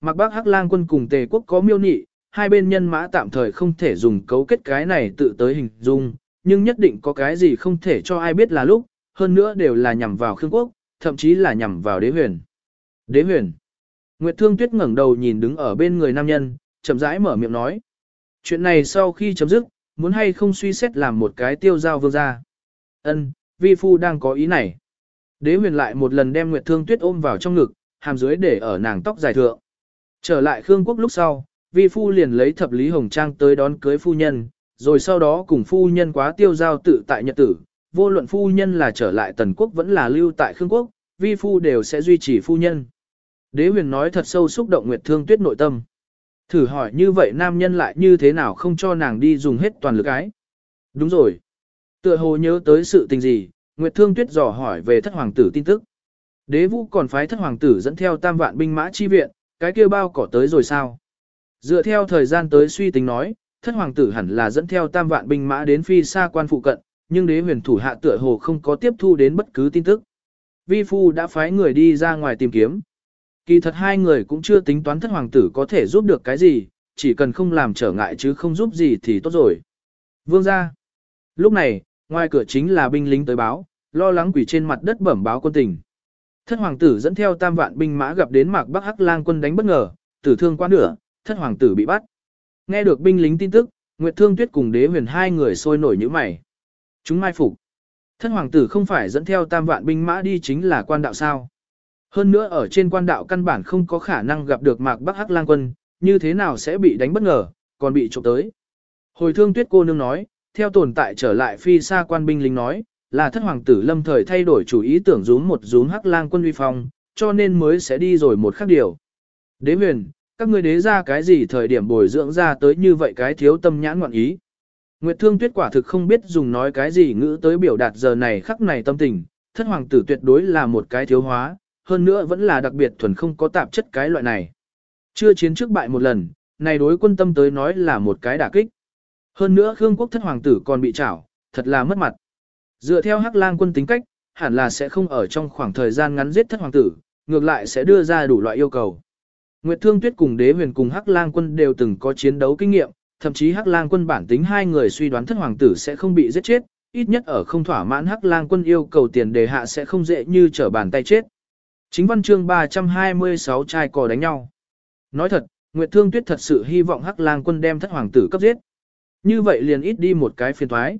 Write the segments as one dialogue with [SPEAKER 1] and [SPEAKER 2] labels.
[SPEAKER 1] Mạc Bắc Hắc Lang quân cùng Tề quốc có miêu nị, hai bên nhân mã tạm thời không thể dùng cấu kết cái này tự tới hình dung, nhưng nhất định có cái gì không thể cho ai biết là lúc, hơn nữa đều là nhằm vào Khương quốc, thậm chí là nhằm vào đế huyền. Đế huyền. Nguyệt Thương Tuyết ngẩng đầu nhìn đứng ở bên người nam nhân, chậm rãi mở miệng nói. Chuyện này sau khi chấm dứt, muốn hay không suy xét làm một cái tiêu giao vương gia. Ân, vi phu đang có ý này. Đế huyền lại một lần đem Nguyệt Thương Tuyết ôm vào trong ngực, hàm dưới để ở nàng tóc dài thượng. Trở lại Khương quốc lúc sau, vi phu liền lấy thập lý hồng trang tới đón cưới phu nhân, rồi sau đó cùng phu nhân quá tiêu giao tự tại nhật tử. Vô luận phu nhân là trở lại tần quốc vẫn là lưu tại Khương quốc, vi phu đều sẽ duy trì phu nhân. Đế huyền nói thật sâu xúc động Nguyệt Thương Tuyết nội tâm. Thử hỏi như vậy nam nhân lại như thế nào không cho nàng đi dùng hết toàn lực ái. Đúng rồi. Tựa hồ nhớ tới sự tình gì, Nguyệt Thương Tuyết dò hỏi về thất hoàng tử tin tức. Đế vũ còn phái thất hoàng tử dẫn theo tam vạn binh mã chi viện, cái kia bao cỏ tới rồi sao? Dựa theo thời gian tới suy tính nói, thất hoàng tử hẳn là dẫn theo tam vạn binh mã đến phi xa quan phụ cận, nhưng đế huyền thủ hạ tựa hồ không có tiếp thu đến bất cứ tin tức. Vi phu đã phái người đi ra ngoài tìm kiếm. Kỳ thật hai người cũng chưa tính toán thất hoàng tử có thể giúp được cái gì, chỉ cần không làm trở ngại chứ không giúp gì thì tốt rồi. Vương ra. Lúc này, ngoài cửa chính là binh lính tới báo, lo lắng quỷ trên mặt đất bẩm báo quân tình. Thất hoàng tử dẫn theo tam vạn binh mã gặp đến mạc Bắc Hắc Lang quân đánh bất ngờ, tử thương quá nửa, thất hoàng tử bị bắt. Nghe được binh lính tin tức, Nguyệt Thương Tuyết cùng Đế Huyền hai người sôi nổi như mày. Chúng mai phục. Thất hoàng tử không phải dẫn theo tam vạn binh mã đi chính là quan đạo sao? Hơn nữa ở trên quan đạo căn bản không có khả năng gặp được Mạc Bắc Hắc Lang quân, như thế nào sẽ bị đánh bất ngờ, còn bị trộm tới. Hồi thương tuyết cô nương nói, theo tồn tại trở lại phi xa quan binh lính nói, là thất hoàng tử lâm thời thay đổi chủ ý tưởng rúm một rúm Hắc Lang quân uy phong, cho nên mới sẽ đi rồi một khắc điều. Đế huyền, các ngươi đế ra cái gì thời điểm bồi dưỡng ra tới như vậy cái thiếu tâm nhãn ngoạn ý. Nguyệt Thương Tuyết quả thực không biết dùng nói cái gì ngữ tới biểu đạt giờ này khắc này tâm tình, thất hoàng tử tuyệt đối là một cái thiếu hóa, hơn nữa vẫn là đặc biệt thuần không có tạp chất cái loại này. Chưa chiến trước bại một lần, này đối quân tâm tới nói là một cái đả kích. Hơn nữa Khương quốc thất hoàng tử còn bị trảo, thật là mất mặt. Dựa theo Hắc Lang quân tính cách, hẳn là sẽ không ở trong khoảng thời gian ngắn giết thất hoàng tử, ngược lại sẽ đưa ra đủ loại yêu cầu. Nguyệt Thương Tuyết cùng Đế Huyền cùng Hắc Lang quân đều từng có chiến đấu kinh nghiệm, thậm chí Hắc Lang quân bản tính hai người suy đoán thất hoàng tử sẽ không bị giết chết, ít nhất ở không thỏa mãn Hắc Lang quân yêu cầu tiền đề hạ sẽ không dễ như trở bàn tay chết. Chính văn chương 326 trai cò đánh nhau. Nói thật, Nguyệt Thương Tuyết thật sự hy vọng Hắc Lang quân đem thất hoàng tử cấp giết. Như vậy liền ít đi một cái phiền toái.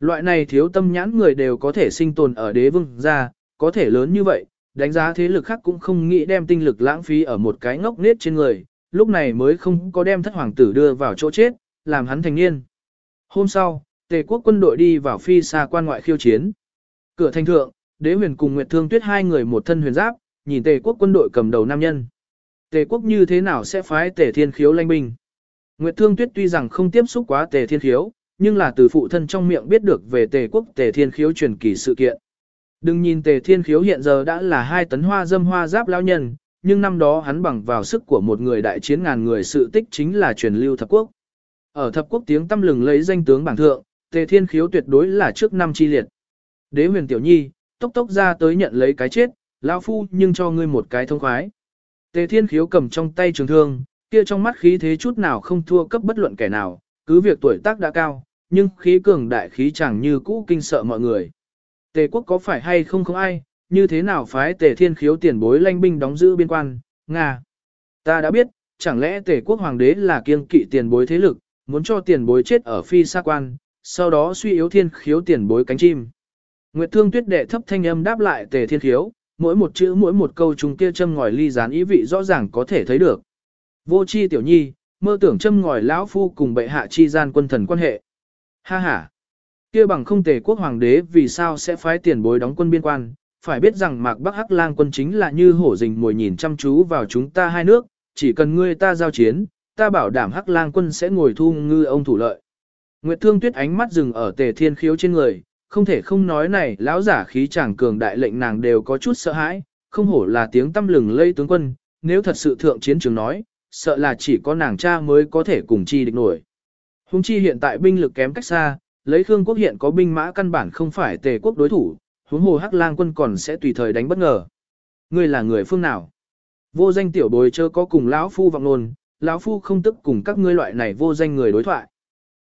[SPEAKER 1] Loại này thiếu tâm nhãn người đều có thể sinh tồn ở đế vương gia, có thể lớn như vậy, đánh giá thế lực khác cũng không nghĩ đem tinh lực lãng phí ở một cái ngốc nết trên người, lúc này mới không có đem thất hoàng tử đưa vào chỗ chết, làm hắn thành niên. Hôm sau, tề quốc quân đội đi vào phi xa quan ngoại khiêu chiến. Cửa thành thượng, đế huyền cùng Nguyệt Thương Tuyết hai người một thân huyền giáp, nhìn tề quốc quân đội cầm đầu nam nhân. Tề quốc như thế nào sẽ phái tề thiên khiếu lanh binh? Nguyệt Thương Tuyết tuy rằng không tiếp xúc quá tề thiên khiếu, nhưng là từ phụ thân trong miệng biết được về tề quốc tề thiên khiếu truyền kỳ sự kiện. Đừng nhìn tề thiên khiếu hiện giờ đã là hai tấn hoa dâm hoa giáp lao nhân, nhưng năm đó hắn bằng vào sức của một người đại chiến ngàn người sự tích chính là truyền lưu thập quốc. Ở thập quốc tiếng tâm lừng lấy danh tướng bảng thượng, tề thiên khiếu tuyệt đối là trước năm chi liệt. Đế huyền tiểu nhi, tốc tốc ra tới nhận lấy cái chết, lão phu nhưng cho ngươi một cái thông khoái. Tề thiên khiếu cầm trong tay trường thương, kia trong mắt khí thế chút nào không thua cấp bất luận kẻ nào, cứ việc tuổi tác đã cao, nhưng khí cường đại khí chẳng như cũ kinh sợ mọi người. Tề quốc có phải hay không không ai, như thế nào phái tề thiên khiếu tiền bối lanh binh đóng giữ biên quan, Nga. Ta đã biết, chẳng lẽ tề quốc hoàng đế là kiêng kỵ tiền bối thế lực, muốn cho tiền bối chết ở phi xa quan, sau đó suy yếu thiên khiếu tiền bối cánh chim. Nguyệt Thương Tuyết đệ thấp thanh âm đáp lại Tề Thiên Khiếu, mỗi một chữ mỗi một câu chúng kia châm ngòi ly gián ý vị rõ ràng có thể thấy được. Vô chi tiểu nhi, mơ tưởng châm ngòi lão phu cùng bệ hạ chi gian quân thần quan hệ. Ha ha. Kia bằng không Tề quốc hoàng đế vì sao sẽ phái tiền bối đóng quân biên quan, phải biết rằng Mạc Bắc Hắc Lang quân chính là như hổ rình mồi nhìn chăm chú vào chúng ta hai nước, chỉ cần ngươi ta giao chiến, ta bảo đảm Hắc Lang quân sẽ ngồi thu ngư ông thủ lợi. Nguyệt Thương Tuyết ánh mắt dừng ở Tề Thiên Khiếu trên người, không thể không nói này lão giả khí chàng cường đại lệnh nàng đều có chút sợ hãi, không hổ là tiếng tâm lừng lây tướng quân, nếu thật sự thượng chiến trường nói, sợ là chỉ có nàng cha mới có thể cùng chi địch nổi. Hùng chi hiện tại binh lực kém cách xa, lấy Khương quốc hiện có binh mã căn bản không phải tề quốc đối thủ, huống hồ Hắc Lang quân còn sẽ tùy thời đánh bất ngờ. Ngươi là người phương nào? Vô danh tiểu bối chớ có cùng lão phu vọng nôn, lão phu không tức cùng các ngươi loại này vô danh người đối thoại.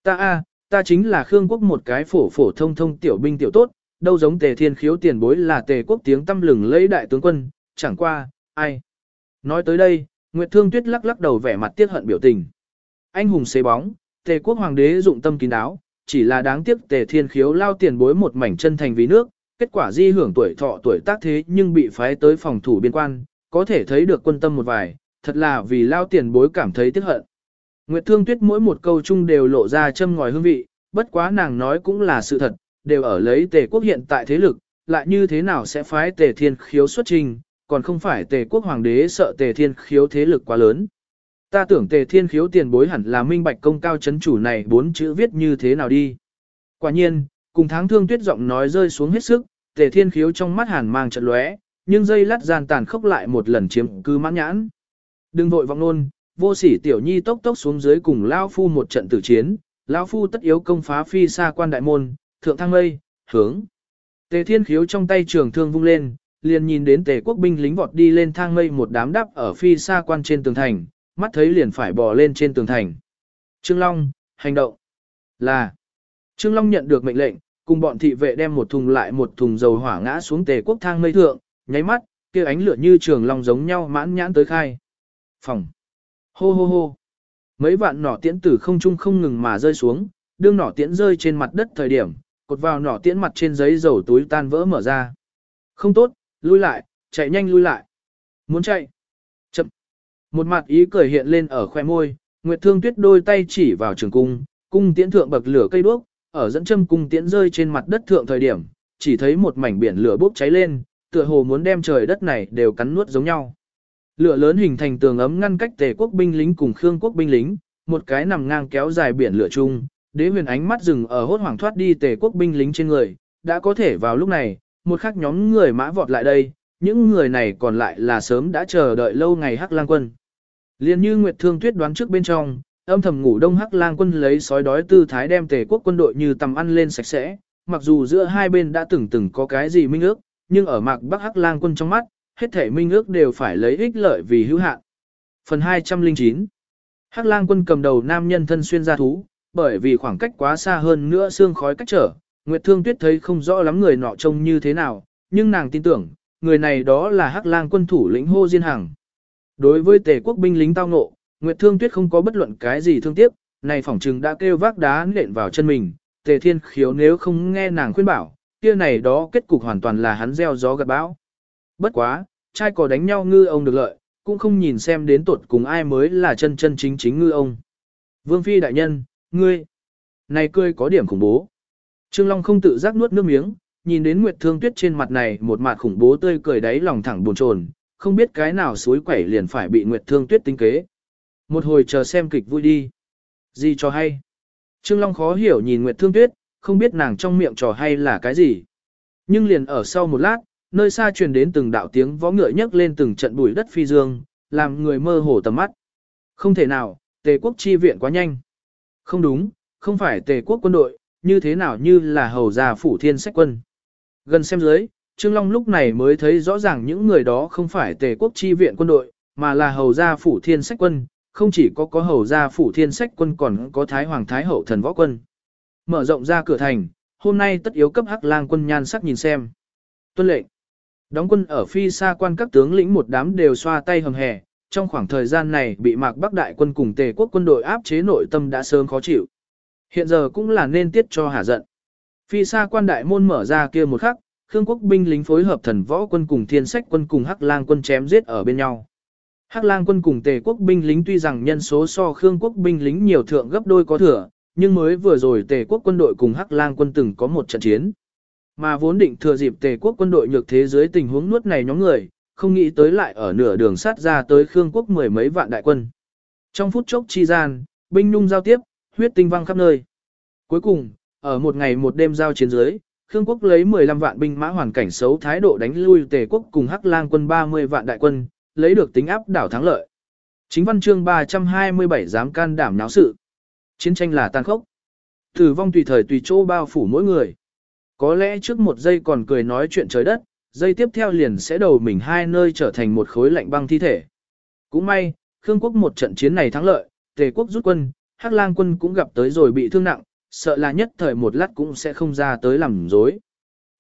[SPEAKER 1] Ta a, ta chính là Khương quốc một cái phổ phổ thông thông tiểu binh tiểu tốt, đâu giống tề thiên khiếu tiền bối là tề quốc tiếng tâm lừng lấy đại tướng quân, chẳng qua, ai. Nói tới đây, Nguyệt Thương Tuyết lắc lắc đầu vẻ mặt tiếc hận biểu tình. Anh hùng xế bóng, tề quốc hoàng đế dụng tâm kín đáo, chỉ là đáng tiếc tề thiên khiếu lao tiền bối một mảnh chân thành vì nước, kết quả di hưởng tuổi thọ tuổi tác thế nhưng bị phái tới phòng thủ biên quan, có thể thấy được quân tâm một vài, thật là vì lao tiền bối cảm thấy tiếc hận. Nguyệt Thương Tuyết mỗi một câu chung đều lộ ra châm ngòi hương vị, bất quá nàng nói cũng là sự thật, đều ở lấy tề quốc hiện tại thế lực, lại như thế nào sẽ phái tề thiên khiếu xuất trình, còn không phải tề quốc hoàng đế sợ tề thiên khiếu thế lực quá lớn. Ta tưởng tề thiên khiếu tiền bối hẳn là minh bạch công cao chấn chủ này bốn chữ viết như thế nào đi. Quả nhiên, cùng tháng thương tuyết giọng nói rơi xuống hết sức, tề thiên khiếu trong mắt hàn mang trận lóe, nhưng dây lát gian tàn khốc lại một lần chiếm cư mãn nhãn. Đừng vội vọng nôn, vô sỉ tiểu nhi tốc tốc xuống dưới cùng Lao Phu một trận tử chiến, Lao Phu tất yếu công phá phi xa quan đại môn, thượng thang mây, hướng. Tề thiên khiếu trong tay trường thương vung lên, liền nhìn đến tề quốc binh lính vọt đi lên thang mây một đám đắp ở phi xa quan trên tường thành, mắt thấy liền phải bò lên trên tường thành. Trương Long, hành động. Là. Trương Long nhận được mệnh lệnh, cùng bọn thị vệ đem một thùng lại một thùng dầu hỏa ngã xuống tề quốc thang mây thượng, nháy mắt, kia ánh lửa như trường long giống nhau mãn nhãn tới khai. Phòng. Hô hô hô. Mấy vạn nỏ tiễn tử không trung không ngừng mà rơi xuống, đương nỏ tiễn rơi trên mặt đất thời điểm, cột vào nỏ tiễn mặt trên giấy dầu túi tan vỡ mở ra. Không tốt, lui lại, chạy nhanh lui lại. Muốn chạy. Một mặt ý cười hiện lên ở khoe môi, Nguyệt Thương Tuyết đôi tay chỉ vào trường cung, cung tiễn thượng bậc lửa cây đuốc, ở dẫn châm cung tiễn rơi trên mặt đất thượng thời điểm, chỉ thấy một mảnh biển lửa bốc cháy lên, tựa hồ muốn đem trời đất này đều cắn nuốt giống nhau. Lửa lớn hình thành tường ấm ngăn cách Tề quốc binh lính cùng Khương quốc binh lính, một cái nằm ngang kéo dài biển lửa chung, đế huyền ánh mắt dừng ở hốt hoảng thoát đi Tề quốc binh lính trên người, đã có thể vào lúc này, một khắc nhóm người mã vọt lại đây, những người này còn lại là sớm đã chờ đợi lâu ngày Hắc Lang quân. Liên như Nguyệt Thương Tuyết đoán trước bên trong, âm thầm ngủ đông Hắc Lang quân lấy sói đói tư thái đem Tề quốc quân đội như tầm ăn lên sạch sẽ, mặc dù giữa hai bên đã từng từng có cái gì minh ước, nhưng ở mạc Bắc Hắc Lang quân trong mắt, hết thể minh ước đều phải lấy ích lợi vì hữu hạn. Phần 209 Hắc lang quân cầm đầu nam nhân thân xuyên ra thú, bởi vì khoảng cách quá xa hơn nữa xương khói cách trở, Nguyệt Thương Tuyết thấy không rõ lắm người nọ trông như thế nào, nhưng nàng tin tưởng, người này đó là Hắc lang quân thủ lĩnh Hô Diên Hằng. Đối với tề quốc binh lính tao ngộ, Nguyệt Thương Tuyết không có bất luận cái gì thương tiếc, này phỏng trừng đã kêu vác đá nện vào chân mình, tề thiên khiếu nếu không nghe nàng khuyên bảo, kia này đó kết cục hoàn toàn là hắn gieo gió gặt bão. Bất quá, trai cò đánh nhau ngư ông được lợi, cũng không nhìn xem đến tuột cùng ai mới là chân chân chính chính ngư ông. Vương Phi đại nhân, ngươi, này cười có điểm khủng bố. Trương Long không tự giác nuốt nước miếng, nhìn đến Nguyệt Thương Tuyết trên mặt này một mặt khủng bố tươi cười đáy lòng thẳng buồn chồn, không biết cái nào suối quẩy liền phải bị Nguyệt Thương Tuyết tính kế. Một hồi chờ xem kịch vui đi. Gì cho hay? Trương Long khó hiểu nhìn Nguyệt Thương Tuyết, không biết nàng trong miệng trò hay là cái gì. Nhưng liền ở sau một lát, nơi xa truyền đến từng đạo tiếng vó ngựa nhấc lên từng trận bụi đất phi dương, làm người mơ hồ tầm mắt. Không thể nào, tề quốc chi viện quá nhanh. Không đúng, không phải tề quốc quân đội, như thế nào như là hầu gia phủ thiên sách quân. Gần xem dưới, Trương Long lúc này mới thấy rõ ràng những người đó không phải tề quốc chi viện quân đội, mà là hầu gia phủ thiên sách quân, không chỉ có có hầu gia phủ thiên sách quân còn có thái hoàng thái hậu thần võ quân. Mở rộng ra cửa thành, hôm nay tất yếu cấp hắc lang quân nhan sắc nhìn xem. Tuân lệnh. Đóng quân ở phi xa quan các tướng lĩnh một đám đều xoa tay hầm hè, trong khoảng thời gian này bị mạc bắc đại quân cùng tề quốc quân đội áp chế nội tâm đã sớm khó chịu. Hiện giờ cũng là nên tiết cho hả giận. Phi xa quan đại môn mở ra kia một khắc, Khương quốc binh lính phối hợp thần võ quân cùng thiên sách quân cùng Hắc lang quân chém giết ở bên nhau. Hắc lang quân cùng tề quốc binh lính tuy rằng nhân số so Khương quốc binh lính nhiều thượng gấp đôi có thừa, nhưng mới vừa rồi tề quốc quân đội cùng Hắc lang quân từng có một trận chiến. Mà vốn định thừa dịp tề quốc quân đội nhược thế giới tình huống nuốt này nhóm người, không nghĩ tới lại ở nửa đường sát ra tới Khương quốc mười mấy vạn đại quân. Trong phút chốc chi gian, binh nhung giao tiếp, huyết tinh văng khắp nơi. Cuối cùng, ở một ngày một đêm giao chiến dưới, Khương quốc lấy 15 vạn binh mã hoàn cảnh xấu thái độ đánh lui tề quốc cùng Hắc lang quân 30 vạn đại quân, lấy được tính áp đảo thắng lợi. Chính văn chương 327 dám can đảm náo sự. Chiến tranh là tàn khốc. Tử vong tùy thời tùy chỗ bao phủ mỗi người. Có lẽ trước một giây còn cười nói chuyện trời đất, giây tiếp theo liền sẽ đầu mình hai nơi trở thành một khối lạnh băng thi thể. Cũng may, Khương quốc một trận chiến này thắng lợi, Tề quốc rút quân, Hắc Lang quân cũng gặp tới rồi bị thương nặng, sợ là nhất thời một lát cũng sẽ không ra tới làm dối.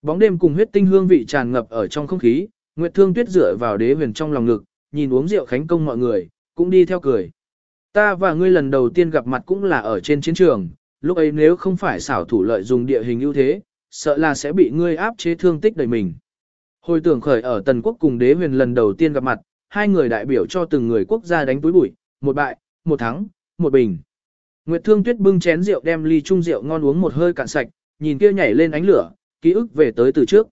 [SPEAKER 1] Bóng đêm cùng huyết tinh hương vị tràn ngập ở trong không khí, Nguyệt Thương Tuyết dựa vào đế huyền trong lòng ngực, nhìn uống rượu khánh công mọi người, cũng đi theo cười. Ta và ngươi lần đầu tiên gặp mặt cũng là ở trên chiến trường, lúc ấy nếu không phải xảo thủ lợi dùng địa hình ưu thế, sợ là sẽ bị ngươi áp chế thương tích đời mình. Hồi tưởng khởi ở Tần Quốc cùng đế huyền lần đầu tiên gặp mặt, hai người đại biểu cho từng người quốc gia đánh túi bụi, một bại, một thắng, một bình. Nguyệt Thương Tuyết bưng chén rượu đem ly chung rượu ngon uống một hơi cạn sạch, nhìn kia nhảy lên ánh lửa, ký ức về tới từ trước.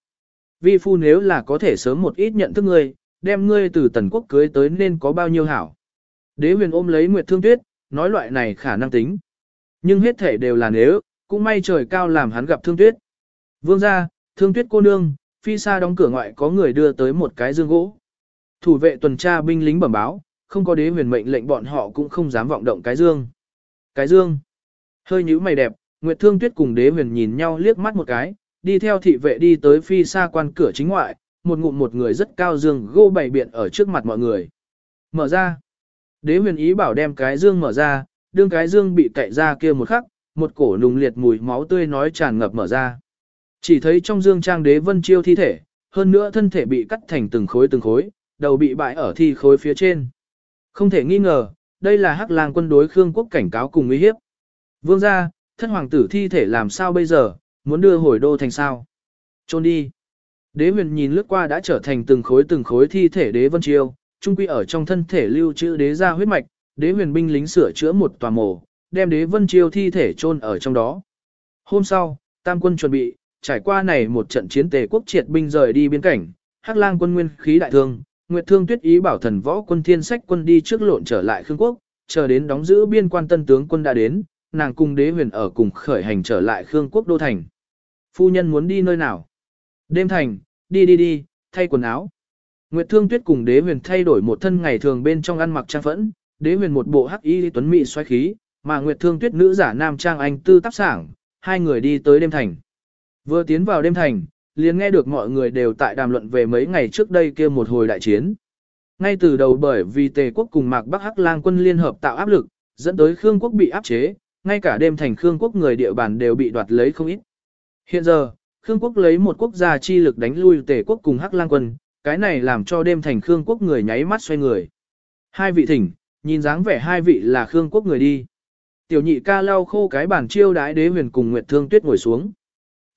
[SPEAKER 1] Vi phu nếu là có thể sớm một ít nhận thức ngươi, đem ngươi từ tần quốc cưới tới nên có bao nhiêu hảo. Đế huyền ôm lấy Nguyệt Thương Tuyết, nói loại này khả năng tính. Nhưng hết thể đều là nếu, cũng may trời cao làm hắn gặp Thương Tuyết. Vương ra, Thương Tuyết cô nương, phi xa đóng cửa ngoại có người đưa tới một cái dương gỗ. Thủ vệ tuần tra binh lính bẩm báo, không có đế huyền mệnh lệnh bọn họ cũng không dám vọng động cái dương. Cái dương. Hơi nhíu mày đẹp, Nguyệt Thương Tuyết cùng đế huyền nhìn nhau liếc mắt một cái, đi theo thị vệ đi tới phi xa quan cửa chính ngoại, một ngụm một người rất cao dương gô bày biện ở trước mặt mọi người. Mở ra. Đế huyền ý bảo đem cái dương mở ra, đương cái dương bị cậy ra kia một khắc, một cổ nùng liệt mùi máu tươi nói tràn ngập mở ra. Chỉ thấy trong dương trang đế vân chiêu thi thể, hơn nữa thân thể bị cắt thành từng khối từng khối, đầu bị bại ở thi khối phía trên. Không thể nghi ngờ, đây là hắc lang quân đối Khương quốc cảnh cáo cùng uy hiếp. Vương gia, thân hoàng tử thi thể làm sao bây giờ, muốn đưa hồi đô thành sao? Trôn đi. Đế huyền nhìn lướt qua đã trở thành từng khối từng khối thi thể đế vân chiêu, trung quy ở trong thân thể lưu trữ đế ra huyết mạch, đế huyền binh lính sửa chữa một tòa mộ, đem đế vân chiêu thi thể chôn ở trong đó. Hôm sau, tam quân chuẩn bị, trải qua này một trận chiến tề quốc triệt binh rời đi biên cảnh, hắc lang quân nguyên khí đại thương, Nguyệt Thương Tuyết ý bảo thần võ quân thiên sách quân đi trước lộn trở lại Khương Quốc, chờ đến đóng giữ biên quan tân tướng quân đã đến, nàng cùng đế huyền ở cùng khởi hành trở lại Khương Quốc đô thành. Phu nhân muốn đi nơi nào? Đêm thành, đi đi đi, thay quần áo. Nguyệt Thương Tuyết cùng Đế Huyền thay đổi một thân ngày thường bên trong ăn mặc trang phẫn, Đế Huyền một bộ hắc y tuấn mỹ xoáy khí, mà Nguyệt Thương Tuyết nữ giả nam trang anh tư tác sảng, hai người đi tới đêm thành. Vừa tiến vào đêm thành, liền nghe được mọi người đều tại đàm luận về mấy ngày trước đây kia một hồi đại chiến. Ngay từ đầu bởi vì Tề quốc cùng Mạc Bắc Hắc Lang quân liên hợp tạo áp lực, dẫn tới Khương quốc bị áp chế, ngay cả đêm thành Khương quốc người địa bàn đều bị đoạt lấy không ít. Hiện giờ, Khương quốc lấy một quốc gia chi lực đánh lui Tề quốc cùng Hắc Lang quân, cái này làm cho đêm thành Khương quốc người nháy mắt xoay người. Hai vị thỉnh, nhìn dáng vẻ hai vị là Khương quốc người đi. Tiểu nhị ca lau khô cái bàn chiêu đái đế huyền cùng Nguyệt Thương Tuyết ngồi xuống.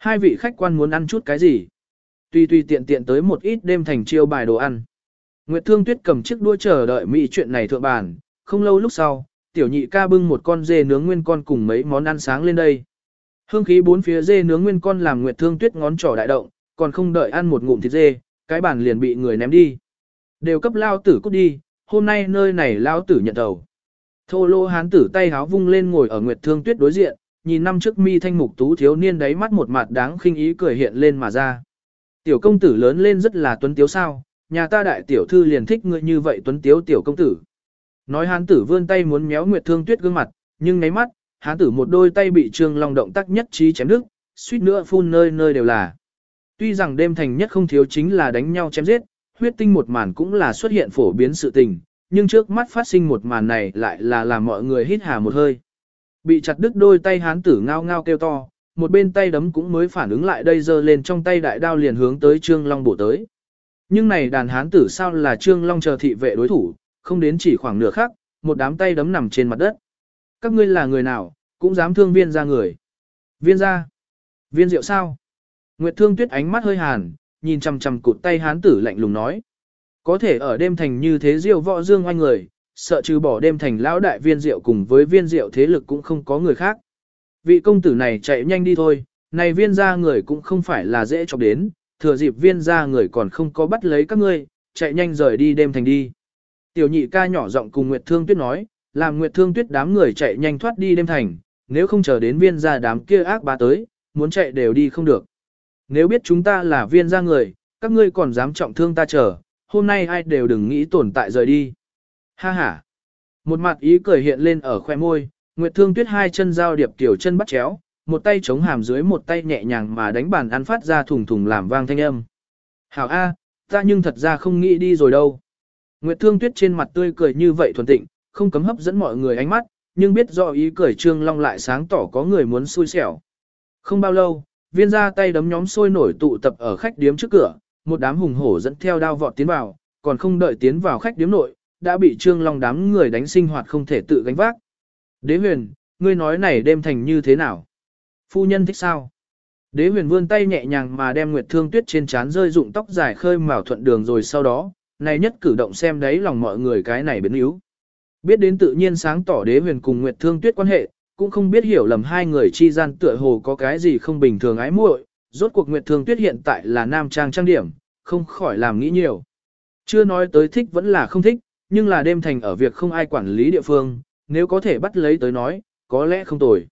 [SPEAKER 1] Hai vị khách quan muốn ăn chút cái gì? Tuy tuy tiện tiện tới một ít đêm thành chiêu bài đồ ăn. Nguyệt Thương Tuyết cầm chiếc đua chờ đợi mỹ chuyện này thượng bàn, không lâu lúc sau, tiểu nhị ca bưng một con dê nướng nguyên con cùng mấy món ăn sáng lên đây. Hương khí bốn phía dê nướng nguyên con làm Nguyệt Thương Tuyết ngón trỏ đại động, còn không đợi ăn một ngụm thịt dê, cái bàn liền bị người ném đi. Đều cấp lao tử cút đi, hôm nay nơi này lao tử nhận đầu. Thô lô hán tử tay háo vung lên ngồi ở Nguyệt Thương Tuyết đối diện, nhìn năm trước mi thanh mục tú thiếu niên đáy mắt một mặt đáng khinh ý cười hiện lên mà ra. Tiểu công tử lớn lên rất là tuấn tiếu sao, nhà ta đại tiểu thư liền thích ngươi như vậy tuấn tiếu tiểu công tử. Nói hán tử vươn tay muốn méo Nguyệt Thương Tuyết gương mặt, nhưng ngáy mắt, hán tử một đôi tay bị Trương Long động tác nhất trí chém đứt, suýt nữa phun nơi nơi đều là. Tuy rằng đêm thành nhất không thiếu chính là đánh nhau chém giết, huyết tinh một màn cũng là xuất hiện phổ biến sự tình, nhưng trước mắt phát sinh một màn này lại là làm mọi người hít hà một hơi. Bị chặt đứt đôi tay hán tử ngao ngao kêu to, một bên tay đấm cũng mới phản ứng lại đây giơ lên trong tay đại đao liền hướng tới Trương Long bổ tới. Nhưng này đàn hán tử sao là Trương Long chờ thị vệ đối thủ, không đến chỉ khoảng nửa khắc, một đám tay đấm nằm trên mặt đất. Các ngươi là người nào, cũng dám thương viên ra người. Viên ra. Viên rượu sao? Nguyệt Thương Tuyết ánh mắt hơi hàn, nhìn chằm chằm cụt tay hán tử lạnh lùng nói. Có thể ở đêm thành như thế diêu võ dương oanh người, sợ trừ bỏ đêm thành lão đại viên diệu cùng với viên diệu thế lực cũng không có người khác. Vị công tử này chạy nhanh đi thôi, này viên ra người cũng không phải là dễ chọc đến, thừa dịp viên ra người còn không có bắt lấy các ngươi, chạy nhanh rời đi đêm thành đi. Tiểu nhị ca nhỏ giọng cùng Nguyệt Thương Tuyết nói, làm Nguyệt Thương Tuyết đám người chạy nhanh thoát đi đêm thành, nếu không chờ đến viên ra đám kia ác bá tới, muốn chạy đều đi không được. Nếu biết chúng ta là viên ra người, các ngươi còn dám trọng thương ta chờ, hôm nay ai đều đừng nghĩ tồn tại rời đi. Ha ha. Một mặt ý cười hiện lên ở khoe môi, Nguyệt Thương Tuyết hai chân giao điệp tiểu chân bắt chéo, một tay chống hàm dưới một tay nhẹ nhàng mà đánh bàn ăn phát ra thùng thùng làm vang thanh âm. Hảo A, ta nhưng thật ra không nghĩ đi rồi đâu. Nguyệt Thương Tuyết trên mặt tươi cười như vậy thuần tịnh, không cấm hấp dẫn mọi người ánh mắt, nhưng biết rõ ý cười Trương Long lại sáng tỏ có người muốn xui xẻo. Không bao lâu, viên ra tay đấm nhóm sôi nổi tụ tập ở khách điếm trước cửa, một đám hùng hổ dẫn theo đao vọt tiến vào, còn không đợi tiến vào khách điếm nội, đã bị Trương Long đám người đánh sinh hoạt không thể tự gánh vác. Đế huyền, ngươi nói này đêm thành như thế nào? Phu nhân thích sao? Đế huyền vươn tay nhẹ nhàng mà đem Nguyệt Thương Tuyết trên trán rơi dụng tóc dài khơi mào thuận đường rồi sau đó, này nhất cử động xem đấy lòng mọi người cái này biến yếu. Biết đến tự nhiên sáng tỏ đế huyền cùng Nguyệt Thương Tuyết quan hệ, cũng không biết hiểu lầm hai người chi gian tựa hồ có cái gì không bình thường ái muội. Rốt cuộc Nguyệt Thương Tuyết hiện tại là nam trang trang điểm, không khỏi làm nghĩ nhiều. Chưa nói tới thích vẫn là không thích, nhưng là đêm thành ở việc không ai quản lý địa phương, nếu có thể bắt lấy tới nói, có lẽ không tồi.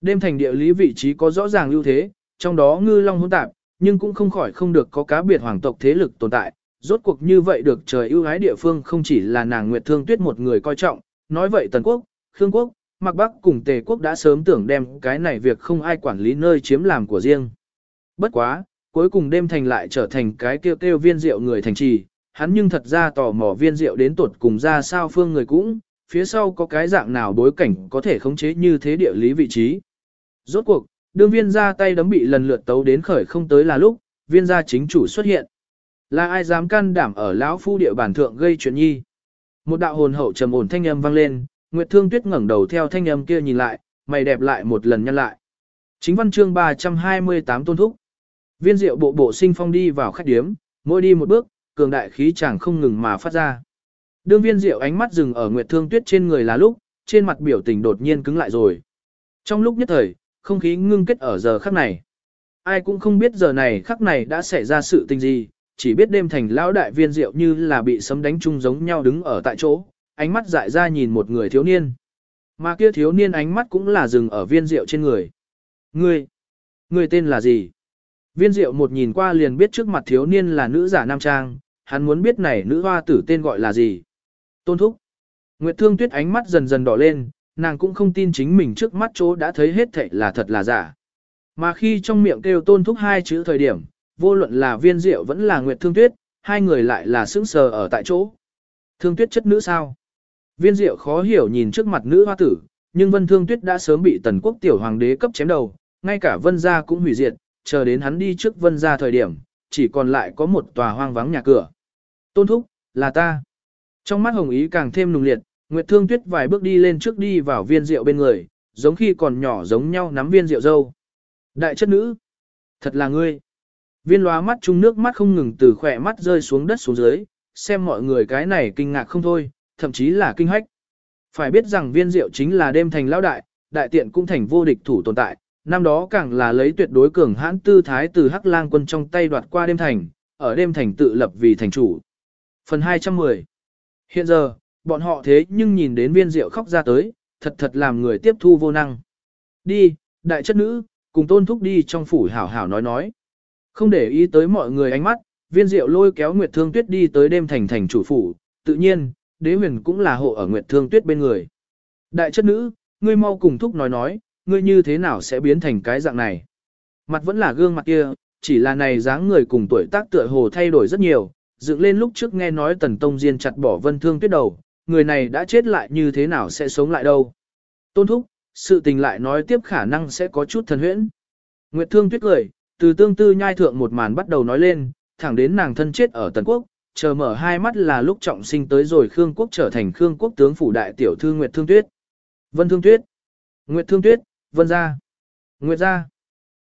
[SPEAKER 1] Đêm thành địa lý vị trí có rõ ràng ưu thế, trong đó ngư long hỗn tạp, nhưng cũng không khỏi không được có cá biệt hoàng tộc thế lực tồn tại. Rốt cuộc như vậy được trời ưu ái địa phương không chỉ là nàng Nguyệt Thương Tuyết một người coi trọng, nói vậy Tần Quốc, Khương Quốc, Mạc Bắc cùng Tề Quốc đã sớm tưởng đem cái này việc không ai quản lý nơi chiếm làm của riêng. Bất quá, cuối cùng đêm thành lại trở thành cái kêu kêu viên rượu người thành trì, hắn nhưng thật ra tò mò viên rượu đến tuột cùng ra sao phương người cũng, phía sau có cái dạng nào bối cảnh có thể khống chế như thế địa lý vị trí. Rốt cuộc, đương viên ra tay đấm bị lần lượt tấu đến khởi không tới là lúc, viên gia chính chủ xuất hiện. Là ai dám can đảm ở lão phu địa bản thượng gây chuyện nhi. Một đạo hồn hậu trầm ổn thanh âm vang lên, Nguyệt Thương Tuyết ngẩng đầu theo thanh âm kia nhìn lại, mày đẹp lại một lần nhăn lại. Chính văn chương 328 tôn thúc. Viên diệu bộ bộ sinh phong đi vào khách điếm, mỗi đi một bước, cường đại khí chẳng không ngừng mà phát ra. Đương viên diệu ánh mắt dừng ở Nguyệt Thương Tuyết trên người là lúc, trên mặt biểu tình đột nhiên cứng lại rồi. Trong lúc nhất thời, không khí ngưng kết ở giờ khắc này. Ai cũng không biết giờ này khắc này đã xảy ra sự tình gì, chỉ biết đêm thành lão đại viên diệu như là bị sấm đánh chung giống nhau đứng ở tại chỗ, ánh mắt dại ra nhìn một người thiếu niên. Mà kia thiếu niên ánh mắt cũng là dừng ở viên diệu trên người. Ngươi, ngươi tên là gì? Viên diệu một nhìn qua liền biết trước mặt thiếu niên là nữ giả nam trang, hắn muốn biết này nữ hoa tử tên gọi là gì. Tôn thúc. Nguyệt thương tuyết ánh mắt dần dần đỏ lên, nàng cũng không tin chính mình trước mắt chỗ đã thấy hết thảy là thật là giả. Mà khi trong miệng kêu tôn thúc hai chữ thời điểm, vô luận là viên diệu vẫn là Nguyệt thương tuyết, hai người lại là sững sờ ở tại chỗ. Thương tuyết chất nữ sao? Viên diệu khó hiểu nhìn trước mặt nữ hoa tử, nhưng vân thương tuyết đã sớm bị tần quốc tiểu hoàng đế cấp chém đầu, ngay cả vân gia cũng hủy diệt, chờ đến hắn đi trước vân ra thời điểm, chỉ còn lại có một tòa hoang vắng nhà cửa. Tôn thúc, là ta. Trong mắt hồng ý càng thêm nùng liệt, Nguyệt Thương Tuyết vài bước đi lên trước đi vào viên rượu bên người, giống khi còn nhỏ giống nhau nắm viên rượu dâu. Đại chất nữ, thật là ngươi. Viên lóa mắt chung nước mắt không ngừng từ khỏe mắt rơi xuống đất xuống dưới, xem mọi người cái này kinh ngạc không thôi, thậm chí là kinh hách. Phải biết rằng viên rượu chính là đêm thành lão đại, đại tiện cũng thành vô địch thủ tồn tại, năm đó càng là lấy tuyệt đối cường hãn tư thái từ Hắc Lang quân trong tay đoạt qua đêm thành, ở đêm thành tự lập vì thành chủ. Phần 210 Hiện giờ, bọn họ thế nhưng nhìn đến viên rượu khóc ra tới, thật thật làm người tiếp thu vô năng. Đi, đại chất nữ, cùng tôn thúc đi trong phủ hảo hảo nói nói. Không để ý tới mọi người ánh mắt, viên rượu lôi kéo Nguyệt Thương Tuyết đi tới đêm thành thành chủ phủ, tự nhiên, đế huyền cũng là hộ ở Nguyệt Thương Tuyết bên người. Đại chất nữ, ngươi mau cùng thúc nói nói, ngươi như thế nào sẽ biến thành cái dạng này. Mặt vẫn là gương mặt kia, chỉ là này dáng người cùng tuổi tác tựa hồ thay đổi rất nhiều, dựng lên lúc trước nghe nói Tần Tông Diên chặt bỏ Vân Thương Tuyết đầu, người này đã chết lại như thế nào sẽ sống lại đâu. Tôn thúc, sự tình lại nói tiếp khả năng sẽ có chút thần huyễn. Nguyệt Thương Tuyết cười, từ tương tư nhai thượng một màn bắt đầu nói lên, thẳng đến nàng thân chết ở Tần Quốc, chờ mở hai mắt là lúc trọng sinh tới rồi Khương Quốc trở thành Khương Quốc tướng phủ đại tiểu thư Nguyệt Thương Tuyết. Vân Thương Tuyết, Nguyệt Thương Tuyết, Vân Gia, Nguyệt Gia.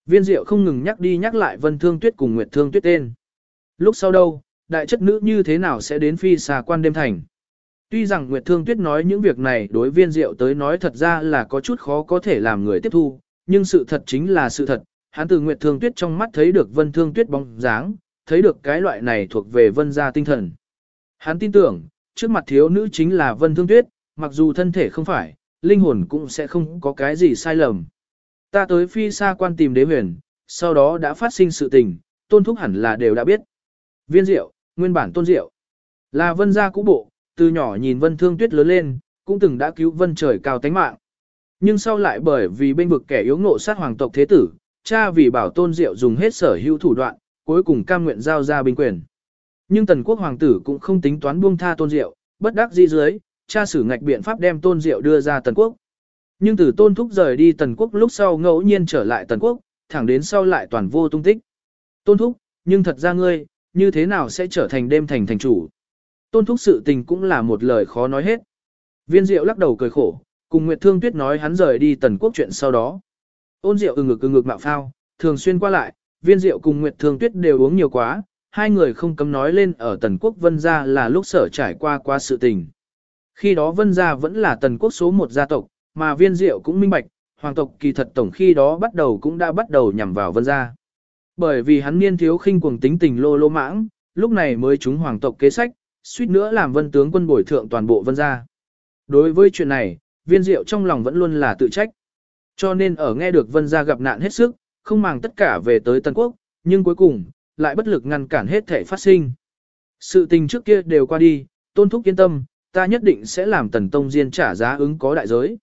[SPEAKER 1] Viên Diệu không ngừng nhắc đi nhắc lại Vân Thương Tuyết cùng Nguyệt Thương Tuyết tên. Lúc sau đâu, đại chất nữ như thế nào sẽ đến phi xà quan đêm thành. Tuy rằng Nguyệt Thương Tuyết nói những việc này đối viên diệu tới nói thật ra là có chút khó có thể làm người tiếp thu, nhưng sự thật chính là sự thật, hắn từ Nguyệt Thương Tuyết trong mắt thấy được Vân Thương Tuyết bóng dáng, thấy được cái loại này thuộc về Vân gia tinh thần. Hắn tin tưởng, trước mặt thiếu nữ chính là Vân Thương Tuyết, mặc dù thân thể không phải, linh hồn cũng sẽ không có cái gì sai lầm. Ta tới phi xa quan tìm đế huyền, sau đó đã phát sinh sự tình, tôn thúc hẳn là đều đã biết. Viên diệu, nguyên bản tôn diệu, là vân gia cũ bộ, từ nhỏ nhìn vân thương tuyết lớn lên, cũng từng đã cứu vân trời cao tánh mạng. Nhưng sau lại bởi vì bên vực kẻ yếu ngộ sát hoàng tộc thế tử, cha vì bảo tôn diệu dùng hết sở hữu thủ đoạn, cuối cùng cam nguyện giao ra binh quyền. Nhưng tần quốc hoàng tử cũng không tính toán buông tha tôn diệu, bất đắc dĩ dưới, cha sử ngạch biện pháp đem tôn diệu đưa ra tần quốc. Nhưng từ tôn thúc rời đi tần quốc lúc sau ngẫu nhiên trở lại tần quốc, thẳng đến sau lại toàn vô tung tích. Tôn thúc, nhưng thật ra ngươi, như thế nào sẽ trở thành đêm thành thành chủ? Tôn thúc sự tình cũng là một lời khó nói hết. Viên diệu lắc đầu cười khổ, cùng Nguyệt Thương Tuyết nói hắn rời đi tần quốc chuyện sau đó. Ôn diệu ừ ngực ừ ngực mạo phao, thường xuyên qua lại, viên diệu cùng Nguyệt Thương Tuyết đều uống nhiều quá, hai người không cấm nói lên ở tần quốc vân gia là lúc sở trải qua qua sự tình. Khi đó vân gia vẫn là tần quốc số một gia tộc, mà viên diệu cũng minh bạch, hoàng tộc kỳ thật tổng khi đó bắt đầu cũng đã bắt đầu nhằm vào vân gia. Bởi vì hắn niên thiếu khinh cuồng tính tình lô lô mãng, lúc này mới chúng hoàng tộc kế sách, suýt nữa làm vân tướng quân bồi thượng toàn bộ vân gia. Đối với chuyện này, viên diệu trong lòng vẫn luôn là tự trách. Cho nên ở nghe được vân gia gặp nạn hết sức, không màng tất cả về tới Tân Quốc, nhưng cuối cùng, lại bất lực ngăn cản hết thể phát sinh. Sự tình trước kia đều qua đi, tôn thúc yên tâm, ta nhất định sẽ làm tần tông diên trả giá ứng có đại giới.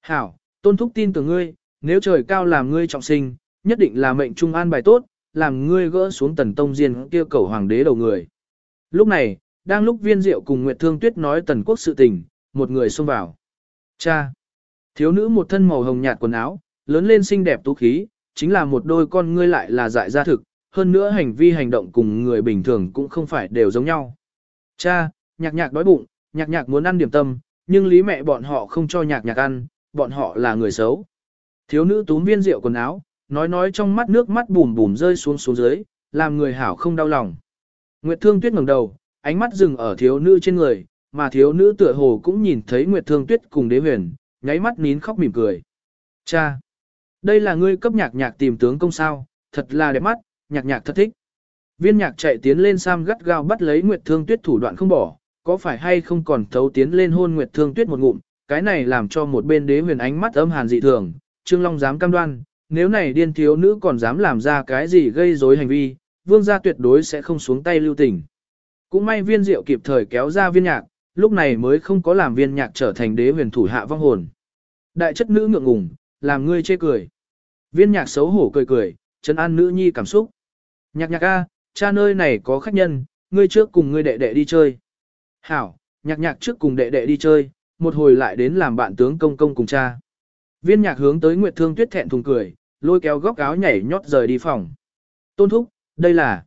[SPEAKER 1] Hảo, tôn thúc tin tưởng ngươi, nếu trời cao làm ngươi trọng sinh, nhất định là mệnh trung an bài tốt, làm ngươi gỡ xuống tần tông diên kia cầu hoàng đế đầu người. Lúc này, đang lúc viên diệu cùng Nguyệt Thương Tuyết nói tần quốc sự tình, một người xông vào. Cha! Thiếu nữ một thân màu hồng nhạt quần áo, lớn lên xinh đẹp tú khí, chính là một đôi con ngươi lại là dại gia thực, hơn nữa hành vi hành động cùng người bình thường cũng không phải đều giống nhau. Cha, nhạc nhạc đói bụng, nhạc nhạc muốn ăn điểm tâm, nhưng lý mẹ bọn họ không cho nhạc nhạc ăn, bọn họ là người xấu. Thiếu nữ túm viên rượu quần áo, nói nói trong mắt nước mắt bùm bùm rơi xuống xuống dưới, làm người hảo không đau lòng. Nguyệt Thương Tuyết ngẩng đầu, ánh mắt dừng ở thiếu nữ trên người, mà thiếu nữ tựa hồ cũng nhìn thấy Nguyệt Thương Tuyết cùng đế huyền, nháy mắt nín khóc mỉm cười. Cha! Đây là ngươi cấp nhạc nhạc tìm tướng công sao, thật là đẹp mắt, nhạc nhạc thật thích. Viên nhạc chạy tiến lên Sam gắt gao bắt lấy Nguyệt Thương Tuyết thủ đoạn không bỏ, có phải hay không còn thấu tiến lên hôn Nguyệt Thương Tuyết một ngụm, cái này làm cho một bên đế huyền ánh mắt âm hàn dị thường, Trương Long dám cam đoan, nếu này điên thiếu nữ còn dám làm ra cái gì gây rối hành vi, vương gia tuyệt đối sẽ không xuống tay lưu tình. Cũng may viên diệu kịp thời kéo ra viên nhạc, lúc này mới không có làm viên nhạc trở thành đế huyền thủ hạ vong hồn. Đại chất nữ ngượng ngùng, làm ngươi chê cười. Viên nhạc xấu hổ cười cười, chân an nữ nhi cảm xúc. Nhạc nhạc a, cha nơi này có khách nhân, ngươi trước cùng ngươi đệ đệ đi chơi. Hảo, nhạc nhạc trước cùng đệ đệ đi chơi, một hồi lại đến làm bạn tướng công công cùng cha. Viên nhạc hướng tới Nguyệt Thương Tuyết thẹn thùng cười, lôi kéo góc áo nhảy nhót rời đi phòng. Tôn thúc, đây là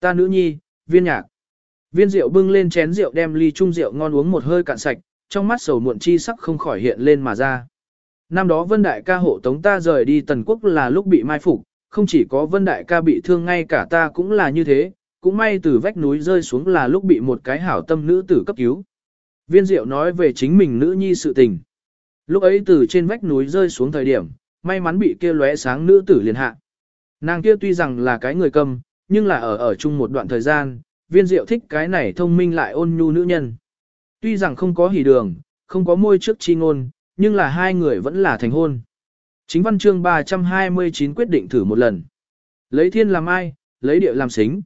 [SPEAKER 1] ta nữ nhi, viên nhạc. Viên rượu bưng lên chén rượu đem ly chung rượu ngon uống một hơi cạn sạch, trong mắt sầu muộn chi sắc không khỏi hiện lên mà ra. Năm đó Vân Đại ca hộ tống ta rời đi Tần Quốc là lúc bị mai phục, không chỉ có Vân Đại ca bị thương ngay cả ta cũng là như thế, cũng may từ vách núi rơi xuống là lúc bị một cái hảo tâm nữ tử cấp cứu. Viên Diệu nói về chính mình nữ nhi sự tình. Lúc ấy từ trên vách núi rơi xuống thời điểm, may mắn bị kia lóe sáng nữ tử liền hạ. Nàng kia tuy rằng là cái người cầm, nhưng là ở ở chung một đoạn thời gian, viên diệu thích cái này thông minh lại ôn nhu nữ nhân. Tuy rằng không có hỉ đường, không có môi trước chi ngôn, nhưng là hai người vẫn là thành hôn. Chính văn chương 329 quyết định thử một lần. Lấy thiên làm ai, lấy địa làm xính.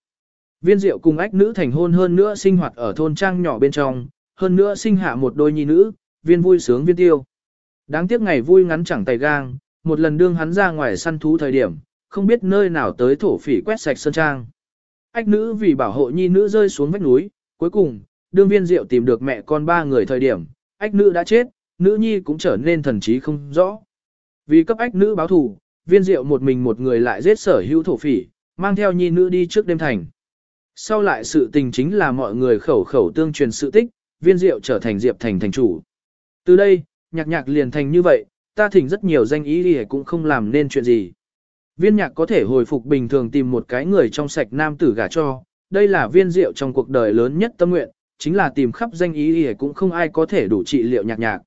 [SPEAKER 1] Viên diệu cùng ách nữ thành hôn hơn nữa sinh hoạt ở thôn trang nhỏ bên trong, hơn nữa sinh hạ một đôi nhi nữ, viên vui sướng viên tiêu. Đáng tiếc ngày vui ngắn chẳng tay gang, một lần đương hắn ra ngoài săn thú thời điểm, không biết nơi nào tới thổ phỉ quét sạch sơn trang. Ách nữ vì bảo hộ nhi nữ rơi xuống vách núi, cuối cùng, đương viên diệu tìm được mẹ con ba người thời điểm, ách nữ đã chết, nữ nhi cũng trở nên thần trí không rõ. Vì cấp ách nữ báo thù, viên diệu một mình một người lại giết sở hữu thổ phỉ, mang theo nhi nữ đi trước đêm thành. Sau lại sự tình chính là mọi người khẩu khẩu tương truyền sự tích, viên diệu trở thành diệp thành thành chủ. Từ đây, nhạc nhạc liền thành như vậy, ta thỉnh rất nhiều danh ý đi cũng không làm nên chuyện gì. Viên nhạc có thể hồi phục bình thường tìm một cái người trong sạch nam tử gả cho, đây là viên diệu trong cuộc đời lớn nhất tâm nguyện, chính là tìm khắp danh ý đi cũng không ai có thể đủ trị liệu nhạc nhạc.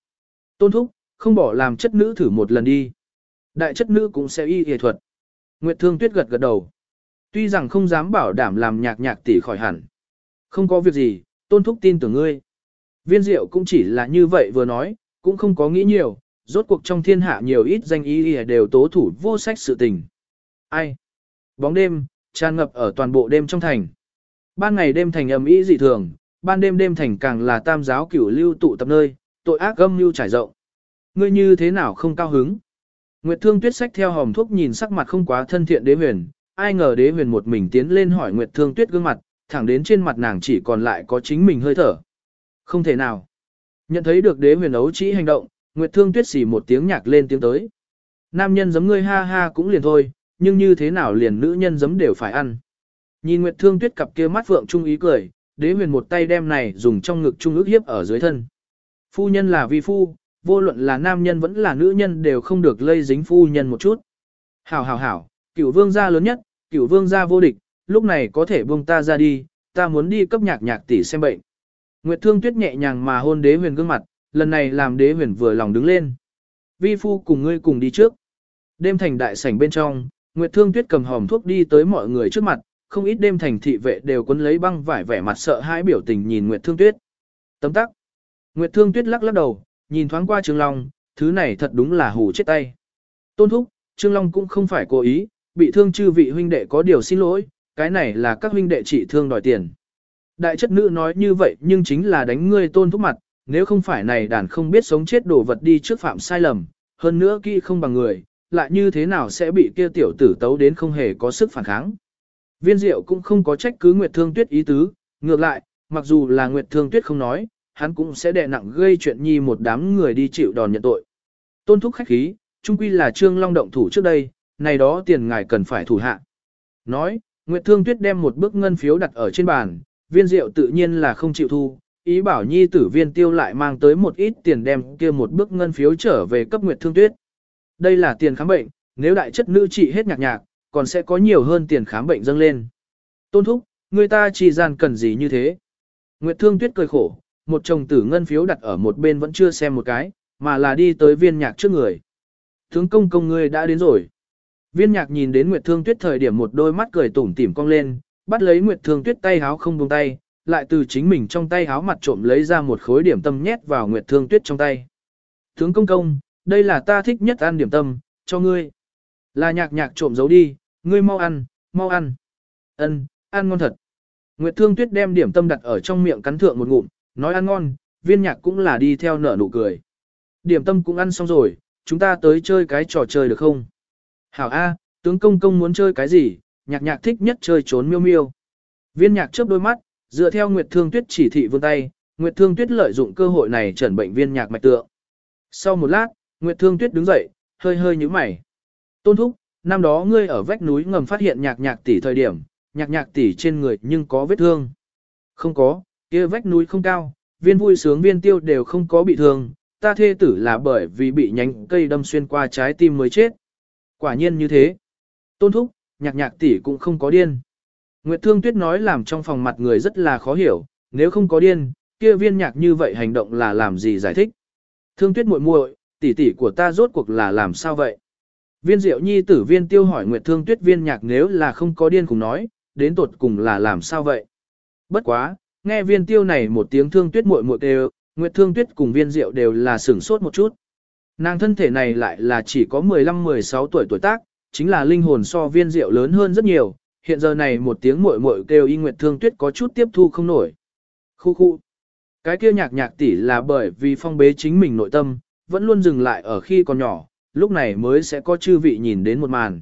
[SPEAKER 1] Tôn thúc, không bỏ làm chất nữ thử một lần đi. Đại chất nữ cũng sẽ y y thuật. Nguyệt Thương Tuyết gật gật đầu. Tuy rằng không dám bảo đảm làm nhạc nhạc tỷ khỏi hẳn. Không có việc gì, tôn thúc tin tưởng ngươi. Viên diệu cũng chỉ là như vậy vừa nói, cũng không có nghĩ nhiều, rốt cuộc trong thiên hạ nhiều ít danh y đều tố thủ vô sách sự tình. Ai? Bóng đêm, tràn ngập ở toàn bộ đêm trong thành. Ban ngày đêm thành ầm ĩ dị thường, ban đêm đêm thành càng là tam giáo cửu lưu tụ tập nơi, tội ác âm lưu trải rộng. Ngươi như thế nào không cao hứng? Nguyệt Thương Tuyết sách theo hòm thuốc nhìn sắc mặt không quá thân thiện đế huyền, ai ngờ đế huyền một mình tiến lên hỏi Nguyệt Thương Tuyết gương mặt, thẳng đến trên mặt nàng chỉ còn lại có chính mình hơi thở. Không thể nào. Nhận thấy được đế huyền ấu chỉ hành động, Nguyệt Thương Tuyết xỉ một tiếng nhạc lên tiếng tới. Nam nhân giấm ngươi ha ha cũng liền thôi, nhưng như thế nào liền nữ nhân giấm đều phải ăn. Nhìn Nguyệt Thương Tuyết cặp kia mắt vượng trung ý cười, đế huyền một tay đem này dùng trong ngực trung ước hiếp ở dưới thân. Phu nhân là vi phu, vô luận là nam nhân vẫn là nữ nhân đều không được lây dính phu nhân một chút. Hảo hảo hảo, cửu vương gia lớn nhất, cửu vương gia vô địch, lúc này có thể buông ta ra đi, ta muốn đi cấp nhạc nhạc tỷ xem bệnh. Nguyệt Thương Tuyết nhẹ nhàng mà hôn đế huyền gương mặt, lần này làm đế huyền vừa lòng đứng lên. Vi phu cùng ngươi cùng đi trước. Đêm thành đại sảnh bên trong, Nguyệt Thương Tuyết cầm hòm thuốc đi tới mọi người trước mặt, không ít đêm thành thị vệ đều quấn lấy băng vải vẻ mặt sợ hãi biểu tình nhìn Nguyệt Thương Tuyết. Tấm tắc. Nguyệt Thương Tuyết lắc lắc đầu, nhìn thoáng qua Trương Long, thứ này thật đúng là hù chết tay. Tôn thúc, Trương Long cũng không phải cố ý, bị thương chư vị huynh đệ có điều xin lỗi, cái này là các huynh đệ chỉ thương đòi tiền. Đại chất nữ nói như vậy nhưng chính là đánh ngươi tôn thúc mặt, nếu không phải này đàn không biết sống chết đổ vật đi trước phạm sai lầm, hơn nữa kỹ không bằng người, lại như thế nào sẽ bị kia tiểu tử tấu đến không hề có sức phản kháng. Viên diệu cũng không có trách cứ Nguyệt Thương Tuyết ý tứ, ngược lại, mặc dù là Nguyệt Thương Tuyết không nói, hắn cũng sẽ đè nặng gây chuyện nhi một đám người đi chịu đòn nhận tội. Tôn thúc khách khí, trung quy là Trương Long động thủ trước đây, này đó tiền ngài cần phải thủ hạ. Nói, Nguyệt Thương Tuyết đem một bức ngân phiếu đặt ở trên bàn, viên rượu tự nhiên là không chịu thu, ý bảo nhi tử viên tiêu lại mang tới một ít tiền đem kia một bức ngân phiếu trở về cấp Nguyệt Thương Tuyết. Đây là tiền khám bệnh, nếu đại chất nữ trị hết nhạc nhạc, còn sẽ có nhiều hơn tiền khám bệnh dâng lên. Tôn thúc, người ta chỉ gian cần gì như thế? Nguyệt Thương Tuyết cười khổ, một chồng tử ngân phiếu đặt ở một bên vẫn chưa xem một cái, mà là đi tới viên nhạc trước người. Tướng công công ngươi đã đến rồi. Viên nhạc nhìn đến Nguyệt Thương Tuyết thời điểm một đôi mắt cười tủm tỉm cong lên, bắt lấy Nguyệt Thương Tuyết tay háo không buông tay, lại từ chính mình trong tay háo mặt trộm lấy ra một khối điểm tâm nhét vào Nguyệt Thương Tuyết trong tay. Tướng công công, đây là ta thích nhất ăn điểm tâm, cho ngươi. Là nhạc nhạc trộm giấu đi, ngươi mau ăn, mau ăn. Ân, ăn ngon thật. Nguyệt Thương Tuyết đem điểm tâm đặt ở trong miệng cắn thượng một ngụm, nói ăn ngon, viên nhạc cũng là đi theo nở nụ cười. Điểm tâm cũng ăn xong rồi, chúng ta tới chơi cái trò chơi được không? Hảo A, tướng công công muốn chơi cái gì, nhạc nhạc thích nhất chơi trốn miêu miêu. Viên nhạc chớp đôi mắt, dựa theo Nguyệt Thương Tuyết chỉ thị vươn tay, Nguyệt Thương Tuyết lợi dụng cơ hội này trần bệnh viên nhạc mạch tượng. Sau một lát, Nguyệt Thương Tuyết đứng dậy, hơi hơi nhíu mày. Tôn thúc, năm đó ngươi ở vách núi ngầm phát hiện nhạc nhạc tỷ thời điểm, nhạc nhạc tỷ trên người nhưng có vết thương. Không có, kia vách núi không cao, viên vui sướng viên tiêu đều không có bị thương, ta thê tử là bởi vì bị nhánh cây đâm xuyên qua trái tim mới chết. Quả nhiên như thế. Tôn thúc, nhạc nhạc tỷ cũng không có điên. Nguyệt Thương Tuyết nói làm trong phòng mặt người rất là khó hiểu, nếu không có điên, kia viên nhạc như vậy hành động là làm gì giải thích. Thương Tuyết muội muội, tỷ tỷ của ta rốt cuộc là làm sao vậy? Viên Diệu Nhi tử viên tiêu hỏi Nguyệt Thương Tuyết viên nhạc nếu là không có điên cùng nói, đến tột cùng là làm sao vậy? Bất quá, nghe viên tiêu này một tiếng Thương Tuyết muội muội đều, Nguyệt Thương Tuyết cùng viên Diệu đều là sửng sốt một chút. Nàng thân thể này lại là chỉ có 15-16 tuổi tuổi tác, chính là linh hồn so viên rượu lớn hơn rất nhiều, hiện giờ này một tiếng muội muội kêu y Nguyệt Thương Tuyết có chút tiếp thu không nổi. Khu khu. Cái kia nhạc nhạc tỷ là bởi vì phong bế chính mình nội tâm, vẫn luôn dừng lại ở khi còn nhỏ, lúc này mới sẽ có chư vị nhìn đến một màn.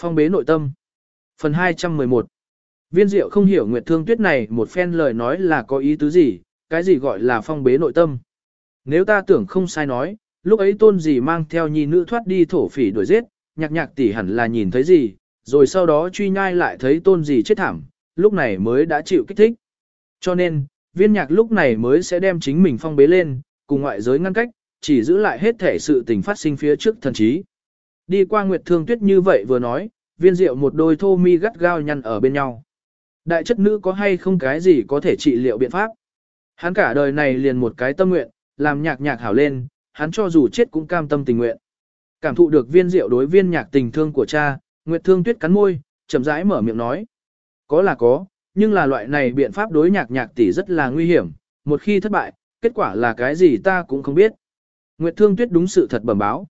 [SPEAKER 1] Phong bế nội tâm. Phần 211 Viên diệu không hiểu Nguyệt Thương Tuyết này một phen lời nói là có ý tứ gì, cái gì gọi là phong bế nội tâm. Nếu ta tưởng không sai nói, lúc ấy tôn gì mang theo nhi nữ thoát đi thổ phỉ đuổi giết, nhạc nhạc tỷ hẳn là nhìn thấy gì, rồi sau đó truy nhai lại thấy tôn gì chết thảm, lúc này mới đã chịu kích thích. Cho nên, viên nhạc lúc này mới sẽ đem chính mình phong bế lên, cùng ngoại giới ngăn cách, chỉ giữ lại hết thể sự tình phát sinh phía trước thần trí. Đi qua Nguyệt Thương Tuyết như vậy vừa nói, viên rượu một đôi thô mi gắt gao nhăn ở bên nhau. Đại chất nữ có hay không cái gì có thể trị liệu biện pháp? Hắn cả đời này liền một cái tâm nguyện, làm nhạc nhạc hảo lên, hắn cho dù chết cũng cam tâm tình nguyện. Cảm thụ được viên diệu đối viên nhạc tình thương của cha, Nguyệt Thương Tuyết cắn môi, chậm rãi mở miệng nói. Có là có, nhưng là loại này biện pháp đối nhạc nhạc tỷ rất là nguy hiểm, một khi thất bại, kết quả là cái gì ta cũng không biết. Nguyệt Thương Tuyết đúng sự thật bẩm báo.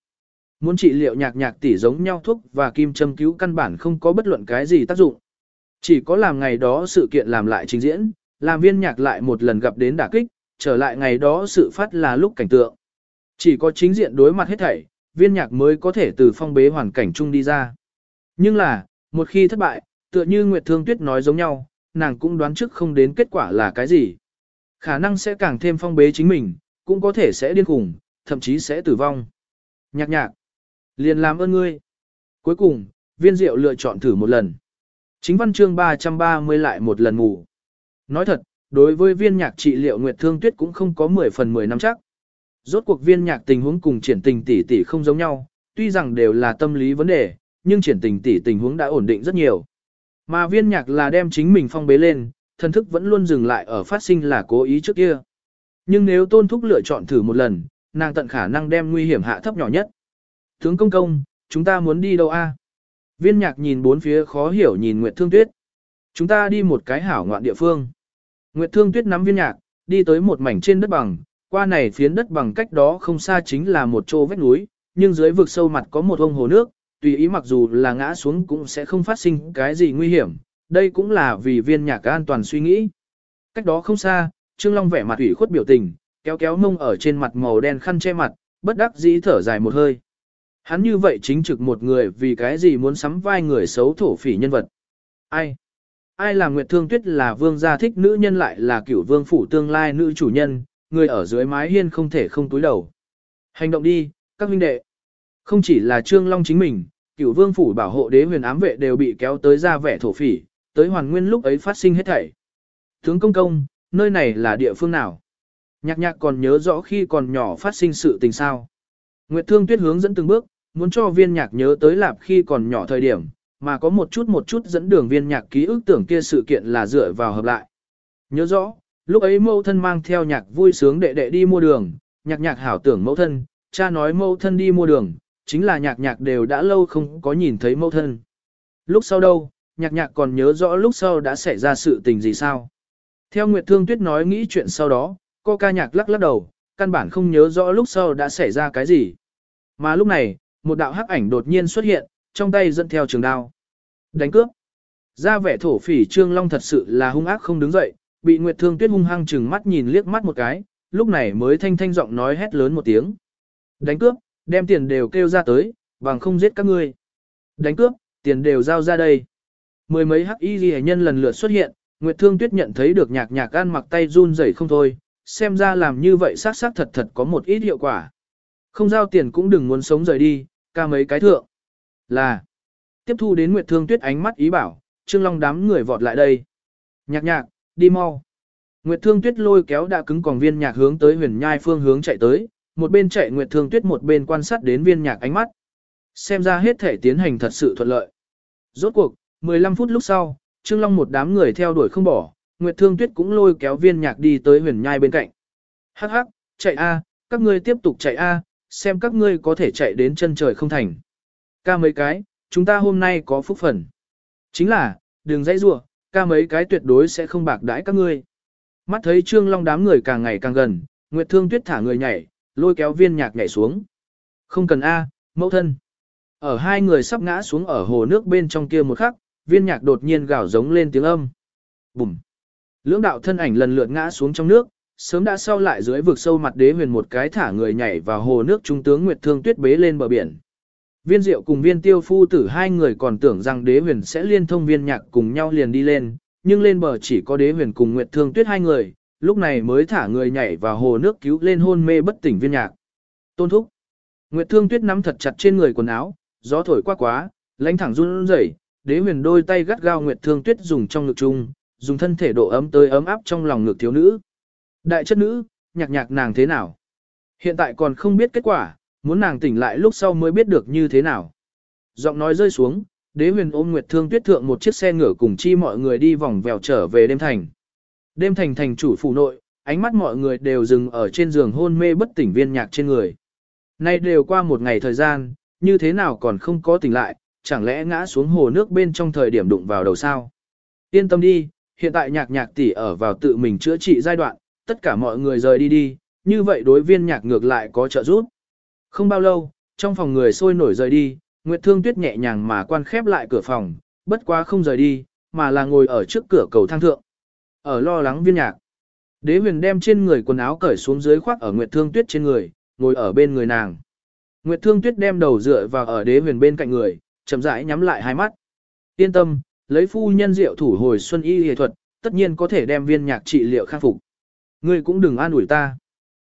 [SPEAKER 1] Muốn trị liệu nhạc nhạc tỷ giống nhau thuốc và kim châm cứu căn bản không có bất luận cái gì tác dụng. Chỉ có làm ngày đó sự kiện làm lại trình diễn, làm viên nhạc lại một lần gặp đến đả kích, trở lại ngày đó sự phát là lúc cảnh tượng. Chỉ có chính diện đối mặt hết thảy, viên nhạc mới có thể từ phong bế hoàn cảnh chung đi ra. Nhưng là, một khi thất bại, tựa như Nguyệt Thương Tuyết nói giống nhau, nàng cũng đoán trước không đến kết quả là cái gì. Khả năng sẽ càng thêm phong bế chính mình, cũng có thể sẽ điên khủng, thậm chí sẽ tử vong. Nhạc nhạc. Liền làm ơn ngươi. Cuối cùng, viên diệu lựa chọn thử một lần. Chính văn chương 330 lại một lần ngủ. Nói thật, đối với viên nhạc trị liệu Nguyệt Thương Tuyết cũng không có 10 phần 10 năm chắc. Rốt cuộc viên nhạc tình huống cùng triển tình tỷ tỷ không giống nhau, tuy rằng đều là tâm lý vấn đề, nhưng triển tình tỷ tình huống đã ổn định rất nhiều. Mà viên nhạc là đem chính mình phong bế lên, thần thức vẫn luôn dừng lại ở phát sinh là cố ý trước kia. Nhưng nếu tôn thúc lựa chọn thử một lần, nàng tận khả năng đem nguy hiểm hạ thấp nhỏ nhất. Tướng công công, chúng ta muốn đi đâu a? Viên nhạc nhìn bốn phía khó hiểu nhìn Nguyệt Thương Tuyết. Chúng ta đi một cái hảo ngoạn địa phương. Nguyệt Thương Tuyết nắm viên nhạc, đi tới một mảnh trên đất bằng, qua này phiến đất bằng cách đó không xa chính là một chỗ vách núi, nhưng dưới vực sâu mặt có một ông hồ nước, tùy ý mặc dù là ngã xuống cũng sẽ không phát sinh cái gì nguy hiểm, đây cũng là vì viên nhạc an toàn suy nghĩ. Cách đó không xa, Trương Long vẻ mặt ủy khuất biểu tình, kéo kéo mông ở trên mặt màu đen khăn che mặt, bất đắc dĩ thở dài một hơi. Hắn như vậy chính trực một người vì cái gì muốn sắm vai người xấu thổ phỉ nhân vật. Ai? Ai là Nguyệt Thương Tuyết là vương gia thích nữ nhân lại là cửu vương phủ tương lai nữ chủ nhân, người ở dưới mái hiên không thể không túi đầu. Hành động đi, các huynh đệ. Không chỉ là Trương Long chính mình, cửu vương phủ bảo hộ đế huyền ám vệ đều bị kéo tới ra vẻ thổ phỉ, tới hoàn nguyên lúc ấy phát sinh hết thảy. Tướng công công, nơi này là địa phương nào? Nhạc nhạc còn nhớ rõ khi còn nhỏ phát sinh sự tình sao. Nguyệt Thương Tuyết hướng dẫn từng bước, muốn cho viên nhạc nhớ tới lạp khi còn nhỏ thời điểm, mà có một chút một chút dẫn đường viên nhạc ký ức tưởng kia sự kiện là dựa vào hợp lại. Nhớ rõ, lúc ấy mẫu thân mang theo nhạc vui sướng đệ đệ đi mua đường, nhạc nhạc hảo tưởng mẫu thân, cha nói mẫu thân đi mua đường, chính là nhạc nhạc đều đã lâu không có nhìn thấy mẫu thân. Lúc sau đâu, nhạc nhạc còn nhớ rõ lúc sau đã xảy ra sự tình gì sao. Theo Nguyệt Thương Tuyết nói nghĩ chuyện sau đó, cô ca nhạc lắc lắc đầu, căn bản không nhớ rõ lúc sau đã xảy ra cái gì. Mà lúc này, một đạo hắc ảnh đột nhiên xuất hiện, trong tay dẫn theo trường đao. Đánh cướp. Ra vẻ thổ phỉ Trương Long thật sự là hung ác không đứng dậy, bị Nguyệt Thương Tuyết hung hăng chừng mắt nhìn liếc mắt một cái, lúc này mới thanh thanh giọng nói hét lớn một tiếng. Đánh cướp, đem tiền đều kêu ra tới, bằng không giết các ngươi. Đánh cướp, tiền đều giao ra đây. Mười mấy hắc y ghi nhân lần lượt xuất hiện, Nguyệt Thương Tuyết nhận thấy được nhạc nhạc an mặc tay run rẩy không thôi, xem ra làm như vậy xác xác thật thật có một ít hiệu quả. Không giao tiền cũng đừng muốn sống rời đi, ca mấy cái thượng. Là, tiếp thu đến Nguyệt Thương Tuyết ánh mắt ý bảo, Trương Long đám người vọt lại đây. Nhạc nhạc, đi mau. Nguyệt Thương Tuyết lôi kéo đã cứng còn viên nhạc hướng tới huyền nhai phương hướng chạy tới, một bên chạy Nguyệt Thương Tuyết một bên quan sát đến viên nhạc ánh mắt. Xem ra hết thể tiến hành thật sự thuận lợi. Rốt cuộc, 15 phút lúc sau, Trương Long một đám người theo đuổi không bỏ, Nguyệt Thương Tuyết cũng lôi kéo viên nhạc đi tới huyền nhai bên cạnh. Hắc hắc, chạy a, các ngươi tiếp tục chạy a, xem các ngươi có thể chạy đến chân trời không thành. Ca mấy cái, chúng ta hôm nay có phúc phần. Chính là, đường dãy rua, ca mấy cái tuyệt đối sẽ không bạc đãi các ngươi. Mắt thấy Trương Long đám người càng ngày càng gần, Nguyệt Thương Tuyết thả người nhảy, lôi kéo viên nhạc nhảy xuống. Không cần A, mẫu thân. Ở hai người sắp ngã xuống ở hồ nước bên trong kia một khắc, viên nhạc đột nhiên gào giống lên tiếng âm. Bùm. Lưỡng đạo thân ảnh lần lượt ngã xuống trong nước, sớm đã sau lại dưới vực sâu mặt đế huyền một cái thả người nhảy vào hồ nước trung tướng Nguyệt Thương Tuyết bế lên bờ biển. Viên Diệu cùng Viên Tiêu Phu tử hai người còn tưởng rằng đế huyền sẽ liên thông viên nhạc cùng nhau liền đi lên, nhưng lên bờ chỉ có đế huyền cùng Nguyệt Thương Tuyết hai người, lúc này mới thả người nhảy vào hồ nước cứu lên hôn mê bất tỉnh viên nhạc. Tôn thúc. Nguyệt Thương Tuyết nắm thật chặt trên người quần áo, gió thổi qua quá, lãnh thẳng run rẩy, đế huyền đôi tay gắt gao Nguyệt Thương Tuyết dùng trong ngực chung, dùng thân thể độ ấm tới ấm áp trong lòng ngực thiếu nữ. Đại chất nữ, nhạc nhạc nàng thế nào? Hiện tại còn không biết kết quả, muốn nàng tỉnh lại lúc sau mới biết được như thế nào. Giọng nói rơi xuống, đế huyền ôm Nguyệt Thương Tuyết thượng một chiếc xe ngựa cùng chi mọi người đi vòng vèo trở về đêm thành. Đêm thành thành chủ phủ nội, ánh mắt mọi người đều dừng ở trên giường hôn mê bất tỉnh viên nhạc trên người. Nay đều qua một ngày thời gian, như thế nào còn không có tỉnh lại, chẳng lẽ ngã xuống hồ nước bên trong thời điểm đụng vào đầu sao? Yên tâm đi, hiện tại nhạc nhạc tỷ ở vào tự mình chữa trị giai đoạn, tất cả mọi người rời đi đi, như vậy đối viên nhạc ngược lại có trợ giúp. Không bao lâu, trong phòng người sôi nổi rời đi, Nguyệt Thương Tuyết nhẹ nhàng mà quan khép lại cửa phòng, bất quá không rời đi, mà là ngồi ở trước cửa cầu thang thượng. Ở lo lắng viên nhạc. Đế huyền đem trên người quần áo cởi xuống dưới khoác ở Nguyệt Thương Tuyết trên người, ngồi ở bên người nàng. Nguyệt Thương Tuyết đem đầu dựa vào ở đế huyền bên cạnh người, chậm rãi nhắm lại hai mắt. Yên tâm, lấy phu nhân diệu thủ hồi xuân y y thuật, tất nhiên có thể đem viên nhạc trị liệu khắc phục. Ngươi cũng đừng an ủi ta.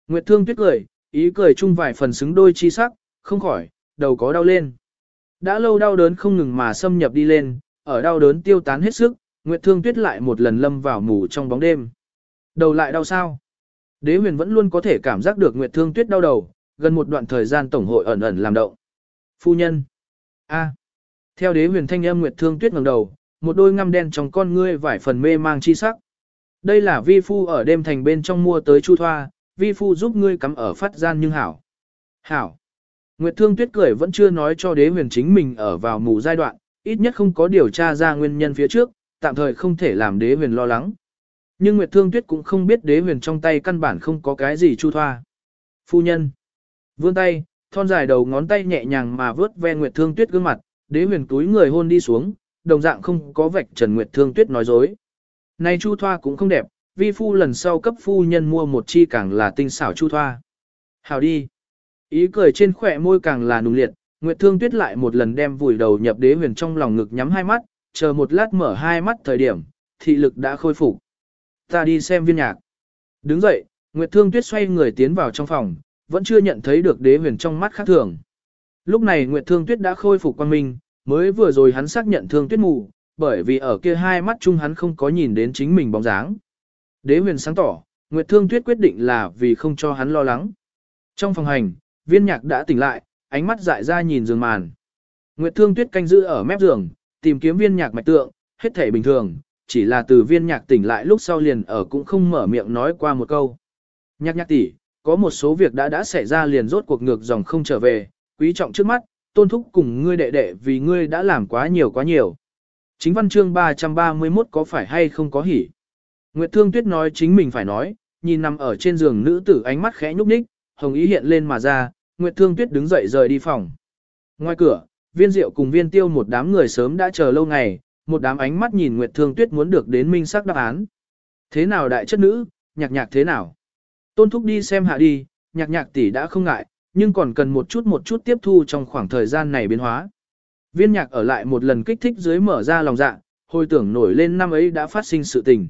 [SPEAKER 1] Nguyệt Thương Tuyết cười, ý cười chung vài phần xứng đôi chi sắc, không khỏi, đầu có đau lên. Đã lâu đau đớn không ngừng mà xâm nhập đi lên, ở đau đớn tiêu tán hết sức, Nguyệt Thương Tuyết lại một lần lâm vào mù trong bóng đêm. Đầu lại đau sao? Đế huyền vẫn luôn có thể cảm giác được Nguyệt Thương Tuyết đau đầu, gần một đoạn thời gian tổng hội ẩn ẩn làm động. Phu nhân. A. Theo đế huyền thanh âm Nguyệt Thương Tuyết ngẩng đầu, một đôi ngăm đen trong con ngươi vải phần mê mang chi sắc. Đây là vi phu ở đêm thành bên trong mua tới chu thoa, vi phu giúp ngươi cắm ở phát gian nhưng hảo. Hảo. Nguyệt Thương Tuyết cười vẫn chưa nói cho đế huyền chính mình ở vào mù giai đoạn, ít nhất không có điều tra ra nguyên nhân phía trước, tạm thời không thể làm đế huyền lo lắng. Nhưng Nguyệt Thương Tuyết cũng không biết đế huyền trong tay căn bản không có cái gì chu thoa. Phu nhân. Vươn tay, thon dài đầu ngón tay nhẹ nhàng mà vớt ve Nguyệt Thương Tuyết gương mặt, đế huyền túi người hôn đi xuống, đồng dạng không có vạch Trần Nguyệt Thương Tuyết nói dối. Này chu thoa cũng không đẹp, vi phu lần sau cấp phu nhân mua một chi càng là tinh xảo chu thoa. Hào đi. Ý cười trên khỏe môi càng là nùng liệt, Nguyệt Thương Tuyết lại một lần đem vùi đầu nhập đế huyền trong lòng ngực nhắm hai mắt, chờ một lát mở hai mắt thời điểm, thị lực đã khôi phục. Ta đi xem viên nhạc. Đứng dậy, Nguyệt Thương Tuyết xoay người tiến vào trong phòng, vẫn chưa nhận thấy được đế huyền trong mắt khác thường. Lúc này Nguyệt Thương Tuyết đã khôi phục quan minh, mới vừa rồi hắn xác nhận Thương Tuyết mù, bởi vì ở kia hai mắt chung hắn không có nhìn đến chính mình bóng dáng. Đế huyền sáng tỏ, Nguyệt Thương Tuyết quyết định là vì không cho hắn lo lắng. Trong phòng hành, viên nhạc đã tỉnh lại, ánh mắt dại ra nhìn giường màn. Nguyệt Thương Tuyết canh giữ ở mép giường, tìm kiếm viên nhạc mạch tượng, hết thể bình thường, chỉ là từ viên nhạc tỉnh lại lúc sau liền ở cũng không mở miệng nói qua một câu. Nhạc nhạc tỷ, có một số việc đã đã xảy ra liền rốt cuộc ngược dòng không trở về, quý trọng trước mắt, tôn thúc cùng ngươi đệ đệ vì ngươi đã làm quá nhiều quá nhiều. Chính văn chương 331 có phải hay không có hỉ? Nguyệt Thương Tuyết nói chính mình phải nói, nhìn nằm ở trên giường nữ tử ánh mắt khẽ nhúc nhích, hồng ý hiện lên mà ra, Nguyệt Thương Tuyết đứng dậy rời đi phòng. Ngoài cửa, viên diệu cùng viên tiêu một đám người sớm đã chờ lâu ngày, một đám ánh mắt nhìn Nguyệt Thương Tuyết muốn được đến minh xác đáp án. Thế nào đại chất nữ, nhạc nhạc thế nào? Tôn thúc đi xem hạ đi, nhạc nhạc tỷ đã không ngại, nhưng còn cần một chút một chút tiếp thu trong khoảng thời gian này biến hóa. Viên nhạc ở lại một lần kích thích dưới mở ra lòng dạ, hồi tưởng nổi lên năm ấy đã phát sinh sự tình.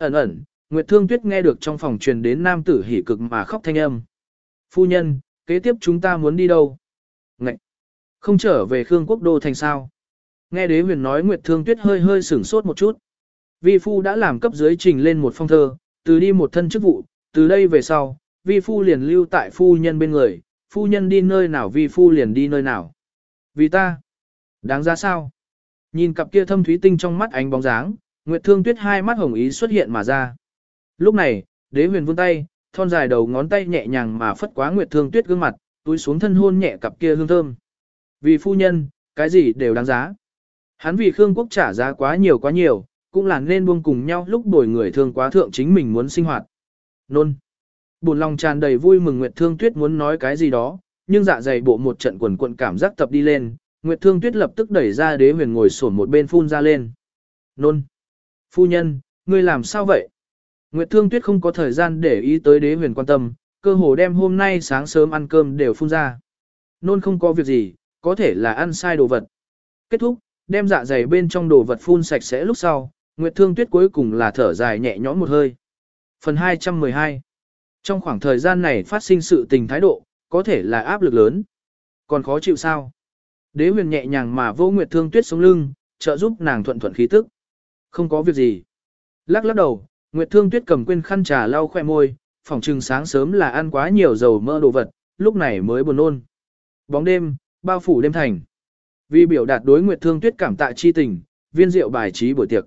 [SPEAKER 1] Ẩn ẩn, Nguyệt Thương Tuyết nghe được trong phòng truyền đến nam tử hỉ cực mà khóc thanh âm. Phu nhân, kế tiếp chúng ta muốn đi đâu? Ngậy! Không trở về Khương Quốc Đô thành sao? Nghe đế huyền nói Nguyệt Thương Tuyết hơi hơi sửng sốt một chút. Vi Phu đã làm cấp dưới trình lên một phong thơ, từ đi một thân chức vụ, từ đây về sau, Vi Phu liền lưu tại phu nhân bên người, phu nhân đi nơi nào Vi Phu liền đi nơi nào. Vì ta, đáng ra sao? Nhìn cặp kia thâm thúy tinh trong mắt ánh bóng dáng, Nguyệt Thương Tuyết hai mắt hồng ý xuất hiện mà ra. Lúc này, đế huyền vươn tay, thon dài đầu ngón tay nhẹ nhàng mà phất quá Nguyệt Thương Tuyết gương mặt, túi xuống thân hôn nhẹ cặp kia hương thơm. Vì phu nhân, cái gì đều đáng giá. Hắn vì Khương Quốc trả giá quá nhiều quá nhiều, cũng là nên buông cùng nhau lúc đổi người thương quá thượng chính mình muốn sinh hoạt. Nôn. Buồn lòng tràn đầy vui mừng Nguyệt Thương Tuyết muốn nói cái gì đó, nhưng dạ dày bộ một trận quần quận cảm giác tập đi lên, Nguyệt Thương Tuyết lập tức đẩy ra đế huyền ngồi sổn một bên phun ra lên. Nôn. Phu nhân, ngươi làm sao vậy? Nguyệt Thương Tuyết không có thời gian để ý tới đế huyền quan tâm, cơ hồ đem hôm nay sáng sớm ăn cơm đều phun ra. Nôn không có việc gì, có thể là ăn sai đồ vật. Kết thúc, đem dạ dày bên trong đồ vật phun sạch sẽ lúc sau, Nguyệt Thương Tuyết cuối cùng là thở dài nhẹ nhõm một hơi. Phần 212 Trong khoảng thời gian này phát sinh sự tình thái độ, có thể là áp lực lớn. Còn khó chịu sao? Đế huyền nhẹ nhàng mà vô Nguyệt Thương Tuyết sống lưng, trợ giúp nàng thuận thuận khí tức. Không có việc gì. Lắc lắc đầu, Nguyệt Thương Tuyết cầm quên khăn trà lau khoe môi, phòng trừng sáng sớm là ăn quá nhiều dầu mỡ đồ vật, lúc này mới buồn nôn. Bóng đêm, bao phủ đêm thành. Vì biểu đạt đối Nguyệt Thương Tuyết cảm tạ chi tình, viên rượu bài trí buổi tiệc.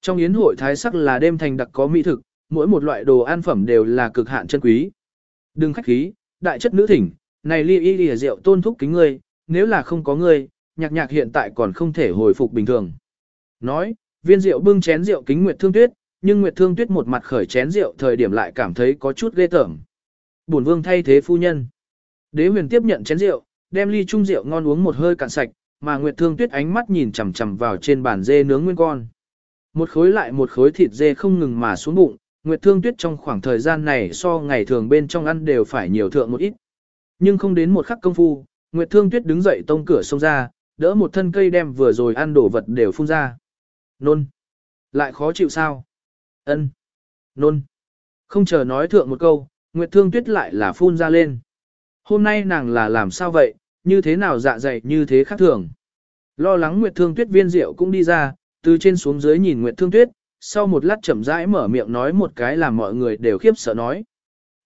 [SPEAKER 1] Trong yến hội thái sắc là đêm thành đặc có mỹ thực, mỗi một loại đồ ăn phẩm đều là cực hạn chân quý. Đừng khách khí, đại chất nữ thỉnh, này ly y lìa rượu tôn thúc kính ngươi, nếu là không có ngươi, nhạc nhạc hiện tại còn không thể hồi phục bình thường. Nói, viên rượu bưng chén rượu kính Nguyệt Thương Tuyết, nhưng Nguyệt Thương Tuyết một mặt khởi chén rượu thời điểm lại cảm thấy có chút ghê tởm. Bổn vương thay thế phu nhân. Đế huyền tiếp nhận chén rượu, đem ly chung rượu ngon uống một hơi cạn sạch, mà Nguyệt Thương Tuyết ánh mắt nhìn chằm chằm vào trên bàn dê nướng nguyên con. Một khối lại một khối thịt dê không ngừng mà xuống bụng, Nguyệt Thương Tuyết trong khoảng thời gian này so ngày thường bên trong ăn đều phải nhiều thượng một ít. Nhưng không đến một khắc công phu, Nguyệt Thương Tuyết đứng dậy tông cửa xông ra, đỡ một thân cây đem vừa rồi ăn đổ vật đều phun ra. Nôn. Lại khó chịu sao? Ân. Nôn. Không chờ nói thượng một câu, Nguyệt Thương Tuyết lại là phun ra lên. Hôm nay nàng là làm sao vậy, như thế nào dạ dày như thế khác thường. Lo lắng Nguyệt Thương Tuyết viên rượu cũng đi ra, từ trên xuống dưới nhìn Nguyệt Thương Tuyết, sau một lát chậm rãi mở miệng nói một cái làm mọi người đều khiếp sợ nói.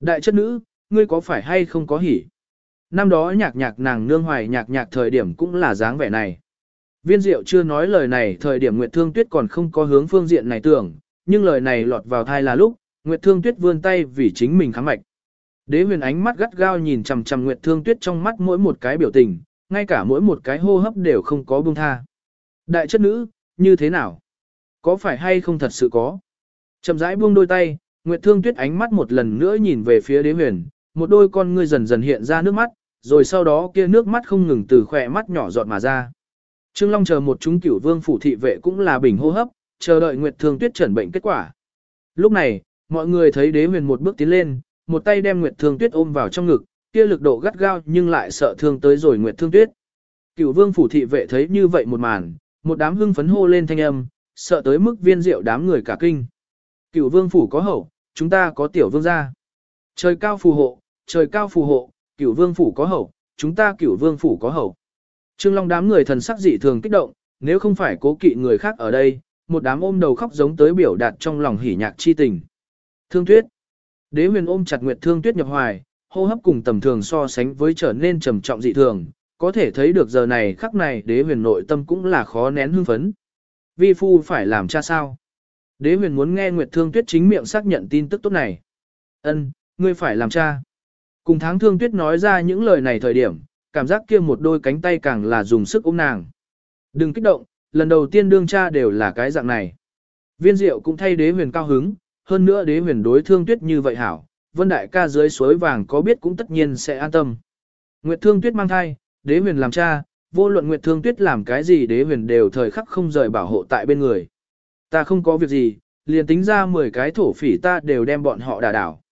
[SPEAKER 1] Đại chất nữ, ngươi có phải hay không có hỉ? Năm đó nhạc nhạc nàng nương hoài nhạc nhạc thời điểm cũng là dáng vẻ này. Viên diệu chưa nói lời này thời điểm Nguyệt Thương Tuyết còn không có hướng phương diện này tưởng, nhưng lời này lọt vào thai là lúc, Nguyệt Thương Tuyết vươn tay vì chính mình kháng mạch. Đế huyền ánh mắt gắt gao nhìn chằm chằm Nguyệt Thương Tuyết trong mắt mỗi một cái biểu tình, ngay cả mỗi một cái hô hấp đều không có buông tha. Đại chất nữ, như thế nào? Có phải hay không thật sự có? Chậm rãi buông đôi tay, Nguyệt Thương Tuyết ánh mắt một lần nữa nhìn về phía đế huyền, một đôi con ngươi dần dần hiện ra nước mắt, rồi sau đó kia nước mắt không ngừng từ khỏe mắt nhỏ giọt mà ra. Trương Long chờ một chúng cửu vương phủ thị vệ cũng là bình hô hấp, chờ đợi Nguyệt Thương Tuyết chẩn bệnh kết quả. Lúc này, mọi người thấy đế huyền một bước tiến lên, một tay đem Nguyệt Thương Tuyết ôm vào trong ngực, kia lực độ gắt gao nhưng lại sợ thương tới rồi Nguyệt Thương Tuyết. Cửu vương phủ thị vệ thấy như vậy một màn, một đám hưng phấn hô lên thanh âm, sợ tới mức viên rượu đám người cả kinh. Cửu vương phủ có hậu, chúng ta có tiểu vương gia. Trời cao phù hộ, trời cao phù hộ, cửu vương phủ có hậu, chúng ta cửu vương phủ có hậu. Trương Long đám người thần sắc dị thường kích động, nếu không phải cố kỵ người khác ở đây, một đám ôm đầu khóc giống tới biểu đạt trong lòng hỉ nhạc chi tình. Thương Tuyết. Đế huyền ôm chặt Nguyệt Thương Tuyết nhập hoài, hô hấp cùng tầm thường so sánh với trở nên trầm trọng dị thường, có thể thấy được giờ này khắc này đế huyền nội tâm cũng là khó nén hưng phấn. Vi phu phải làm cha sao? Đế huyền muốn nghe Nguyệt Thương Tuyết chính miệng xác nhận tin tức tốt này. Ân, ngươi phải làm cha. Cùng tháng Thương Tuyết nói ra những lời này thời điểm, cảm giác kia một đôi cánh tay càng là dùng sức ôm nàng. Đừng kích động, lần đầu tiên đương cha đều là cái dạng này. Viên diệu cũng thay đế huyền cao hứng, hơn nữa đế huyền đối thương tuyết như vậy hảo, vân đại ca dưới suối vàng có biết cũng tất nhiên sẽ an tâm. Nguyệt thương tuyết mang thai, đế huyền làm cha, vô luận Nguyệt thương tuyết làm cái gì đế huyền đều thời khắc không rời bảo hộ tại bên người. Ta không có việc gì, liền tính ra 10 cái thổ phỉ ta đều đem bọn họ đả đảo.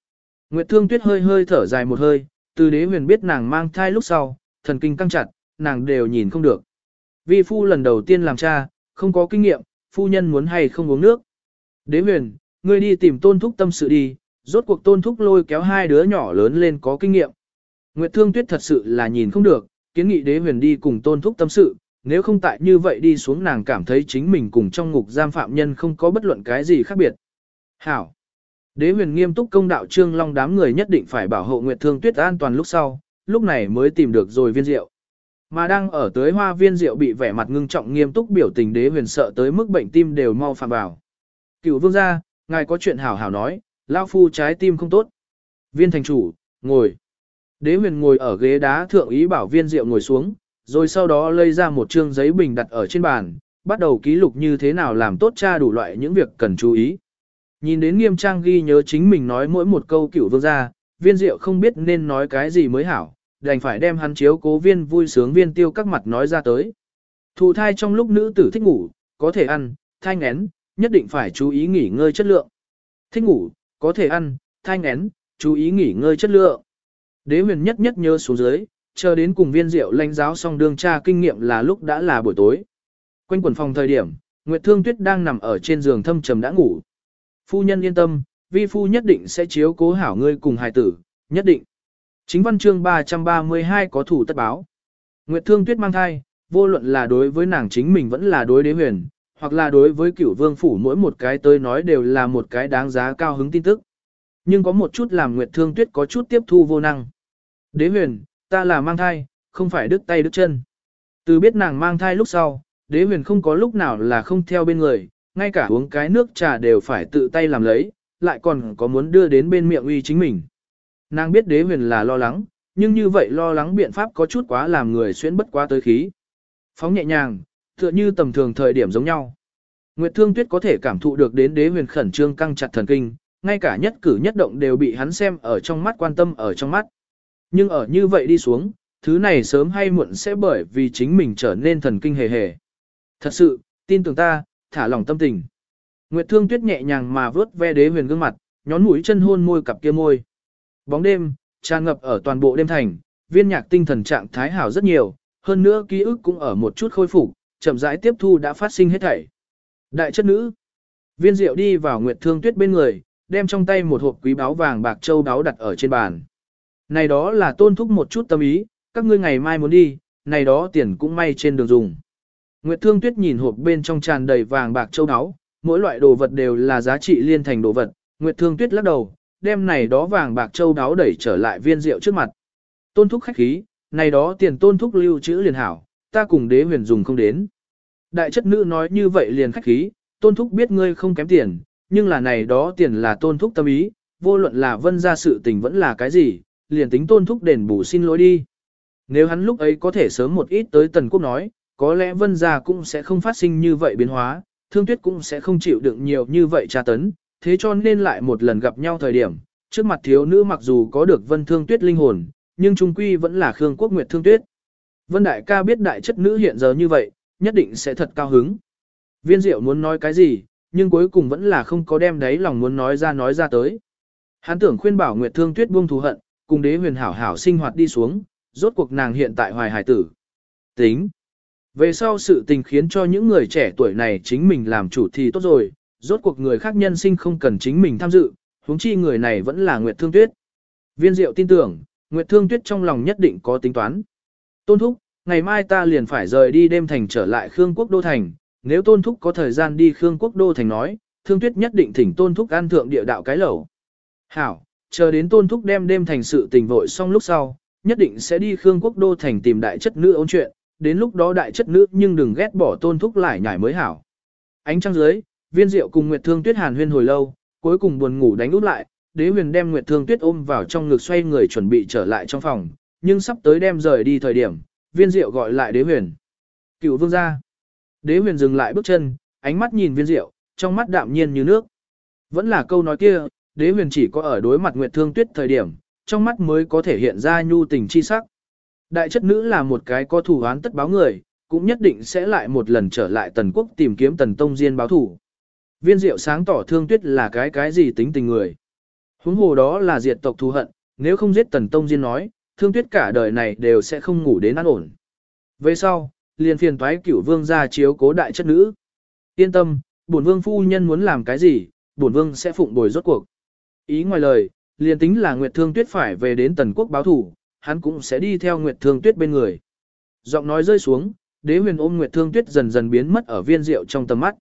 [SPEAKER 1] Nguyệt thương tuyết hơi hơi thở dài một hơi, từ đế huyền biết nàng mang thai lúc sau, thần kinh căng chặt, nàng đều nhìn không được. Vi phu lần đầu tiên làm cha, không có kinh nghiệm, phu nhân muốn hay không uống nước. Đế huyền, ngươi đi tìm tôn thúc tâm sự đi, rốt cuộc tôn thúc lôi kéo hai đứa nhỏ lớn lên có kinh nghiệm. Nguyệt Thương Tuyết thật sự là nhìn không được, kiến nghị đế huyền đi cùng tôn thúc tâm sự, nếu không tại như vậy đi xuống nàng cảm thấy chính mình cùng trong ngục giam phạm nhân không có bất luận cái gì khác biệt. Hảo! Đế huyền nghiêm túc công đạo trương long đám người nhất định phải bảo hộ Nguyệt Thương Tuyết an toàn lúc sau, lúc này mới tìm được rồi viên rượu. Mà đang ở tới hoa viên rượu bị vẻ mặt ngưng trọng nghiêm túc biểu tình đế huyền sợ tới mức bệnh tim đều mau phạm vào. Cựu vương gia, ngài có chuyện hảo hảo nói, lao phu trái tim không tốt. Viên thành chủ, ngồi. Đế huyền ngồi ở ghế đá thượng ý bảo viên rượu ngồi xuống, rồi sau đó lấy ra một trương giấy bình đặt ở trên bàn, bắt đầu ký lục như thế nào làm tốt tra đủ loại những việc cần chú ý. Nhìn đến nghiêm trang ghi nhớ chính mình nói mỗi một câu cựu vương gia, viên diệu không biết nên nói cái gì mới hảo, đành phải đem hắn chiếu cố viên vui sướng viên tiêu các mặt nói ra tới. Thụ thai trong lúc nữ tử thích ngủ, có thể ăn, thai ngén, nhất định phải chú ý nghỉ ngơi chất lượng. Thích ngủ, có thể ăn, thai ngén, chú ý nghỉ ngơi chất lượng. Đế huyền nhất nhất nhớ xuống dưới, chờ đến cùng viên diệu lãnh giáo xong đương tra kinh nghiệm là lúc đã là buổi tối. Quanh quần phòng thời điểm, Nguyệt Thương Tuyết đang nằm ở trên giường thâm trầm đã ngủ. Phu nhân yên tâm, vi phu nhất định sẽ chiếu cố hảo ngươi cùng hài tử, nhất định. Chính văn chương 332 có thủ tất báo. Nguyệt Thương Tuyết mang thai, vô luận là đối với nàng chính mình vẫn là đối đế huyền, hoặc là đối với cửu vương phủ mỗi một cái tới nói đều là một cái đáng giá cao hứng tin tức. Nhưng có một chút làm Nguyệt Thương Tuyết có chút tiếp thu vô năng. Đế huyền, ta là mang thai, không phải đứt tay đứt chân. Từ biết nàng mang thai lúc sau, đế huyền không có lúc nào là không theo bên người, ngay cả uống cái nước trà đều phải tự tay làm lấy, lại còn có muốn đưa đến bên miệng uy chính mình. Nàng biết đế huyền là lo lắng, nhưng như vậy lo lắng biện pháp có chút quá làm người xuyên bất quá tới khí. Phóng nhẹ nhàng, tựa như tầm thường thời điểm giống nhau. Nguyệt Thương Tuyết có thể cảm thụ được đến đế huyền khẩn trương căng chặt thần kinh, ngay cả nhất cử nhất động đều bị hắn xem ở trong mắt quan tâm ở trong mắt. Nhưng ở như vậy đi xuống, thứ này sớm hay muộn sẽ bởi vì chính mình trở nên thần kinh hề hề. Thật sự, tin tưởng ta, thả lòng tâm tình. Nguyệt Thương Tuyết nhẹ nhàng mà vớt ve đế huyền gương mặt, nhón mũi chân hôn môi cặp kia môi. Bóng đêm, tràn ngập ở toàn bộ đêm thành, viên nhạc tinh thần trạng thái hảo rất nhiều, hơn nữa ký ức cũng ở một chút khôi phục, chậm rãi tiếp thu đã phát sinh hết thảy. Đại chất nữ, Viên Diệu đi vào Nguyệt Thương Tuyết bên người, đem trong tay một hộp quý báu vàng bạc châu báu đặt ở trên bàn. Này đó là tôn thúc một chút tâm ý, các ngươi ngày mai muốn đi, này đó tiền cũng may trên đường dùng. Nguyệt Thương Tuyết nhìn hộp bên trong tràn đầy vàng bạc châu báu, mỗi loại đồ vật đều là giá trị liên thành đồ vật. Nguyệt Thương Tuyết lắc đầu, đem này đó vàng bạc châu đáo đẩy trở lại viên rượu trước mặt. Tôn thúc khách khí, này đó tiền tôn thúc lưu trữ liền hảo, ta cùng đế huyền dùng không đến. Đại chất nữ nói như vậy liền khách khí, tôn thúc biết ngươi không kém tiền, nhưng là này đó tiền là tôn thúc tâm ý, vô luận là vân ra sự tình vẫn là cái gì, liền tính tôn thúc đền bù xin lỗi đi. Nếu hắn lúc ấy có thể sớm một ít tới tần quốc nói, có lẽ vân gia cũng sẽ không phát sinh như vậy biến hóa, thương tuyết cũng sẽ không chịu đựng nhiều như vậy tra tấn, thế cho nên lại một lần gặp nhau thời điểm, trước mặt thiếu nữ mặc dù có được vân thương tuyết linh hồn, nhưng trung quy vẫn là Khương Quốc Nguyệt thương tuyết. Vân đại ca biết đại chất nữ hiện giờ như vậy, nhất định sẽ thật cao hứng. Viên diệu muốn nói cái gì, nhưng cuối cùng vẫn là không có đem đấy lòng muốn nói ra nói ra tới. Hắn tưởng khuyên bảo Nguyệt Thương Tuyết buông thù hận, cùng đế huyền hảo hảo sinh hoạt đi xuống, rốt cuộc nàng hiện tại hoài hải tử. Tính. Về sau sự tình khiến cho những người trẻ tuổi này chính mình làm chủ thì tốt rồi, rốt cuộc người khác nhân sinh không cần chính mình tham dự, huống chi người này vẫn là Nguyệt Thương Tuyết. Viên Diệu tin tưởng, Nguyệt Thương Tuyết trong lòng nhất định có tính toán. Tôn Thúc, ngày mai ta liền phải rời đi đêm thành trở lại Khương Quốc Đô Thành, nếu Tôn Thúc có thời gian đi Khương Quốc Đô Thành nói, Thương Tuyết nhất định thỉnh Tôn Thúc an thượng địa đạo cái lẩu. Hảo, chờ đến Tôn Thúc đem đêm thành sự tình vội xong lúc sau, nhất định sẽ đi Khương Quốc Đô Thành tìm đại chất nữ ôn chuyện, đến lúc đó đại chất nữ nhưng đừng ghét bỏ Tôn Thúc lại nhảy mới hảo. Ánh trăng dưới, viên diệu cùng Nguyệt Thương Tuyết hàn huyên hồi lâu, cuối cùng buồn ngủ đánh út lại, đế huyền đem Nguyệt Thương Tuyết ôm vào trong ngực xoay người chuẩn bị trở lại trong phòng, nhưng sắp tới đem rời đi thời điểm, viên diệu gọi lại đế huyền. Cựu vương gia. Đế huyền dừng lại bước chân, ánh mắt nhìn viên diệu, trong mắt đạm nhiên như nước. Vẫn là câu nói kia, đế huyền chỉ có ở đối mặt Nguyệt Thương Tuyết thời điểm, trong mắt mới có thể hiện ra nhu tình chi sắc. Đại chất nữ là một cái có thủ án tất báo người, cũng nhất định sẽ lại một lần trở lại tần quốc tìm kiếm tần tông diên báo thủ. Viên diệu sáng tỏ thương tuyết là cái cái gì tính tình người. Huống hồ đó là diệt tộc thù hận, nếu không giết tần tông diên nói, thương tuyết cả đời này đều sẽ không ngủ đến an ổn. Về sau, liền phiền toái cửu vương ra chiếu cố đại chất nữ. Yên tâm, bổn vương phu nhân muốn làm cái gì, bổn vương sẽ phụng bồi rốt cuộc. Ý ngoài lời, liền tính là Nguyệt Thương Tuyết phải về đến tần quốc báo thủ, hắn cũng sẽ đi theo Nguyệt Thương Tuyết bên người. Giọng nói rơi xuống, đế huyền ôm Nguyệt Thương Tuyết dần dần biến mất ở viên rượu trong tầm mắt.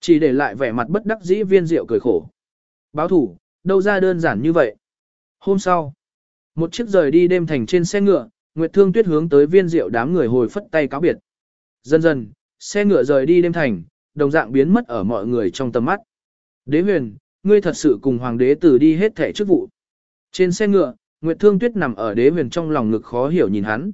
[SPEAKER 1] Chỉ để lại vẻ mặt bất đắc dĩ viên rượu cười khổ. Báo thủ, đâu ra đơn giản như vậy. Hôm sau, một chiếc rời đi đêm thành trên xe ngựa, Nguyệt Thương Tuyết hướng tới viên rượu đám người hồi phất tay cáo biệt. Dần dần, xe ngựa rời đi đêm thành, đồng dạng biến mất ở mọi người trong tầm mắt. Đế huyền, ngươi thật sự cùng hoàng đế tử đi hết thể chức vụ. Trên xe ngựa, Nguyệt Thương Tuyết nằm ở đế huyền trong lòng ngực khó hiểu nhìn hắn.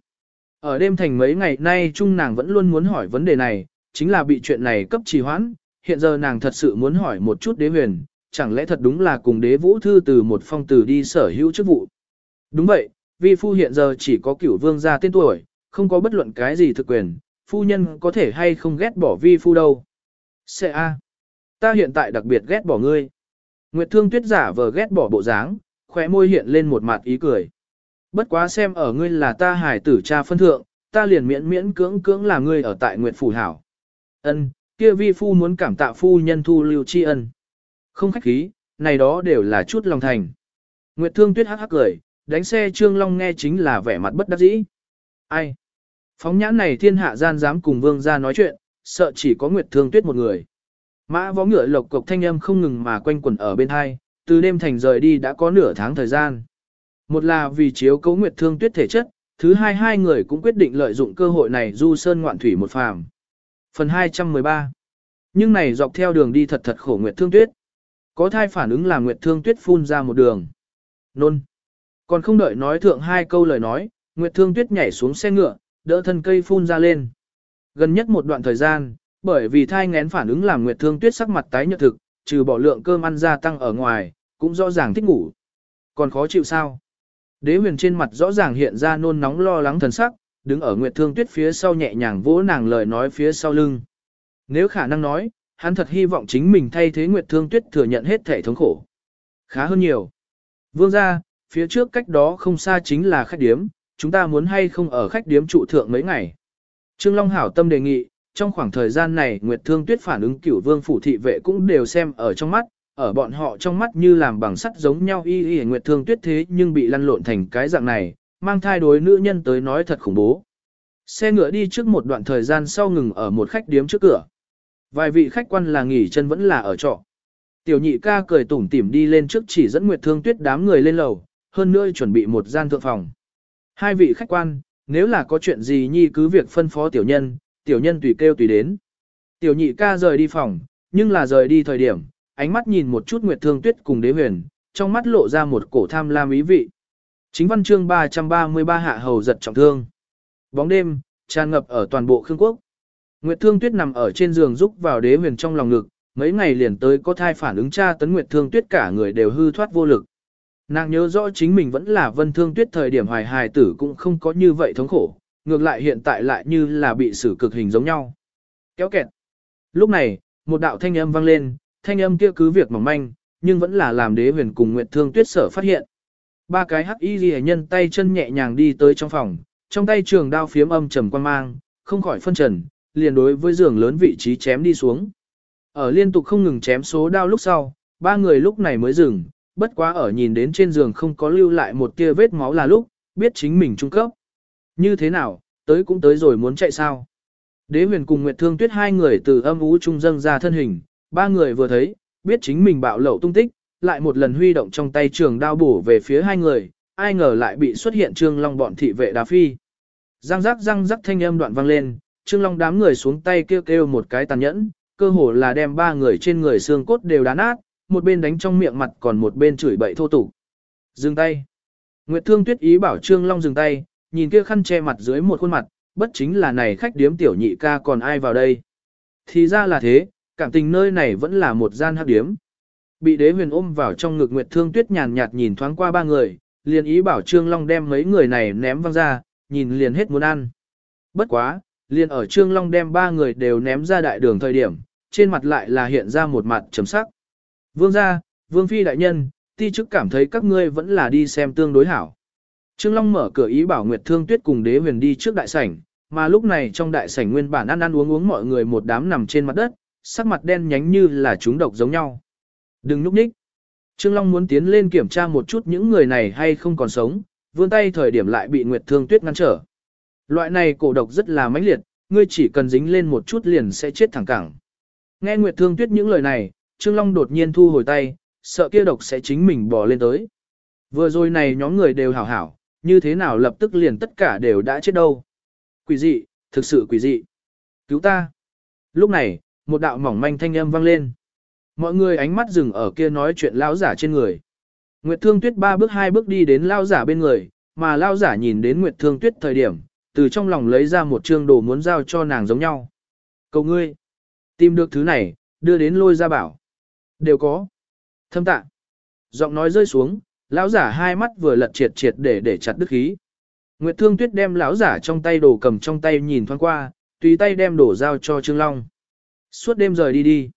[SPEAKER 1] Ở đêm thành mấy ngày nay chung nàng vẫn luôn muốn hỏi vấn đề này, chính là bị chuyện này cấp trì hoãn, hiện giờ nàng thật sự muốn hỏi một chút đế huyền, chẳng lẽ thật đúng là cùng đế vũ thư từ một phong từ đi sở hữu chức vụ. Đúng vậy, vi phu hiện giờ chỉ có cửu vương gia tên tuổi, không có bất luận cái gì thực quyền, phu nhân có thể hay không ghét bỏ vi phu đâu. Sẽ a, ta hiện tại đặc biệt ghét bỏ ngươi. Nguyệt Thương Tuyết giả vờ ghét bỏ bộ dáng, khóe môi hiện lên một mặt ý cười. Bất quá xem ở ngươi là ta hải tử cha phân thượng, ta liền miễn miễn cưỡng cưỡng là ngươi ở tại Nguyệt Phủ Hảo. Ân, kia vi phu muốn cảm tạ phu nhân thu lưu tri ân. Không khách khí, này đó đều là chút lòng thành. Nguyệt Thương Tuyết hắc hắc cười, đánh xe Trương Long nghe chính là vẻ mặt bất đắc dĩ. Ai? Phóng nhãn này thiên hạ gian dám cùng vương ra nói chuyện, sợ chỉ có Nguyệt Thương Tuyết một người. Mã võ ngựa lộc cộc thanh âm không ngừng mà quanh quẩn ở bên hai, từ đêm thành rời đi đã có nửa tháng thời gian. Một là vì chiếu cấu nguyệt thương tuyết thể chất, thứ hai hai người cũng quyết định lợi dụng cơ hội này du sơn ngoạn thủy một phàm. Phần 213 Nhưng này dọc theo đường đi thật thật khổ nguyệt thương tuyết. Có thai phản ứng làm nguyệt thương tuyết phun ra một đường. Nôn. Còn không đợi nói thượng hai câu lời nói, nguyệt thương tuyết nhảy xuống xe ngựa, đỡ thân cây phun ra lên. Gần nhất một đoạn thời gian, bởi vì thai ngén phản ứng làm Nguyệt Thương Tuyết sắc mặt tái nhợt thực, trừ bỏ lượng cơm ăn gia tăng ở ngoài, cũng rõ ràng thích ngủ. Còn khó chịu sao? Đế huyền trên mặt rõ ràng hiện ra nôn nóng lo lắng thần sắc, đứng ở Nguyệt Thương Tuyết phía sau nhẹ nhàng vỗ nàng lời nói phía sau lưng. Nếu khả năng nói, hắn thật hy vọng chính mình thay thế Nguyệt Thương Tuyết thừa nhận hết thể thống khổ. Khá hơn nhiều. Vương ra, phía trước cách đó không xa chính là khách điếm, chúng ta muốn hay không ở khách điếm trụ thượng mấy ngày. Trương Long Hảo tâm đề nghị, trong khoảng thời gian này Nguyệt Thương Tuyết phản ứng cửu vương phủ thị vệ cũng đều xem ở trong mắt, ở bọn họ trong mắt như làm bằng sắt giống nhau y y Nguyệt Thương Tuyết thế nhưng bị lăn lộn thành cái dạng này, mang thai đối nữ nhân tới nói thật khủng bố. Xe ngựa đi trước một đoạn thời gian sau ngừng ở một khách điếm trước cửa. Vài vị khách quan là nghỉ chân vẫn là ở trọ. Tiểu nhị ca cười tủm tỉm đi lên trước chỉ dẫn Nguyệt Thương Tuyết đám người lên lầu, hơn nữa chuẩn bị một gian thượng phòng. Hai vị khách quan, nếu là có chuyện gì nhi cứ việc phân phó tiểu nhân, tiểu nhân tùy kêu tùy đến. Tiểu nhị ca rời đi phòng, nhưng là rời đi thời điểm, ánh mắt nhìn một chút Nguyệt Thương Tuyết cùng đế huyền, trong mắt lộ ra một cổ tham lam ý vị. Chính văn chương 333 hạ hầu giật trọng thương. Bóng đêm, tràn ngập ở toàn bộ Khương Quốc. Nguyệt Thương Tuyết nằm ở trên giường rúc vào đế huyền trong lòng ngực, mấy ngày liền tới có thai phản ứng cha tấn Nguyệt Thương Tuyết cả người đều hư thoát vô lực. Nàng nhớ rõ chính mình vẫn là vân thương tuyết thời điểm hoài hài tử cũng không có như vậy thống khổ, ngược lại hiện tại lại như là bị xử cực hình giống nhau. Kéo kẹt. Lúc này, một đạo thanh âm vang lên, thanh âm kia cứ việc mỏng manh, nhưng vẫn là làm đế huyền cùng Nguyệt Thương Tuyết sở phát hiện. Ba cái hắc y ghi nhân tay chân nhẹ nhàng đi tới trong phòng, trong tay trường đao phiếm âm trầm quan mang, không khỏi phân trần, liền đối với giường lớn vị trí chém đi xuống. Ở liên tục không ngừng chém số đao lúc sau, ba người lúc này mới dừng, bất quá ở nhìn đến trên giường không có lưu lại một tia vết máu là lúc, biết chính mình trung cấp. Như thế nào, tới cũng tới rồi muốn chạy sao? Đế huyền cùng Nguyệt Thương Tuyết hai người từ âm ú trung dâng ra thân hình, ba người vừa thấy, biết chính mình bạo lậu tung tích, lại một lần huy động trong tay trường đao bổ về phía hai người, ai ngờ lại bị xuất hiện Trương Long bọn thị vệ đá phi. Răng rắc răng rắc thanh âm đoạn vang lên, Trương Long đám người xuống tay kêu kêu một cái tàn nhẫn, cơ hồ là đem ba người trên người xương cốt đều đá nát, một bên đánh trong miệng mặt còn một bên chửi bậy thô tục. Dừng tay. Nguyệt Thương Tuyết ý bảo Trương Long dừng tay, nhìn kia khăn che mặt dưới một khuôn mặt, bất chính là này khách điếm tiểu nhị ca còn ai vào đây. Thì ra là thế, cảm tình nơi này vẫn là một gian hắc điếm. Bị đế huyền ôm vào trong ngực Nguyệt Thương Tuyết nhàn nhạt nhìn thoáng qua ba người, liền ý bảo Trương Long đem mấy người này ném văng ra, nhìn liền hết muốn ăn. Bất quá, liền ở Trương Long đem ba người đều ném ra đại đường thời điểm, trên mặt lại là hiện ra một mặt trầm sắc. Vương gia, vương phi đại nhân, ti chức cảm thấy các ngươi vẫn là đi xem tương đối hảo. Trương Long mở cửa ý bảo Nguyệt Thương Tuyết cùng đế huyền đi trước đại sảnh, mà lúc này trong đại sảnh nguyên bản ăn ăn uống uống mọi người một đám nằm trên mặt đất, sắc mặt đen nhánh như là chúng độc giống nhau. Đừng núp nhích. Trương Long muốn tiến lên kiểm tra một chút những người này hay không còn sống, vươn tay thời điểm lại bị Nguyệt Thương Tuyết ngăn trở. Loại này cổ độc rất là mãnh liệt, ngươi chỉ cần dính lên một chút liền sẽ chết thẳng cẳng. Nghe Nguyệt Thương Tuyết những lời này, Trương Long đột nhiên thu hồi tay, sợ kia độc sẽ chính mình bò lên tới. Vừa rồi này nhóm người đều hảo hảo, như thế nào lập tức liền tất cả đều đã chết đâu. Quỷ dị, thực sự quỷ dị. Cứu ta. Lúc này, một đạo mỏng manh thanh âm vang lên. Mọi người ánh mắt dừng ở kia nói chuyện lão giả trên người. Nguyệt Thương Tuyết ba bước hai bước đi đến lão giả bên người, mà lão giả nhìn đến Nguyệt Thương Tuyết thời điểm, từ trong lòng lấy ra một trương đồ muốn giao cho nàng giống nhau. Cầu ngươi, tìm được thứ này, đưa đến lôi ra bảo. Đều có. Thâm tạ. Giọng nói rơi xuống, lão giả hai mắt vừa lật triệt triệt để để chặt đứt khí. Nguyệt Thương Tuyết đem lão giả trong tay đồ cầm trong tay nhìn thoáng qua, tùy tay đem đổ giao cho Trương Long. Suốt đêm rời đi đi.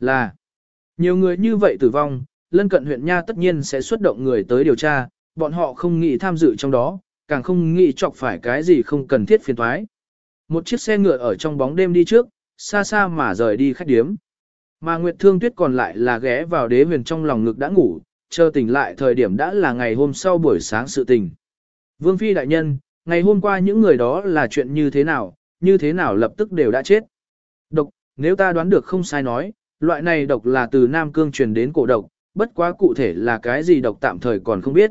[SPEAKER 1] Là. Nhiều người như vậy tử vong, lân cận huyện Nha tất nhiên sẽ xuất động người tới điều tra, bọn họ không nghĩ tham dự trong đó, càng không nghĩ chọc phải cái gì không cần thiết phiền thoái. Một chiếc xe ngựa ở trong bóng đêm đi trước, xa xa mà rời đi khách điếm. Mà Nguyệt Thương Tuyết còn lại là ghé vào đế huyền trong lòng ngực đã ngủ, chờ tỉnh lại thời điểm đã là ngày hôm sau buổi sáng sự tình. Vương Phi đại nhân, ngày hôm qua những người đó là chuyện như thế nào, như thế nào lập tức đều đã chết. Nếu ta đoán được không sai nói, loại này độc là từ Nam Cương truyền đến cổ độc, bất quá cụ thể là cái gì độc tạm thời còn không biết.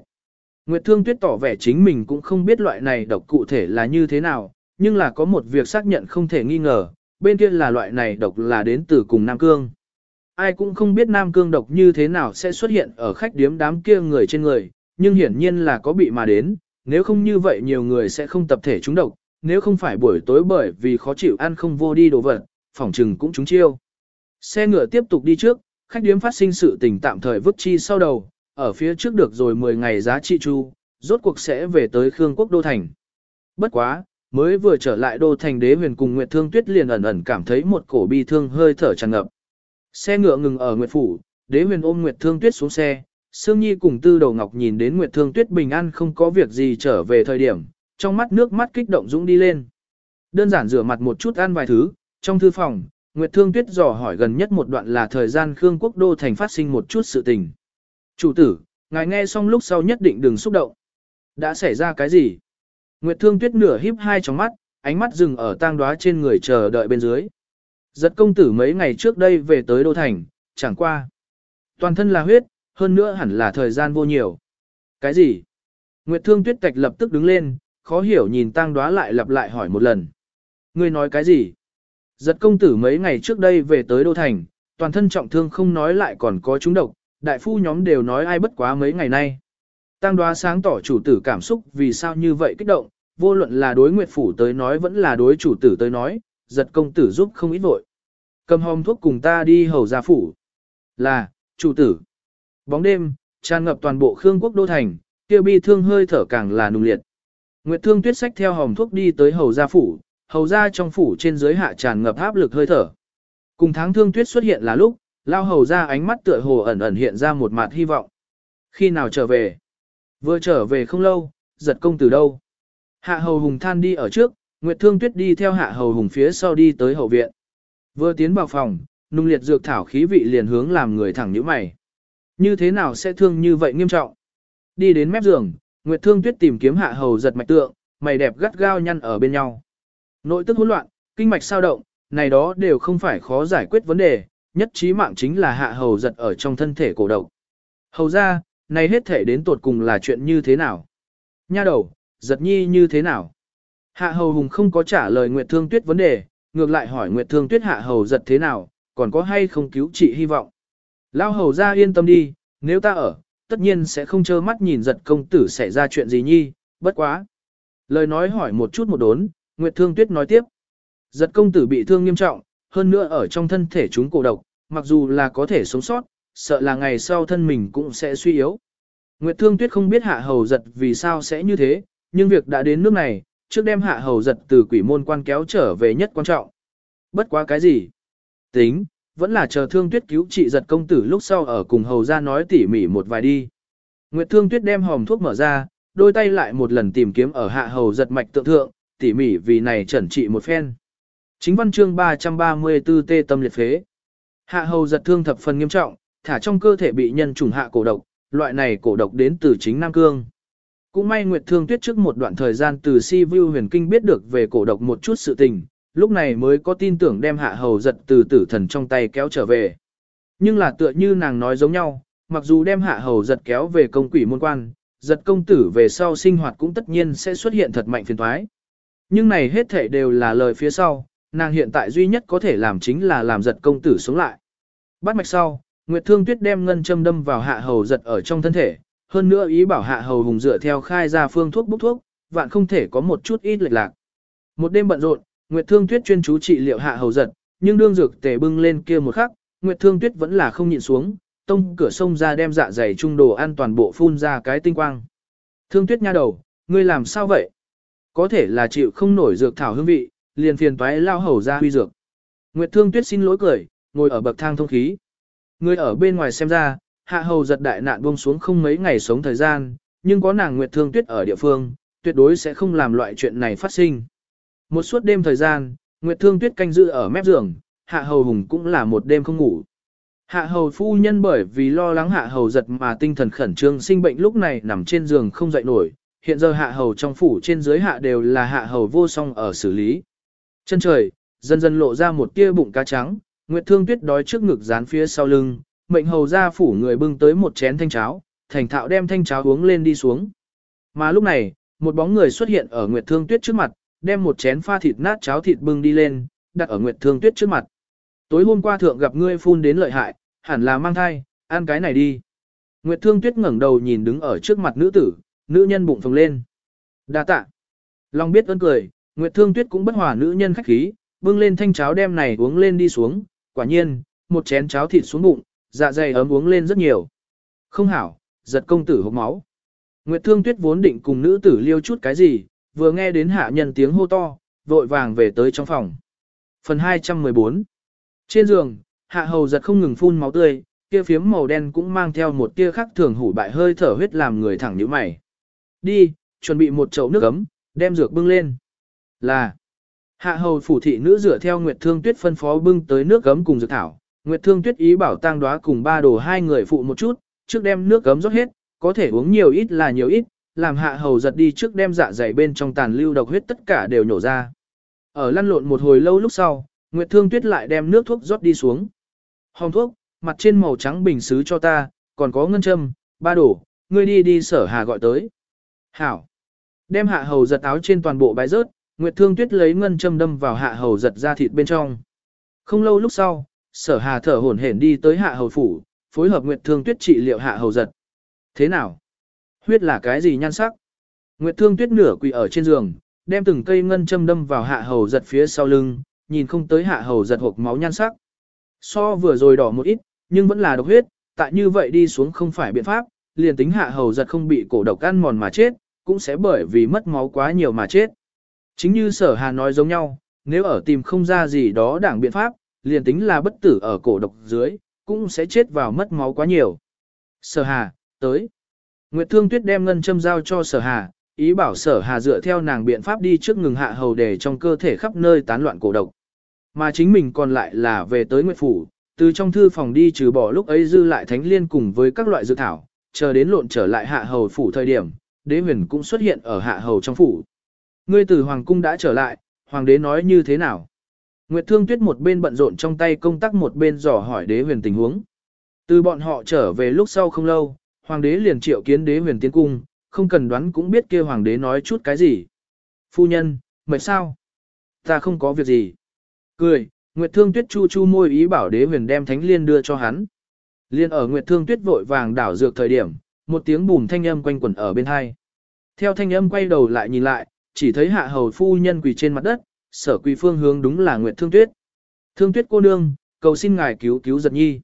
[SPEAKER 1] Nguyệt Thương Tuyết tỏ vẻ chính mình cũng không biết loại này độc cụ thể là như thế nào, nhưng là có một việc xác nhận không thể nghi ngờ, bên kia là loại này độc là đến từ cùng Nam Cương. Ai cũng không biết Nam Cương độc như thế nào sẽ xuất hiện ở khách điếm đám kia người trên người, nhưng hiển nhiên là có bị mà đến, nếu không như vậy nhiều người sẽ không tập thể trúng độc, nếu không phải buổi tối bởi vì khó chịu ăn không vô đi đồ vật, phỏng trừng cũng trúng chiêu. Xe ngựa tiếp tục đi trước, khách điếm phát sinh sự tình tạm thời vứt chi sau đầu, ở phía trước được rồi 10 ngày giá trị chu, rốt cuộc sẽ về tới Khương Quốc Đô Thành. Bất quá, mới vừa trở lại Đô Thành đế huyền cùng Nguyệt Thương Tuyết liền ẩn ẩn cảm thấy một cổ bi thương hơi thở tràn ngập. Xe ngựa ngừng ở Nguyệt Phủ, đế huyền ôm Nguyệt Thương Tuyết xuống xe, Sương Nhi cùng Tư Đầu Ngọc nhìn đến Nguyệt Thương Tuyết bình an không có việc gì trở về thời điểm, trong mắt nước mắt kích động dũng đi lên. Đơn giản rửa mặt một chút ăn vài thứ, trong thư phòng, Nguyệt Thương Tuyết dò hỏi gần nhất một đoạn là thời gian Khương Quốc Đô thành phát sinh một chút sự tình. Chủ tử, ngài nghe xong lúc sau nhất định đừng xúc động. Đã xảy ra cái gì? Nguyệt Thương Tuyết nửa híp hai tròng mắt, ánh mắt dừng ở tang đóa trên người chờ đợi bên dưới. Giật công tử mấy ngày trước đây về tới Đô Thành, chẳng qua. Toàn thân là huyết, hơn nữa hẳn là thời gian vô nhiều. Cái gì? Nguyệt Thương Tuyết Tạch lập tức đứng lên, khó hiểu nhìn tang đóa lại lặp lại hỏi một lần. Ngươi nói cái gì? Giật công tử mấy ngày trước đây về tới Đô Thành, toàn thân trọng thương không nói lại còn có chúng độc, đại phu nhóm đều nói ai bất quá mấy ngày nay. Tăng đoá sáng tỏ chủ tử cảm xúc vì sao như vậy kích động, vô luận là đối Nguyệt Phủ tới nói vẫn là đối chủ tử tới nói, giật công tử giúp không ít vội. Cầm hòm thuốc cùng ta đi hầu gia phủ. Là, chủ tử. Bóng đêm, tràn ngập toàn bộ Khương quốc đô thành, kia bi thương hơi thở càng là nung liệt. Nguyệt Thương Tuyết sách theo hòm thuốc đi tới hầu gia phủ, hầu gia trong phủ trên dưới hạ tràn ngập áp lực hơi thở. Cùng tháng Thương Tuyết xuất hiện là lúc, lao hầu gia ánh mắt tựa hồ ẩn ẩn hiện ra một mặt hy vọng. Khi nào trở về? Vừa trở về không lâu, giật công từ đâu? Hạ hầu hùng than đi ở trước, Nguyệt Thương Tuyết đi theo hạ hầu hùng phía sau đi tới hậu viện. Vừa tiến vào phòng, nung liệt dược thảo khí vị liền hướng làm người thẳng nhíu mày. Như thế nào sẽ thương như vậy nghiêm trọng? Đi đến mép giường, Nguyệt Thương Tuyết tìm kiếm hạ hầu giật mạch tượng, mày đẹp gắt gao nhăn ở bên nhau. Nội tức hỗn loạn, kinh mạch sao động, này đó đều không phải khó giải quyết vấn đề, nhất trí mạng chính là hạ hầu giật ở trong thân thể cổ độc. Hầu ra, này hết thể đến tột cùng là chuyện như thế nào? Nha đầu, giật nhi như thế nào? Hạ hầu hùng không có trả lời Nguyệt Thương Tuyết vấn đề, ngược lại hỏi Nguyệt Thương Tuyết hạ hầu giật thế nào, còn có hay không cứu trị hy vọng. Lao hầu ra yên tâm đi, nếu ta ở, tất nhiên sẽ không trơ mắt nhìn giật công tử xảy ra chuyện gì nhi, bất quá. Lời nói hỏi một chút một đốn, Nguyệt Thương Tuyết nói tiếp. Giật công tử bị thương nghiêm trọng, hơn nữa ở trong thân thể chúng cổ độc, mặc dù là có thể sống sót, sợ là ngày sau thân mình cũng sẽ suy yếu. Nguyệt Thương Tuyết không biết hạ hầu giật vì sao sẽ như thế, nhưng việc đã đến nước này, trước đem hạ hầu giật từ quỷ môn quan kéo trở về nhất quan trọng. Bất quá cái gì? Tính, vẫn là chờ Thương Tuyết cứu trị giật công tử lúc sau ở cùng hầu ra nói tỉ mỉ một vài đi. Nguyệt Thương Tuyết đem hòm thuốc mở ra, đôi tay lại một lần tìm kiếm ở hạ hầu giật mạch tượng thượng, tỉ mỉ vì này chẩn trị một phen. Chính văn chương 334 tê tâm liệt phế. Hạ hầu giật thương thập phần nghiêm trọng, thả trong cơ thể bị nhân trùng hạ cổ độc, loại này cổ độc đến từ chính Nam Cương. Cũng may Nguyệt Thương Tuyết trước một đoạn thời gian từ Si Vu Huyền Kinh biết được về cổ độc một chút sự tình, lúc này mới có tin tưởng đem hạ hầu giật từ tử thần trong tay kéo trở về. Nhưng là tựa như nàng nói giống nhau, mặc dù đem hạ hầu giật kéo về công quỷ môn quan, giật công tử về sau sinh hoạt cũng tất nhiên sẽ xuất hiện thật mạnh phiền thoái. Nhưng này hết thể đều là lời phía sau, nàng hiện tại duy nhất có thể làm chính là làm giật công tử sống lại. Bắt mạch sau, Nguyệt Thương Tuyết đem ngân châm đâm vào hạ hầu giật ở trong thân thể, hơn nữa ý bảo hạ hầu hùng dựa theo khai ra phương thuốc bốc thuốc, vạn không thể có một chút ít lệch lạc. Một đêm bận rộn, Nguyệt Thương Tuyết chuyên chú trị liệu hạ hầu giật, nhưng đương dược tề bưng lên kia một khắc, Nguyệt Thương Tuyết vẫn là không nhịn xuống, tông cửa sông ra đem dạ dày trung đồ ăn toàn bộ phun ra cái tinh quang. Thương Tuyết nha đầu, ngươi làm sao vậy? Có thể là chịu không nổi dược thảo hương vị, liền phiền toái lao hầu ra huy dược. Nguyệt Thương Tuyết xin lỗi cười, ngồi ở bậc thang thông khí. Người ở bên ngoài xem ra, hạ hầu giật đại nạn buông xuống không mấy ngày sống thời gian, nhưng có nàng Nguyệt Thương Tuyết ở địa phương, tuyệt đối sẽ không làm loại chuyện này phát sinh. Một suốt đêm thời gian, Nguyệt Thương Tuyết canh giữ ở mép giường, hạ hầu hùng cũng là một đêm không ngủ. Hạ hầu phu nhân bởi vì lo lắng hạ hầu giật mà tinh thần khẩn trương sinh bệnh lúc này nằm trên giường không dậy nổi, hiện giờ hạ hầu trong phủ trên dưới hạ đều là hạ hầu vô song ở xử lý. Chân trời, dần dần lộ ra một tia bụng cá trắng, Nguyệt Thương Tuyết đói trước ngực dán phía sau lưng, mệnh hầu ra phủ người bưng tới một chén thanh cháo, thành thạo đem thanh cháo uống lên đi xuống. Mà lúc này, một bóng người xuất hiện ở Nguyệt Thương Tuyết trước mặt, đem một chén pha thịt nát cháo thịt bưng đi lên, đặt ở Nguyệt Thương Tuyết trước mặt. Tối hôm qua thượng gặp ngươi phun đến lợi hại, hẳn là mang thai, ăn cái này đi. Nguyệt Thương Tuyết ngẩng đầu nhìn đứng ở trước mặt nữ tử, nữ nhân bụng phồng lên. Đa tạ. Long biết ơn cười, Nguyệt Thương Tuyết cũng bất hòa nữ nhân khách khí, bưng lên thanh cháo đem này uống lên đi xuống, quả nhiên, một chén cháo thịt xuống bụng, dạ dày ấm uống lên rất nhiều. Không hảo, giật công tử hốc máu. Nguyệt Thương Tuyết vốn định cùng nữ tử liêu chút cái gì, vừa nghe đến hạ nhân tiếng hô to, vội vàng về tới trong phòng. Phần 214 Trên giường, hạ hầu giật không ngừng phun máu tươi, kia phiếm màu đen cũng mang theo một tia khắc thường hủ bại hơi thở huyết làm người thẳng nhíu mày. Đi, chuẩn bị một chậu nước ấm, đem dược bưng lên. Là, Hạ hầu phủ thị nữ rửa theo Nguyệt Thương Tuyết phân phó bưng tới nước gấm cùng dược thảo. Nguyệt Thương Tuyết ý bảo tang đoá cùng ba đồ hai người phụ một chút, trước đem nước gấm rót hết, có thể uống nhiều ít là nhiều ít, làm hạ hầu giật đi trước đem dạ dày bên trong tàn lưu độc huyết tất cả đều nhổ ra. Ở lăn lộn một hồi lâu lúc sau, Nguyệt Thương Tuyết lại đem nước thuốc rót đi xuống. Hồng thuốc, mặt trên màu trắng bình xứ cho ta, còn có ngân châm, ba đổ, ngươi đi đi sở hà gọi tới. Hảo. Đem hạ hầu giật áo trên toàn bộ bái rớt, Nguyệt Thương Tuyết lấy ngân châm đâm vào hạ hầu giật ra thịt bên trong. Không lâu lúc sau, sở hà thở hổn hển đi tới hạ hầu phủ, phối hợp Nguyệt Thương Tuyết trị liệu hạ hầu giật. Thế nào? Huyết là cái gì nhan sắc? Nguyệt Thương Tuyết nửa quỳ ở trên giường, đem từng cây ngân châm đâm vào hạ hầu giật phía sau lưng, nhìn không tới hạ hầu giật hộp máu nhan sắc. So vừa rồi đỏ một ít, nhưng vẫn là độc huyết, tại như vậy đi xuống không phải biện pháp, liền tính hạ hầu giật không bị cổ độc ăn mòn mà chết, cũng sẽ bởi vì mất máu quá nhiều mà chết. Chính như sở hà nói giống nhau, nếu ở tìm không ra gì đó đảng biện pháp, liền tính là bất tử ở cổ độc dưới, cũng sẽ chết vào mất máu quá nhiều. Sở hà, tới. Nguyệt Thương Tuyết đem ngân châm giao cho sở hà, ý bảo sở hà dựa theo nàng biện pháp đi trước ngừng hạ hầu để trong cơ thể khắp nơi tán loạn cổ độc. Mà chính mình còn lại là về tới Nguyệt Phủ, từ trong thư phòng đi trừ bỏ lúc ấy dư lại thánh liên cùng với các loại dược thảo, chờ đến lộn trở lại hạ hầu phủ thời điểm, đế huyền cũng xuất hiện ở hạ hầu trong phủ. Ngươi từ hoàng cung đã trở lại, hoàng đế nói như thế nào? Nguyệt Thương Tuyết một bên bận rộn trong tay công tác một bên dò hỏi đế huyền tình huống. Từ bọn họ trở về lúc sau không lâu, hoàng đế liền triệu kiến đế huyền tiến cung, không cần đoán cũng biết kia hoàng đế nói chút cái gì. Phu nhân, mệt sao? Ta không có việc gì. Cười, Nguyệt Thương Tuyết chu chu môi ý bảo đế huyền đem thánh liên đưa cho hắn. Liên ở Nguyệt Thương Tuyết vội vàng đảo dược thời điểm, một tiếng bùm thanh âm quanh quẩn ở bên hai. Theo thanh âm quay đầu lại nhìn lại, chỉ thấy hạ hầu phu nhân quỳ trên mặt đất, sở quỳ phương hướng đúng là Nguyệt Thương Tuyết. Thương Tuyết cô nương, cầu xin ngài cứu cứu giật nhi.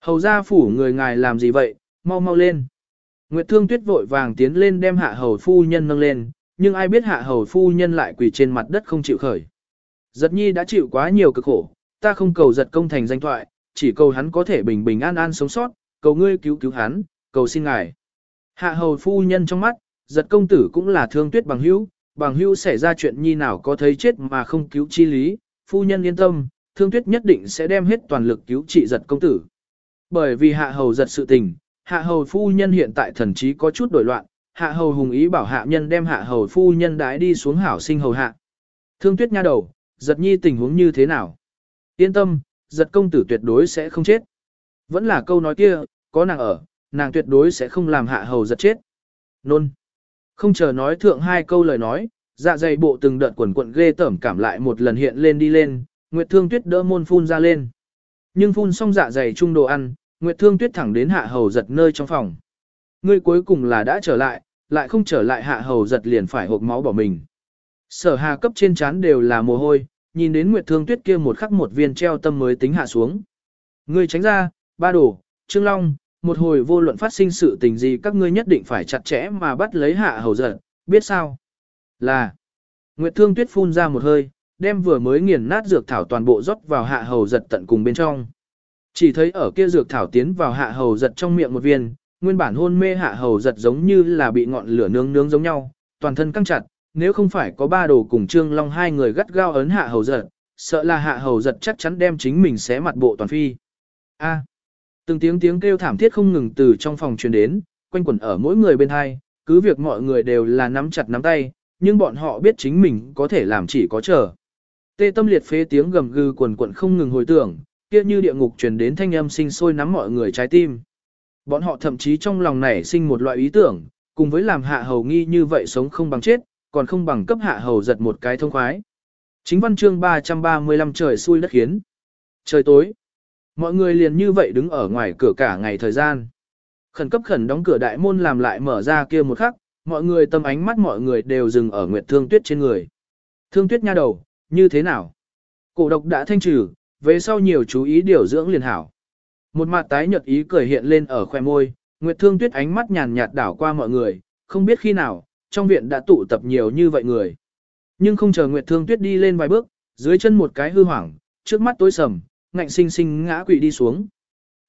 [SPEAKER 1] Hầu gia phủ người ngài làm gì vậy, mau mau lên. Nguyệt Thương Tuyết vội vàng tiến lên đem hạ hầu phu nhân nâng lên, nhưng ai biết hạ hầu phu nhân lại quỳ trên mặt đất không chịu khởi. Giật nhi đã chịu quá nhiều cực khổ, ta không cầu giật công thành danh thoại, chỉ cầu hắn có thể bình bình an an sống sót, cầu ngươi cứu cứu hắn, cầu xin ngài. Hạ hầu phu nhân trong mắt, giật công tử cũng là thương tuyết bằng hữu, bằng hữu xảy ra chuyện nhi nào có thấy chết mà không cứu chi lý, phu nhân yên tâm, thương tuyết nhất định sẽ đem hết toàn lực cứu trị giật công tử. Bởi vì hạ hầu giật sự tình, hạ hầu phu nhân hiện tại thần trí có chút đổi loạn, hạ hầu hùng ý bảo hạ nhân đem hạ hầu phu nhân đái đi xuống hảo sinh hầu hạ. Thương tuyết nha đầu, giật nhi tình huống như thế nào? Yên tâm, giật công tử tuyệt đối sẽ không chết. Vẫn là câu nói kia, có nàng ở, nàng tuyệt đối sẽ không làm hạ hầu giật chết. Nôn. Không chờ nói thượng hai câu lời nói, dạ dày bộ từng đợt quần quận ghê tởm cảm lại một lần hiện lên đi lên, Nguyệt Thương Tuyết đỡ môn phun ra lên. Nhưng phun xong dạ dày chung đồ ăn, Nguyệt Thương Tuyết thẳng đến hạ hầu giật nơi trong phòng. Ngươi cuối cùng là đã trở lại, lại không trở lại hạ hầu giật liền phải hộp máu bỏ mình. Sở hà cấp trên chán đều là mồ hôi, nhìn đến Nguyệt Thương Tuyết kia một khắc một viên treo tâm mới tính hạ xuống. Ngươi tránh ra, ba đổ, Trương Long, một hồi vô luận phát sinh sự tình gì các ngươi nhất định phải chặt chẽ mà bắt lấy hạ hầu giật, biết sao? Là. Nguyệt Thương Tuyết phun ra một hơi, đem vừa mới nghiền nát dược thảo toàn bộ rót vào hạ hầu giật tận cùng bên trong. Chỉ thấy ở kia dược thảo tiến vào hạ hầu giật trong miệng một viên, nguyên bản hôn mê hạ hầu giật giống như là bị ngọn lửa nướng nướng giống nhau, toàn thân căng chặt, nếu không phải có ba đồ cùng Trương Long hai người gắt gao ấn hạ hầu giật, sợ là hạ hầu giật chắc chắn đem chính mình xé mặt bộ toàn phi. A từng tiếng tiếng kêu thảm thiết không ngừng từ trong phòng truyền đến, quanh quẩn ở mỗi người bên hai, cứ việc mọi người đều là nắm chặt nắm tay, nhưng bọn họ biết chính mình có thể làm chỉ có chờ. Tê tâm liệt phế tiếng gầm gừ quần quận không ngừng hồi tưởng, kia như địa ngục truyền đến thanh âm sinh sôi nắm mọi người trái tim. Bọn họ thậm chí trong lòng nảy sinh một loại ý tưởng, cùng với làm hạ hầu nghi như vậy sống không bằng chết, còn không bằng cấp hạ hầu giật một cái thông khoái. Chính văn chương 335 trời xui đất khiến. Trời tối. Mọi người liền như vậy đứng ở ngoài cửa cả ngày thời gian. Khẩn cấp khẩn đóng cửa đại môn làm lại mở ra kia một khắc, mọi người tâm ánh mắt mọi người đều dừng ở Nguyệt Thương Tuyết trên người. Thương Tuyết nha đầu, như thế nào? Cổ độc đã thanh trừ, về sau nhiều chú ý điều dưỡng liền hảo. Một mặt tái nhợt ý cười hiện lên ở khoe môi, Nguyệt Thương Tuyết ánh mắt nhàn nhạt đảo qua mọi người, không biết khi nào, trong viện đã tụ tập nhiều như vậy người. Nhưng không chờ Nguyệt Thương Tuyết đi lên vài bước, dưới chân một cái hư hoảng, trước mắt tối sầm, ngạnh sinh sinh ngã quỵ đi xuống.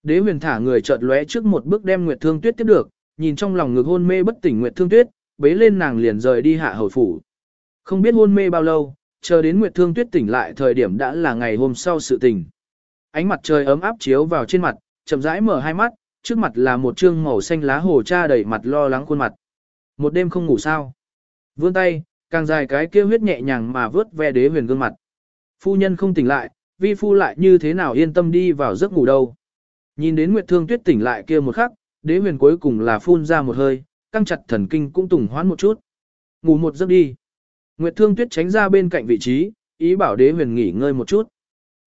[SPEAKER 1] Đế huyền thả người chợt lóe trước một bước đem Nguyệt Thương Tuyết tiếp được, nhìn trong lòng ngực hôn mê bất tỉnh Nguyệt Thương Tuyết, bế lên nàng liền rời đi hạ hầu phủ. Không biết hôn mê bao lâu, chờ đến Nguyệt Thương Tuyết tỉnh lại thời điểm đã là ngày hôm sau sự tình. Ánh mặt trời ấm áp chiếu vào trên mặt, chậm rãi mở hai mắt, trước mặt là một trương màu xanh lá hồ cha đầy mặt lo lắng khuôn mặt. Một đêm không ngủ sao? Vươn tay, càng dài cái kia huyết nhẹ nhàng mà vớt ve đế huyền gương mặt. Phu nhân không tỉnh lại, vi phu lại như thế nào yên tâm đi vào giấc ngủ đâu. Nhìn đến Nguyệt Thương Tuyết tỉnh lại kia một khắc, đế huyền cuối cùng là phun ra một hơi, căng chặt thần kinh cũng tùng hoán một chút. Ngủ một giấc đi. Nguyệt Thương Tuyết tránh ra bên cạnh vị trí, ý bảo đế huyền nghỉ ngơi một chút.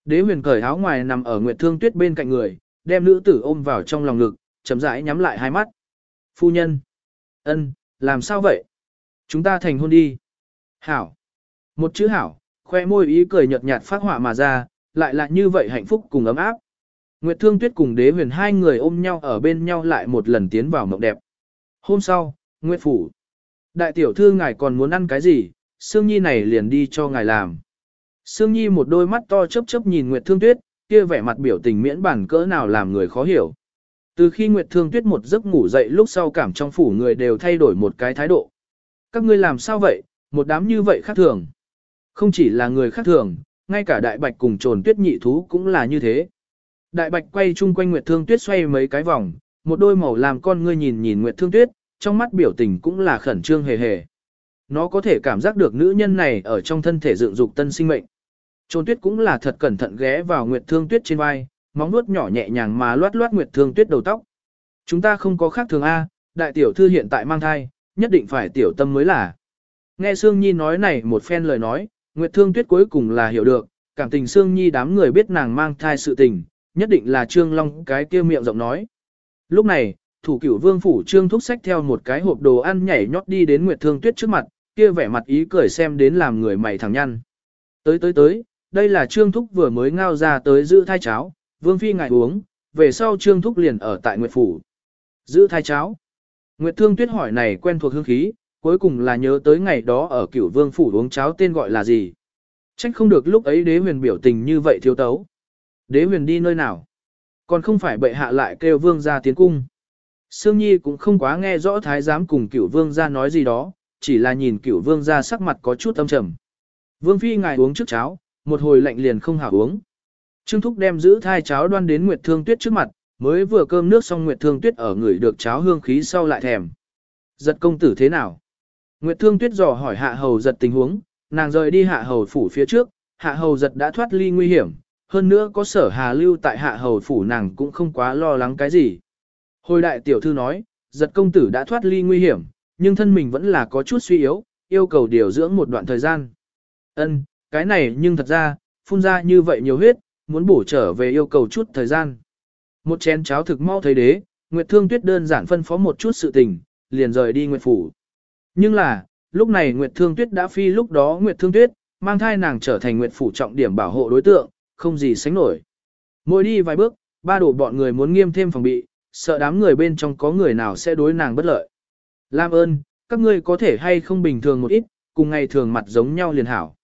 [SPEAKER 1] Đế huyền cởi áo ngoài nằm ở Nguyệt Thương Tuyết bên cạnh người, đem nữ tử ôm vào trong lòng ngực, chậm rãi nhắm lại hai mắt. Phu nhân. ân, làm sao vậy? Chúng ta thành hôn đi. Hảo. Một chữ hảo, khoe môi ý cười nhợt nhạt phát họa mà ra, lại là như vậy hạnh phúc cùng ấm áp. Nguyệt Thương Tuyết cùng đế huyền hai người ôm nhau ở bên nhau lại một lần tiến vào mộng đẹp. Hôm sau, Nguyệt Phủ. Đại tiểu thư ngài còn muốn ăn cái gì, Sương Nhi này liền đi cho ngài làm. Sương Nhi một đôi mắt to chớp chớp nhìn Nguyệt Thương Tuyết, kia vẻ mặt biểu tình miễn bản cỡ nào làm người khó hiểu. Từ khi Nguyệt Thương Tuyết một giấc ngủ dậy lúc sau cảm trong phủ người đều thay đổi một cái thái độ. Các ngươi làm sao vậy, một đám như vậy khác thường. Không chỉ là người khác thường, ngay cả đại bạch cùng trồn tuyết nhị thú cũng là như thế. Đại bạch quay chung quanh Nguyệt Thương Tuyết xoay mấy cái vòng, một đôi màu làm con ngươi nhìn nhìn Nguyệt Thương Tuyết, trong mắt biểu tình cũng là khẩn trương hề hề. Nó có thể cảm giác được nữ nhân này ở trong thân thể dựng dục tân sinh mệnh. Trồn Tuyết cũng là thật cẩn thận ghé vào Nguyệt Thương Tuyết trên vai, móng nuốt nhỏ nhẹ nhàng mà loát loát Nguyệt Thương Tuyết đầu tóc. Chúng ta không có khác thường A, đại tiểu thư hiện tại mang thai, nhất định phải tiểu tâm mới là. Nghe Sương Nhi nói này một phen lời nói, Nguyệt Thương Tuyết cuối cùng là hiểu được, cảm tình Sương Nhi đám người biết nàng mang thai sự tình, nhất định là Trương Long cái kia miệng rộng nói. Lúc này, thủ cửu vương phủ Trương thúc sách theo một cái hộp đồ ăn nhảy nhót đi đến Nguyệt Thương Tuyết trước mặt, kia vẻ mặt ý cười xem đến làm người mày thẳng nhăn. Tới tới tới, đây là Trương thúc vừa mới ngao ra tới giữ thai cháo, vương phi ngại uống, về sau Trương thúc liền ở tại Nguyệt phủ. Giữ thai cháo. Nguyệt Thương Tuyết hỏi này quen thuộc hương khí, cuối cùng là nhớ tới ngày đó ở cửu vương phủ uống cháo tên gọi là gì. Trách không được lúc ấy đế huyền biểu tình như vậy thiếu tấu. Đế huyền đi nơi nào? Còn không phải bệ hạ lại kêu vương ra tiến cung. Sương Nhi cũng không quá nghe rõ thái giám cùng cửu vương ra nói gì đó, chỉ là nhìn cửu vương ra sắc mặt có chút âm trầm. Vương phi ngài uống trước cháo, một hồi lạnh liền không hảo uống. Trương Thúc đem giữ thai cháo đoan đến Nguyệt Thương Tuyết trước mặt, mới vừa cơm nước xong Nguyệt Thương Tuyết ở người được cháo hương khí sau lại thèm. Giật công tử thế nào? Nguyệt Thương Tuyết dò hỏi Hạ Hầu giật tình huống, nàng rời đi Hạ Hầu phủ phía trước, Hạ Hầu giật đã thoát ly nguy hiểm, hơn nữa có sở hà lưu tại Hạ Hầu phủ nàng cũng không quá lo lắng cái gì. Hồi đại tiểu thư nói, giật công tử đã thoát ly nguy hiểm, nhưng thân mình vẫn là có chút suy yếu, yêu cầu điều dưỡng một đoạn thời gian. Ân, cái này nhưng thật ra, phun ra như vậy nhiều huyết, muốn bổ trở về yêu cầu chút thời gian. Một chén cháo thực mau thấy đế, Nguyệt Thương Tuyết đơn giản phân phó một chút sự tình, liền rời đi Nguyệt Phủ. Nhưng là, lúc này Nguyệt Thương Tuyết đã phi lúc đó Nguyệt Thương Tuyết, mang thai nàng trở thành Nguyệt Phủ trọng điểm bảo hộ đối tượng, không gì sánh nổi. Mỗi đi vài bước, ba đổ bọn người muốn nghiêm thêm phòng bị, sợ đám người bên trong có người nào sẽ đối nàng bất lợi. làm ơn, các ngươi có thể hay không bình thường một ít, cùng ngày thường mặt giống nhau liền hảo.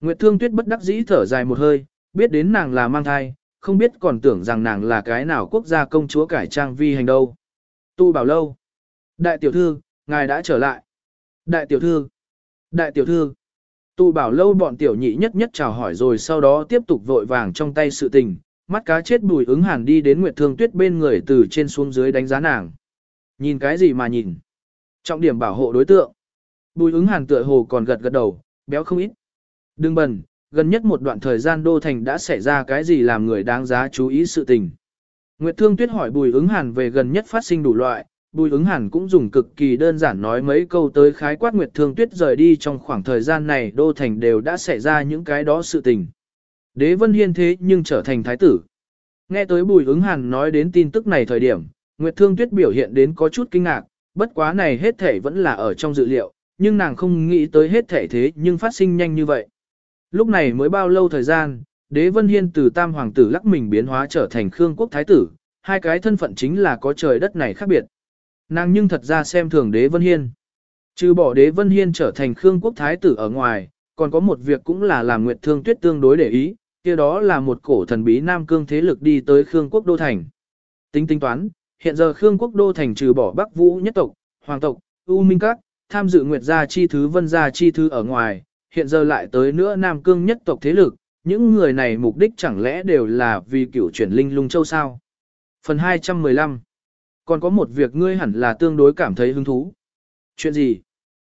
[SPEAKER 1] Nguyệt Thương Tuyết bất đắc dĩ thở dài một hơi, biết đến nàng là mang thai, không biết còn tưởng rằng nàng là cái nào quốc gia công chúa cải trang vi hành đâu. Tu bảo lâu. Đại tiểu thư, ngài đã trở lại. Đại tiểu thư. Đại tiểu thư. tụ bảo lâu bọn tiểu nhị nhất nhất chào hỏi rồi sau đó tiếp tục vội vàng trong tay sự tình, mắt cá chết bùi ứng hàn đi đến Nguyệt Thương Tuyết bên người từ trên xuống dưới đánh giá nàng. Nhìn cái gì mà nhìn? Trọng điểm bảo hộ đối tượng. Bùi ứng hàn tựa hồ còn gật gật đầu, béo không ít. Đừng bần, gần nhất một đoạn thời gian đô thành đã xảy ra cái gì làm người đáng giá chú ý sự tình. Nguyệt Thương Tuyết hỏi Bùi ứng hàn về gần nhất phát sinh đủ loại, Bùi ứng hẳn cũng dùng cực kỳ đơn giản nói mấy câu tới khái quát Nguyệt Thương Tuyết rời đi trong khoảng thời gian này đô thành đều đã xảy ra những cái đó sự tình. Đế Vân Hiên thế nhưng trở thành thái tử. Nghe tới Bùi ứng hẳn nói đến tin tức này thời điểm, Nguyệt Thương Tuyết biểu hiện đến có chút kinh ngạc, bất quá này hết thể vẫn là ở trong dự liệu, nhưng nàng không nghĩ tới hết thể thế nhưng phát sinh nhanh như vậy. Lúc này mới bao lâu thời gian, đế vân hiên từ tam hoàng tử lắc mình biến hóa trở thành khương quốc thái tử, hai cái thân phận chính là có trời đất này khác biệt. Nàng nhưng thật ra xem thường đế vân hiên. Trừ bỏ đế vân hiên trở thành khương quốc thái tử ở ngoài, còn có một việc cũng là làm nguyệt thương tuyết tương đối để ý, kia đó là một cổ thần bí nam cương thế lực đi tới khương quốc đô thành. Tính tính toán, hiện giờ khương quốc đô thành trừ bỏ bắc vũ nhất tộc, hoàng tộc, u minh các, tham dự nguyệt gia chi thứ vân gia chi thứ ở ngoài, hiện giờ lại tới nữa Nam Cương nhất tộc thế lực, những người này mục đích chẳng lẽ đều là vì cửu chuyển linh lung châu sao? Phần 215 còn có một việc ngươi hẳn là tương đối cảm thấy hứng thú. Chuyện gì?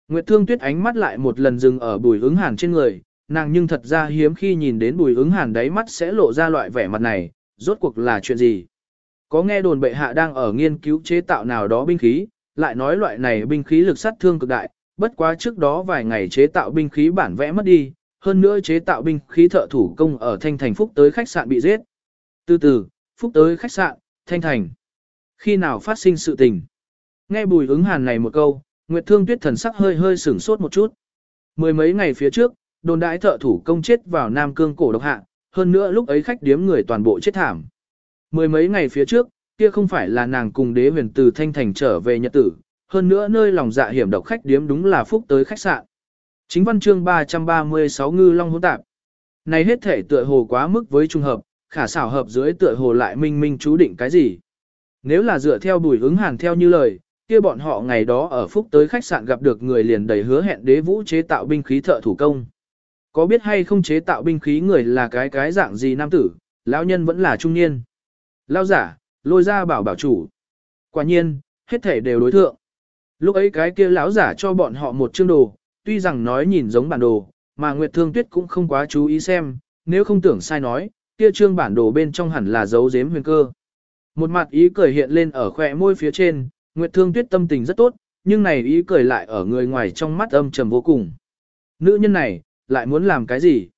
[SPEAKER 1] Nguyệt Thương Tuyết ánh mắt lại một lần dừng ở bùi ứng hàn trên người, nàng nhưng thật ra hiếm khi nhìn đến bùi ứng hàn đáy mắt sẽ lộ ra loại vẻ mặt này, rốt cuộc là chuyện gì? Có nghe đồn bệ hạ đang ở nghiên cứu chế tạo nào đó binh khí, lại nói loại này binh khí lực sát thương cực đại, bất quá trước đó vài ngày chế tạo binh khí bản vẽ mất đi, hơn nữa chế tạo binh khí thợ thủ công ở Thanh Thành Phúc tới khách sạn bị giết. Từ từ, Phúc tới khách sạn, Thanh Thành. Khi nào phát sinh sự tình? Nghe bùi ứng hàn này một câu, Nguyệt Thương Tuyết thần sắc hơi hơi sửng sốt một chút. Mười mấy ngày phía trước, đồn đại thợ thủ công chết vào Nam Cương cổ độc hạ, hơn nữa lúc ấy khách điếm người toàn bộ chết thảm. Mười mấy ngày phía trước, kia không phải là nàng cùng đế huyền từ Thanh Thành trở về Nhật Tử, hơn nữa nơi lòng dạ hiểm độc khách điếm đúng là phúc tới khách sạn. Chính văn chương 336 ngư long hỗn tạp. Này hết thể tựa hồ quá mức với trung hợp, khả xảo hợp dưới tựa hồ lại minh minh chú định cái gì. Nếu là dựa theo bùi ứng hàn theo như lời, kia bọn họ ngày đó ở phúc tới khách sạn gặp được người liền đầy hứa hẹn đế vũ chế tạo binh khí thợ thủ công. Có biết hay không chế tạo binh khí người là cái cái dạng gì nam tử, lão nhân vẫn là trung niên. Lao giả, lôi ra bảo bảo chủ. Quả nhiên, hết thể đều đối thượng. Lúc ấy cái kia lão giả cho bọn họ một chương đồ, tuy rằng nói nhìn giống bản đồ, mà Nguyệt Thương Tuyết cũng không quá chú ý xem, nếu không tưởng sai nói, kia trương bản đồ bên trong hẳn là dấu giếm huyền cơ. Một mặt ý cười hiện lên ở khỏe môi phía trên, Nguyệt Thương Tuyết tâm tình rất tốt, nhưng này ý cười lại ở người ngoài trong mắt âm trầm vô cùng. Nữ nhân này, lại muốn làm cái gì?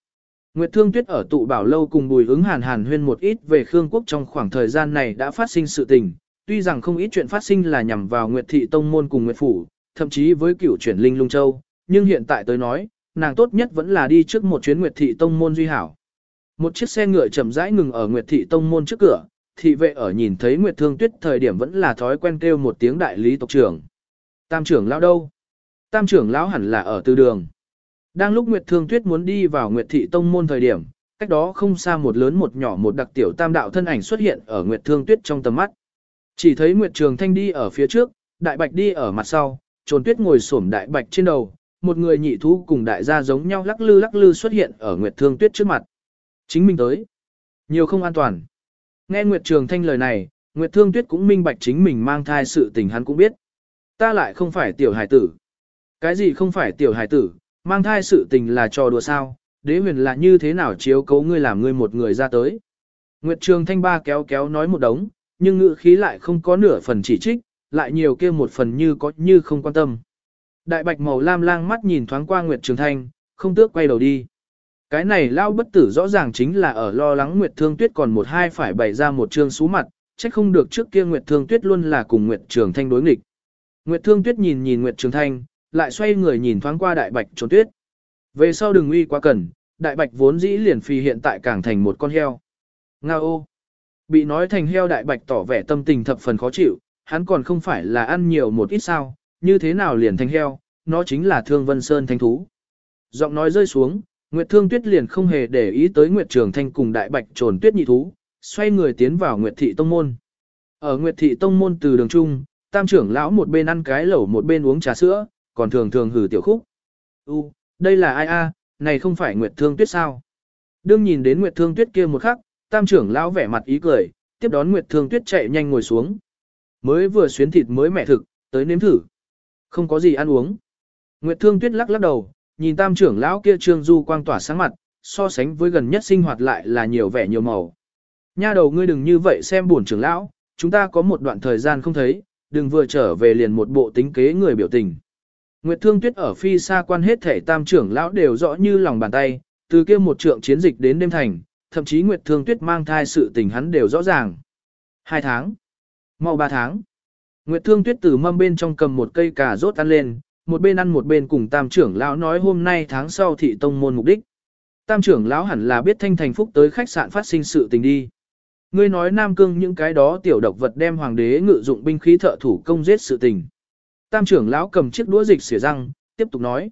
[SPEAKER 1] Nguyệt Thương Tuyết ở tụ bảo lâu cùng Bùi ứng hàn hàn huyên một ít về Khương Quốc trong khoảng thời gian này đã phát sinh sự tình, tuy rằng không ít chuyện phát sinh là nhằm vào Nguyệt Thị Tông Môn cùng Nguyệt Phủ, thậm chí với cửu chuyển linh lung châu, nhưng hiện tại tới nói, nàng tốt nhất vẫn là đi trước một chuyến Nguyệt Thị Tông Môn duy hảo. Một chiếc xe ngựa chậm rãi ngừng ở Nguyệt Thị Tông Môn trước cửa, thị vệ ở nhìn thấy Nguyệt Thương Tuyết thời điểm vẫn là thói quen kêu một tiếng đại lý tộc trưởng. Tam trưởng lão đâu? Tam trưởng lão hẳn là ở tư đường. Đang lúc Nguyệt Thương Tuyết muốn đi vào Nguyệt Thị Tông Môn thời điểm, cách đó không xa một lớn một nhỏ một đặc tiểu tam đạo thân ảnh xuất hiện ở Nguyệt Thương Tuyết trong tầm mắt. Chỉ thấy Nguyệt Trường Thanh đi ở phía trước, Đại Bạch đi ở mặt sau, Trồn Tuyết ngồi xổm Đại Bạch trên đầu, một người nhị thú cùng đại gia giống nhau lắc lư lắc lư xuất hiện ở Nguyệt Thương Tuyết trước mặt. Chính mình tới. Nhiều không an toàn. Nghe Nguyệt Trường Thanh lời này, Nguyệt Thương Tuyết cũng minh bạch chính mình mang thai sự tình hắn cũng biết. Ta lại không phải tiểu hải tử. Cái gì không phải tiểu hải tử, mang thai sự tình là trò đùa sao, đế huyền là như thế nào chiếu cấu ngươi làm ngươi một người ra tới. Nguyệt Trường Thanh ba kéo kéo nói một đống, nhưng ngữ khí lại không có nửa phần chỉ trích, lại nhiều kia một phần như có như không quan tâm. Đại bạch màu lam lang mắt nhìn thoáng qua Nguyệt Trường Thanh, không tước quay đầu đi. Cái này lao bất tử rõ ràng chính là ở lo lắng Nguyệt Thương Tuyết còn một hai phải bày ra một trương xú mặt, trách không được trước kia Nguyệt Thương Tuyết luôn là cùng Nguyệt Trường Thanh đối nghịch. Nguyệt Thương Tuyết nhìn nhìn Nguyệt Trường Thanh, lại xoay người nhìn thoáng qua Đại Bạch trốn tuyết. Về sau đừng uy quá cần, Đại Bạch vốn dĩ liền phi hiện tại càng thành một con heo. Ngao ô! Bị nói thành heo Đại Bạch tỏ vẻ tâm tình thập phần khó chịu, hắn còn không phải là ăn nhiều một ít sao, như thế nào liền thành heo, nó chính là Thương Vân Sơn Thánh Thú. Giọng nói rơi xuống, Nguyệt Thương Tuyết liền không hề để ý tới Nguyệt Trường Thanh cùng Đại Bạch trồn tuyết nhị thú, xoay người tiến vào Nguyệt Thị Tông Môn. Ở Nguyệt Thị Tông Môn từ đường trung, tam trưởng lão một bên ăn cái lẩu một bên uống trà sữa, còn thường thường hử tiểu khúc. U, đây là ai a? này không phải Nguyệt Thương Tuyết sao? Đương nhìn đến Nguyệt Thương Tuyết kia một khắc, tam trưởng lão vẻ mặt ý cười, tiếp đón Nguyệt Thương Tuyết chạy nhanh ngồi xuống. Mới vừa xuyến thịt mới mẹ thực, tới nếm thử. Không có gì ăn uống. Nguyệt Thương Tuyết lắc lắc đầu, nhìn tam trưởng lão kia trương du quang tỏa sáng mặt, so sánh với gần nhất sinh hoạt lại là nhiều vẻ nhiều màu. Nha đầu ngươi đừng như vậy xem buồn trưởng lão, chúng ta có một đoạn thời gian không thấy, đừng vừa trở về liền một bộ tính kế người biểu tình. Nguyệt Thương Tuyết ở phi xa quan hết thể tam trưởng lão đều rõ như lòng bàn tay, từ kia một trượng chiến dịch đến đêm thành, thậm chí Nguyệt Thương Tuyết mang thai sự tình hắn đều rõ ràng. Hai tháng, mau ba tháng. Nguyệt Thương Tuyết từ mâm bên trong cầm một cây cà rốt ăn lên, một bên ăn một bên cùng tam trưởng lão nói hôm nay tháng sau thị tông môn mục đích. Tam trưởng lão hẳn là biết thanh thành phúc tới khách sạn phát sinh sự tình đi. Ngươi nói Nam Cương những cái đó tiểu độc vật đem hoàng đế ngự dụng binh khí thợ thủ công giết sự tình. Tam trưởng lão cầm chiếc đũa dịch xỉa răng, tiếp tục nói.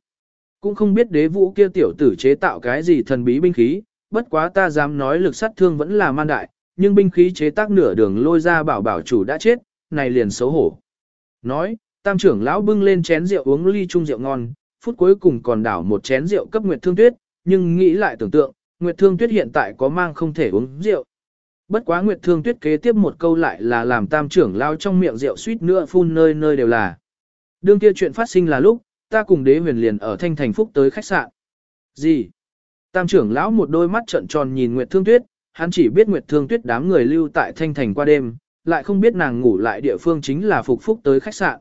[SPEAKER 1] Cũng không biết đế vũ kia tiểu tử chế tạo cái gì thần bí binh khí, bất quá ta dám nói lực sát thương vẫn là man đại, nhưng binh khí chế tác nửa đường lôi ra bảo bảo chủ đã chết, này liền xấu hổ. Nói, tam trưởng lão bưng lên chén rượu uống ly chung rượu ngon, phút cuối cùng còn đảo một chén rượu cấp Nguyệt Thương Tuyết, nhưng nghĩ lại tưởng tượng, Nguyệt Thương Tuyết hiện tại có mang không thể uống rượu. Bất quá Nguyệt Thương Tuyết kế tiếp một câu lại là làm tam trưởng lao trong miệng rượu suýt nữa phun nơi nơi đều là. Đương kia chuyện phát sinh là lúc, ta cùng đế huyền liền ở thanh thành phúc tới khách sạn. Gì? Tam trưởng lão một đôi mắt trợn tròn nhìn Nguyệt Thương Tuyết, hắn chỉ biết Nguyệt Thương Tuyết đám người lưu tại thanh thành qua đêm, lại không biết nàng ngủ lại địa phương chính là phục phúc tới khách sạn.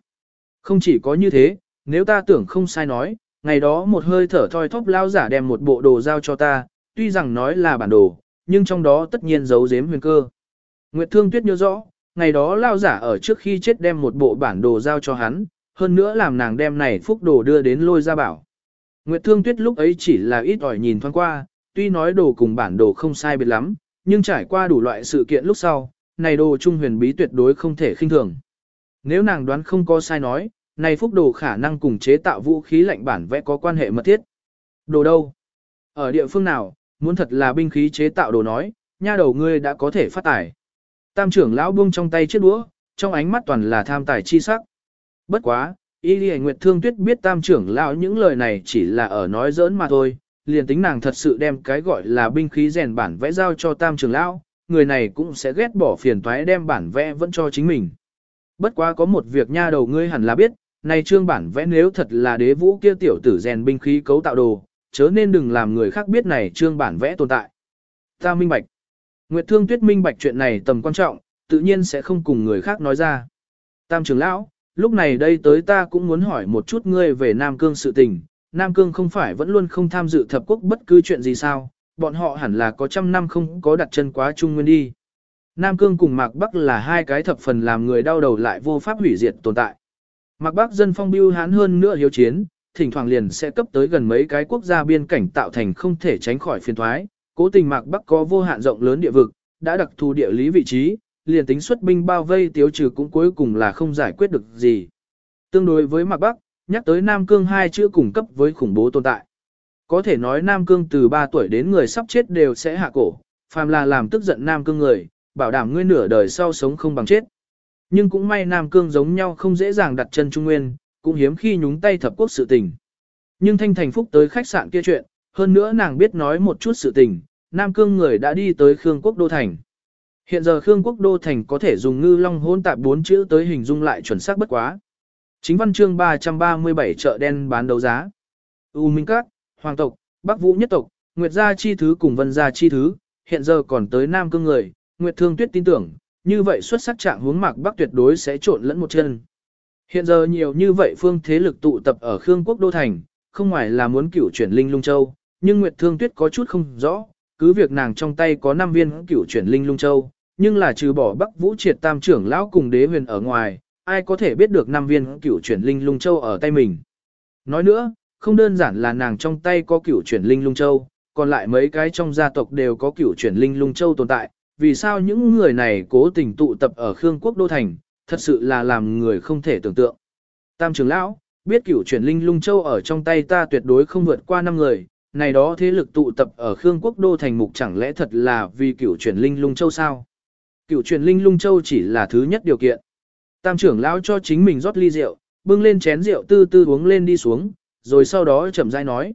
[SPEAKER 1] Không chỉ có như thế, nếu ta tưởng không sai nói, ngày đó một hơi thở thoi thóp lao giả đem một bộ đồ giao cho ta, tuy rằng nói là bản đồ, nhưng trong đó tất nhiên giấu giếm huyền cơ. Nguyệt Thương Tuyết nhớ rõ, ngày đó lao giả ở trước khi chết đem một bộ bản đồ giao cho hắn, hơn nữa làm nàng đem này phúc đồ đưa đến lôi ra bảo. Nguyệt Thương Tuyết lúc ấy chỉ là ít ỏi nhìn thoáng qua, tuy nói đồ cùng bản đồ không sai biệt lắm, nhưng trải qua đủ loại sự kiện lúc sau, này đồ trung huyền bí tuyệt đối không thể khinh thường. Nếu nàng đoán không có sai nói, này phúc đồ khả năng cùng chế tạo vũ khí lạnh bản vẽ có quan hệ mật thiết. Đồ đâu? Ở địa phương nào, muốn thật là binh khí chế tạo đồ nói, nha đầu ngươi đã có thể phát tài. Tam trưởng lão buông trong tay chiếc đũa, trong ánh mắt toàn là tham tài chi sắc. Bất quá, Y Lì Nguyệt Thương Tuyết biết tam trưởng lão những lời này chỉ là ở nói giỡn mà thôi, liền tính nàng thật sự đem cái gọi là binh khí rèn bản vẽ giao cho tam trưởng lão, người này cũng sẽ ghét bỏ phiền toái đem bản vẽ vẫn cho chính mình. Bất quá có một việc nha đầu ngươi hẳn là biết, này trương bản vẽ nếu thật là đế vũ kia tiểu tử rèn binh khí cấu tạo đồ, chớ nên đừng làm người khác biết này trương bản vẽ tồn tại. Ta minh bạch. Nguyệt Thương Tuyết minh bạch chuyện này tầm quan trọng, tự nhiên sẽ không cùng người khác nói ra. Tam trưởng lão, lúc này đây tới ta cũng muốn hỏi một chút ngươi về Nam Cương sự tình. Nam Cương không phải vẫn luôn không tham dự thập quốc bất cứ chuyện gì sao, bọn họ hẳn là có trăm năm không có đặt chân quá Trung Nguyên đi. Nam Cương cùng Mạc Bắc là hai cái thập phần làm người đau đầu lại vô pháp hủy diệt tồn tại. Mạc Bắc dân phong biêu hán hơn nữa hiếu chiến, thỉnh thoảng liền sẽ cấp tới gần mấy cái quốc gia biên cảnh tạo thành không thể tránh khỏi phiền thoái. Cố tình Mạc Bắc có vô hạn rộng lớn địa vực, đã đặc thù địa lý vị trí, liền tính xuất binh bao vây tiêu trừ cũng cuối cùng là không giải quyết được gì. Tương đối với Mạc Bắc, nhắc tới Nam Cương hai chữ cùng cấp với khủng bố tồn tại. Có thể nói Nam Cương từ 3 tuổi đến người sắp chết đều sẽ hạ cổ, phàm là làm tức giận Nam Cương người, bảo đảm ngươi nửa đời sau sống không bằng chết. Nhưng cũng may Nam Cương giống nhau không dễ dàng đặt chân Trung Nguyên, cũng hiếm khi nhúng tay thập quốc sự tình. Nhưng Thanh Thành Phúc tới khách sạn kia chuyện, hơn nữa nàng biết nói một chút sự tình, Nam Cương người đã đi tới Khương Quốc Đô Thành. Hiện giờ Khương Quốc Đô Thành có thể dùng ngư long hôn tạp bốn chữ tới hình dung lại chuẩn xác bất quá. Chính văn chương 337 chợ đen bán đấu giá. U Minh Các, Hoàng tộc, Bắc Vũ nhất tộc, Nguyệt gia chi thứ cùng Vân gia chi thứ, hiện giờ còn tới Nam Cương người, Nguyệt Thương Tuyết tin tưởng, như vậy xuất sắc trạng hướng mạc Bắc tuyệt đối sẽ trộn lẫn một chân. Hiện giờ nhiều như vậy phương thế lực tụ tập ở Khương Quốc Đô Thành, không ngoài là muốn cửu chuyển linh lung châu, nhưng Nguyệt Thương Tuyết có chút không rõ, cứ việc nàng trong tay có 5 viên cửu chuyển linh lung châu, nhưng là trừ bỏ Bắc Vũ triệt tam trưởng lão cùng đế huyền ở ngoài, ai có thể biết được 5 viên cửu chuyển linh lung châu ở tay mình. Nói nữa, không đơn giản là nàng trong tay có cửu chuyển linh lung châu, còn lại mấy cái trong gia tộc đều có cửu chuyển linh lung châu tồn tại, vì sao những người này cố tình tụ tập ở Khương Quốc Đô Thành, thật sự là làm người không thể tưởng tượng. Tam trưởng lão, biết cửu chuyển linh lung châu ở trong tay ta tuyệt đối không vượt qua 5 người, này đó thế lực tụ tập ở Khương Quốc Đô Thành mục chẳng lẽ thật là vì cửu chuyển linh lung châu sao? Cửu chuyển linh lung châu chỉ là thứ nhất điều kiện. Tam trưởng lão cho chính mình rót ly rượu, bưng lên chén rượu tư tư uống lên đi xuống, rồi sau đó chậm rãi nói.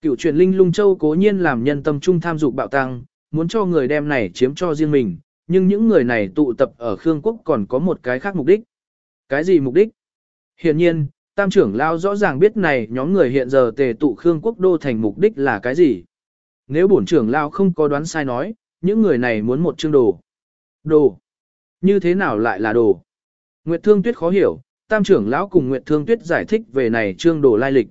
[SPEAKER 1] Cửu truyền linh lung châu cố nhiên làm nhân tâm trung tham dục bạo tăng, muốn cho người đem này chiếm cho riêng mình, nhưng những người này tụ tập ở Khương Quốc còn có một cái khác mục đích. Cái gì mục đích? Hiện nhiên, tam trưởng lao rõ ràng biết này nhóm người hiện giờ tề tụ Khương Quốc đô thành mục đích là cái gì. Nếu bổn trưởng lao không có đoán sai nói, những người này muốn một chương đồ. Đồ? Như thế nào lại là đồ? Nguyệt Thương Tuyết khó hiểu, tam trưởng lão cùng Nguyệt Thương Tuyết giải thích về này trương đồ lai lịch.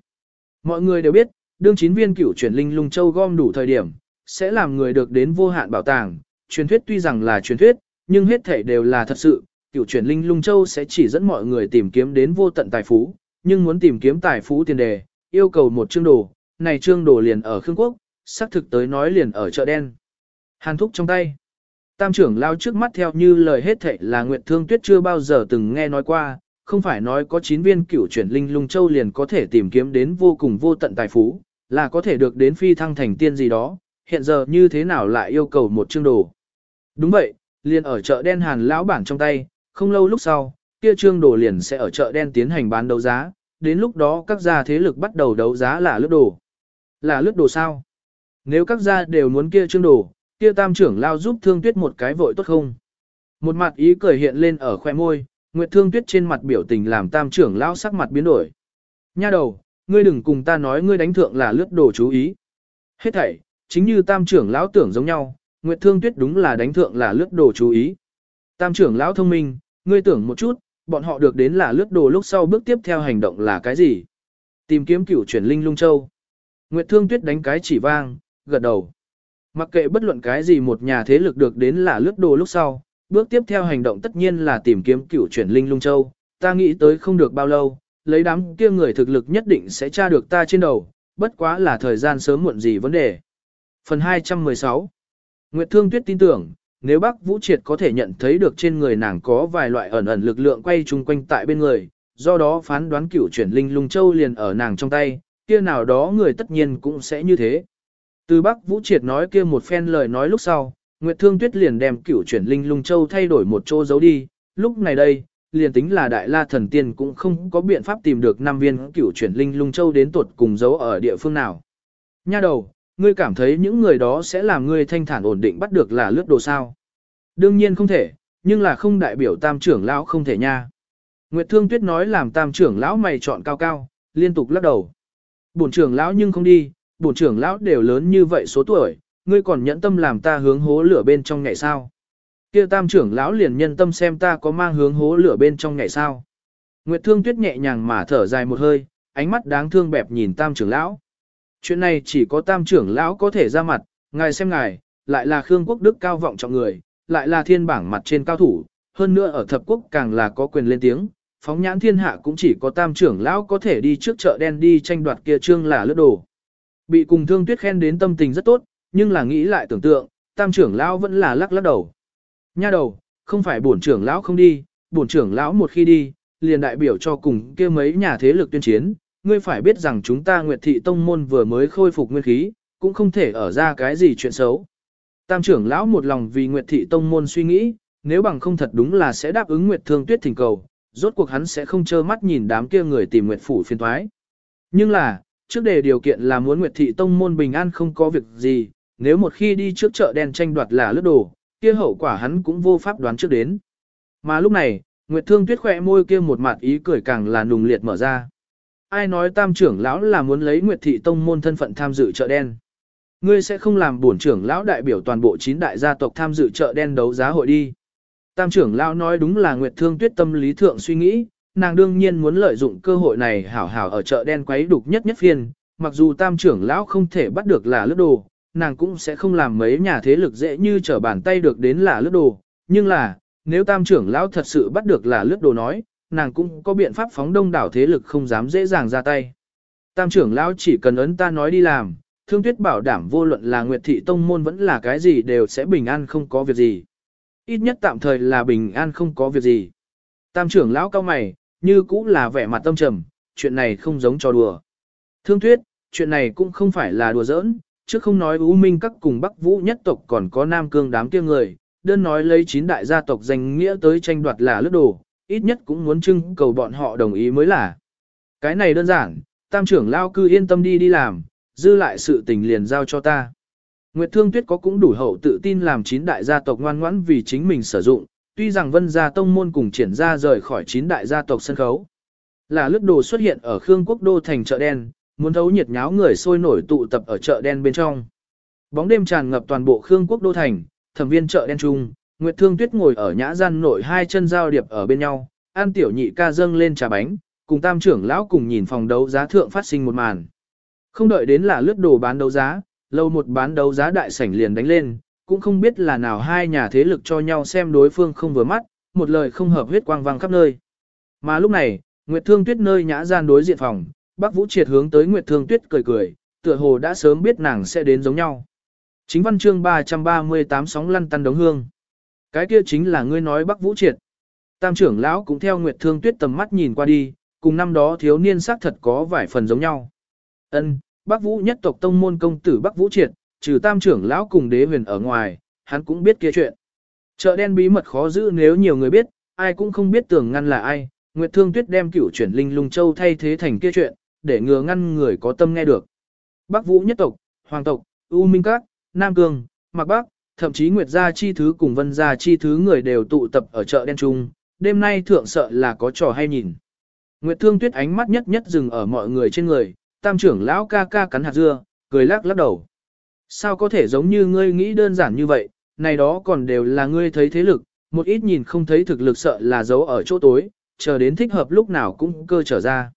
[SPEAKER 1] Mọi người đều biết, đương chín viên cửu chuyển linh lung châu gom đủ thời điểm, sẽ làm người được đến vô hạn bảo tàng. Truyền thuyết tuy rằng là truyền thuyết, nhưng hết thể đều là thật sự, cửu truyền linh lung châu sẽ chỉ dẫn mọi người tìm kiếm đến vô tận tài phú, nhưng muốn tìm kiếm tài phú tiền đề, yêu cầu một chương đồ, này chương đồ liền ở Khương Quốc, xác thực tới nói liền ở chợ đen. Hàn thúc trong tay. Tam trưởng lao trước mắt theo như lời hết thệ là Nguyệt Thương Tuyết chưa bao giờ từng nghe nói qua, không phải nói có 9 viên cửu chuyển linh lung châu liền có thể tìm kiếm đến vô cùng vô tận tài phú, là có thể được đến phi thăng thành tiên gì đó, hiện giờ như thế nào lại yêu cầu một chương đồ. Đúng vậy, liền ở chợ đen hàn lão bản trong tay, không lâu lúc sau, kia trương đồ liền sẽ ở chợ đen tiến hành bán đấu giá, đến lúc đó các gia thế lực bắt đầu đấu giá là lướt đồ. Là lướt đồ sao? Nếu các gia đều muốn kia trương đồ, kia tam trưởng lao giúp thương tuyết một cái vội tốt không? Một mặt ý cười hiện lên ở khoe môi, Nguyệt Thương Tuyết trên mặt biểu tình làm tam trưởng lão sắc mặt biến đổi. Nha đầu, ngươi đừng cùng ta nói ngươi đánh thượng là lướt đồ chú ý. Hết thảy, chính như tam trưởng lão tưởng giống nhau, Nguyệt Thương Tuyết đúng là đánh thượng là lướt đồ chú ý. Tam trưởng lão thông minh, ngươi tưởng một chút, bọn họ được đến là lướt đồ lúc sau bước tiếp theo hành động là cái gì? Tìm kiếm cửu chuyển linh lung châu. Nguyệt Thương Tuyết đánh cái chỉ vang, gật đầu. Mặc kệ bất luận cái gì một nhà thế lực được đến là lướt đồ lúc sau, bước tiếp theo hành động tất nhiên là tìm kiếm cửu chuyển linh lung châu. Ta nghĩ tới không được bao lâu, lấy đám kia người thực lực nhất định sẽ tra được ta trên đầu, bất quá là thời gian sớm muộn gì vấn đề. Phần 216 Nguyệt Thương Tuyết tin tưởng, nếu Bắc Vũ Triệt có thể nhận thấy được trên người nàng có vài loại ẩn ẩn lực lượng quay chung quanh tại bên người, do đó phán đoán cửu chuyển linh lung châu liền ở nàng trong tay, kia nào đó người tất nhiên cũng sẽ như thế. Từ Bắc Vũ Triệt nói kia một phen lời nói lúc sau, Nguyệt Thương Tuyết liền đem cửu chuyển linh lung châu thay đổi một chỗ giấu đi, lúc này đây, liền tính là đại la thần tiên cũng không có biện pháp tìm được năm viên cửu chuyển linh lung châu đến tuột cùng giấu ở địa phương nào. Nha đầu, ngươi cảm thấy những người đó sẽ làm ngươi thanh thản ổn định bắt được là lướt đồ sao? Đương nhiên không thể, nhưng là không đại biểu tam trưởng lão không thể nha. Nguyệt Thương Tuyết nói làm tam trưởng lão mày chọn cao cao, liên tục lắc đầu. Bổn trưởng lão nhưng không đi, bổn trưởng lão đều lớn như vậy số tuổi, ngươi còn nhẫn tâm làm ta hướng hố lửa bên trong ngày sao? Kia tam trưởng lão liền nhân tâm xem ta có mang hướng hố lửa bên trong ngày sao? Nguyệt Thương Tuyết nhẹ nhàng mà thở dài một hơi, ánh mắt đáng thương bẹp nhìn tam trưởng lão. Chuyện này chỉ có tam trưởng lão có thể ra mặt, ngài xem ngài, lại là Khương Quốc Đức cao vọng trọng người, lại là thiên bảng mặt trên cao thủ, hơn nữa ở thập quốc càng là có quyền lên tiếng, phóng nhãn thiên hạ cũng chỉ có tam trưởng lão có thể đi trước chợ đen đi tranh đoạt kia trương là lướt đồ. Bị cùng thương tuyết khen đến tâm tình rất tốt, nhưng là nghĩ lại tưởng tượng, tam trưởng lão vẫn là lắc lắc đầu. Nha đầu, không phải bổn trưởng lão không đi, bổn trưởng lão một khi đi, liền đại biểu cho cùng kia mấy nhà thế lực tuyên chiến, ngươi phải biết rằng chúng ta Nguyệt Thị Tông Môn vừa mới khôi phục nguyên khí, cũng không thể ở ra cái gì chuyện xấu. Tam trưởng lão một lòng vì Nguyệt Thị Tông Môn suy nghĩ, nếu bằng không thật đúng là sẽ đáp ứng Nguyệt Thương Tuyết thỉnh cầu, rốt cuộc hắn sẽ không trơ mắt nhìn đám kia người tìm Nguyệt Phủ phiên thoái. Nhưng là, trước đề điều kiện là muốn Nguyệt Thị Tông Môn bình an không có việc gì, nếu một khi đi trước chợ đen tranh đoạt là lướt đồ, kia hậu quả hắn cũng vô pháp đoán trước đến. Mà lúc này, Nguyệt Thương Tuyết khỏe môi kia một mặt ý cười càng là nùng liệt mở ra ai nói tam trưởng lão là muốn lấy Nguyệt Thị Tông môn thân phận tham dự chợ đen. Ngươi sẽ không làm bổn trưởng lão đại biểu toàn bộ chín đại gia tộc tham dự chợ đen đấu giá hội đi. Tam trưởng lão nói đúng là Nguyệt Thương Tuyết tâm lý thượng suy nghĩ, nàng đương nhiên muốn lợi dụng cơ hội này hảo hảo ở chợ đen quấy đục nhất nhất phiên, mặc dù tam trưởng lão không thể bắt được là lướt đồ, nàng cũng sẽ không làm mấy nhà thế lực dễ như trở bàn tay được đến là lướt đồ, nhưng là, nếu tam trưởng lão thật sự bắt được là lướt đồ nói, nàng cũng có biện pháp phóng đông đảo thế lực không dám dễ dàng ra tay. Tam trưởng lão chỉ cần ấn ta nói đi làm, thương tuyết bảo đảm vô luận là Nguyệt Thị Tông Môn vẫn là cái gì đều sẽ bình an không có việc gì. Ít nhất tạm thời là bình an không có việc gì. Tam trưởng lão cao mày, như cũng là vẻ mặt tâm trầm, chuyện này không giống trò đùa. Thương tuyết, chuyện này cũng không phải là đùa giỡn, chứ không nói U Minh các cùng Bắc Vũ nhất tộc còn có Nam Cương đám kia người, đơn nói lấy chín đại gia tộc danh nghĩa tới tranh đoạt là lướt đồ, ít nhất cũng muốn trưng cầu bọn họ đồng ý mới là. Cái này đơn giản, tam trưởng lao cư yên tâm đi đi làm, dư lại sự tình liền giao cho ta. Nguyệt Thương Tuyết có cũng đủ hậu tự tin làm chín đại gia tộc ngoan ngoãn vì chính mình sử dụng, tuy rằng vân gia tông môn cùng triển ra rời khỏi chín đại gia tộc sân khấu. Là lướt đồ xuất hiện ở Khương Quốc Đô thành chợ đen, muốn thấu nhiệt nháo người sôi nổi tụ tập ở chợ đen bên trong. Bóng đêm tràn ngập toàn bộ Khương Quốc Đô thành, thẩm viên chợ đen trung, Nguyệt Thương Tuyết ngồi ở nhã gian nội hai chân giao điệp ở bên nhau, An Tiểu Nhị ca dâng lên trà bánh, cùng tam trưởng lão cùng nhìn phòng đấu giá thượng phát sinh một màn. Không đợi đến là lướt đồ bán đấu giá, lâu một bán đấu giá đại sảnh liền đánh lên, cũng không biết là nào hai nhà thế lực cho nhau xem đối phương không vừa mắt, một lời không hợp huyết quang vang khắp nơi. Mà lúc này, Nguyệt Thương Tuyết nơi nhã gian đối diện phòng, Bắc Vũ Triệt hướng tới Nguyệt Thương Tuyết cười cười, tựa hồ đã sớm biết nàng sẽ đến giống nhau. Chính văn chương 338 sóng lăn tăn đống hương. Cái kia chính là ngươi nói Bắc Vũ Triệt. Tam trưởng lão cũng theo Nguyệt Thương Tuyết tầm mắt nhìn qua đi, cùng năm đó thiếu niên xác thật có vài phần giống nhau. Ân, Bắc Vũ nhất tộc tông môn công tử Bắc Vũ Triệt, trừ Tam trưởng lão cùng đế huyền ở ngoài, hắn cũng biết kia chuyện. Chợ đen bí mật khó giữ nếu nhiều người biết, ai cũng không biết tưởng ngăn là ai, Nguyệt Thương Tuyết đem cửu chuyển linh lung châu thay thế thành kia chuyện, để ngừa ngăn người có tâm nghe được. Bắc Vũ nhất tộc, Hoàng tộc, U Minh Các, Nam Cương, Mạc Bắc, thậm chí Nguyệt gia chi thứ cùng Vân gia chi thứ người đều tụ tập ở chợ đen chung. đêm nay thượng sợ là có trò hay nhìn. Nguyệt Thương Tuyết ánh mắt nhất nhất dừng ở mọi người trên người, tam trưởng lão ca ca cắn hạt dưa, cười lắc lắc đầu. Sao có thể giống như ngươi nghĩ đơn giản như vậy, này đó còn đều là ngươi thấy thế lực, một ít nhìn không thấy thực lực sợ là giấu ở chỗ tối, chờ đến thích hợp lúc nào cũng cơ trở ra.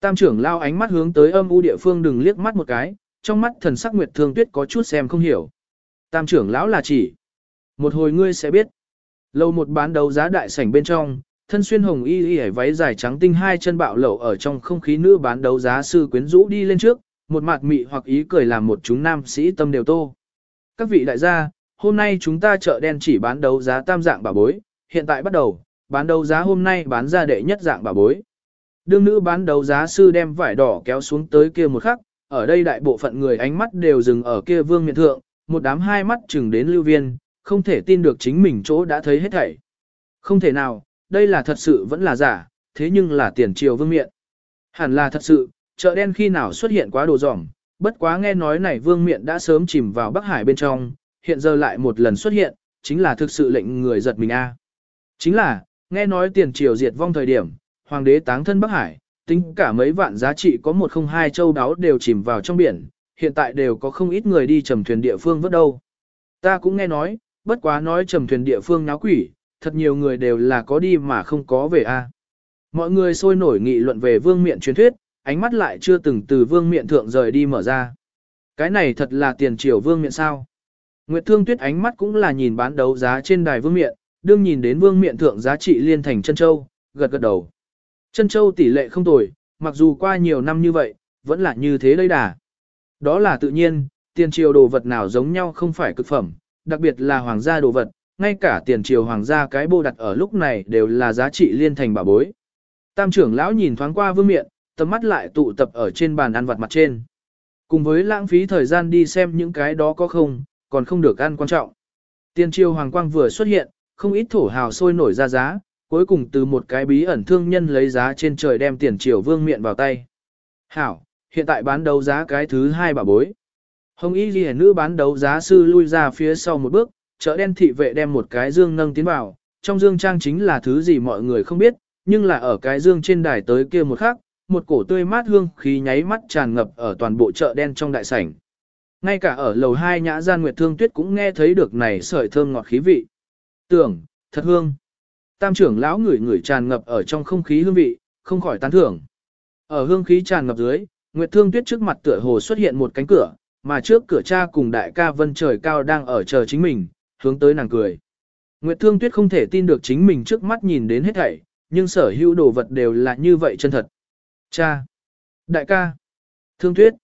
[SPEAKER 1] Tam trưởng lao ánh mắt hướng tới âm u địa phương đừng liếc mắt một cái, trong mắt thần sắc Nguyệt Thương Tuyết có chút xem không hiểu. Tam trưởng lão là chỉ. Một hồi ngươi sẽ biết. Lâu một bán đấu giá đại sảnh bên trong, thân xuyên hồng y y váy dài trắng tinh hai chân bạo lẩu ở trong không khí nữ bán đấu giá sư quyến rũ đi lên trước, một mặt mị hoặc ý cười làm một chúng nam sĩ tâm đều tô. Các vị đại gia, hôm nay chúng ta chợ đen chỉ bán đấu giá tam dạng bà bối, hiện tại bắt đầu, bán đấu giá hôm nay bán ra đệ nhất dạng bà bối. Đương nữ bán đấu giá sư đem vải đỏ kéo xuống tới kia một khắc, ở đây đại bộ phận người ánh mắt đều dừng ở kia vương miện thượng, một đám hai mắt chừng đến lưu viên, không thể tin được chính mình chỗ đã thấy hết thảy. Không thể nào, đây là thật sự vẫn là giả, thế nhưng là tiền triều vương miện. Hẳn là thật sự, chợ đen khi nào xuất hiện quá đồ dỏng, bất quá nghe nói này vương miện đã sớm chìm vào Bắc Hải bên trong, hiện giờ lại một lần xuất hiện, chính là thực sự lệnh người giật mình a. Chính là, nghe nói tiền triều diệt vong thời điểm, hoàng đế táng thân Bắc Hải, tính cả mấy vạn giá trị có một không hai châu đáo đều chìm vào trong biển, hiện tại đều có không ít người đi trầm thuyền địa phương vớt đâu. Ta cũng nghe nói, bất quá nói trầm thuyền địa phương náo quỷ, thật nhiều người đều là có đi mà không có về a. Mọi người sôi nổi nghị luận về vương miện truyền thuyết, ánh mắt lại chưa từng từ vương miện thượng rời đi mở ra. Cái này thật là tiền triều vương miện sao. Nguyệt Thương Tuyết ánh mắt cũng là nhìn bán đấu giá trên đài vương miện, đương nhìn đến vương miện thượng giá trị liên thành chân châu, gật gật đầu. Chân châu tỷ lệ không tồi, mặc dù qua nhiều năm như vậy, vẫn là như thế đây đà. Đó là tự nhiên, tiền triều đồ vật nào giống nhau không phải cực phẩm, đặc biệt là hoàng gia đồ vật, ngay cả tiền triều hoàng gia cái bô đặt ở lúc này đều là giá trị liên thành bảo bối. Tam trưởng lão nhìn thoáng qua vương miện, tầm mắt lại tụ tập ở trên bàn ăn vặt mặt trên. Cùng với lãng phí thời gian đi xem những cái đó có không, còn không được ăn quan trọng. Tiền triều hoàng quang vừa xuất hiện, không ít thổ hào sôi nổi ra giá, cuối cùng từ một cái bí ẩn thương nhân lấy giá trên trời đem tiền triều vương miện vào tay. Hảo, hiện tại bán đấu giá cái thứ hai bà bối. Hồng y ghi nữ bán đấu giá sư lui ra phía sau một bước, chợ đen thị vệ đem một cái dương nâng tiến vào, trong dương trang chính là thứ gì mọi người không biết, nhưng là ở cái dương trên đài tới kia một khắc, một cổ tươi mát hương khí nháy mắt tràn ngập ở toàn bộ chợ đen trong đại sảnh. Ngay cả ở lầu hai nhã gian Nguyệt Thương Tuyết cũng nghe thấy được này sợi thơm ngọt khí vị. Tưởng, thật hương. Tam trưởng lão ngửi ngửi tràn ngập ở trong không khí hương vị, không khỏi tán thưởng. Ở hương khí tràn ngập dưới, Nguyệt Thương Tuyết trước mặt tựa hồ xuất hiện một cánh cửa, mà trước cửa cha cùng đại ca Vân Trời Cao đang ở chờ chính mình, hướng tới nàng cười. Nguyệt Thương Tuyết không thể tin được chính mình trước mắt nhìn đến hết thảy, nhưng sở hữu đồ vật đều là như vậy chân thật. Cha! Đại ca! Thương Tuyết!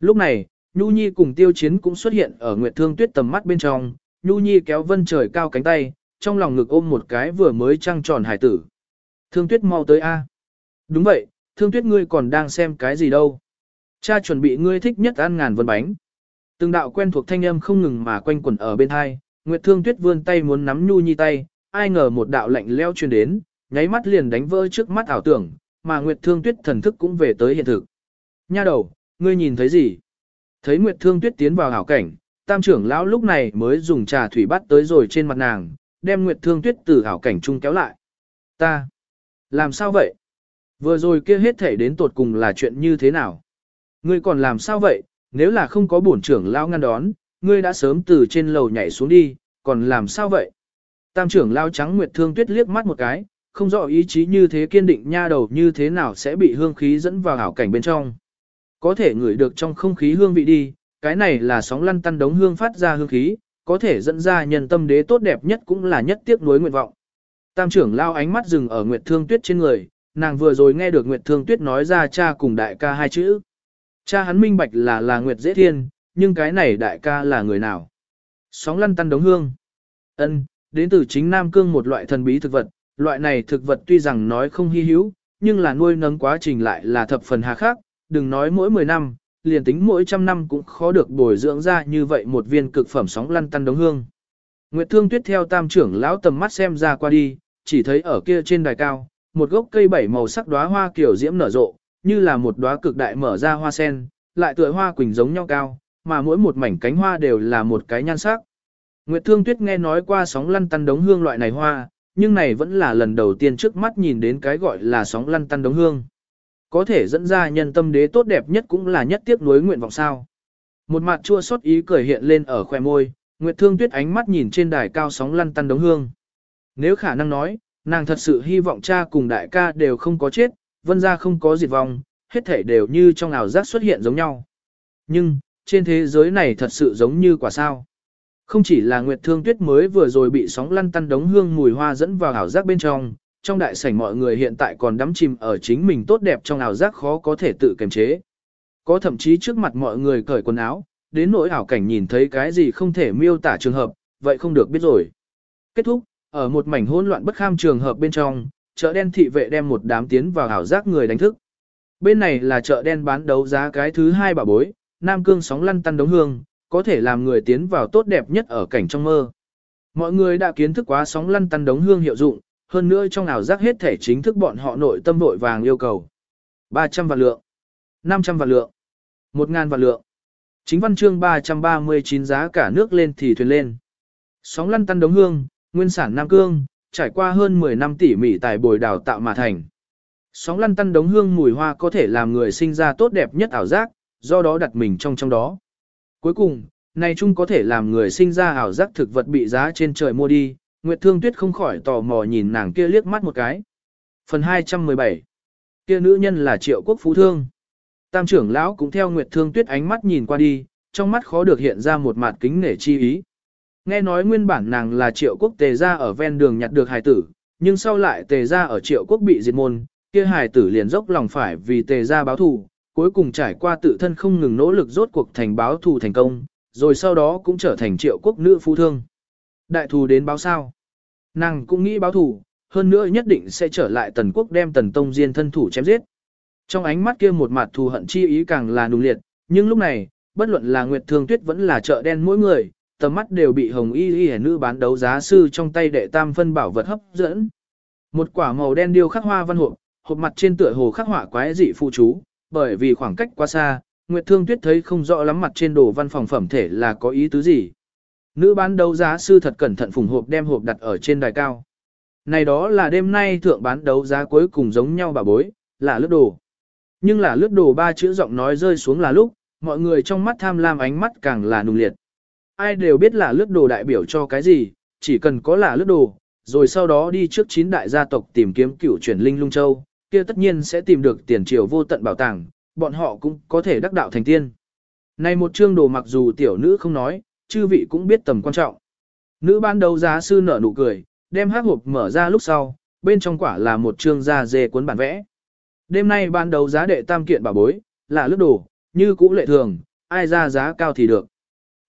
[SPEAKER 1] Lúc này, Nhu Nhi cùng Tiêu Chiến cũng xuất hiện ở Nguyệt Thương Tuyết tầm mắt bên trong, Nhu Nhi kéo Vân Trời Cao cánh tay, trong lòng ngực ôm một cái vừa mới trăng tròn hải tử. Thương Tuyết mau tới A! Đúng vậy, Thương Tuyết ngươi còn đang xem cái gì đâu? Cha chuẩn bị ngươi thích nhất ăn ngàn vân bánh. Từng đạo quen thuộc thanh âm không ngừng mà quanh quẩn ở bên hai, Nguyệt Thương Tuyết vươn tay muốn nắm Nhu Nhi tay, ai ngờ một đạo lạnh leo truyền đến, nháy mắt liền đánh vỡ trước mắt ảo tưởng, mà Nguyệt Thương Tuyết thần thức cũng về tới hiện thực. Nha đầu, ngươi nhìn thấy gì? Thấy Nguyệt Thương Tuyết tiến vào hảo cảnh, tam trưởng lão lúc này mới dùng trà thủy bắt tới rồi trên mặt nàng, đem Nguyệt Thương Tuyết từ hảo cảnh trung kéo lại. Ta, làm sao vậy? Vừa rồi kia hết thể đến tột cùng là chuyện như thế nào? Ngươi còn làm sao vậy? Nếu là không có bổn trưởng lao ngăn đón, ngươi đã sớm từ trên lầu nhảy xuống đi, còn làm sao vậy? Tam trưởng lao trắng Nguyệt Thương Tuyết liếc mắt một cái, không rõ ý chí như thế kiên định nha đầu như thế nào sẽ bị hương khí dẫn vào hảo cảnh bên trong. Có thể ngửi được trong không khí hương vị đi, cái này là sóng lăn tăn đống hương phát ra hương khí, có thể dẫn ra nhân tâm đế tốt đẹp nhất cũng là nhất tiếc nuối nguyện vọng. Tam trưởng lao ánh mắt dừng ở Nguyệt Thương Tuyết trên người, nàng vừa rồi nghe được Nguyệt Thương Tuyết nói ra cha cùng đại ca hai chữ. Cha hắn minh bạch là là Nguyệt Dễ Thiên, nhưng cái này đại ca là người nào? Sóng lăn tăn đống hương. ân đến từ chính Nam Cương một loại thần bí thực vật, loại này thực vật tuy rằng nói không hy hữu, nhưng là nuôi nấng quá trình lại là thập phần hà khắc, đừng nói mỗi 10 năm, liền tính mỗi trăm năm cũng khó được bồi dưỡng ra như vậy một viên cực phẩm sóng lăn tăn đống hương. Nguyệt Thương Tuyết theo tam trưởng lão tầm mắt xem ra qua đi, chỉ thấy ở kia trên đài cao, một gốc cây bảy màu sắc đóa hoa kiểu diễm nở rộ, như là một đóa cực đại mở ra hoa sen, lại tựa hoa quỳnh giống nhau cao, mà mỗi một mảnh cánh hoa đều là một cái nhan sắc. Nguyệt Thương Tuyết nghe nói qua sóng lăn tăn đống hương loại này hoa, nhưng này vẫn là lần đầu tiên trước mắt nhìn đến cái gọi là sóng lăn tăn đống hương. Có thể dẫn ra nhân tâm đế tốt đẹp nhất cũng là nhất tiếc nuối nguyện vọng sao. Một mặt chua xót ý cười hiện lên ở khoe môi, Nguyệt Thương Tuyết ánh mắt nhìn trên đài cao sóng lăn tăn đống hương. Nếu khả năng nói, nàng thật sự hy vọng cha cùng đại ca đều không có chết, vân gia không có diệt vong, hết thể đều như trong ảo giác xuất hiện giống nhau. Nhưng, trên thế giới này thật sự giống như quả sao. Không chỉ là Nguyệt Thương Tuyết mới vừa rồi bị sóng lăn tăn đống hương mùi hoa dẫn vào ảo giác bên trong, trong đại sảnh mọi người hiện tại còn đắm chìm ở chính mình tốt đẹp trong ảo giác khó có thể tự kiềm chế. Có thậm chí trước mặt mọi người cởi quần áo, đến nỗi ảo cảnh nhìn thấy cái gì không thể miêu tả trường hợp, vậy không được biết rồi. Kết thúc, ở một mảnh hỗn loạn bất kham trường hợp bên trong, chợ đen thị vệ đem một đám tiến vào ảo giác người đánh thức. Bên này là chợ đen bán đấu giá cái thứ hai bà bối, Nam Cương sóng lăn tăn đống hương, có thể làm người tiến vào tốt đẹp nhất ở cảnh trong mơ. Mọi người đã kiến thức quá sóng lăn tăn đống hương hiệu dụng, hơn nữa trong ảo giác hết thể chính thức bọn họ nội tâm vội vàng yêu cầu. 300 vạn lượng, 500 vạn lượng, 1.000 vạn lượng. Chính văn chương 339 giá cả nước lên thì thuyền lên. Sóng lăn tăn đống hương, nguyên sản Nam Cương, trải qua hơn 10 năm tỉ mỉ tài bồi đào tạo mà thành. Sóng lăn tăn đống hương mùi hoa có thể làm người sinh ra tốt đẹp nhất ảo giác, do đó đặt mình trong trong đó. Cuối cùng, này chung có thể làm người sinh ra ảo giác thực vật bị giá trên trời mua đi, Nguyệt Thương Tuyết không khỏi tò mò nhìn nàng kia liếc mắt một cái. Phần 217 Kia nữ nhân là triệu quốc phú thương. Tam trưởng lão cũng theo Nguyệt Thương Tuyết ánh mắt nhìn qua đi, trong mắt khó được hiện ra một mặt kính nể chi ý. Nghe nói nguyên bản nàng là triệu quốc tề ra ở ven đường nhặt được hài tử, nhưng sau lại tề ra ở triệu quốc bị diệt môn, kia hài tử liền dốc lòng phải vì tề ra báo thù, cuối cùng trải qua tự thân không ngừng nỗ lực rốt cuộc thành báo thù thành công, rồi sau đó cũng trở thành triệu quốc nữ phu thương. Đại thù đến báo sao? Nàng cũng nghĩ báo thù, hơn nữa nhất định sẽ trở lại tần quốc đem tần tông diên thân thủ chém giết. Trong ánh mắt kia một mặt thù hận chi ý càng là nung liệt, nhưng lúc này, bất luận là Nguyệt Thương Tuyết vẫn là chợ đen mỗi người, tầm mắt đều bị hồng y y nữ bán đấu giá sư trong tay đệ tam phân bảo vật hấp dẫn. Một quả màu đen điêu khắc hoa văn hộp, hộp mặt trên tựa hồ khắc họa quái dị phụ chú, bởi vì khoảng cách quá xa, Nguyệt Thương Tuyết thấy không rõ lắm mặt trên đồ văn phòng phẩm thể là có ý tứ gì. Nữ bán đấu giá sư thật cẩn thận phùng hộp đem hộp đặt ở trên đài cao. Này đó là đêm nay thượng bán đấu giá cuối cùng giống nhau bà bối, là lướt đồ. Nhưng là lướt đồ ba chữ giọng nói rơi xuống là lúc, mọi người trong mắt tham lam ánh mắt càng là nung liệt. Ai đều biết là lướt đồ đại biểu cho cái gì, chỉ cần có là lướt đồ, rồi sau đó đi trước chín đại gia tộc tìm kiếm cửu chuyển linh lung châu, kia tất nhiên sẽ tìm được tiền triều vô tận bảo tàng, bọn họ cũng có thể đắc đạo thành tiên. Này một chương đồ mặc dù tiểu nữ không nói, chư vị cũng biết tầm quan trọng. Nữ ban đầu giá sư nở nụ cười, đem hát hộp mở ra lúc sau, bên trong quả là một chương da dê cuốn bản vẽ. Đêm nay ban đầu giá đệ tam kiện bảo bối, là lướt đồ, như cũ lệ thường, ai ra giá cao thì được.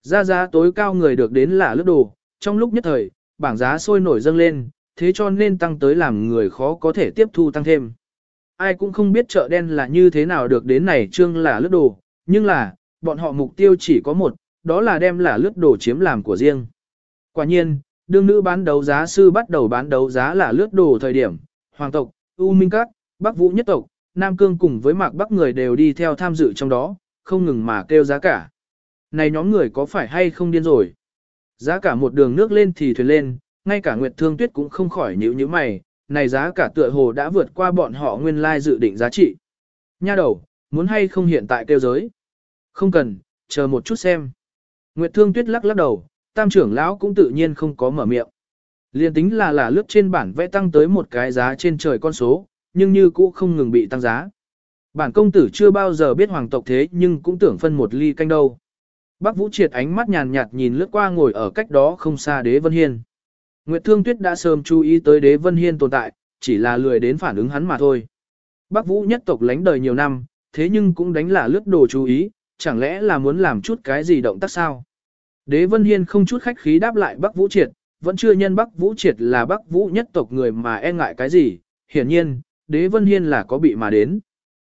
[SPEAKER 1] Ra giá tối cao người được đến là lướt đồ, trong lúc nhất thời, bảng giá sôi nổi dâng lên, thế cho nên tăng tới làm người khó có thể tiếp thu tăng thêm ai cũng không biết chợ đen là như thế nào được đến này trương là lướt đồ, nhưng là, bọn họ mục tiêu chỉ có một, đó là đem là lướt đồ chiếm làm của riêng. Quả nhiên, đương nữ bán đấu giá sư bắt đầu bán đấu giá là lướt đồ thời điểm, hoàng tộc, U Minh Các, Bắc Vũ nhất tộc, Nam Cương cùng với mạc Bắc người đều đi theo tham dự trong đó, không ngừng mà kêu giá cả. Này nhóm người có phải hay không điên rồi? Giá cả một đường nước lên thì thuyền lên, ngay cả Nguyệt Thương Tuyết cũng không khỏi nhíu như mày, này giá cả tựa hồ đã vượt qua bọn họ nguyên lai dự định giá trị. Nha đầu, muốn hay không hiện tại kêu giới? Không cần, chờ một chút xem. Nguyệt Thương Tuyết lắc lắc đầu, tam trưởng lão cũng tự nhiên không có mở miệng. Liên tính là là lướt trên bản vẽ tăng tới một cái giá trên trời con số, nhưng như cũ không ngừng bị tăng giá. Bản công tử chưa bao giờ biết hoàng tộc thế nhưng cũng tưởng phân một ly canh đâu. Bác Vũ Triệt ánh mắt nhàn nhạt nhìn lướt qua ngồi ở cách đó không xa đế Vân Hiên. Nguyệt Thương Tuyết đã sớm chú ý tới đế Vân Hiên tồn tại, chỉ là lười đến phản ứng hắn mà thôi. Bắc Vũ nhất tộc lánh đời nhiều năm, thế nhưng cũng đánh là lướt đồ chú ý, chẳng lẽ là muốn làm chút cái gì động tác sao? Đế Vân Hiên không chút khách khí đáp lại Bắc Vũ Triệt, vẫn chưa nhân Bắc Vũ Triệt là Bắc Vũ nhất tộc người mà e ngại cái gì, hiển nhiên, Đế Vân Hiên là có bị mà đến.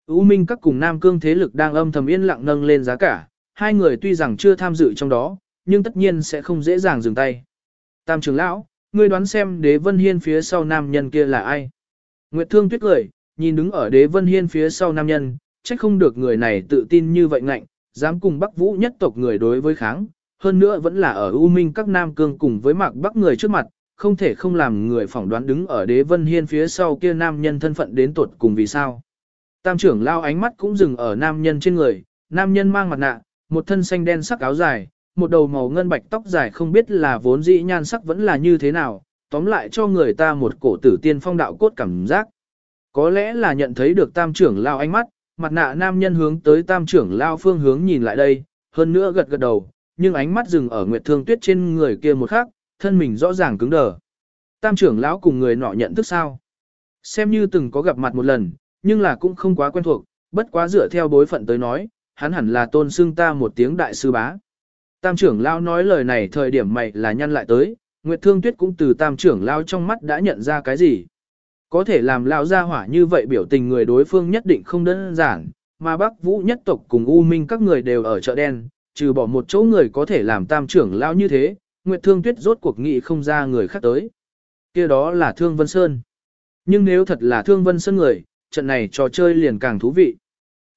[SPEAKER 1] U Minh các cùng Nam Cương thế lực đang âm thầm yên lặng nâng lên giá cả, hai người tuy rằng chưa tham dự trong đó, nhưng tất nhiên sẽ không dễ dàng dừng tay. Tam trưởng lão, ngươi đoán xem đế vân hiên phía sau nam nhân kia là ai? Nguyệt Thương Tuyết cười, nhìn đứng ở đế vân hiên phía sau nam nhân, trách không được người này tự tin như vậy ngạnh, dám cùng Bắc Vũ nhất tộc người đối với kháng, hơn nữa vẫn là ở U Minh các nam cương cùng với mạc Bắc người trước mặt, không thể không làm người phỏng đoán đứng ở đế vân hiên phía sau kia nam nhân thân phận đến tuột cùng vì sao. Tam trưởng lao ánh mắt cũng dừng ở nam nhân trên người, nam nhân mang mặt nạ, một thân xanh đen sắc áo dài, một đầu màu ngân bạch tóc dài không biết là vốn dĩ nhan sắc vẫn là như thế nào, tóm lại cho người ta một cổ tử tiên phong đạo cốt cảm giác. Có lẽ là nhận thấy được tam trưởng lao ánh mắt, mặt nạ nam nhân hướng tới tam trưởng lao phương hướng nhìn lại đây, hơn nữa gật gật đầu, nhưng ánh mắt dừng ở Nguyệt Thương Tuyết trên người kia một khắc, thân mình rõ ràng cứng đờ. Tam trưởng lão cùng người nọ nhận thức sao? Xem như từng có gặp mặt một lần, nhưng là cũng không quá quen thuộc, bất quá dựa theo bối phận tới nói, hắn hẳn là tôn xưng ta một tiếng đại sư bá. Tam trưởng lão nói lời này thời điểm mày là nhăn lại tới, Nguyệt Thương Tuyết cũng từ tam trưởng lão trong mắt đã nhận ra cái gì. Có thể làm lão gia hỏa như vậy biểu tình người đối phương nhất định không đơn giản, mà Bắc Vũ nhất tộc cùng U Minh các người đều ở chợ đen, trừ bỏ một chỗ người có thể làm tam trưởng lão như thế, Nguyệt Thương Tuyết rốt cuộc nghị không ra người khác tới. kia đó là Thương Vân Sơn. Nhưng nếu thật là Thương Vân Sơn người, trận này trò chơi liền càng thú vị.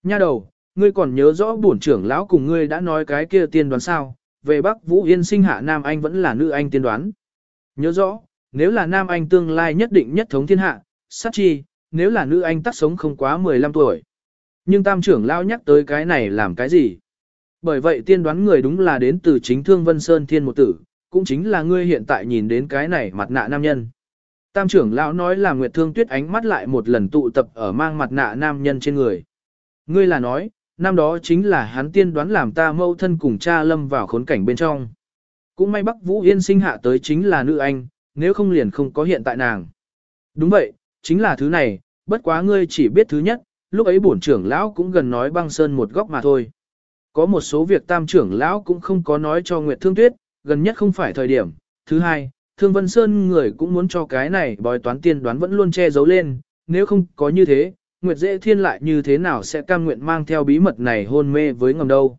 [SPEAKER 1] Nha đầu, ngươi còn nhớ rõ bổn trưởng lão cùng ngươi đã nói cái kia tiên đoán sao, về Bắc Vũ Yên sinh hạ Nam Anh vẫn là nữ Anh tiên đoán. Nhớ rõ, nếu là Nam Anh tương lai nhất định nhất thống thiên hạ, sát chi, nếu là nữ Anh tắt sống không quá 15 tuổi. Nhưng tam trưởng lão nhắc tới cái này làm cái gì? Bởi vậy tiên đoán người đúng là đến từ chính Thương Vân Sơn Thiên một tử, cũng chính là ngươi hiện tại nhìn đến cái này mặt nạ nam nhân. Tam trưởng lão nói là Nguyệt Thương Tuyết ánh mắt lại một lần tụ tập ở mang mặt nạ nam nhân trên người. Ngươi là nói, năm đó chính là hắn tiên đoán làm ta mâu thân cùng cha lâm vào khốn cảnh bên trong. Cũng may Bắc Vũ Yên sinh hạ tới chính là nữ anh, nếu không liền không có hiện tại nàng. Đúng vậy, chính là thứ này, bất quá ngươi chỉ biết thứ nhất, lúc ấy bổn trưởng lão cũng gần nói băng sơn một góc mà thôi. Có một số việc tam trưởng lão cũng không có nói cho Nguyệt Thương Tuyết, gần nhất không phải thời điểm. Thứ hai, Thương Vân Sơn người cũng muốn cho cái này bói toán tiên đoán vẫn luôn che giấu lên, nếu không có như thế, Nguyệt Dễ Thiên lại như thế nào sẽ cam nguyện mang theo bí mật này hôn mê với ngầm đâu.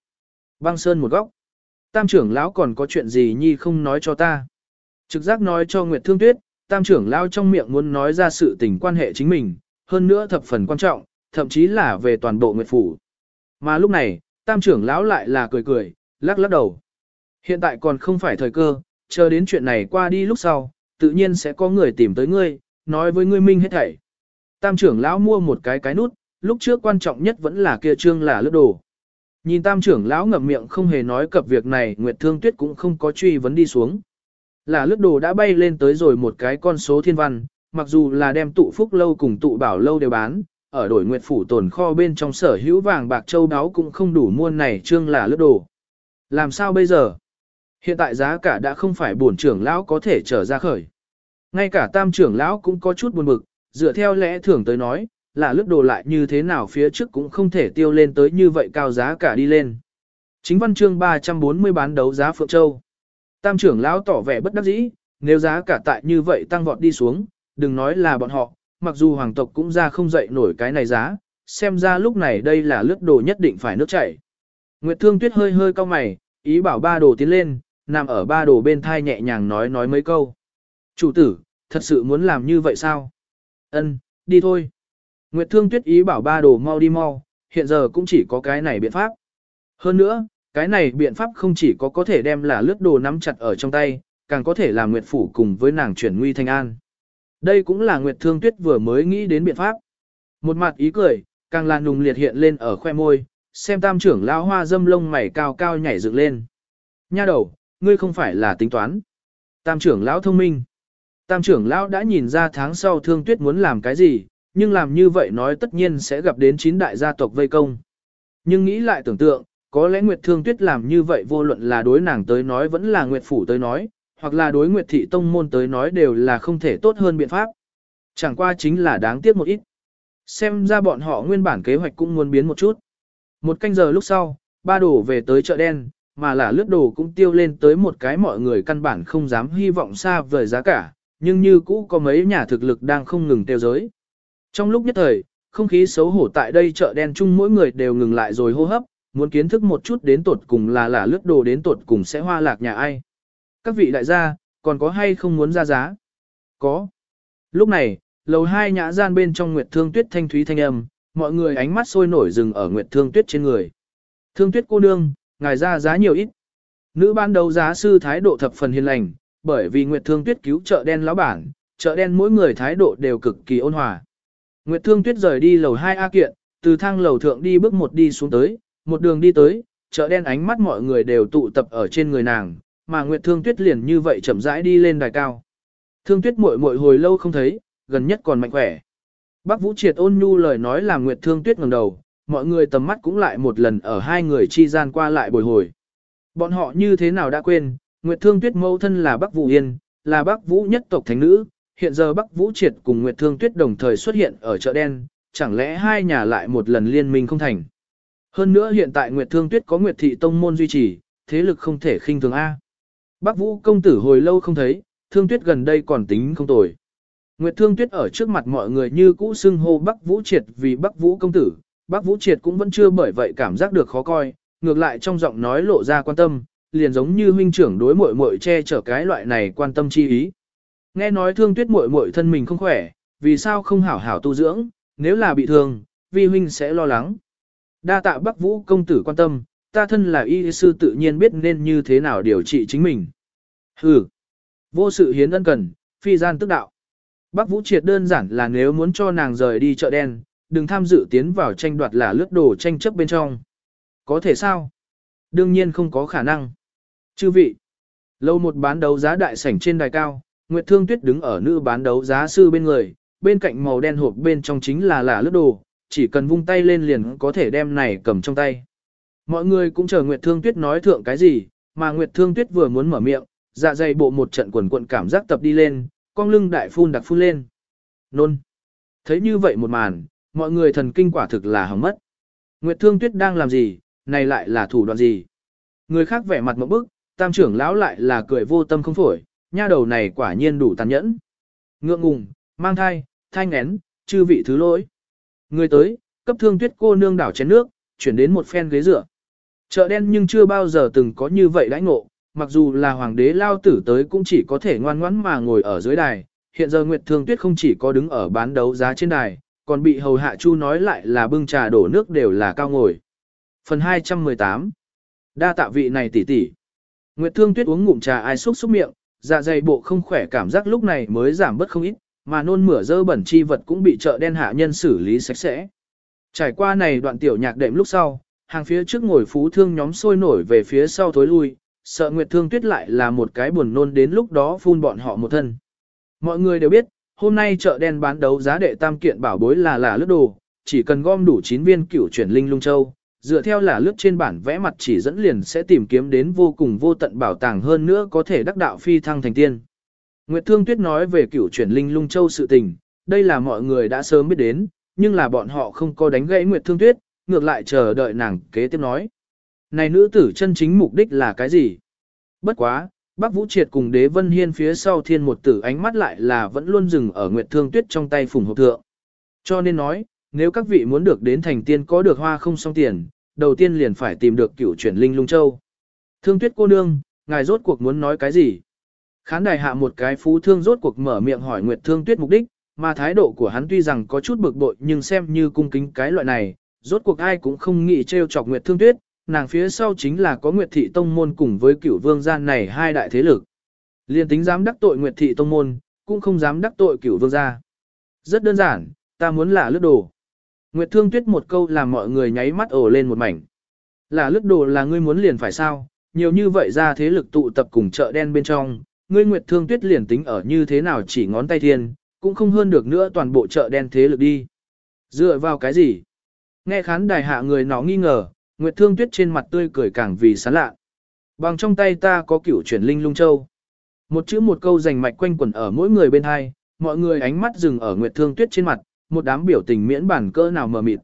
[SPEAKER 1] Băng Sơn một góc. Tam trưởng lão còn có chuyện gì nhi không nói cho ta. Trực giác nói cho Nguyệt Thương Tuyết, tam trưởng lão trong miệng muốn nói ra sự tình quan hệ chính mình, hơn nữa thập phần quan trọng, thậm chí là về toàn bộ Nguyệt Phủ. Mà lúc này, tam trưởng lão lại là cười cười, lắc lắc đầu. Hiện tại còn không phải thời cơ, chờ đến chuyện này qua đi lúc sau, tự nhiên sẽ có người tìm tới ngươi, nói với ngươi minh hết thảy. Tam trưởng lão mua một cái cái nút, lúc trước quan trọng nhất vẫn là kia trương là lướt đồ. Nhìn tam trưởng lão ngậm miệng không hề nói cập việc này, Nguyệt Thương Tuyết cũng không có truy vấn đi xuống. Là lướt đồ đã bay lên tới rồi một cái con số thiên văn, mặc dù là đem tụ phúc lâu cùng tụ bảo lâu đều bán, ở đổi Nguyệt phủ tồn kho bên trong sở hữu vàng bạc châu đáo cũng không đủ mua này trương là lướt đồ. Làm sao bây giờ? Hiện tại giá cả đã không phải bổn trưởng lão có thể trở ra khởi. Ngay cả tam trưởng lão cũng có chút buồn bực, dựa theo lẽ thường tới nói, là lướt đồ lại như thế nào phía trước cũng không thể tiêu lên tới như vậy cao giá cả đi lên. Chính văn chương 340 bán đấu giá Phượng Châu. Tam trưởng lão tỏ vẻ bất đắc dĩ, nếu giá cả tại như vậy tăng vọt đi xuống, đừng nói là bọn họ, mặc dù hoàng tộc cũng ra không dậy nổi cái này giá, xem ra lúc này đây là lướt đồ nhất định phải nước chảy. Nguyệt Thương Tuyết hơi hơi cau mày, ý bảo ba đồ tiến lên, nằm ở ba đồ bên thai nhẹ nhàng nói nói mấy câu. Chủ tử, thật sự muốn làm như vậy sao? Ân, đi thôi. Nguyệt Thương Tuyết ý bảo ba đồ mau đi mau, hiện giờ cũng chỉ có cái này biện pháp. Hơn nữa, cái này biện pháp không chỉ có có thể đem là lướt đồ nắm chặt ở trong tay, càng có thể làm Nguyệt Phủ cùng với nàng chuyển nguy thành an. Đây cũng là Nguyệt Thương Tuyết vừa mới nghĩ đến biện pháp. Một mặt ý cười, càng là nùng liệt hiện lên ở khoe môi, xem tam trưởng lao hoa dâm lông mày cao cao nhảy dựng lên. Nha đầu, ngươi không phải là tính toán. Tam trưởng lão thông minh. Tam trưởng lão đã nhìn ra tháng sau thương tuyết muốn làm cái gì, nhưng làm như vậy nói tất nhiên sẽ gặp đến chín đại gia tộc vây công. Nhưng nghĩ lại tưởng tượng, có lẽ Nguyệt Thương Tuyết làm như vậy vô luận là đối nàng tới nói vẫn là Nguyệt Phủ tới nói, hoặc là đối Nguyệt Thị Tông Môn tới nói đều là không thể tốt hơn biện pháp. Chẳng qua chính là đáng tiếc một ít. Xem ra bọn họ nguyên bản kế hoạch cũng muốn biến một chút. Một canh giờ lúc sau, ba đổ về tới chợ đen, mà là lướt đồ cũng tiêu lên tới một cái mọi người căn bản không dám hy vọng xa vời giá cả, nhưng như cũ có mấy nhà thực lực đang không ngừng tiêu giới. Trong lúc nhất thời, không khí xấu hổ tại đây chợ đen chung mỗi người đều ngừng lại rồi hô hấp, muốn kiến thức một chút đến tột cùng là là lướt đồ đến tột cùng sẽ hoa lạc nhà ai. Các vị đại gia, còn có hay không muốn ra giá? Có. Lúc này, lầu hai nhã gian bên trong Nguyệt Thương Tuyết thanh thúy thanh âm, mọi người ánh mắt sôi nổi dừng ở Nguyệt Thương Tuyết trên người. Thương Tuyết cô nương, ngài ra giá nhiều ít. Nữ ban đầu giá sư thái độ thập phần hiền lành, bởi vì Nguyệt Thương Tuyết cứu chợ đen lão bản, chợ đen mỗi người thái độ đều cực kỳ ôn hòa. Nguyệt Thương Tuyết rời đi lầu 2 A kiện, từ thang lầu thượng đi bước một đi xuống tới, một đường đi tới, chợ đen ánh mắt mọi người đều tụ tập ở trên người nàng, mà Nguyệt Thương Tuyết liền như vậy chậm rãi đi lên đài cao. Thương Tuyết muội muội hồi lâu không thấy, gần nhất còn mạnh khỏe. Bác Vũ Triệt ôn nhu lời nói làm Nguyệt Thương Tuyết ngẩng đầu, mọi người tầm mắt cũng lại một lần ở hai người chi gian qua lại bồi hồi. Bọn họ như thế nào đã quên, Nguyệt Thương Tuyết mẫu thân là Bắc Vũ Yên, là Bắc Vũ nhất tộc thánh nữ, hiện giờ Bắc Vũ Triệt cùng Nguyệt Thương Tuyết đồng thời xuất hiện ở chợ đen, chẳng lẽ hai nhà lại một lần liên minh không thành. Hơn nữa hiện tại Nguyệt Thương Tuyết có Nguyệt Thị Tông Môn duy trì, thế lực không thể khinh thường A. Bắc Vũ công tử hồi lâu không thấy, Thương Tuyết gần đây còn tính không tồi. Nguyệt Thương Tuyết ở trước mặt mọi người như cũ xưng hô Bắc Vũ Triệt vì Bắc Vũ công tử, Bắc Vũ Triệt cũng vẫn chưa bởi vậy cảm giác được khó coi, ngược lại trong giọng nói lộ ra quan tâm, liền giống như huynh trưởng đối muội muội che chở cái loại này quan tâm chi ý. Nghe nói Thương Tuyết muội muội thân mình không khỏe, vì sao không hảo hảo tu dưỡng, nếu là bị thương, vi huynh sẽ lo lắng. Đa tạ Bắc Vũ công tử quan tâm, ta thân là y sư tự nhiên biết nên như thế nào điều trị chính mình. Hừ, vô sự hiến ân cần, phi gian tức đạo. Bắc Vũ triệt đơn giản là nếu muốn cho nàng rời đi chợ đen, đừng tham dự tiến vào tranh đoạt là lướt đồ tranh chấp bên trong. Có thể sao? Đương nhiên không có khả năng. Chư vị, lâu một bán đấu giá đại sảnh trên đài cao, Nguyệt Thương Tuyết đứng ở nữ bán đấu giá sư bên người, bên cạnh màu đen hộp bên trong chính là lả lướt đồ, chỉ cần vung tay lên liền có thể đem này cầm trong tay. Mọi người cũng chờ Nguyệt Thương Tuyết nói thượng cái gì, mà Nguyệt Thương Tuyết vừa muốn mở miệng, dạ dày bộ một trận quần quận cảm giác tập đi lên, con lưng đại phun đặc phun lên. Nôn. Thấy như vậy một màn, mọi người thần kinh quả thực là hỏng mất. Nguyệt Thương Tuyết đang làm gì, này lại là thủ đoạn gì? Người khác vẻ mặt một bức, tam trưởng lão lại là cười vô tâm không phổi, nha đầu này quả nhiên đủ tàn nhẫn. Ngượng ngùng, mang thai, thai ngén, chư vị thứ lỗi. Người tới, cấp thương tuyết cô nương đảo chén nước, chuyển đến một phen ghế dựa. Chợ đen nhưng chưa bao giờ từng có như vậy đãi ngộ, mặc dù là hoàng đế lao tử tới cũng chỉ có thể ngoan ngoãn mà ngồi ở dưới đài. Hiện giờ Nguyệt Thương Tuyết không chỉ có đứng ở bán đấu giá trên đài, còn bị hầu hạ chu nói lại là bưng trà đổ nước đều là cao ngồi. Phần 218 Đa tạ vị này tỷ tỷ. Nguyệt Thương Tuyết uống ngụm trà ai xúc xúc miệng, dạ dày bộ không khỏe cảm giác lúc này mới giảm bớt không ít, mà nôn mửa dơ bẩn chi vật cũng bị chợ đen hạ nhân xử lý sạch sẽ. Trải qua này đoạn tiểu nhạc đệm lúc sau, hàng phía trước ngồi phú thương nhóm sôi nổi về phía sau thối lui, sợ Nguyệt Thương Tuyết lại là một cái buồn nôn đến lúc đó phun bọn họ một thân. Mọi người đều biết, hôm nay chợ đen bán đấu giá đệ tam kiện bảo bối là là lướt đồ, chỉ cần gom đủ 9 viên cửu chuyển linh lung châu, dựa theo là lướt trên bản vẽ mặt chỉ dẫn liền sẽ tìm kiếm đến vô cùng vô tận bảo tàng hơn nữa có thể đắc đạo phi thăng thành tiên. Nguyệt Thương Tuyết nói về cửu chuyển linh lung châu sự tình, đây là mọi người đã sớm biết đến, nhưng là bọn họ không có đánh gãy Nguyệt Thương Tuyết, ngược lại chờ đợi nàng kế tiếp nói. Này nữ tử chân chính mục đích là cái gì? Bất quá, Bác Vũ Triệt cùng Đế Vân Hiên phía sau thiên một tử ánh mắt lại là vẫn luôn dừng ở Nguyệt Thương Tuyết trong tay phùng hộp thượng. Cho nên nói, nếu các vị muốn được đến thành tiên có được hoa không song tiền, đầu tiên liền phải tìm được cửu chuyển linh lung châu. Thương Tuyết cô nương, ngài rốt cuộc muốn nói cái gì? Khán đài hạ một cái phú thương rốt cuộc mở miệng hỏi Nguyệt Thương Tuyết mục đích, mà thái độ của hắn tuy rằng có chút bực bội nhưng xem như cung kính cái loại này, rốt cuộc ai cũng không nghĩ trêu chọc Nguyệt Thương Tuyết, nàng phía sau chính là có Nguyệt Thị Tông Môn cùng với cửu vương gia này hai đại thế lực. Liên tính dám đắc tội Nguyệt Thị Tông Môn, cũng không dám đắc tội cửu vương gia. Rất đơn giản, ta muốn là lướt đồ. Nguyệt Thương Tuyết một câu làm mọi người nháy mắt ổ lên một mảnh. Là lướt đồ là ngươi muốn liền phải sao, nhiều như vậy ra thế lực tụ tập cùng chợ đen bên trong, ngươi Nguyệt Thương Tuyết liền tính ở như thế nào chỉ ngón tay thiên, cũng không hơn được nữa toàn bộ chợ đen thế lực đi. Dựa vào cái gì? Nghe khán đài hạ người nó nghi ngờ, Nguyệt Thương Tuyết trên mặt tươi cười càng vì sán lạ. Bằng trong tay ta có cửu chuyển linh lung châu. Một chữ một câu rành mạch quanh quẩn ở mỗi người bên hai, mọi người ánh mắt dừng ở Nguyệt Thương Tuyết trên mặt, một đám biểu tình miễn bản cỡ nào mờ mịt.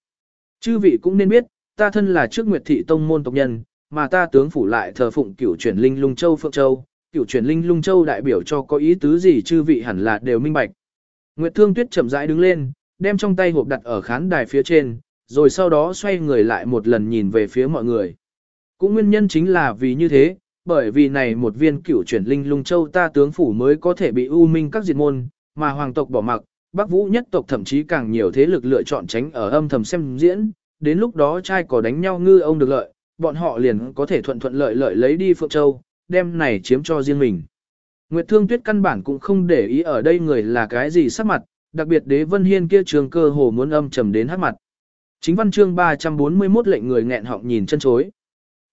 [SPEAKER 1] Chư vị cũng nên biết, ta thân là trước Nguyệt Thị Tông môn tộc nhân, mà ta tướng phủ lại thờ phụng cửu chuyển linh lung châu Phượng Châu, cửu chuyển linh lung châu đại biểu cho có ý tứ gì chư vị hẳn là đều minh bạch. Nguyệt Thương Tuyết chậm rãi đứng lên, đem trong tay hộp đặt ở khán đài phía trên, rồi sau đó xoay người lại một lần nhìn về phía mọi người. Cũng nguyên nhân chính là vì như thế, bởi vì này một viên cửu chuyển linh lung châu ta tướng phủ mới có thể bị u minh các diệt môn, mà hoàng tộc bỏ mặc, Bắc Vũ nhất tộc thậm chí càng nhiều thế lực lựa chọn tránh ở âm thầm xem diễn, đến lúc đó trai có đánh nhau ngư ông được lợi, bọn họ liền có thể thuận thuận lợi lợi lấy đi Phượng Châu, đem này chiếm cho riêng mình. Nguyệt Thương Tuyết căn bản cũng không để ý ở đây người là cái gì sắc mặt, đặc biệt đế vân hiên kia trường cơ hồ muốn âm trầm đến hát mặt. Chính văn chương 341 lệnh người nghẹn họng nhìn chân chối.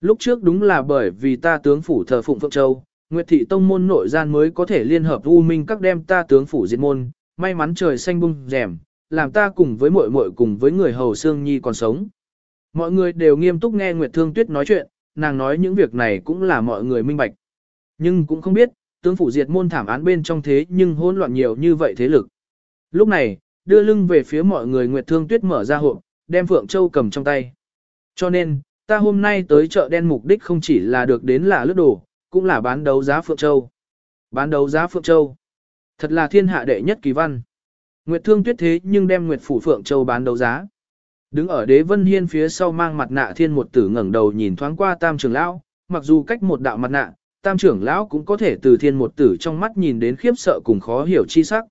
[SPEAKER 1] Lúc trước đúng là bởi vì ta tướng phủ thờ phụng Phượng Châu, Nguyệt Thị Tông môn nội gian mới có thể liên hợp U Minh các đem ta tướng phủ diệt môn, may mắn trời xanh bung rèm, làm ta cùng với muội muội cùng với người hầu Sương Nhi còn sống. Mọi người đều nghiêm túc nghe Nguyệt Thương Tuyết nói chuyện, nàng nói những việc này cũng là mọi người minh bạch. Nhưng cũng không biết, tướng phủ diệt môn thảm án bên trong thế nhưng hỗn loạn nhiều như vậy thế lực. Lúc này, đưa lưng về phía mọi người Nguyệt Thương Tuyết mở ra hộp, đem Phượng Châu cầm trong tay. Cho nên, ta hôm nay tới chợ đen mục đích không chỉ là được đến là lướt đồ, cũng là bán đấu giá Phượng Châu. Bán đấu giá Phượng Châu. Thật là thiên hạ đệ nhất kỳ văn. Nguyệt Thương Tuyết thế nhưng đem Nguyệt Phủ Phượng Châu bán đấu giá. Đứng ở đế vân hiên phía sau mang mặt nạ thiên một tử ngẩng đầu nhìn thoáng qua tam trưởng lão, mặc dù cách một đạo mặt nạ, tam trưởng lão cũng có thể từ thiên một tử trong mắt nhìn đến khiếp sợ cùng khó hiểu chi sắc.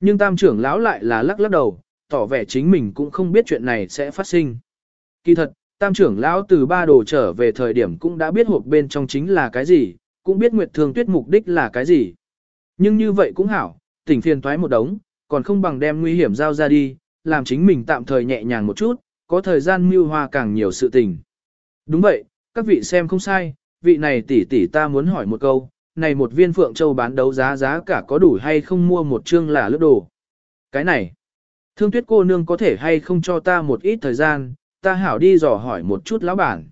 [SPEAKER 1] Nhưng tam trưởng lão lại là lắc lắc đầu, tỏ vẻ chính mình cũng không biết chuyện này sẽ phát sinh. Kỳ thật, tam trưởng lão từ ba đồ trở về thời điểm cũng đã biết hộp bên trong chính là cái gì, cũng biết Nguyệt Thương Tuyết mục đích là cái gì. Nhưng như vậy cũng hảo, tỉnh phiền toái một đống, còn không bằng đem nguy hiểm giao ra đi, làm chính mình tạm thời nhẹ nhàng một chút, có thời gian mưu hoa càng nhiều sự tình. Đúng vậy, các vị xem không sai, vị này tỷ tỷ ta muốn hỏi một câu, này một viên phượng châu bán đấu giá giá cả có đủ hay không mua một chương là lướt đồ. Cái này, thương tuyết cô nương có thể hay không cho ta một ít thời gian, ta hảo đi dò hỏi một chút lão bản.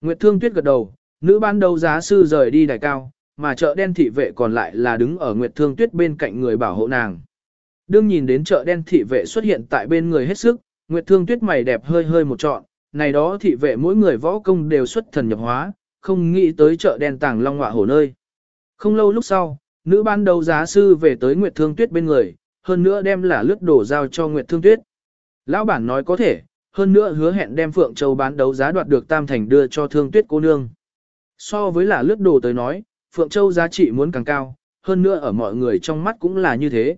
[SPEAKER 1] Nguyệt thương tuyết gật đầu, nữ bán đấu giá sư rời đi đài cao, mà chợ đen thị vệ còn lại là đứng ở Nguyệt thương tuyết bên cạnh người bảo hộ nàng. Đương nhìn đến chợ đen thị vệ xuất hiện tại bên người hết sức, Nguyệt Thương Tuyết mày đẹp hơi hơi một trọn, này đó thị vệ mỗi người võ công đều xuất thần nhập hóa, không nghĩ tới chợ đen tàng long ngọa hổ nơi. Không lâu lúc sau, nữ ban đầu giá sư về tới Nguyệt Thương Tuyết bên người, hơn nữa đem là lướt đổ giao cho Nguyệt Thương Tuyết. Lão bản nói có thể, hơn nữa hứa hẹn đem Phượng Châu bán đấu giá đoạt được Tam Thành đưa cho Thương Tuyết cô nương. So với là lướt đồ tới nói, Phượng Châu giá trị muốn càng cao, hơn nữa ở mọi người trong mắt cũng là như thế.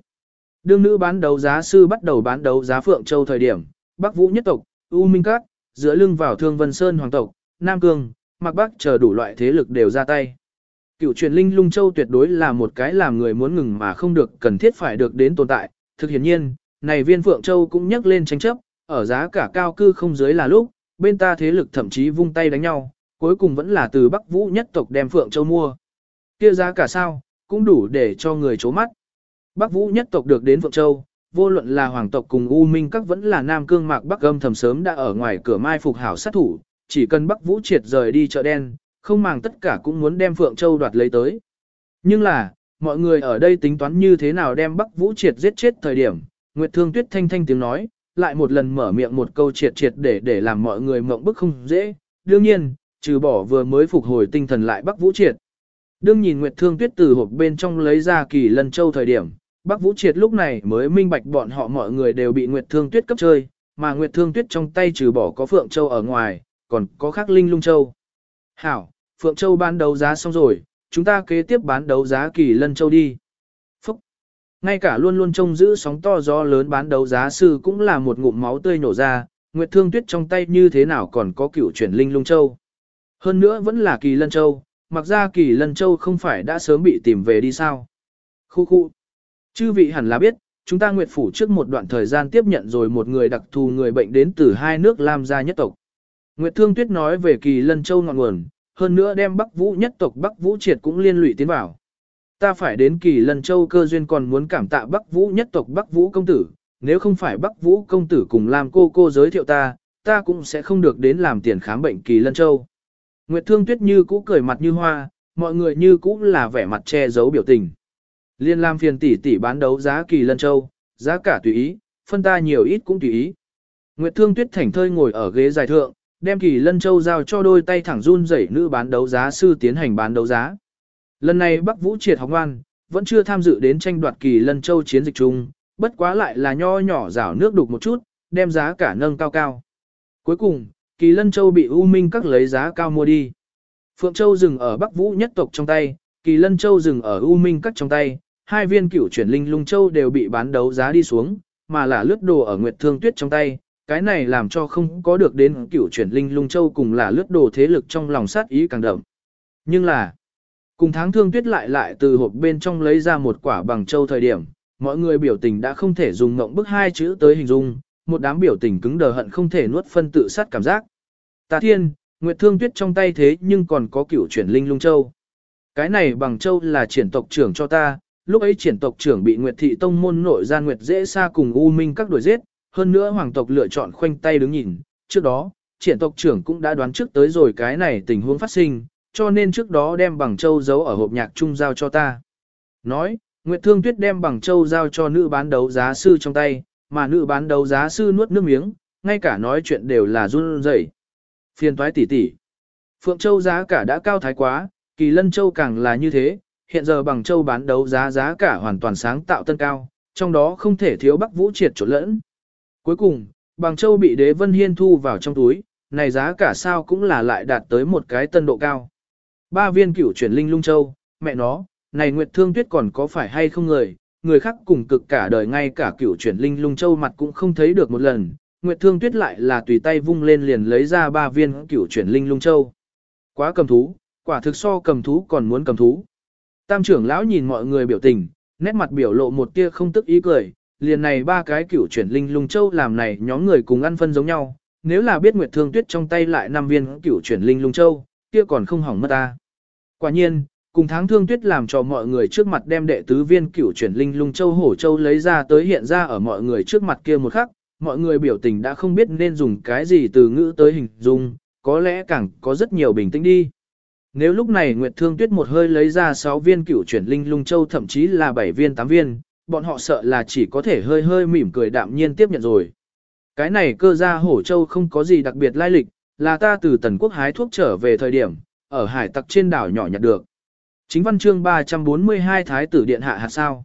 [SPEAKER 1] Đương nữ bán đấu giá sư bắt đầu bán đấu giá Phượng Châu thời điểm, Bắc Vũ nhất tộc, U Minh Các, giữa lưng vào Thương Vân Sơn Hoàng tộc, Nam Cương, Mạc Bắc chờ đủ loại thế lực đều ra tay. Cựu truyền linh lung châu tuyệt đối là một cái làm người muốn ngừng mà không được cần thiết phải được đến tồn tại. Thực hiện nhiên, này viên Phượng Châu cũng nhắc lên tranh chấp, ở giá cả cao cư không dưới là lúc, bên ta thế lực thậm chí vung tay đánh nhau, cuối cùng vẫn là từ Bắc Vũ nhất tộc đem Phượng Châu mua. Kia giá cả sao, cũng đủ để cho người chố mắt. Bắc Vũ nhất tộc được đến Phượng Châu, vô luận là hoàng tộc cùng U Minh các vẫn là Nam Cương Mạc Bắc Âm thầm sớm đã ở ngoài cửa mai phục hảo sát thủ, chỉ cần Bắc Vũ triệt rời đi chợ đen, không màng tất cả cũng muốn đem Phượng Châu đoạt lấy tới. Nhưng là, mọi người ở đây tính toán như thế nào đem Bắc Vũ triệt giết chết thời điểm, Nguyệt Thương Tuyết thanh thanh tiếng nói, lại một lần mở miệng một câu triệt triệt để để làm mọi người mộng bức không dễ. Đương nhiên, trừ bỏ vừa mới phục hồi tinh thần lại Bắc Vũ triệt. Đương nhìn Nguyệt Thương Tuyết từ hộp bên trong lấy ra kỳ lân châu thời điểm, Bắc Vũ Triệt lúc này mới minh bạch bọn họ mọi người đều bị Nguyệt Thương Tuyết cấp chơi, mà Nguyệt Thương Tuyết trong tay trừ bỏ có Phượng Châu ở ngoài, còn có khắc Linh Lung Châu. Hảo, Phượng Châu bán đấu giá xong rồi, chúng ta kế tiếp bán đấu giá kỳ lân châu đi. Phúc! Ngay cả luôn luôn trông giữ sóng to gió lớn bán đấu giá sư cũng là một ngụm máu tươi nổ ra, Nguyệt Thương Tuyết trong tay như thế nào còn có cựu chuyển Linh Lung Châu. Hơn nữa vẫn là kỳ lân châu, mặc ra kỳ lân châu không phải đã sớm bị tìm về đi sao. Khu khu! Chư vị hẳn là biết, chúng ta Nguyệt Phủ trước một đoạn thời gian tiếp nhận rồi một người đặc thù người bệnh đến từ hai nước Lam gia nhất tộc. Nguyệt Thương Tuyết nói về kỳ lân châu ngọn nguồn, hơn nữa đem Bắc Vũ nhất tộc Bắc Vũ triệt cũng liên lụy tiến vào. Ta phải đến kỳ lân châu cơ duyên còn muốn cảm tạ Bắc Vũ nhất tộc Bắc Vũ công tử, nếu không phải Bắc Vũ công tử cùng làm cô cô giới thiệu ta, ta cũng sẽ không được đến làm tiền khám bệnh kỳ lân châu. Nguyệt Thương Tuyết như cũ cười mặt như hoa, mọi người như cũ là vẻ mặt che giấu biểu tình. Liên Lam phiền tỷ tỷ bán đấu giá kỳ lân châu, giá cả tùy ý, phân ta nhiều ít cũng tùy ý. Nguyệt Thương Tuyết thảnh thơi ngồi ở ghế dài thượng, đem kỳ lân châu giao cho đôi tay thẳng run rẩy nữ bán đấu giá sư tiến hành bán đấu giá. Lần này Bắc Vũ Triệt học ngoan, vẫn chưa tham dự đến tranh đoạt kỳ lân châu chiến dịch chung, bất quá lại là nho nhỏ rảo nước đục một chút, đem giá cả nâng cao cao. Cuối cùng, kỳ lân châu bị U Minh các lấy giá cao mua đi. Phượng Châu dừng ở Bắc Vũ nhất tộc trong tay, kỳ lân châu dừng ở U Minh các trong tay, hai viên cửu chuyển linh lung châu đều bị bán đấu giá đi xuống, mà là lướt đồ ở Nguyệt Thương Tuyết trong tay, cái này làm cho không có được đến cửu chuyển linh lung châu cùng là lướt đồ thế lực trong lòng sát ý càng đậm. Nhưng là, cùng tháng Thương Tuyết lại lại từ hộp bên trong lấy ra một quả bằng châu thời điểm, mọi người biểu tình đã không thể dùng ngộng bức hai chữ tới hình dung, một đám biểu tình cứng đờ hận không thể nuốt phân tự sát cảm giác. Ta thiên, Nguyệt Thương Tuyết trong tay thế nhưng còn có cửu chuyển linh lung châu. Cái này bằng châu là triển tộc trưởng cho ta, lúc ấy triển tộc trưởng bị Nguyệt Thị Tông môn nội gian Nguyệt dễ xa cùng U Minh các đuổi giết, hơn nữa hoàng tộc lựa chọn khoanh tay đứng nhìn, trước đó, triển tộc trưởng cũng đã đoán trước tới rồi cái này tình huống phát sinh, cho nên trước đó đem bằng châu giấu ở hộp nhạc trung giao cho ta. Nói, Nguyệt Thương Tuyết đem bằng châu giao cho nữ bán đấu giá sư trong tay, mà nữ bán đấu giá sư nuốt nước miếng, ngay cả nói chuyện đều là run rẩy. Phiền toái tỷ tỷ. Phượng Châu giá cả đã cao thái quá, Kỳ Lân Châu càng là như thế, hiện giờ bằng châu bán đấu giá giá cả hoàn toàn sáng tạo tân cao, trong đó không thể thiếu Bắc Vũ triệt trộn lẫn. Cuối cùng, bằng châu bị đế vân hiên thu vào trong túi, này giá cả sao cũng là lại đạt tới một cái tân độ cao. Ba viên cửu chuyển linh lung châu, mẹ nó, này Nguyệt Thương Tuyết còn có phải hay không người, người khác cùng cực cả đời ngay cả cửu chuyển linh lung châu mặt cũng không thấy được một lần, Nguyệt Thương Tuyết lại là tùy tay vung lên liền lấy ra ba viên cửu chuyển linh lung châu. Quá cầm thú, quả thực so cầm thú còn muốn cầm thú. Tam trưởng lão nhìn mọi người biểu tình, nét mặt biểu lộ một tia không tức ý cười, liền này ba cái cửu chuyển linh lung châu làm này nhóm người cùng ăn phân giống nhau, nếu là biết Nguyệt Thương Tuyết trong tay lại năm viên cửu chuyển linh lung châu, kia còn không hỏng mất ta. Quả nhiên, cùng tháng Thương Tuyết làm cho mọi người trước mặt đem đệ tứ viên cửu chuyển linh lung châu hổ châu lấy ra tới hiện ra ở mọi người trước mặt kia một khắc, mọi người biểu tình đã không biết nên dùng cái gì từ ngữ tới hình dung, có lẽ càng có rất nhiều bình tĩnh đi. Nếu lúc này Nguyệt Thương Tuyết một hơi lấy ra 6 viên cửu chuyển linh lung châu thậm chí là 7 viên 8 viên, bọn họ sợ là chỉ có thể hơi hơi mỉm cười đạm nhiên tiếp nhận rồi. Cái này cơ ra hổ châu không có gì đặc biệt lai lịch, là ta từ tần quốc hái thuốc trở về thời điểm, ở hải tặc trên đảo nhỏ nhặt được. Chính văn chương 342 Thái tử Điện Hạ hạt sao.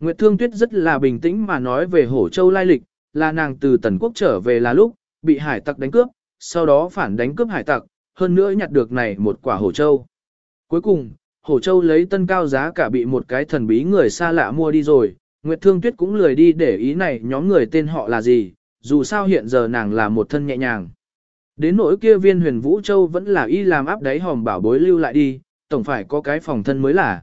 [SPEAKER 1] Nguyệt Thương Tuyết rất là bình tĩnh mà nói về hổ châu lai lịch, là nàng từ tần quốc trở về là lúc, bị hải tặc đánh cướp, sau đó phản đánh cướp hải tặc, hơn nữa nhặt được này một quả hổ châu. Cuối cùng, hổ châu lấy tân cao giá cả bị một cái thần bí người xa lạ mua đi rồi, Nguyệt Thương Tuyết cũng lười đi để ý này nhóm người tên họ là gì, dù sao hiện giờ nàng là một thân nhẹ nhàng. Đến nỗi kia viên huyền Vũ Châu vẫn là y làm áp đáy hòm bảo bối lưu lại đi, tổng phải có cái phòng thân mới là.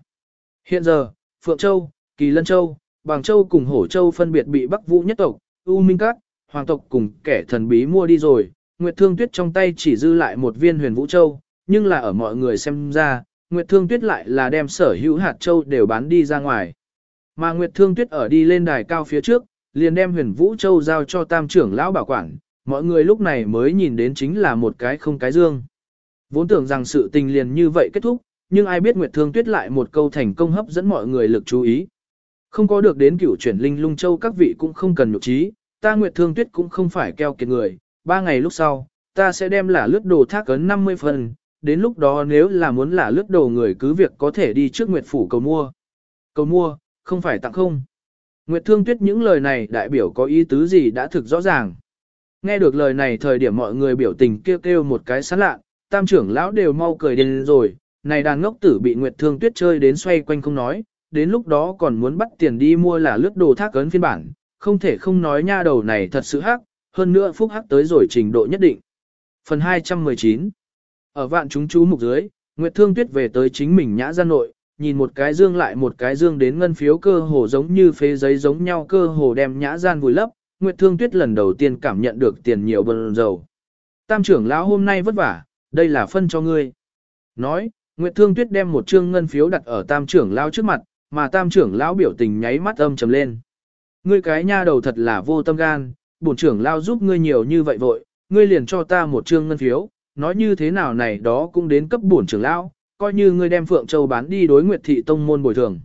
[SPEAKER 1] Hiện giờ, Phượng Châu, Kỳ Lân Châu, Bàng Châu cùng Hổ Châu phân biệt bị Bắc Vũ nhất tộc, U Minh Cát, Hoàng tộc cùng kẻ thần bí mua đi rồi, Nguyệt Thương Tuyết trong tay chỉ dư lại một viên huyền Vũ Châu, nhưng là ở mọi người xem ra, Nguyệt Thương Tuyết lại là đem sở hữu hạt châu đều bán đi ra ngoài. Mà Nguyệt Thương Tuyết ở đi lên đài cao phía trước, liền đem huyền Vũ Châu giao cho tam trưởng lão bảo quản, mọi người lúc này mới nhìn đến chính là một cái không cái dương. Vốn tưởng rằng sự tình liền như vậy kết thúc, nhưng ai biết Nguyệt Thương Tuyết lại một câu thành công hấp dẫn mọi người lực chú ý. Không có được đến cửu chuyển linh lung châu các vị cũng không cần nhục trí, ta Nguyệt Thương Tuyết cũng không phải keo kiệt người, ba ngày lúc sau, ta sẽ đem là lướt đồ thác ấn 50 phần, đến lúc đó nếu là muốn là lướt đồ người cứ việc có thể đi trước Nguyệt Phủ cầu mua. Cầu mua, không phải tặng không. Nguyệt Thương Tuyết những lời này đại biểu có ý tứ gì đã thực rõ ràng. Nghe được lời này thời điểm mọi người biểu tình kêu kêu một cái sán lạ, tam trưởng lão đều mau cười đến rồi, này đàn ngốc tử bị Nguyệt Thương Tuyết chơi đến xoay quanh không nói, đến lúc đó còn muốn bắt tiền đi mua là lướt đồ thác ấn phiên bản, không thể không nói nha đầu này thật sự hắc, hơn nữa phúc hắc tới rồi trình độ nhất định. Phần 219 Ở vạn chúng chú mục dưới, Nguyệt Thương Tuyết về tới chính mình nhã gian nội, nhìn một cái dương lại một cái dương đến ngân phiếu cơ hồ giống như phế giấy giống nhau cơ hồ đem nhã gian vùi lấp, Nguyệt Thương Tuyết lần đầu tiên cảm nhận được tiền nhiều bần dầu. Tam trưởng lão hôm nay vất vả, đây là phân cho ngươi. Nói, Nguyệt Thương Tuyết đem một trương ngân phiếu đặt ở tam trưởng lão trước mặt, mà tam trưởng lão biểu tình nháy mắt âm trầm lên. Ngươi cái nha đầu thật là vô tâm gan, bổn trưởng lão giúp ngươi nhiều như vậy vội, ngươi liền cho ta một trương ngân phiếu, nói như thế nào này đó cũng đến cấp bổn trưởng lão, coi như ngươi đem Phượng Châu bán đi đối Nguyệt thị tông môn bồi thường.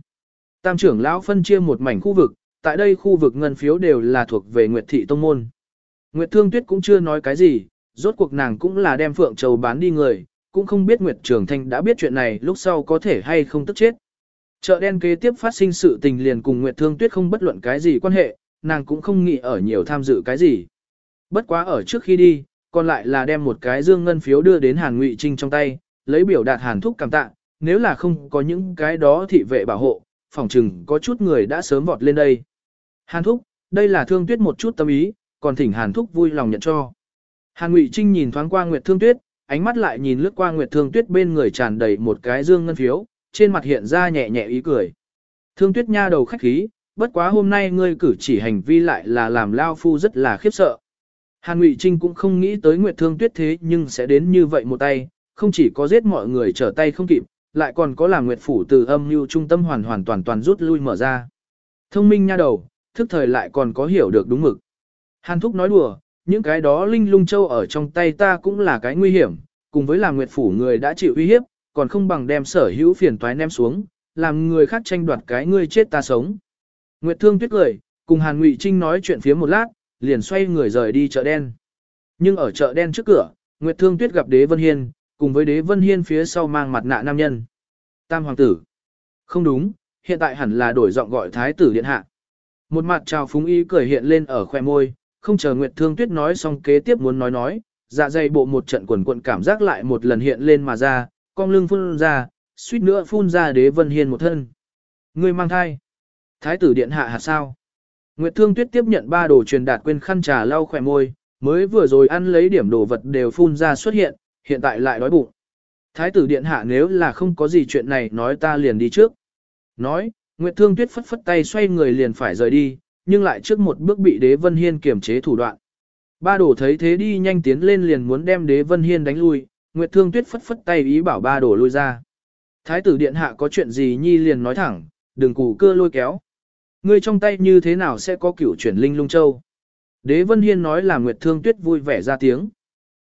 [SPEAKER 1] Tam trưởng lão phân chia một mảnh khu vực, tại đây khu vực ngân phiếu đều là thuộc về Nguyệt thị tông môn. Nguyệt Thương Tuyết cũng chưa nói cái gì, rốt cuộc nàng cũng là đem Phượng Châu bán đi người, cũng không biết Nguyệt Trường Thanh đã biết chuyện này lúc sau có thể hay không tức chết. Chợ đen kế tiếp phát sinh sự tình liền cùng Nguyệt Thương Tuyết không bất luận cái gì quan hệ, nàng cũng không nghĩ ở nhiều tham dự cái gì. Bất quá ở trước khi đi, còn lại là đem một cái dương ngân phiếu đưa đến Hàn Ngụy Trinh trong tay, lấy biểu đạt Hàn Thúc cảm tạ, nếu là không có những cái đó thị vệ bảo hộ, phòng trừng có chút người đã sớm vọt lên đây. Hàn Thúc, đây là Thương Tuyết một chút tâm ý, còn thỉnh Hàn Thúc vui lòng nhận cho. Hàn Ngụy Trinh nhìn thoáng qua Nguyệt Thương Tuyết, ánh mắt lại nhìn lướt qua Nguyệt Thương Tuyết bên người tràn đầy một cái dương ngân phiếu, trên mặt hiện ra nhẹ nhẹ ý cười. Thương Tuyết nha đầu khách khí, bất quá hôm nay ngươi cử chỉ hành vi lại là làm Lao Phu rất là khiếp sợ. Hàn Ngụy Trinh cũng không nghĩ tới Nguyệt Thương Tuyết thế nhưng sẽ đến như vậy một tay, không chỉ có giết mọi người trở tay không kịp, lại còn có làm Nguyệt Phủ từ âm mưu trung tâm hoàn hoàn toàn toàn rút lui mở ra. Thông minh nha đầu, thức thời lại còn có hiểu được đúng mực. Hàn Thúc nói đùa, những cái đó linh lung châu ở trong tay ta cũng là cái nguy hiểm, cùng với làm Nguyệt Phủ người đã chịu uy hiếp, còn không bằng đem sở hữu phiền toái ném xuống, làm người khác tranh đoạt cái ngươi chết ta sống. Nguyệt Thương Tuyết cười, cùng Hàn Ngụy Trinh nói chuyện phía một lát, liền xoay người rời đi chợ đen. Nhưng ở chợ đen trước cửa, Nguyệt Thương Tuyết gặp Đế Vân Hiên, cùng với Đế Vân Hiên phía sau mang mặt nạ nam nhân. Tam hoàng tử. Không đúng, hiện tại hẳn là đổi giọng gọi thái tử điện hạ. Một mặt trào phúng ý cười hiện lên ở khoe môi, không chờ Nguyệt Thương Tuyết nói xong kế tiếp muốn nói nói, dạ dày bộ một trận quần quận cảm giác lại một lần hiện lên mà ra, cong lưng phun ra, suýt nữa phun ra Đế Vân Hiên một thân. Người mang thai. Thái tử điện hạ hạt sao? Nguyệt Thương Tuyết tiếp nhận ba đồ truyền đạt quên khăn trà lau khỏe môi, mới vừa rồi ăn lấy điểm đồ vật đều phun ra xuất hiện, hiện tại lại đói bụng. Thái tử điện hạ nếu là không có gì chuyện này nói ta liền đi trước. Nói, Nguyệt Thương Tuyết phất phất tay xoay người liền phải rời đi, nhưng lại trước một bước bị Đế Vân Hiên kiềm chế thủ đoạn. Ba đồ thấy thế đi nhanh tiến lên liền muốn đem Đế Vân Hiên đánh lui, Nguyệt Thương Tuyết phất phất tay ý bảo ba đồ lui ra. Thái tử điện hạ có chuyện gì nhi liền nói thẳng, đừng củ cơ lôi kéo. Ngươi trong tay như thế nào sẽ có cửu chuyển linh lung châu? Đế Vân Hiên nói là Nguyệt Thương Tuyết vui vẻ ra tiếng.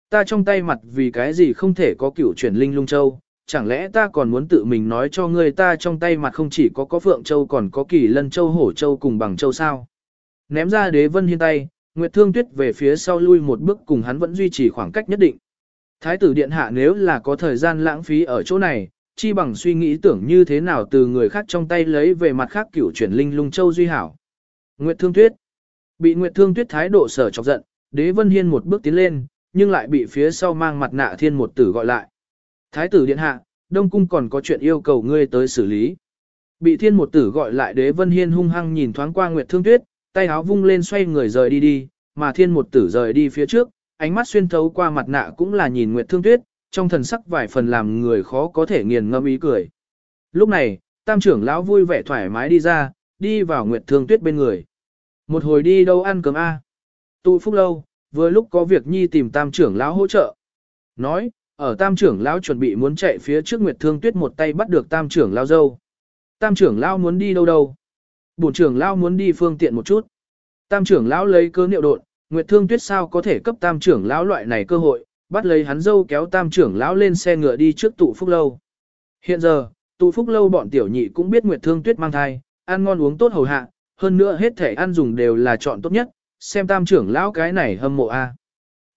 [SPEAKER 1] Ta trong tay mặt vì cái gì không thể có cửu chuyển linh lung châu, chẳng lẽ ta còn muốn tự mình nói cho ngươi ta trong tay mặt không chỉ có có phượng châu còn có kỳ lân châu hổ châu cùng bằng châu sao? Ném ra Đế Vân Hiên tay, Nguyệt Thương Tuyết về phía sau lui một bước cùng hắn vẫn duy trì khoảng cách nhất định. Thái tử điện hạ nếu là có thời gian lãng phí ở chỗ này, chi bằng suy nghĩ tưởng như thế nào từ người khác trong tay lấy về mặt khác cửu chuyển linh lung châu duy hảo. Nguyệt Thương Tuyết Bị Nguyệt Thương Tuyết thái độ sở chọc giận, Đế Vân Hiên một bước tiến lên, nhưng lại bị phía sau mang mặt nạ thiên một tử gọi lại. Thái tử điện hạ, Đông Cung còn có chuyện yêu cầu ngươi tới xử lý. Bị thiên một tử gọi lại Đế Vân Hiên hung hăng nhìn thoáng qua Nguyệt Thương Tuyết, tay áo vung lên xoay người rời đi đi, mà thiên một tử rời đi phía trước, ánh mắt xuyên thấu qua mặt nạ cũng là nhìn Nguyệt Thương Tuyết, trong thần sắc vài phần làm người khó có thể nghiền ngâm ý cười. Lúc này, tam trưởng lão vui vẻ thoải mái đi ra, đi vào Nguyệt Thương Tuyết bên người. Một hồi đi đâu ăn cơm a? Tụ phúc lâu, vừa lúc có việc nhi tìm tam trưởng lão hỗ trợ. Nói, ở tam trưởng lão chuẩn bị muốn chạy phía trước Nguyệt Thương Tuyết một tay bắt được tam trưởng lão dâu. Tam trưởng lão muốn đi đâu đâu? Bổn trưởng lão muốn đi phương tiện một chút. Tam trưởng lão lấy cơ niệu đột, Nguyệt Thương Tuyết sao có thể cấp tam trưởng lão loại này cơ hội, bắt lấy hắn dâu kéo tam trưởng lão lên xe ngựa đi trước tụ phúc lâu. Hiện giờ, tụ phúc lâu bọn tiểu nhị cũng biết Nguyệt Thương Tuyết mang thai, ăn ngon uống tốt hầu hạ, hơn nữa hết thể ăn dùng đều là chọn tốt nhất, xem tam trưởng lão cái này hâm mộ a. À.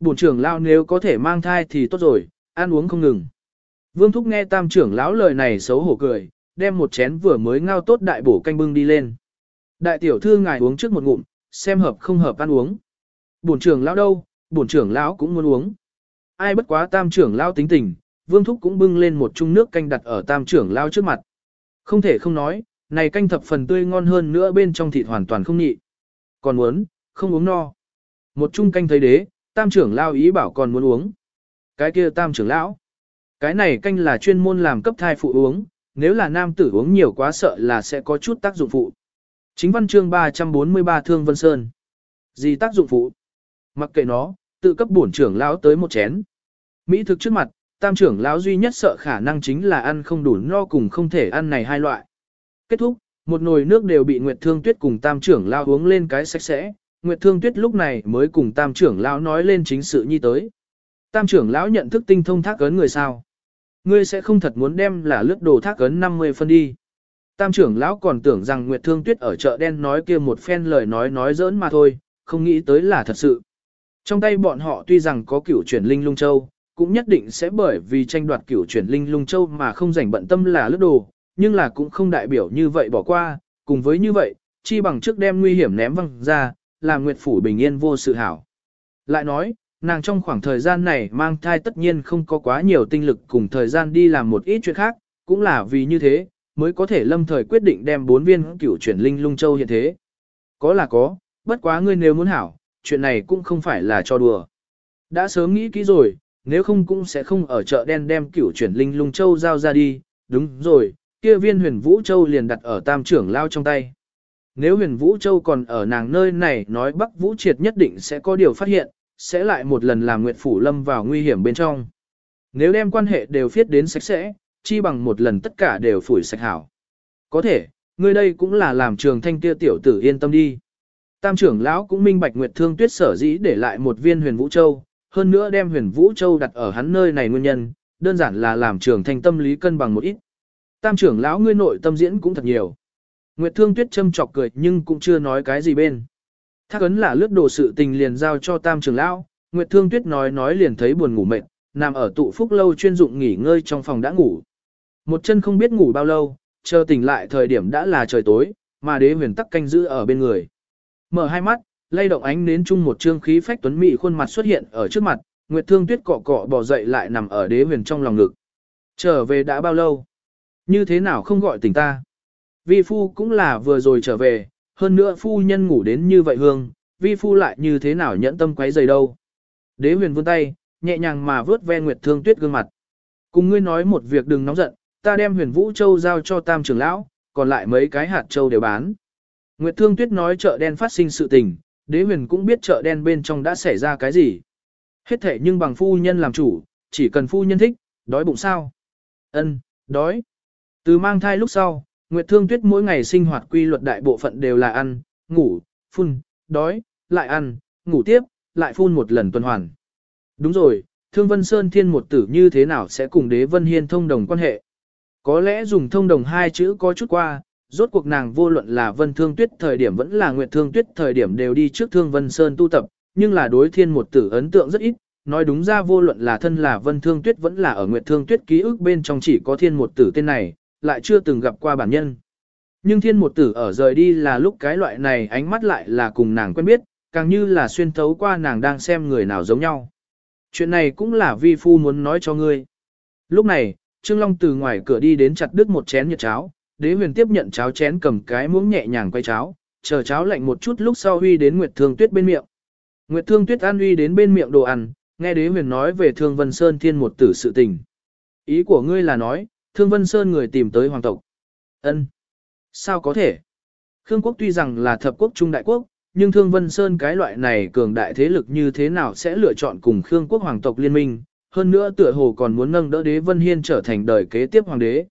[SPEAKER 1] Bổn trưởng lão nếu có thể mang thai thì tốt rồi, ăn uống không ngừng. Vương Thúc nghe tam trưởng lão lời này xấu hổ cười, đem một chén vừa mới ngao tốt đại bổ canh bưng đi lên. Đại tiểu thư ngài uống trước một ngụm, xem hợp không hợp ăn uống. Bổn trưởng lão đâu, bổn trưởng lão cũng muốn uống. Ai bất quá tam trưởng lão tính tình, Vương Thúc cũng bưng lên một chung nước canh đặt ở tam trưởng lão trước mặt. Không thể không nói, này canh thập phần tươi ngon hơn nữa bên trong thịt hoàn toàn không nhị. Còn muốn, không uống no. Một chung canh thấy đế, tam trưởng lão ý bảo còn muốn uống. Cái kia tam trưởng lão. Cái này canh là chuyên môn làm cấp thai phụ uống, nếu là nam tử uống nhiều quá sợ là sẽ có chút tác dụng phụ. Chính văn chương 343 Thương Vân Sơn. Gì tác dụng phụ? Mặc kệ nó, tự cấp bổn trưởng lão tới một chén. Mỹ thực trước mặt, tam trưởng lão duy nhất sợ khả năng chính là ăn không đủ no cùng không thể ăn này hai loại. Kết thúc, một nồi nước đều bị Nguyệt Thương Tuyết cùng tam trưởng lão uống lên cái sạch sẽ, Nguyệt Thương Tuyết lúc này mới cùng tam trưởng lão nói lên chính sự nhi tới. Tam trưởng lão nhận thức tinh thông thác ấn người sao? Ngươi sẽ không thật muốn đem là lướt đồ thác ấn 50 phân đi. Tam trưởng lão còn tưởng rằng Nguyệt Thương Tuyết ở chợ đen nói kia một phen lời nói nói giỡn mà thôi, không nghĩ tới là thật sự. Trong tay bọn họ tuy rằng có cửu chuyển linh lung châu, cũng nhất định sẽ bởi vì tranh đoạt cửu chuyển linh lung châu mà không rảnh bận tâm là lướt đồ, nhưng là cũng không đại biểu như vậy bỏ qua, cùng với như vậy, chi bằng trước đem nguy hiểm ném văng ra, làm Nguyệt Phủ bình yên vô sự hảo. Lại nói, nàng trong khoảng thời gian này mang thai tất nhiên không có quá nhiều tinh lực cùng thời gian đi làm một ít chuyện khác, cũng là vì như thế, mới có thể lâm thời quyết định đem bốn viên cửu chuyển linh lung châu hiện thế. Có là có, bất quá ngươi nếu muốn hảo, chuyện này cũng không phải là cho đùa. Đã sớm nghĩ kỹ rồi, nếu không cũng sẽ không ở chợ đen đem cửu chuyển linh lung châu giao ra đi, đúng rồi, kia viên huyền vũ châu liền đặt ở tam trưởng lao trong tay. Nếu huyền vũ châu còn ở nàng nơi này nói bắc vũ triệt nhất định sẽ có điều phát hiện, sẽ lại một lần làm Nguyệt Phủ lâm vào nguy hiểm bên trong. Nếu đem quan hệ đều viết đến sạch sẽ, chi bằng một lần tất cả đều phủi sạch hảo. Có thể, ngươi đây cũng là làm trường thanh kia tiểu tử yên tâm đi. Tam trưởng lão cũng minh bạch Nguyệt Thương Tuyết sở dĩ để lại một viên huyền vũ châu, hơn nữa đem huyền vũ châu đặt ở hắn nơi này nguyên nhân, đơn giản là làm trường thanh tâm lý cân bằng một ít. Tam trưởng lão ngươi nội tâm diễn cũng thật nhiều. Nguyệt Thương Tuyết châm chọc cười nhưng cũng chưa nói cái gì bên. Thác ấn là lướt đồ sự tình liền giao cho Tam trưởng lão, Nguyệt Thương Tuyết nói nói liền thấy buồn ngủ mệt, nằm ở tụ phúc lâu chuyên dụng nghỉ ngơi trong phòng đã ngủ. Một chân không biết ngủ bao lâu, chờ tỉnh lại thời điểm đã là trời tối, mà đế huyền tắc canh giữ ở bên người. Mở hai mắt, lay động ánh nến chung một trương khí phách tuấn mỹ khuôn mặt xuất hiện ở trước mặt, Nguyệt Thương Tuyết cọ cọ bò dậy lại nằm ở đế huyền trong lòng ngực. Trở về đã bao lâu? Như thế nào không gọi tỉnh ta? Vi phu cũng là vừa rồi trở về, hơn nữa phu nhân ngủ đến như vậy hương, vi phu lại như thế nào nhẫn tâm quấy giày đâu. Đế huyền vươn tay, nhẹ nhàng mà vớt ve Nguyệt Thương Tuyết gương mặt. Cùng ngươi nói một việc đừng nóng giận, ta đem huyền vũ châu giao cho tam trưởng lão, còn lại mấy cái hạt châu đều bán. Nguyệt Thương Tuyết nói chợ đen phát sinh sự tình, đế huyền cũng biết chợ đen bên trong đã xảy ra cái gì. Hết thể nhưng bằng phu nhân làm chủ, chỉ cần phu nhân thích, đói bụng sao. Ân, đói. Từ mang thai lúc sau, Nguyệt Thương Tuyết mỗi ngày sinh hoạt quy luật đại bộ phận đều là ăn, ngủ, phun, đói, lại ăn, ngủ tiếp, lại phun một lần tuần hoàn. Đúng rồi, Thương Vân Sơn Thiên một tử như thế nào sẽ cùng Đế Vân Hiên thông đồng quan hệ? Có lẽ dùng thông đồng hai chữ có chút qua, rốt cuộc nàng vô luận là Vân Thương Tuyết thời điểm vẫn là Nguyệt Thương Tuyết thời điểm đều đi trước Thương Vân Sơn tu tập, nhưng là đối thiên một tử ấn tượng rất ít, nói đúng ra vô luận là thân là Vân Thương Tuyết vẫn là ở Nguyệt Thương Tuyết ký ức bên trong chỉ có thiên một tử tên này, lại chưa từng gặp qua bản nhân. Nhưng thiên một tử ở rời đi là lúc cái loại này ánh mắt lại là cùng nàng quen biết, càng như là xuyên thấu qua nàng đang xem người nào giống nhau. Chuyện này cũng là vi phu muốn nói cho ngươi. Lúc này, Trương Long từ ngoài cửa đi đến chặt đứt một chén nhiệt cháo, đế huyền tiếp nhận cháo chén cầm cái muỗng nhẹ nhàng quay cháo, chờ cháo lạnh một chút lúc sau huy đến Nguyệt Thương Tuyết bên miệng. Nguyệt Thương Tuyết an uy đến bên miệng đồ ăn, nghe đế huyền nói về Thương Vân Sơn thiên một tử sự tình. Ý của ngươi là nói, Thương Vân Sơn người tìm tới hoàng tộc. Ân, Sao có thể? Khương quốc tuy rằng là thập quốc trung đại quốc, nhưng Thương Vân Sơn cái loại này cường đại thế lực như thế nào sẽ lựa chọn cùng Khương quốc hoàng tộc liên minh, hơn nữa tựa hồ còn muốn nâng đỡ đế Vân Hiên trở thành đời kế tiếp hoàng đế.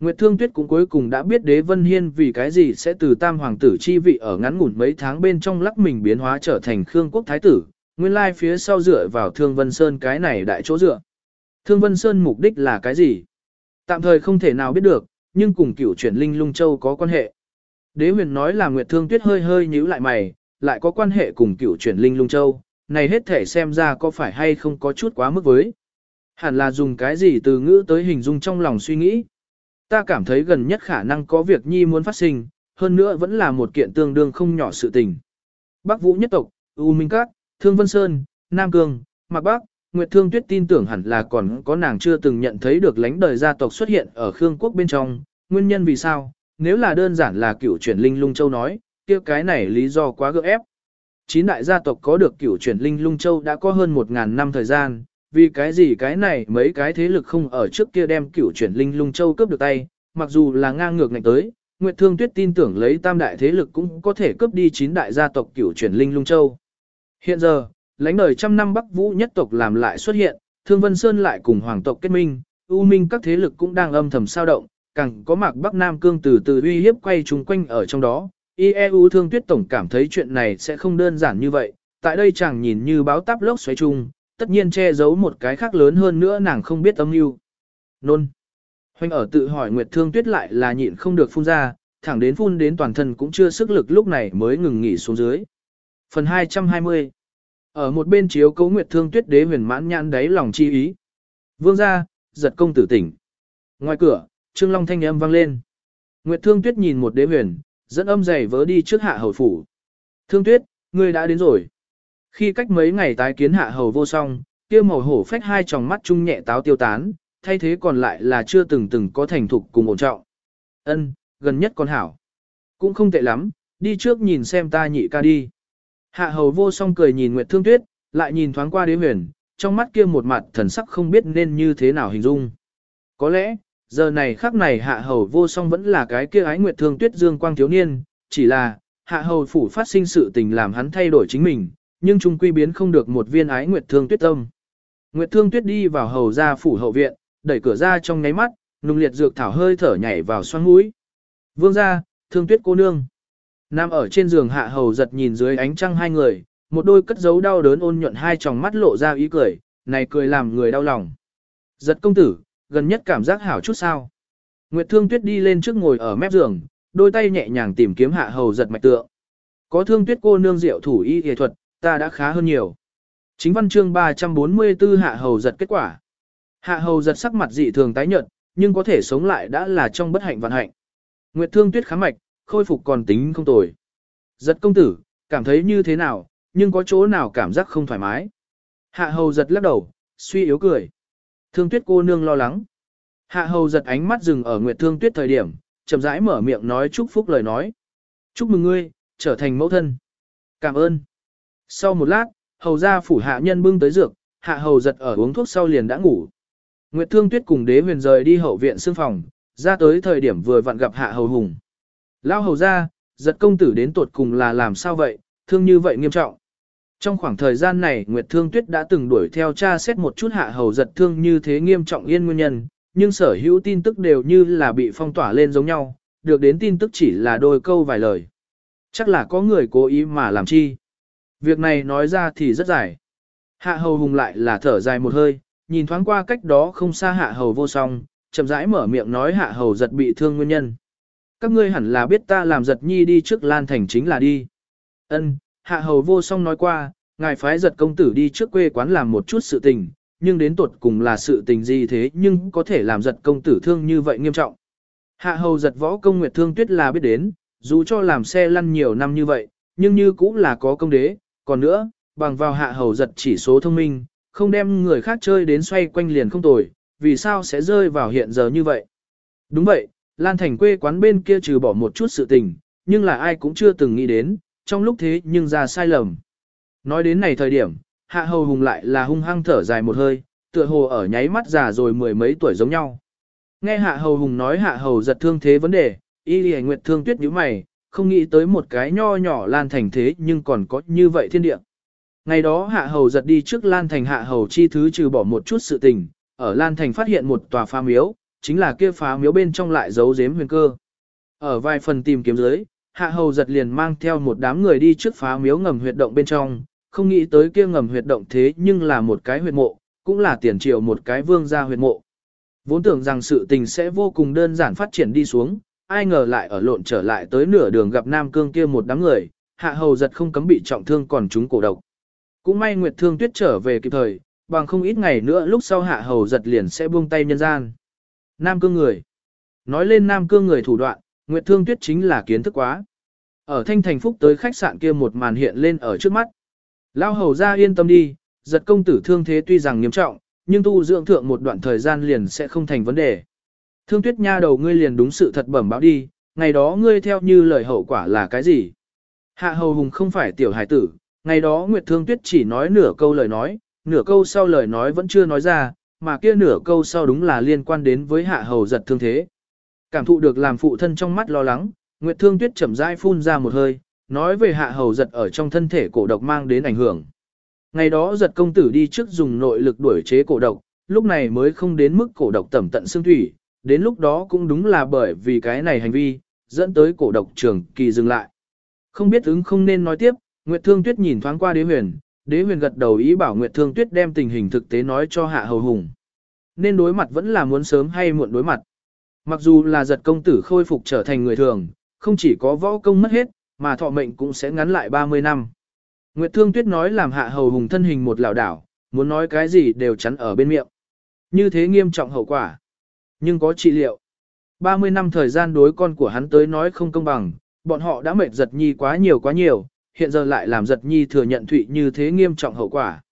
[SPEAKER 1] Nguyệt Thương Tuyết cũng cuối cùng đã biết đế Vân Hiên vì cái gì sẽ từ tam hoàng tử chi vị ở ngắn ngủn mấy tháng bên trong lắc mình biến hóa trở thành Khương quốc thái tử, nguyên lai phía sau dựa vào Thương Vân Sơn cái này đại chỗ dựa. Thương Vân Sơn mục đích là cái gì? Tạm thời không thể nào biết được, nhưng cùng cửu chuyển linh lung châu có quan hệ. Đế huyền nói là Nguyệt Thương Tuyết hơi hơi nhíu lại mày, lại có quan hệ cùng cửu chuyển linh lung châu, này hết thể xem ra có phải hay không có chút quá mức với. Hẳn là dùng cái gì từ ngữ tới hình dung trong lòng suy nghĩ. Ta cảm thấy gần nhất khả năng có việc nhi muốn phát sinh, hơn nữa vẫn là một kiện tương đương không nhỏ sự tình. Bắc Vũ nhất tộc, U Minh Các, Thương Vân Sơn, Nam Cương, Mạc Bắc, Nguyệt Thương Tuyết tin tưởng hẳn là còn có nàng chưa từng nhận thấy được lãnh đời gia tộc xuất hiện ở Khương quốc bên trong, nguyên nhân vì sao, nếu là đơn giản là cựu chuyển linh lung châu nói, kia cái này lý do quá gượng ép. Chín đại gia tộc có được cửu chuyển linh lung châu đã có hơn một ngàn năm thời gian, vì cái gì cái này mấy cái thế lực không ở trước kia đem cửu chuyển linh lung châu cướp được tay, mặc dù là ngang ngược ngạnh tới, Nguyệt Thương Tuyết tin tưởng lấy tam đại thế lực cũng có thể cướp đi chín đại gia tộc cửu chuyển linh lung châu. Hiện giờ, lãnh đời trăm năm Bắc Vũ nhất tộc làm lại xuất hiện, Thương Vân Sơn lại cùng hoàng tộc kết minh, U Minh các thế lực cũng đang âm thầm sao động, càng có mạc Bắc Nam Cương từ từ uy hiếp quay chung quanh ở trong đó. IEU Thương Tuyết Tổng cảm thấy chuyện này sẽ không đơn giản như vậy, tại đây chẳng nhìn như báo táp lốc xoáy chung, tất nhiên che giấu một cái khác lớn hơn nữa nàng không biết âm mưu. Nôn. Hoành ở tự hỏi Nguyệt Thương Tuyết lại là nhịn không được phun ra, thẳng đến phun đến toàn thân cũng chưa sức lực lúc này mới ngừng nghỉ xuống dưới. Phần 220 Ở một bên chiếu cấu Nguyệt Thương Tuyết đế huyền mãn nhãn đáy lòng chi ý. Vương ra, giật công tử tỉnh. Ngoài cửa, Trương Long thanh âm vang lên. Nguyệt Thương Tuyết nhìn một đế huyền, dẫn âm giày vớ đi trước hạ hầu phủ. Thương Tuyết, ngươi đã đến rồi. Khi cách mấy ngày tái kiến hạ hầu vô song, kia màu hổ phách hai tròng mắt trung nhẹ táo tiêu tán, thay thế còn lại là chưa từng từng có thành thục cùng ổn trọng. Ân, gần nhất con hảo. Cũng không tệ lắm, đi trước nhìn xem ta nhị ca đi. Hạ hầu vô song cười nhìn Nguyệt Thương Tuyết, lại nhìn thoáng qua đế huyền, trong mắt kia một mặt thần sắc không biết nên như thế nào hình dung. Có lẽ, giờ này khắc này hạ hầu vô song vẫn là cái kia ái Nguyệt Thương Tuyết dương quang thiếu niên, chỉ là, hạ hầu phủ phát sinh sự tình làm hắn thay đổi chính mình, nhưng trung quy biến không được một viên ái Nguyệt Thương Tuyết tâm. Nguyệt Thương Tuyết đi vào hầu gia phủ hậu viện, đẩy cửa ra trong ngáy mắt, nung liệt dược thảo hơi thở nhảy vào xoang mũi. Vương gia, Thương Tuyết cô nương. Nam ở trên giường hạ hầu giật nhìn dưới ánh trăng hai người, một đôi cất giấu đau đớn ôn nhuận hai tròng mắt lộ ra ý cười, này cười làm người đau lòng. Giật công tử, gần nhất cảm giác hảo chút sao. Nguyệt Thương Tuyết đi lên trước ngồi ở mép giường, đôi tay nhẹ nhàng tìm kiếm hạ hầu giật mạch tượng. Có Thương Tuyết cô nương diệu thủ y y thuật, ta đã khá hơn nhiều. Chính văn chương 344 hạ hầu giật kết quả. Hạ hầu giật sắc mặt dị thường tái nhợt, nhưng có thể sống lại đã là trong bất hạnh vạn hạnh. Nguyệt Thương Tuyết khám mạch, khôi phục còn tính không tồi. Giật công tử, cảm thấy như thế nào, nhưng có chỗ nào cảm giác không thoải mái. Hạ hầu giật lắc đầu, suy yếu cười. Thương tuyết cô nương lo lắng. Hạ hầu giật ánh mắt dừng ở Nguyệt Thương Tuyết thời điểm, chậm rãi mở miệng nói chúc phúc lời nói. Chúc mừng ngươi, trở thành mẫu thân. Cảm ơn. Sau một lát, hầu gia phủ hạ nhân bưng tới dược, hạ hầu giật ở uống thuốc sau liền đã ngủ. Nguyệt Thương Tuyết cùng đế huyền rời đi hậu viện xương phòng, ra tới thời điểm vừa vặn gặp hạ hầu hùng. Lao hầu ra, giật công tử đến tuột cùng là làm sao vậy, thương như vậy nghiêm trọng. Trong khoảng thời gian này Nguyệt Thương Tuyết đã từng đuổi theo cha xét một chút hạ hầu giật thương như thế nghiêm trọng yên nguyên nhân, nhưng sở hữu tin tức đều như là bị phong tỏa lên giống nhau, được đến tin tức chỉ là đôi câu vài lời. Chắc là có người cố ý mà làm chi. Việc này nói ra thì rất dài. Hạ hầu hùng lại là thở dài một hơi, nhìn thoáng qua cách đó không xa hạ hầu vô song, chậm rãi mở miệng nói hạ hầu giật bị thương nguyên nhân các ngươi hẳn là biết ta làm giật nhi đi trước Lan Thành chính là đi. Ân, hạ hầu vô song nói qua, ngài phái giật công tử đi trước quê quán làm một chút sự tình, nhưng đến tuột cùng là sự tình gì thế nhưng có thể làm giật công tử thương như vậy nghiêm trọng. Hạ hầu giật võ công nguyệt thương tuyết là biết đến, dù cho làm xe lăn nhiều năm như vậy, nhưng như cũng là có công đế, còn nữa, bằng vào hạ hầu giật chỉ số thông minh, không đem người khác chơi đến xoay quanh liền không tồi, vì sao sẽ rơi vào hiện giờ như vậy. Đúng vậy, Lan Thành quê quán bên kia trừ bỏ một chút sự tình, nhưng là ai cũng chưa từng nghĩ đến, trong lúc thế nhưng ra sai lầm. Nói đến này thời điểm, Hạ Hầu Hùng lại là hung hăng thở dài một hơi, tựa hồ ở nháy mắt già rồi mười mấy tuổi giống nhau. Nghe Hạ Hầu Hùng nói Hạ Hầu giật thương thế vấn đề, y lì nguyệt thương tuyết như mày, không nghĩ tới một cái nho nhỏ Lan Thành thế nhưng còn có như vậy thiên địa. Ngày đó Hạ Hầu giật đi trước Lan Thành Hạ Hầu chi thứ trừ bỏ một chút sự tình, ở Lan Thành phát hiện một tòa phá miếu, chính là kia phá miếu bên trong lại giấu giếm huyền cơ. Ở vài phần tìm kiếm dưới, hạ hầu giật liền mang theo một đám người đi trước phá miếu ngầm huyệt động bên trong, không nghĩ tới kia ngầm huyệt động thế nhưng là một cái huyệt mộ, cũng là tiền triệu một cái vương gia huyệt mộ. Vốn tưởng rằng sự tình sẽ vô cùng đơn giản phát triển đi xuống, ai ngờ lại ở lộn trở lại tới nửa đường gặp Nam Cương kia một đám người, hạ hầu giật không cấm bị trọng thương còn chúng cổ độc. Cũng may Nguyệt Thương Tuyết trở về kịp thời, bằng không ít ngày nữa lúc sau hạ hầu giật liền sẽ buông tay nhân gian. Nam cương người. Nói lên Nam cương người thủ đoạn, Nguyệt Thương Tuyết chính là kiến thức quá. Ở Thanh Thành Phúc tới khách sạn kia một màn hiện lên ở trước mắt. Lao hầu ra yên tâm đi, giật công tử thương thế tuy rằng nghiêm trọng, nhưng tu dưỡng thượng một đoạn thời gian liền sẽ không thành vấn đề. Thương Tuyết nha đầu ngươi liền đúng sự thật bẩm báo đi, ngày đó ngươi theo như lời hậu quả là cái gì? Hạ hầu hùng không phải tiểu hải tử, ngày đó Nguyệt Thương Tuyết chỉ nói nửa câu lời nói, nửa câu sau lời nói vẫn chưa nói ra, mà kia nửa câu sau đúng là liên quan đến với hạ hầu giật thương thế. Cảm thụ được làm phụ thân trong mắt lo lắng, Nguyệt Thương Tuyết chậm rãi phun ra một hơi, nói về hạ hầu giật ở trong thân thể cổ độc mang đến ảnh hưởng. Ngày đó giật công tử đi trước dùng nội lực đuổi chế cổ độc, lúc này mới không đến mức cổ độc tẩm tận xương thủy, đến lúc đó cũng đúng là bởi vì cái này hành vi, dẫn tới cổ độc trường kỳ dừng lại. Không biết ứng không nên nói tiếp, Nguyệt Thương Tuyết nhìn thoáng qua đế huyền, Đế huyền gật đầu ý bảo Nguyệt Thương Tuyết đem tình hình thực tế nói cho Hạ Hầu Hùng. Nên đối mặt vẫn là muốn sớm hay muộn đối mặt. Mặc dù là giật công tử khôi phục trở thành người thường, không chỉ có võ công mất hết, mà thọ mệnh cũng sẽ ngắn lại 30 năm. Nguyệt Thương Tuyết nói làm Hạ Hầu Hùng thân hình một lảo đảo, muốn nói cái gì đều chắn ở bên miệng. Như thế nghiêm trọng hậu quả. Nhưng có trị liệu. 30 năm thời gian đối con của hắn tới nói không công bằng, bọn họ đã mệt giật nhi quá nhiều quá nhiều, hiện giờ lại làm giật nhi thừa nhận thụy như thế nghiêm trọng hậu quả.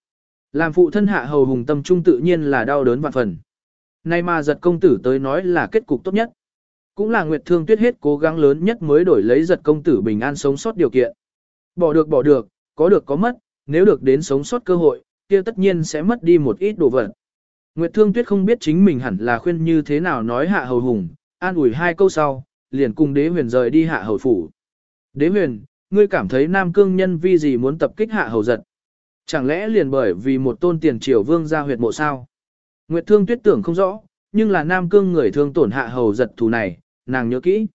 [SPEAKER 1] Làm phụ thân hạ hầu hùng tâm trung tự nhiên là đau đớn vạn phần. Nay mà giật công tử tới nói là kết cục tốt nhất. cũng là Nguyệt Thương Tuyết hết cố gắng lớn nhất mới đổi lấy giật công tử bình an sống sót điều kiện. Bỏ được bỏ được, có được có mất, nếu được đến sống sót cơ hội, kia tất nhiên sẽ mất đi một ít đồ vật. Nguyệt Thương Tuyết không biết chính mình hẳn là khuyên như thế nào nói hạ hầu hùng, an ủi hai câu sau, liền cùng đế huyền rời đi hạ hầu phủ. Đế huyền, ngươi cảm thấy Nam Cương nhân vi gì muốn tập kích hạ hầu giật? Chẳng lẽ liền bởi vì một tôn tiền triều vương ra huyệt mộ sao? Nguyệt Thương Tuyết tưởng không rõ, nhưng là Nam Cương người thương tổn hạ hầu giật thù này, nàng nhớ kỹ.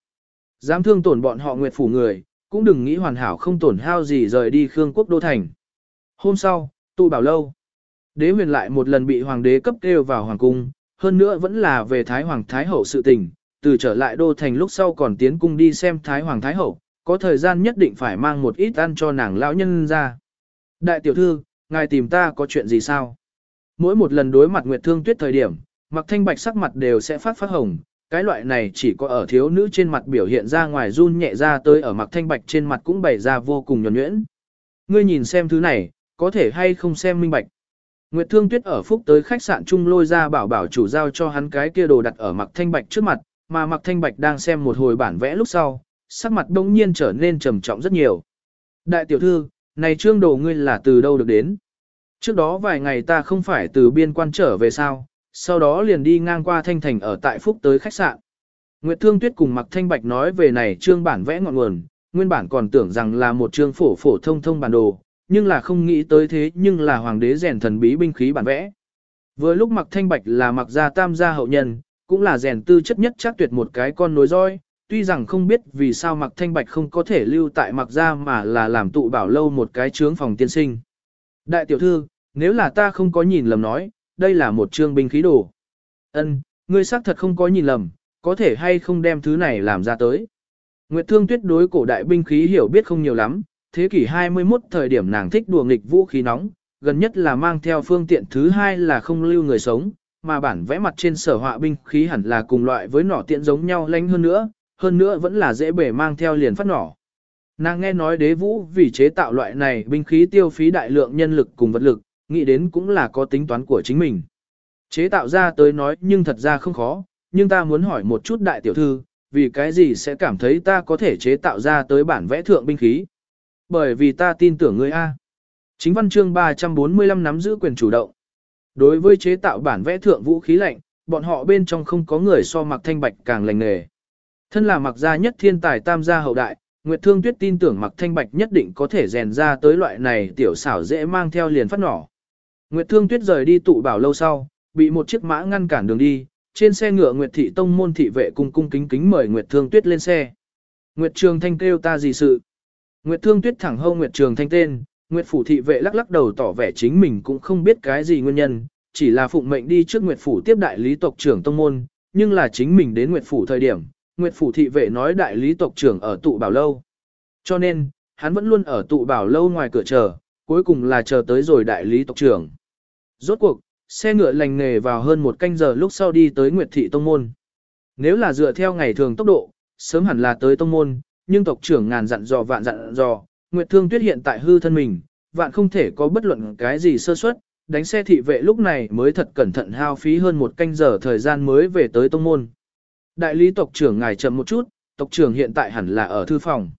[SPEAKER 1] Dám thương tổn bọn họ Nguyệt phủ người, cũng đừng nghĩ hoàn hảo không tổn hao gì rời đi Khương quốc đô thành. Hôm sau, tụ bảo lâu. Đế huyền lại một lần bị hoàng đế cấp kêu vào hoàng cung, hơn nữa vẫn là về Thái Hoàng Thái Hậu sự tình, từ trở lại đô thành lúc sau còn tiến cung đi xem Thái Hoàng Thái Hậu, có thời gian nhất định phải mang một ít ăn cho nàng lão nhân ra. Đại tiểu thư, ngài tìm ta có chuyện gì sao? Mỗi một lần đối mặt Nguyệt Thương Tuyết thời điểm, mặc thanh bạch sắc mặt đều sẽ phát phát hồng, cái loại này chỉ có ở thiếu nữ trên mặt biểu hiện ra ngoài run nhẹ ra tới ở mặc thanh bạch trên mặt cũng bày ra vô cùng nhuẩn nhuyễn. Ngươi nhìn xem thứ này, có thể hay không xem minh bạch. Nguyệt Thương Tuyết ở phúc tới khách sạn chung lôi ra bảo bảo chủ giao cho hắn cái kia đồ đặt ở mặc thanh bạch trước mặt, mà mặc thanh bạch đang xem một hồi bản vẽ lúc sau, sắc mặt đông nhiên trở nên trầm trọng rất nhiều. Đại tiểu thư, này trương đồ ngươi là từ đâu được đến? Trước đó vài ngày ta không phải từ biên quan trở về sao, sau đó liền đi ngang qua thanh thành ở tại phúc tới khách sạn. Nguyệt Thương Tuyết cùng Mặc Thanh Bạch nói về này trương bản vẽ ngọn nguồn, nguyên bản còn tưởng rằng là một trương phổ phổ thông thông bản đồ, nhưng là không nghĩ tới thế nhưng là hoàng đế rèn thần bí binh khí bản vẽ. Vừa lúc Mặc Thanh Bạch là Mặc gia tam gia hậu nhân, cũng là rèn tư chất nhất chắc tuyệt một cái con nối roi, tuy rằng không biết vì sao Mặc Thanh Bạch không có thể lưu tại Mặc gia mà là làm tụ bảo lâu một cái trướng phòng tiên sinh. Đại tiểu thư, nếu là ta không có nhìn lầm nói, đây là một trương binh khí đồ. Ân, ngươi xác thật không có nhìn lầm, có thể hay không đem thứ này làm ra tới. Nguyệt Thương Tuyết đối cổ đại binh khí hiểu biết không nhiều lắm, thế kỷ 21 thời điểm nàng thích đùa nghịch vũ khí nóng, gần nhất là mang theo phương tiện thứ hai là không lưu người sống, mà bản vẽ mặt trên sở họa binh khí hẳn là cùng loại với nỏ tiện giống nhau lánh hơn nữa, hơn nữa vẫn là dễ bể mang theo liền phát nỏ. Nàng nghe nói đế vũ vì chế tạo loại này binh khí tiêu phí đại lượng nhân lực cùng vật lực, nghĩ đến cũng là có tính toán của chính mình. Chế tạo ra tới nói nhưng thật ra không khó, nhưng ta muốn hỏi một chút đại tiểu thư, vì cái gì sẽ cảm thấy ta có thể chế tạo ra tới bản vẽ thượng binh khí. Bởi vì ta tin tưởng ngươi A. Chính văn chương 345 nắm giữ quyền chủ động. Đối với chế tạo bản vẽ thượng vũ khí lạnh, bọn họ bên trong không có người so mặc thanh bạch càng lành nghề. Thân là mặc gia nhất thiên tài tam gia hậu đại, Nguyệt Thương Tuyết tin tưởng mặc thanh bạch nhất định có thể rèn ra tới loại này tiểu xảo dễ mang theo liền phát nỏ. Nguyệt Thương Tuyết rời đi tụ bảo lâu sau, bị một chiếc mã ngăn cản đường đi, trên xe ngựa Nguyệt Thị Tông môn thị vệ cung cung kính kính mời Nguyệt Thương Tuyết lên xe. Nguyệt Trường Thanh kêu ta gì sự? Nguyệt Thương Tuyết thẳng hô Nguyệt Trường Thanh tên, Nguyệt Phủ thị vệ lắc lắc đầu tỏ vẻ chính mình cũng không biết cái gì nguyên nhân, chỉ là phụng mệnh đi trước Nguyệt Phủ tiếp đại lý tộc trưởng Tông môn, nhưng là chính mình đến Nguyệt Phủ thời điểm, Nguyệt Phủ thị vệ nói đại lý tộc trưởng ở tụ bảo lâu. Cho nên, hắn vẫn luôn ở tụ bảo lâu ngoài cửa chờ, cuối cùng là chờ tới rồi đại lý tộc trưởng. Rốt cuộc, xe ngựa lành nghề vào hơn một canh giờ lúc sau đi tới Nguyệt Thị Tông Môn. Nếu là dựa theo ngày thường tốc độ, sớm hẳn là tới Tông Môn, nhưng tộc trưởng ngàn dặn dò vạn dặn dò, Nguyệt Thương Tuyết hiện tại hư thân mình, vạn không thể có bất luận cái gì sơ suất, đánh xe thị vệ lúc này mới thật cẩn thận hao phí hơn một canh giờ thời gian mới về tới Tông Môn. Đại lý tộc trưởng ngài chậm một chút, tộc trưởng hiện tại hẳn là ở thư phòng.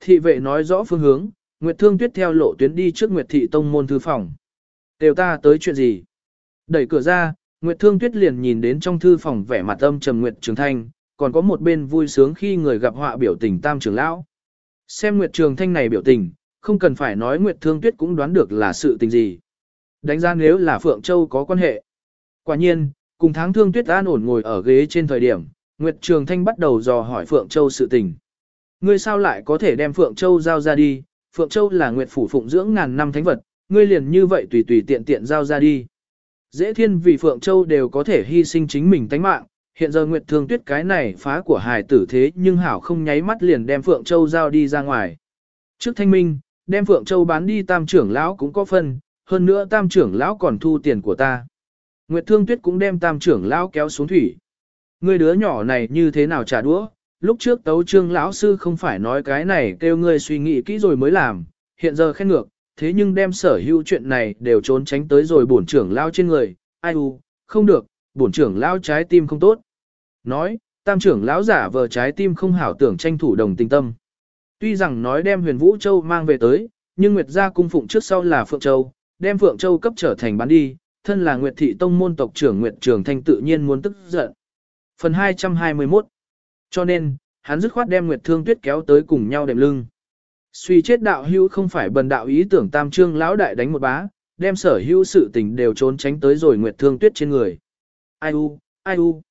[SPEAKER 1] Thị vệ nói rõ phương hướng, Nguyệt Thương Tuyết theo lộ tuyến đi trước Nguyệt Thị Tông Môn thư phòng. Đều ta tới chuyện gì? Đẩy cửa ra, Nguyệt Thương Tuyết liền nhìn đến trong thư phòng vẻ mặt âm trầm Nguyệt Trường Thanh, còn có một bên vui sướng khi người gặp họa biểu tình Tam trường lão. Xem Nguyệt Trường Thanh này biểu tình, không cần phải nói Nguyệt Thương Tuyết cũng đoán được là sự tình gì. Đánh giá nếu là Phượng Châu có quan hệ. Quả nhiên, cùng tháng Thương Tuyết an ổn ngồi ở ghế trên thời điểm, Nguyệt Trường Thanh bắt đầu dò hỏi Phượng Châu sự tình. Ngươi sao lại có thể đem Phượng Châu giao ra đi? Phượng Châu là Nguyệt phủ phụng dưỡng ngàn năm thánh vật, ngươi liền như vậy tùy tùy tiện tiện giao ra đi. Dễ thiên vì Phượng Châu đều có thể hy sinh chính mình tánh mạng, hiện giờ Nguyệt Thương Tuyết cái này phá của hài tử thế nhưng hảo không nháy mắt liền đem Phượng Châu giao đi ra ngoài. Trước thanh minh, đem Phượng Châu bán đi tam trưởng lão cũng có phân, hơn nữa tam trưởng lão còn thu tiền của ta. Nguyệt Thương Tuyết cũng đem tam trưởng lão kéo xuống thủy. Ngươi đứa nhỏ này như thế nào trả đũa, lúc trước tấu trương lão sư không phải nói cái này kêu ngươi suy nghĩ kỹ rồi mới làm, hiện giờ khen ngược, thế nhưng đem sở hữu chuyện này đều trốn tránh tới rồi bổn trưởng lao trên người, ai u, không được, bổn trưởng lao trái tim không tốt. Nói, tam trưởng lão giả vờ trái tim không hảo tưởng tranh thủ đồng tình tâm. Tuy rằng nói đem huyền Vũ Châu mang về tới, nhưng Nguyệt gia cung phụng trước sau là Phượng Châu, đem Phượng Châu cấp trở thành bán đi, thân là Nguyệt thị tông môn tộc trưởng Nguyệt Trường Thanh tự nhiên muốn tức giận. Phần 221 Cho nên, hắn dứt khoát đem Nguyệt Thương Tuyết kéo tới cùng nhau đệm lưng. Suy chết đạo hưu không phải bần đạo ý tưởng tam trương lão đại đánh một bá, đem sở hữu sự tình đều trốn tránh tới rồi Nguyệt Thương Tuyết trên người. Ai u, ai u.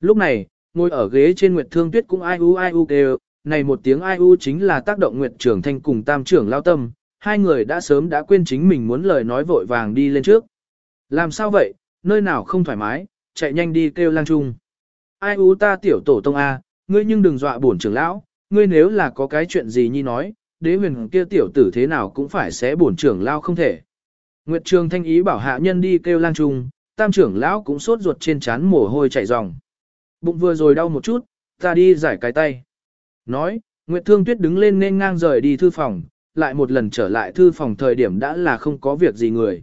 [SPEAKER 1] Lúc này, ngồi ở ghế trên Nguyệt Thương Tuyết cũng ai u ai u kêu, này một tiếng ai u chính là tác động Nguyệt trưởng Thanh cùng tam trưởng lao tâm, hai người đã sớm đã quên chính mình muốn lời nói vội vàng đi lên trước. Làm sao vậy, nơi nào không thoải mái, chạy nhanh đi kêu lang trung. Ai u ta tiểu tổ tông A, ngươi nhưng đừng dọa bổn trưởng lão, ngươi nếu là có cái chuyện gì nhi nói, đế huyền kia tiểu tử thế nào cũng phải sẽ bổn trưởng lao không thể. Nguyệt Trường Thanh ý bảo hạ nhân đi kêu lang trung, tam trưởng lão cũng sốt ruột trên chán mồ hôi chảy ròng. Bụng vừa rồi đau một chút, ta đi giải cái tay. Nói, Nguyệt Thương Tuyết đứng lên nên ngang rời đi thư phòng, lại một lần trở lại thư phòng thời điểm đã là không có việc gì người.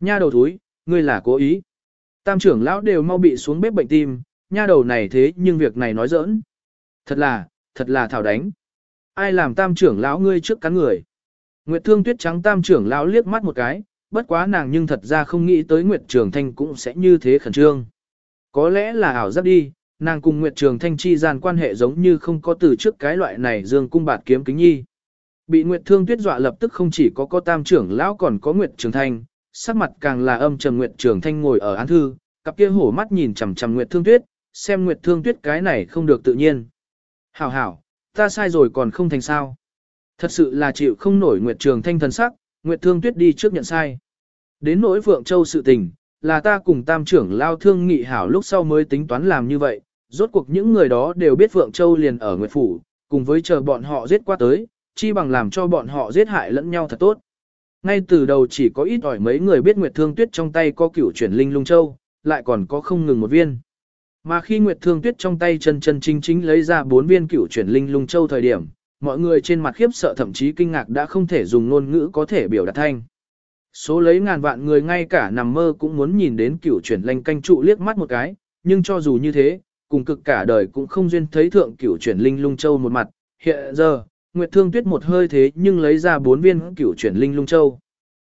[SPEAKER 1] Nha đầu thúi, ngươi là cố ý. Tam trưởng lão đều mau bị xuống bếp bệnh tim, nha đầu này thế nhưng việc này nói giỡn. Thật là, thật là thảo đánh. Ai làm tam trưởng lão ngươi trước cắn người. Nguyệt Thương Tuyết trắng tam trưởng lão liếc mắt một cái, bất quá nàng nhưng thật ra không nghĩ tới Nguyệt Trường Thanh cũng sẽ như thế khẩn trương. Có lẽ là ảo giác đi, nàng cùng Nguyệt Trường Thanh chi gian quan hệ giống như không có từ trước cái loại này dương cung bạt kiếm kính nhi. Bị Nguyệt Thương Tuyết dọa lập tức không chỉ có có tam trưởng lão còn có Nguyệt Trường Thanh, sắc mặt càng là âm trầm Nguyệt Trường Thanh ngồi ở án thư, cặp kia hổ mắt nhìn chằm chằm Nguyệt Thương Tuyết, xem Nguyệt Thương Tuyết cái này không được tự nhiên. Hảo hảo, ta sai rồi còn không thành sao. Thật sự là chịu không nổi Nguyệt Trường Thanh thần sắc, Nguyệt Thương Tuyết đi trước nhận sai. Đến nỗi Phượng Châu sự tình, là ta cùng tam trưởng lao thương nghị hảo lúc sau mới tính toán làm như vậy, rốt cuộc những người đó đều biết Phượng Châu liền ở Nguyệt Phủ, cùng với chờ bọn họ giết qua tới, chi bằng làm cho bọn họ giết hại lẫn nhau thật tốt. Ngay từ đầu chỉ có ít ỏi mấy người biết Nguyệt Thương Tuyết trong tay có cửu chuyển linh lung châu, lại còn có không ngừng một viên. Mà khi Nguyệt Thương Tuyết trong tay chân chân chính chính lấy ra bốn viên cửu chuyển linh lung châu thời điểm, mọi người trên mặt khiếp sợ thậm chí kinh ngạc đã không thể dùng ngôn ngữ có thể biểu đạt thanh. Số lấy ngàn vạn người ngay cả nằm mơ cũng muốn nhìn đến cửu chuyển lanh canh trụ liếc mắt một cái, nhưng cho dù như thế, cùng cực cả đời cũng không duyên thấy thượng cửu chuyển linh lung châu một mặt. Hiện giờ, Nguyệt Thương Tuyết một hơi thế nhưng lấy ra bốn viên cửu chuyển linh lung châu.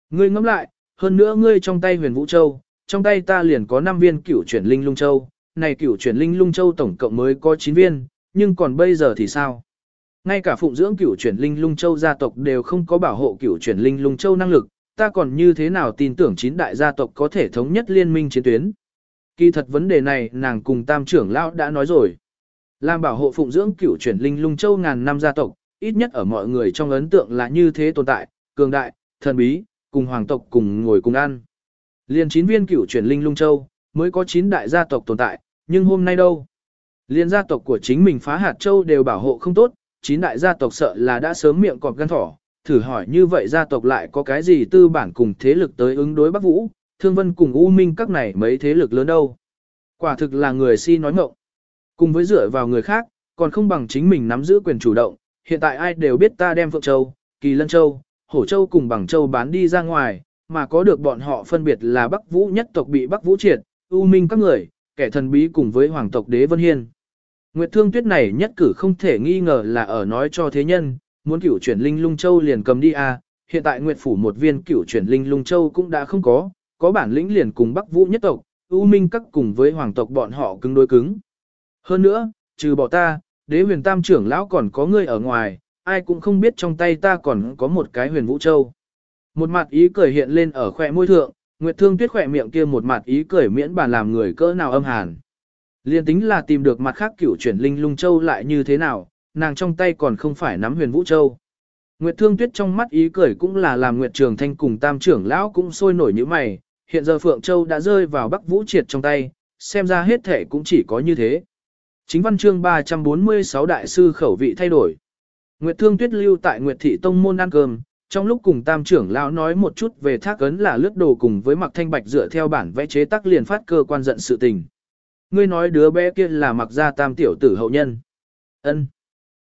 [SPEAKER 1] Ngươi ngẫm lại, hơn nữa ngươi trong tay huyền vũ châu, trong tay ta liền có 5 viên cửu chuyển linh lung châu, này cửu chuyển linh lung châu tổng cộng mới có 9 viên, nhưng còn bây giờ thì sao? Ngay cả phụng dưỡng cửu chuyển linh lung châu gia tộc đều không có bảo hộ cửu chuyển linh lung châu năng lực, ta còn như thế nào tin tưởng chín đại gia tộc có thể thống nhất liên minh chiến tuyến. Kỳ thật vấn đề này nàng cùng tam trưởng lão đã nói rồi. Làm bảo hộ phụng dưỡng cửu chuyển linh lung châu ngàn năm gia tộc, ít nhất ở mọi người trong ấn tượng là như thế tồn tại, cường đại, thần bí, cùng hoàng tộc cùng ngồi cùng ăn. Liên chín viên cửu chuyển linh lung châu, mới có chín đại gia tộc tồn tại, nhưng hôm nay đâu? Liên gia tộc của chính mình phá hạt châu đều bảo hộ không tốt, chín đại gia tộc sợ là đã sớm miệng cọp gan thỏ, thử hỏi như vậy gia tộc lại có cái gì tư bản cùng thế lực tới ứng đối Bắc Vũ, Thương Vân cùng U Minh các này mấy thế lực lớn đâu. Quả thực là người si nói mộng. Cùng với dựa vào người khác, còn không bằng chính mình nắm giữ quyền chủ động, hiện tại ai đều biết ta đem Phượng Châu, Kỳ Lân Châu, Hổ Châu cùng Bằng Châu bán đi ra ngoài, mà có được bọn họ phân biệt là Bắc Vũ nhất tộc bị Bắc Vũ triệt, U Minh các người, kẻ thần bí cùng với hoàng tộc đế Vân Hiên. Nguyệt Thương Tuyết này nhất cử không thể nghi ngờ là ở nói cho thế nhân, muốn cửu chuyển linh lung châu liền cầm đi à, hiện tại Nguyệt Phủ một viên cửu chuyển linh lung châu cũng đã không có, có bản lĩnh liền cùng Bắc Vũ nhất tộc, U Minh các cùng với hoàng tộc bọn họ cứng đối cứng. Hơn nữa, trừ bỏ ta, đế huyền tam trưởng lão còn có người ở ngoài, ai cũng không biết trong tay ta còn có một cái huyền vũ châu. Một mặt ý cười hiện lên ở khỏe môi thượng, Nguyệt Thương Tuyết khỏe miệng kia một mặt ý cười miễn bàn làm người cỡ nào âm hàn. Liên tính là tìm được mặt khác cửu chuyển linh lung châu lại như thế nào, nàng trong tay còn không phải nắm huyền vũ châu. Nguyệt Thương Tuyết trong mắt ý cười cũng là làm Nguyệt Trường Thanh cùng Tam trưởng lão cũng sôi nổi như mày, hiện giờ Phượng Châu đã rơi vào Bắc Vũ Triệt trong tay, xem ra hết thể cũng chỉ có như thế. Chính văn chương 346 đại sư khẩu vị thay đổi. Nguyệt Thương Tuyết lưu tại Nguyệt Thị Tông môn ăn cơm, trong lúc cùng Tam trưởng lão nói một chút về thác ấn là lướt đồ cùng với Mặc Thanh Bạch dựa theo bản vẽ chế tác liền phát cơ quan giận sự tình. Ngươi nói đứa bé kia là Mặc gia Tam tiểu tử hậu nhân. Ân.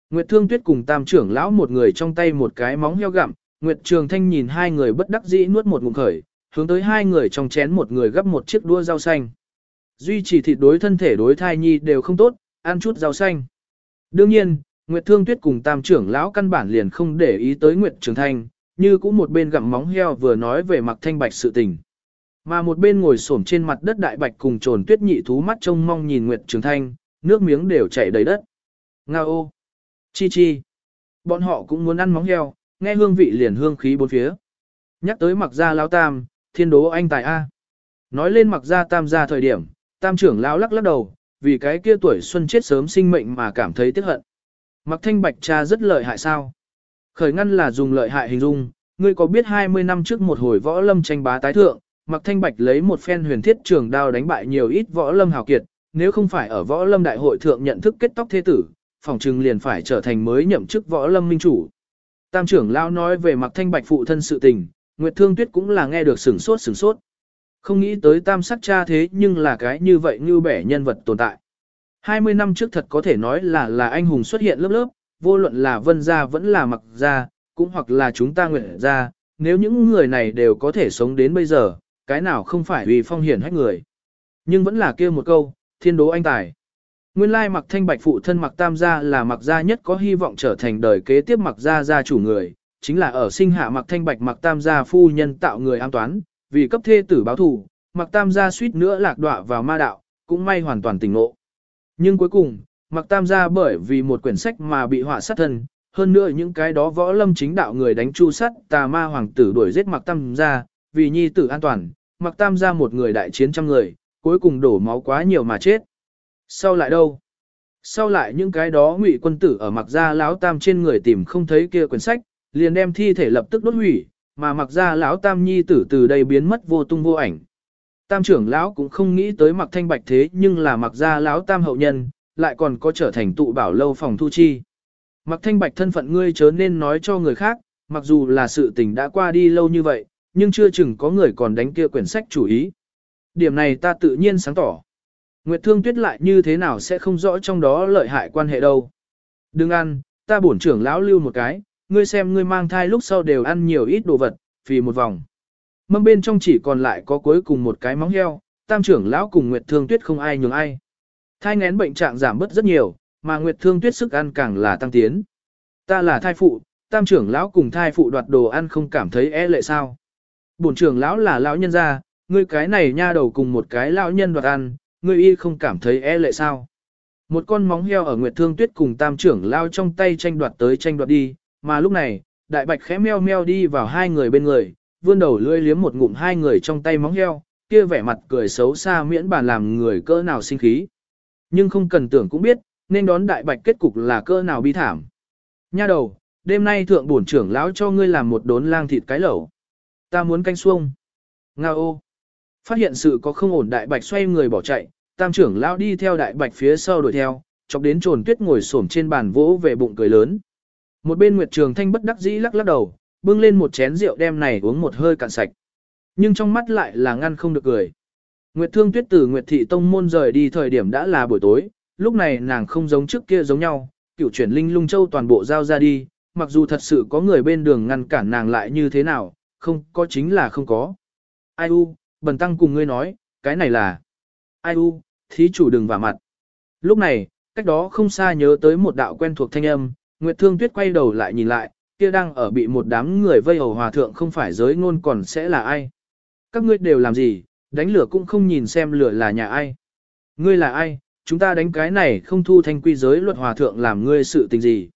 [SPEAKER 1] Nguyệt Thương Tuyết cùng Tam trưởng lão một người trong tay một cái móng heo gặm, Nguyệt Trường Thanh nhìn hai người bất đắc dĩ nuốt một ngụm khởi, hướng tới hai người trong chén một người gấp một chiếc đua rau xanh. Duy trì thịt đối thân thể đối thai nhi đều không tốt, ăn chút rau xanh. Đương nhiên, Nguyệt Thương Tuyết cùng tam trưởng lão căn bản liền không để ý tới Nguyệt Trường Thanh, như cũng một bên gặm móng heo vừa nói về mặc thanh bạch sự tình. Mà một bên ngồi xổm trên mặt đất đại bạch cùng trồn tuyết nhị thú mắt trông mong nhìn Nguyệt Trường Thanh, nước miếng đều chảy đầy đất. Ngao! Chi chi! Bọn họ cũng muốn ăn móng heo, nghe hương vị liền hương khí bốn phía. Nhắc tới mặc gia lão tam, thiên đố anh tài A. Nói lên mặc gia tam gia thời điểm, tam trưởng lão lắc lắc đầu, vì cái kia tuổi xuân chết sớm sinh mệnh mà cảm thấy tiếc hận. Mặc thanh bạch cha rất lợi hại sao? Khởi ngăn là dùng lợi hại hình dung, ngươi có biết 20 năm trước một hồi võ lâm tranh bá tái thượng, mặc thanh bạch lấy một phen huyền thiết trường đao đánh bại nhiều ít võ lâm hào kiệt, nếu không phải ở võ lâm đại hội thượng nhận thức kết tóc thế tử, phòng trừng liền phải trở thành mới nhậm chức võ lâm minh chủ. Tam trưởng lão nói về mặc thanh bạch phụ thân sự tình, Nguyệt Thương Tuyết cũng là nghe được sửng sốt sửng sốt. Không nghĩ tới tam sắc cha thế nhưng là cái như vậy như bẻ nhân vật tồn tại. 20 năm trước thật có thể nói là là anh hùng xuất hiện lớp lớp, vô luận là vân gia vẫn là mặc gia, cũng hoặc là chúng ta nguyện gia, nếu những người này đều có thể sống đến bây giờ, cái nào không phải vì phong hiển hết người. Nhưng vẫn là kia một câu, thiên đố anh tài. Nguyên lai mặc thanh bạch phụ thân mặc tam gia là mặc gia nhất có hy vọng trở thành đời kế tiếp mặc gia gia chủ người, chính là ở sinh hạ mặc thanh bạch mặc tam gia phu nhân tạo người an toán, vì cấp thê tử báo thù, mặc tam gia suýt nữa lạc đọa vào ma đạo, cũng may hoàn toàn tỉnh ngộ. Nhưng cuối cùng, mặc tam gia bởi vì một quyển sách mà bị họa sát thân, hơn nữa những cái đó võ lâm chính đạo người đánh chu sát tà ma hoàng tử đuổi giết mặc tam gia, vì nhi tử an toàn, mặc tam gia một người đại chiến trăm người, cuối cùng đổ máu quá nhiều mà chết. Sau lại đâu? Sau lại những cái đó ngụy quân tử ở mặc gia lão tam trên người tìm không thấy kia quyển sách, liền đem thi thể lập tức đốt hủy, mà mặc gia lão tam nhi tử từ đây biến mất vô tung vô ảnh. Tam trưởng lão cũng không nghĩ tới mặc thanh bạch thế nhưng là mặc gia lão tam hậu nhân, lại còn có trở thành tụ bảo lâu phòng thu chi. Mặc thanh bạch thân phận ngươi chớ nên nói cho người khác, mặc dù là sự tình đã qua đi lâu như vậy, nhưng chưa chừng có người còn đánh kia quyển sách chủ ý. Điểm này ta tự nhiên sáng tỏ. Nguyệt Thương Tuyết lại như thế nào sẽ không rõ trong đó lợi hại quan hệ đâu. Đừng ăn, ta bổn trưởng lão lưu một cái, ngươi xem ngươi mang thai lúc sau đều ăn nhiều ít đồ vật, vì một vòng. Mâm bên trong chỉ còn lại có cuối cùng một cái móng heo, tam trưởng lão cùng Nguyệt Thương Tuyết không ai nhường ai. Thai ngén bệnh trạng giảm bớt rất nhiều, mà Nguyệt Thương Tuyết sức ăn càng là tăng tiến. Ta là thai phụ, tam trưởng lão cùng thai phụ đoạt đồ ăn không cảm thấy e lệ sao. Bổn trưởng lão là lão nhân gia, ngươi cái này nha đầu cùng một cái lão nhân đoạt ăn, ngươi y không cảm thấy e lệ sao. Một con móng heo ở Nguyệt Thương Tuyết cùng tam trưởng lao trong tay tranh đoạt tới tranh đoạt đi, mà lúc này, đại bạch khẽ meo meo đi vào hai người bên người, vươn đầu lưỡi liếm một ngụm hai người trong tay móng heo, kia vẻ mặt cười xấu xa miễn bàn làm người cỡ nào sinh khí. Nhưng không cần tưởng cũng biết, nên đón đại bạch kết cục là cỡ nào bi thảm. Nha đầu, đêm nay thượng bổn trưởng lão cho ngươi làm một đốn lang thịt cái lẩu. Ta muốn canh xuông. Nga ô. Phát hiện sự có không ổn đại bạch xoay người bỏ chạy, tam trưởng lão đi theo đại bạch phía sau đuổi theo, chọc đến trồn tuyết ngồi xổm trên bàn vỗ về bụng cười lớn. Một bên Nguyệt Trường Thanh bất đắc dĩ lắc lắc đầu, bưng lên một chén rượu đem này uống một hơi cạn sạch. Nhưng trong mắt lại là ngăn không được cười. Nguyệt Thương Tuyết từ Nguyệt Thị Tông môn rời đi thời điểm đã là buổi tối, lúc này nàng không giống trước kia giống nhau, cửu chuyển linh lung châu toàn bộ giao ra đi, mặc dù thật sự có người bên đường ngăn cản nàng lại như thế nào, không có chính là không có. Ai u, bần tăng cùng ngươi nói, cái này là... Ai u, thí chủ đừng vả mặt. Lúc này, cách đó không xa nhớ tới một đạo quen thuộc thanh âm, Nguyệt Thương Tuyết quay đầu lại nhìn lại, kia đang ở bị một đám người vây hầu hòa thượng không phải giới ngôn còn sẽ là ai. Các ngươi đều làm gì, đánh lửa cũng không nhìn xem lửa là nhà ai. Ngươi là ai, chúng ta đánh cái này không thu thanh quy giới luật hòa thượng làm ngươi sự tình gì.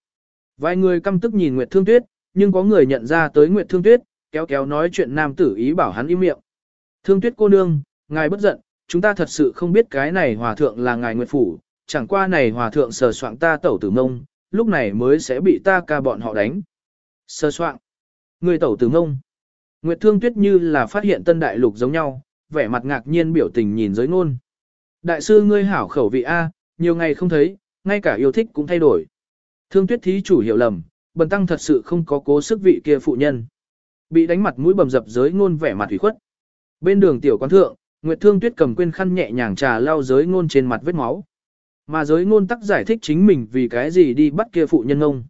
[SPEAKER 1] Vài người căm tức nhìn Nguyệt Thương Tuyết, nhưng có người nhận ra tới Nguyệt Thương Tuyết, kéo kéo nói chuyện nam tử ý bảo hắn im miệng. Thương Tuyết cô nương, ngài bất giận, chúng ta thật sự không biết cái này hòa thượng là ngài Nguyệt Phủ, chẳng qua này hòa thượng sờ soạn ta tẩu tử mông, lúc này mới sẽ bị ta ca bọn họ đánh sơ soạn, người tẩu tử ngông, Nguyệt Thương Tuyết như là phát hiện tân đại lục giống nhau, vẻ mặt ngạc nhiên biểu tình nhìn giới ngôn. Đại sư ngươi hảo khẩu vị A, nhiều ngày không thấy, ngay cả yêu thích cũng thay đổi. Thương Tuyết thí chủ hiểu lầm, bần tăng thật sự không có cố sức vị kia phụ nhân. Bị đánh mặt mũi bầm dập giới ngôn vẻ mặt ủy khuất. Bên đường tiểu quán thượng, Nguyệt Thương Tuyết cầm quên khăn nhẹ nhàng trà lau giới ngôn trên mặt vết máu. Mà giới ngôn tắc giải thích chính mình vì cái gì đi bắt kia phụ nhân ông.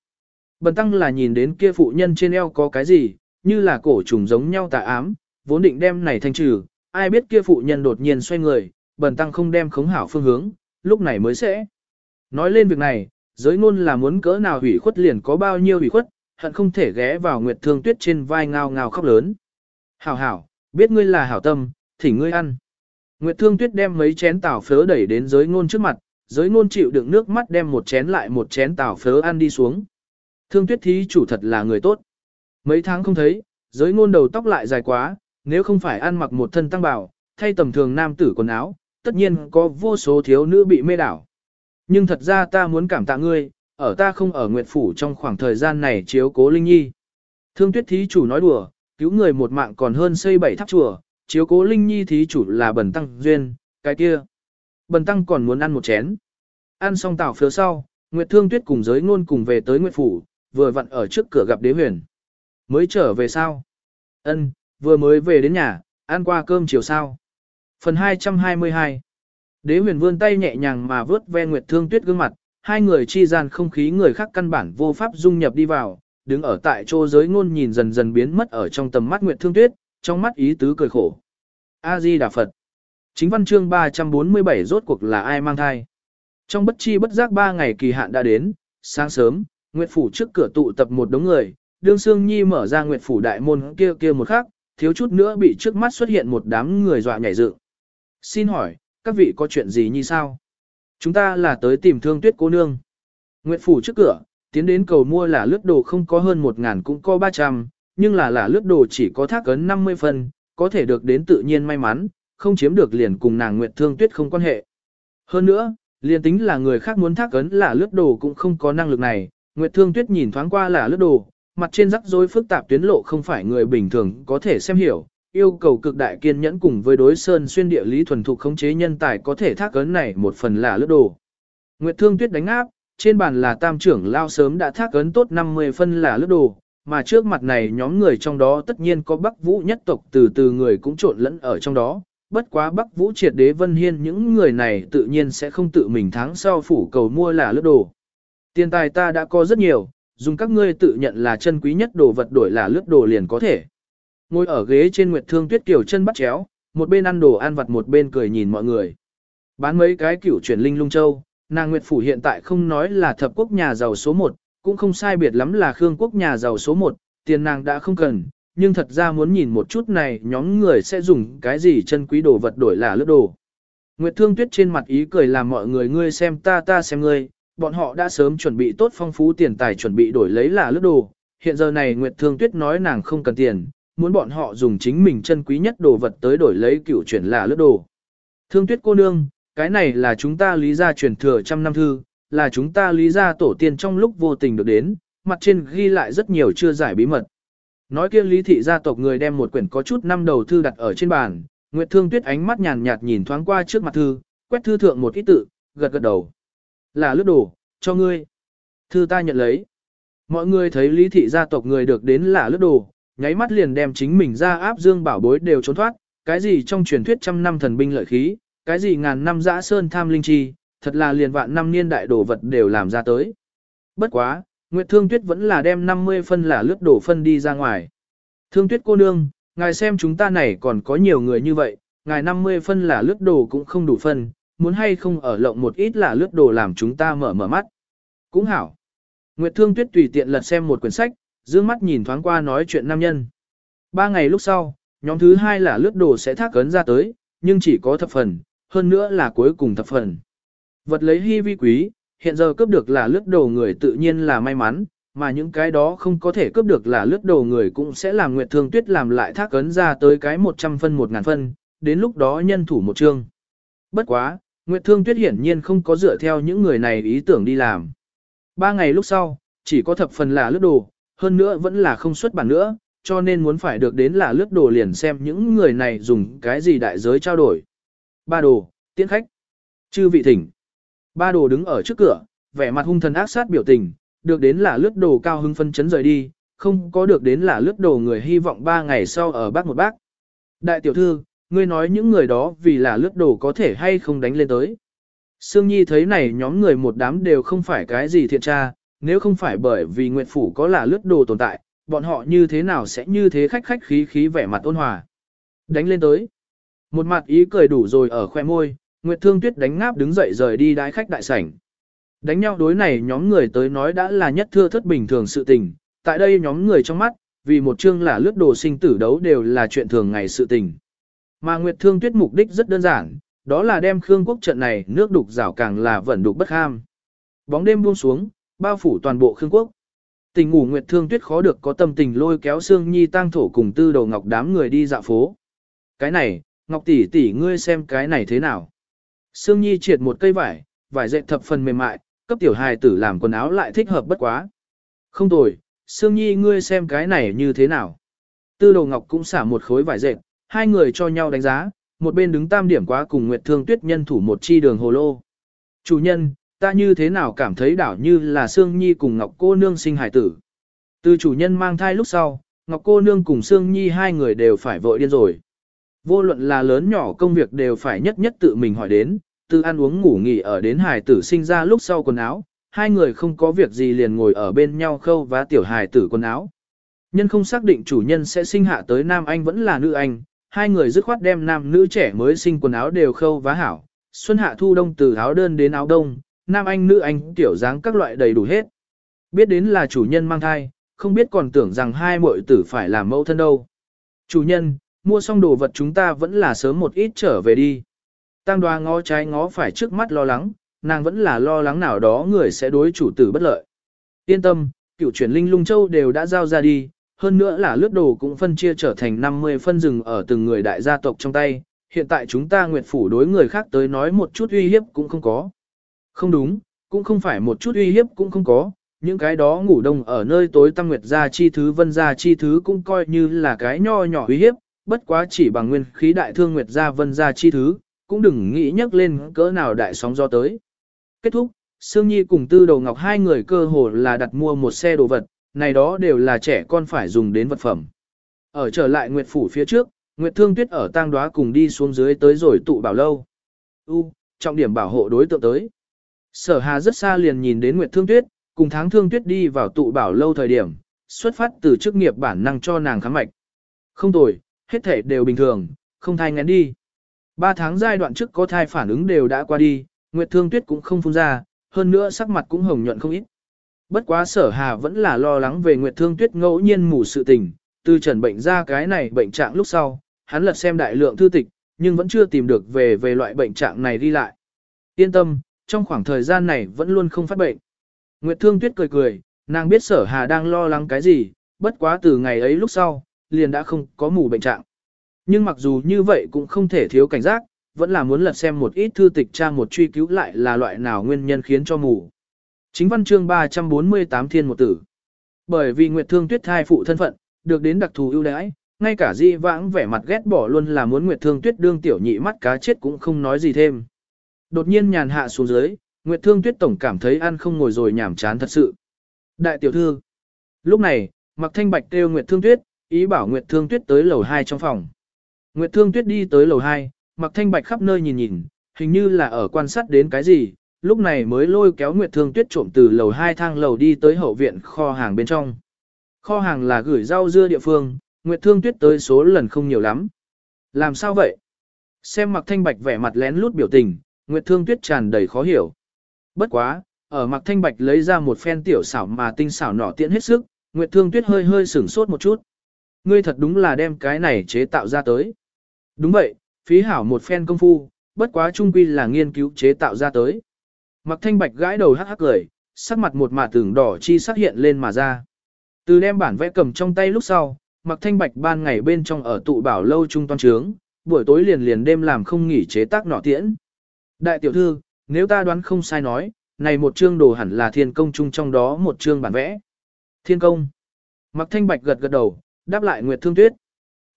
[SPEAKER 1] Bần tăng là nhìn đến kia phụ nhân trên eo có cái gì, như là cổ trùng giống nhau tà ám, vốn định đem này thanh trừ, ai biết kia phụ nhân đột nhiên xoay người, bần tăng không đem khống hảo phương hướng, lúc này mới sẽ. Nói lên việc này, giới ngôn là muốn cỡ nào hủy khuất liền có bao nhiêu hủy khuất, hận không thể ghé vào Nguyệt Thương Tuyết trên vai ngao ngao khóc lớn. Hảo hảo, biết ngươi là hảo tâm, thỉnh ngươi ăn. Nguyệt Thương Tuyết đem mấy chén tảo phớ đẩy đến giới ngôn trước mặt, giới ngôn chịu đựng nước mắt đem một chén lại một chén tảo phớ ăn đi xuống. Thương Tuyết thí chủ thật là người tốt. Mấy tháng không thấy, giới ngôn đầu tóc lại dài quá, nếu không phải ăn mặc một thân tăng bào, thay tầm thường nam tử quần áo, tất nhiên có vô số thiếu nữ bị mê đảo. Nhưng thật ra ta muốn cảm tạ ngươi, ở ta không ở Nguyệt Phủ trong khoảng thời gian này chiếu cố Linh Nhi. Thương tuyết thí chủ nói đùa, cứu người một mạng còn hơn xây bảy tháp chùa, chiếu cố Linh Nhi thí chủ là bần tăng duyên, cái kia. Bần tăng còn muốn ăn một chén. Ăn xong tảo phía sau, Nguyệt Thương Tuyết cùng giới ngôn cùng về tới Nguyệt Phủ, vừa vặn ở trước cửa gặp đế huyền. Mới trở về sao? Ân, vừa mới về đến nhà, ăn qua cơm chiều sao? Phần 222 Đế huyền vươn tay nhẹ nhàng mà vớt ve Nguyệt Thương Tuyết gương mặt, hai người chi gian không khí người khác căn bản vô pháp dung nhập đi vào, đứng ở tại chỗ giới ngôn nhìn dần dần biến mất ở trong tầm mắt Nguyệt Thương Tuyết, trong mắt ý tứ cười khổ. A-di Đà Phật Chính văn chương 347 rốt cuộc là ai mang thai? Trong bất chi bất giác ba ngày kỳ hạn đã đến, sáng sớm, Nguyệt Phủ trước cửa tụ tập một đống người, đương Sương Nhi mở ra Nguyệt Phủ đại môn kia kia một khắc, thiếu chút nữa bị trước mắt xuất hiện một đám người dọa nhảy dựng. Xin hỏi, các vị có chuyện gì như sao? Chúng ta là tới tìm thương tuyết cô nương. Nguyệt phủ trước cửa, tiến đến cầu mua là lướt đồ không có hơn một ngàn cũng có 300, nhưng là là lướt đồ chỉ có thác ấn 50 phần, có thể được đến tự nhiên may mắn, không chiếm được liền cùng nàng Nguyệt Thương Tuyết không quan hệ. Hơn nữa, liền tính là người khác muốn thác ấn là lướt đồ cũng không có năng lực này, Nguyệt Thương Tuyết nhìn thoáng qua là lướt đồ, mặt trên rắc rối phức tạp tuyến lộ không phải người bình thường có thể xem hiểu, yêu cầu cực đại kiên nhẫn cùng với đối sơn xuyên địa lý thuần thục khống chế nhân tài có thể thác ấn này một phần là lướt đồ. Nguyệt Thương Tuyết đánh áp, trên bàn là tam trưởng lao sớm đã thác ấn tốt 50 phân là lướt đồ, mà trước mặt này nhóm người trong đó tất nhiên có Bắc Vũ nhất tộc từ từ người cũng trộn lẫn ở trong đó. Bất quá Bắc Vũ triệt đế Vân Hiên những người này tự nhiên sẽ không tự mình tháng sau phủ cầu mua là lướt đồ. Tiền tài ta đã có rất nhiều, dùng các ngươi tự nhận là chân quý nhất đồ vật đổi là lướt đồ liền có thể. Ngồi ở ghế trên Nguyệt Thương Tuyết kiểu chân bắt chéo, một bên ăn đồ ăn vặt một bên cười nhìn mọi người. Bán mấy cái kiểu chuyển linh lung châu, nàng Nguyệt Phủ hiện tại không nói là thập quốc nhà giàu số 1, cũng không sai biệt lắm là Khương quốc nhà giàu số 1, tiền nàng đã không cần, nhưng thật ra muốn nhìn một chút này nhóm người sẽ dùng cái gì chân quý đồ vật đổi là lướt đồ. Nguyệt Thương Tuyết trên mặt ý cười làm mọi người ngươi xem ta ta xem ngươi, bọn họ đã sớm chuẩn bị tốt phong phú tiền tài chuẩn bị đổi lấy là lướt đồ. Hiện giờ này Nguyệt Thương Tuyết nói nàng không cần tiền, muốn bọn họ dùng chính mình chân quý nhất đồ vật tới đổi lấy cựu chuyển là lướt đồ. Thương tuyết cô nương, cái này là chúng ta lý gia truyền thừa trăm năm thư, là chúng ta lý gia tổ tiên trong lúc vô tình được đến, mặt trên ghi lại rất nhiều chưa giải bí mật. Nói kia lý thị gia tộc người đem một quyển có chút năm đầu thư đặt ở trên bàn, Nguyệt Thương Tuyết ánh mắt nhàn nhạt nhìn thoáng qua trước mặt thư, quét thư thượng một ít tự, gật gật đầu. Là lướt đồ, cho ngươi. Thư ta nhận lấy. Mọi người thấy lý thị gia tộc người được đến là lướt đồ, nháy mắt liền đem chính mình ra áp dương bảo bối đều trốn thoát, cái gì trong truyền thuyết trăm năm thần binh lợi khí, cái gì ngàn năm dã sơn tham linh chi, thật là liền vạn năm niên đại đồ vật đều làm ra tới. Bất quá, Nguyệt Thương Tuyết vẫn là đem 50 phân là lướt đổ phân đi ra ngoài. Thương Tuyết cô nương, ngài xem chúng ta này còn có nhiều người như vậy, ngài 50 phân là lướt đồ cũng không đủ phân, muốn hay không ở lộng một ít là lướt đồ làm chúng ta mở mở mắt. Cũng hảo. Nguyệt Thương Tuyết tùy tiện lật xem một quyển sách, dương mắt nhìn thoáng qua nói chuyện nam nhân. Ba ngày lúc sau, nhóm thứ hai là lướt đồ sẽ thác ấn ra tới, nhưng chỉ có thập phần, hơn nữa là cuối cùng thập phần. Vật lấy hy vi quý, hiện giờ cướp được là lướt đồ người tự nhiên là may mắn, mà những cái đó không có thể cướp được là lướt đồ người cũng sẽ làm Nguyệt Thương Tuyết làm lại thác ấn ra tới cái 100 phân 1000 phân, đến lúc đó nhân thủ một chương. Bất quá, Nguyệt Thương Tuyết hiển nhiên không có dựa theo những người này ý tưởng đi làm. Ba ngày lúc sau, chỉ có thập phần là lướt đồ, hơn nữa vẫn là không xuất bản nữa, cho nên muốn phải được đến là lướt đồ liền xem những người này dùng cái gì đại giới trao đổi. Ba đồ, tiễn khách. Chư vị thỉnh. Ba đồ đứng ở trước cửa, vẻ mặt hung thần ác sát biểu tình, được đến là lướt đồ cao hưng phân chấn rời đi, không có được đến là lướt đồ người hy vọng ba ngày sau ở bác một bác. Đại tiểu thư, ngươi nói những người đó vì là lướt đồ có thể hay không đánh lên tới. Sương Nhi thấy này nhóm người một đám đều không phải cái gì thiện tra, nếu không phải bởi vì Nguyệt Phủ có là lướt đồ tồn tại, bọn họ như thế nào sẽ như thế khách khách khí khí vẻ mặt ôn hòa. Đánh lên tới. Một mặt ý cười đủ rồi ở khoe môi, Nguyệt Thương Tuyết đánh ngáp đứng dậy rời đi đái khách đại sảnh. Đánh nhau đối này nhóm người tới nói đã là nhất thưa thất bình thường sự tình, tại đây nhóm người trong mắt, vì một chương là lướt đồ sinh tử đấu đều là chuyện thường ngày sự tình. Mà Nguyệt Thương Tuyết mục đích rất đơn giản, đó là đem Khương quốc trận này nước đục rảo càng là vẫn đục bất ham. Bóng đêm buông xuống, bao phủ toàn bộ Khương quốc. Tình ngủ Nguyệt Thương Tuyết khó được có tâm tình lôi kéo Sương Nhi tang thổ cùng tư đầu ngọc đám người đi dạo phố. Cái này, Ngọc tỷ tỷ ngươi xem cái này thế nào? Sương Nhi triệt một cây vải, vải dệt thập phần mềm mại, cấp tiểu hài tử làm quần áo lại thích hợp bất quá. Không tồi, Sương Nhi ngươi xem cái này như thế nào? Tư đầu ngọc cũng xả một khối vải dệt, hai người cho nhau đánh giá, một bên đứng tam điểm quá cùng Nguyệt Thương Tuyết nhân thủ một chi đường hồ lô. Chủ nhân, ta như thế nào cảm thấy đảo như là Sương Nhi cùng Ngọc cô nương sinh hải tử. Từ chủ nhân mang thai lúc sau, Ngọc cô nương cùng Sương Nhi hai người đều phải vội điên rồi. Vô luận là lớn nhỏ công việc đều phải nhất nhất tự mình hỏi đến, từ ăn uống ngủ nghỉ ở đến hải tử sinh ra lúc sau quần áo, hai người không có việc gì liền ngồi ở bên nhau khâu vá tiểu hài tử quần áo. Nhân không xác định chủ nhân sẽ sinh hạ tới nam anh vẫn là nữ anh, hai người dứt khoát đem nam nữ trẻ mới sinh quần áo đều khâu vá hảo, xuân hạ thu đông từ áo đơn đến áo đông, nam anh nữ anh tiểu dáng các loại đầy đủ hết. Biết đến là chủ nhân mang thai, không biết còn tưởng rằng hai muội tử phải làm mẫu thân đâu. Chủ nhân, mua xong đồ vật chúng ta vẫn là sớm một ít trở về đi. Tăng đoa ngó trái ngó phải trước mắt lo lắng, nàng vẫn là lo lắng nào đó người sẽ đối chủ tử bất lợi. Yên tâm, cựu chuyển linh lung châu đều đã giao ra đi, hơn nữa là lướt đồ cũng phân chia trở thành 50 phân rừng ở từng người đại gia tộc trong tay, hiện tại chúng ta nguyệt phủ đối người khác tới nói một chút uy hiếp cũng không có. Không đúng, cũng không phải một chút uy hiếp cũng không có, những cái đó ngủ đông ở nơi tối tăng nguyệt gia chi thứ vân gia chi thứ cũng coi như là cái nho nhỏ uy hiếp, bất quá chỉ bằng nguyên khí đại thương nguyệt gia vân gia chi thứ, cũng đừng nghĩ nhắc lên cỡ nào đại sóng do tới. Kết thúc, Sương Nhi cùng Tư Đầu Ngọc hai người cơ hồ là đặt mua một xe đồ vật, này đó đều là trẻ con phải dùng đến vật phẩm. Ở trở lại Nguyệt Phủ phía trước, Nguyệt Thương Tuyết ở tang đoá cùng đi xuống dưới tới rồi tụ bảo lâu. U, trọng điểm bảo hộ đối tượng tới. Sở Hà rất xa liền nhìn đến Nguyệt Thương Tuyết, cùng tháng Thương Tuyết đi vào tụ bảo lâu thời điểm, xuất phát từ chức nghiệp bản năng cho nàng khám mạch. Không tồi, hết thể đều bình thường, không thai ngén đi. Ba tháng giai đoạn trước có thai phản ứng đều đã qua đi, Nguyệt Thương Tuyết cũng không phun ra, hơn nữa sắc mặt cũng hồng nhuận không ít. Bất quá sở hà vẫn là lo lắng về Nguyệt Thương Tuyết ngẫu nhiên mù sự tình, từ trần bệnh ra cái này bệnh trạng lúc sau, hắn lật xem đại lượng thư tịch, nhưng vẫn chưa tìm được về về loại bệnh trạng này đi lại. Yên tâm, trong khoảng thời gian này vẫn luôn không phát bệnh. Nguyệt Thương Tuyết cười cười, nàng biết sở hà đang lo lắng cái gì, bất quá từ ngày ấy lúc sau, liền đã không có mù bệnh trạng. Nhưng mặc dù như vậy cũng không thể thiếu cảnh giác, vẫn là muốn lật xem một ít thư tịch tra một truy cứu lại là loại nào nguyên nhân khiến cho mù. Chính văn chương 348 thiên một tử. Bởi vì Nguyệt Thương Tuyết thai phụ thân phận, được đến đặc thù ưu đãi, ngay cả Di Vãng vẻ mặt ghét bỏ luôn là muốn Nguyệt Thương Tuyết đương tiểu nhị mắt cá chết cũng không nói gì thêm. Đột nhiên nhàn hạ xuống dưới, Nguyệt Thương Tuyết tổng cảm thấy ăn không ngồi rồi nhảm chán thật sự. Đại tiểu thư. Lúc này, Mặc Thanh Bạch kêu Nguyệt Thương Tuyết, ý bảo Nguyệt Thương Tuyết tới lầu 2 trong phòng. Nguyệt Thương Tuyết đi tới lầu 2, Mặc Thanh Bạch khắp nơi nhìn nhìn, hình như là ở quan sát đến cái gì, lúc này mới lôi kéo Nguyệt Thương Tuyết trộm từ lầu 2 thang lầu đi tới hậu viện kho hàng bên trong. Kho hàng là gửi rau dưa địa phương, Nguyệt Thương Tuyết tới số lần không nhiều lắm. Làm sao vậy? Xem Mặc Thanh Bạch vẻ mặt lén lút biểu tình, Nguyệt Thương Tuyết tràn đầy khó hiểu. Bất quá, ở Mặc Thanh Bạch lấy ra một phen tiểu xảo mà tinh xảo nọ tiện hết sức, Nguyệt Thương Tuyết hơi hơi sửng sốt một chút. Ngươi thật đúng là đem cái này chế tạo ra tới. Đúng vậy, phí hảo một phen công phu, bất quá trung quy là nghiên cứu chế tạo ra tới. Mặc thanh bạch gãi đầu hắc hắc cười, sắc mặt một mà tưởng đỏ chi sắc hiện lên mà ra. Từ đem bản vẽ cầm trong tay lúc sau, mặc thanh bạch ban ngày bên trong ở tụ bảo lâu trung toan trướng, buổi tối liền liền đêm làm không nghỉ chế tác nọ tiễn. Đại tiểu thư, nếu ta đoán không sai nói, này một chương đồ hẳn là thiên công chung trong đó một chương bản vẽ. Thiên công. Mặc thanh bạch gật gật đầu, đáp lại Nguyệt Thương Tuyết.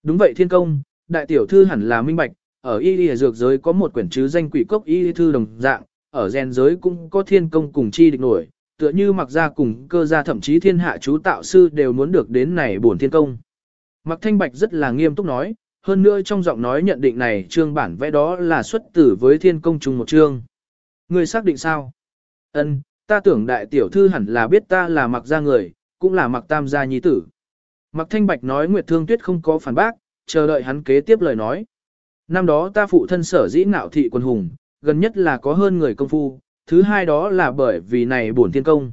[SPEAKER 1] Đúng vậy thiên công, đại tiểu thư hẳn là minh bạch, ở y y dược giới có một quyển chứ danh quỷ cốc y thư đồng dạng, ở gen giới cũng có thiên công cùng chi địch nổi, tựa như mặc gia cùng cơ gia thậm chí thiên hạ chú tạo sư đều muốn được đến này bổn thiên công. Mặc thanh bạch rất là nghiêm túc nói, hơn nữa trong giọng nói nhận định này trương bản vẽ đó là xuất tử với thiên công chung một chương. Người xác định sao? Ân, ta tưởng đại tiểu thư hẳn là biết ta là mặc gia người, cũng là mặc tam gia nhi tử. Mặc thanh bạch nói Nguyệt Thương Tuyết không có phản bác, chờ đợi hắn kế tiếp lời nói. Năm đó ta phụ thân sở dĩ ngạo thị quân hùng, gần nhất là có hơn người công phu, Thứ hai đó là bởi vì này bổn thiên công.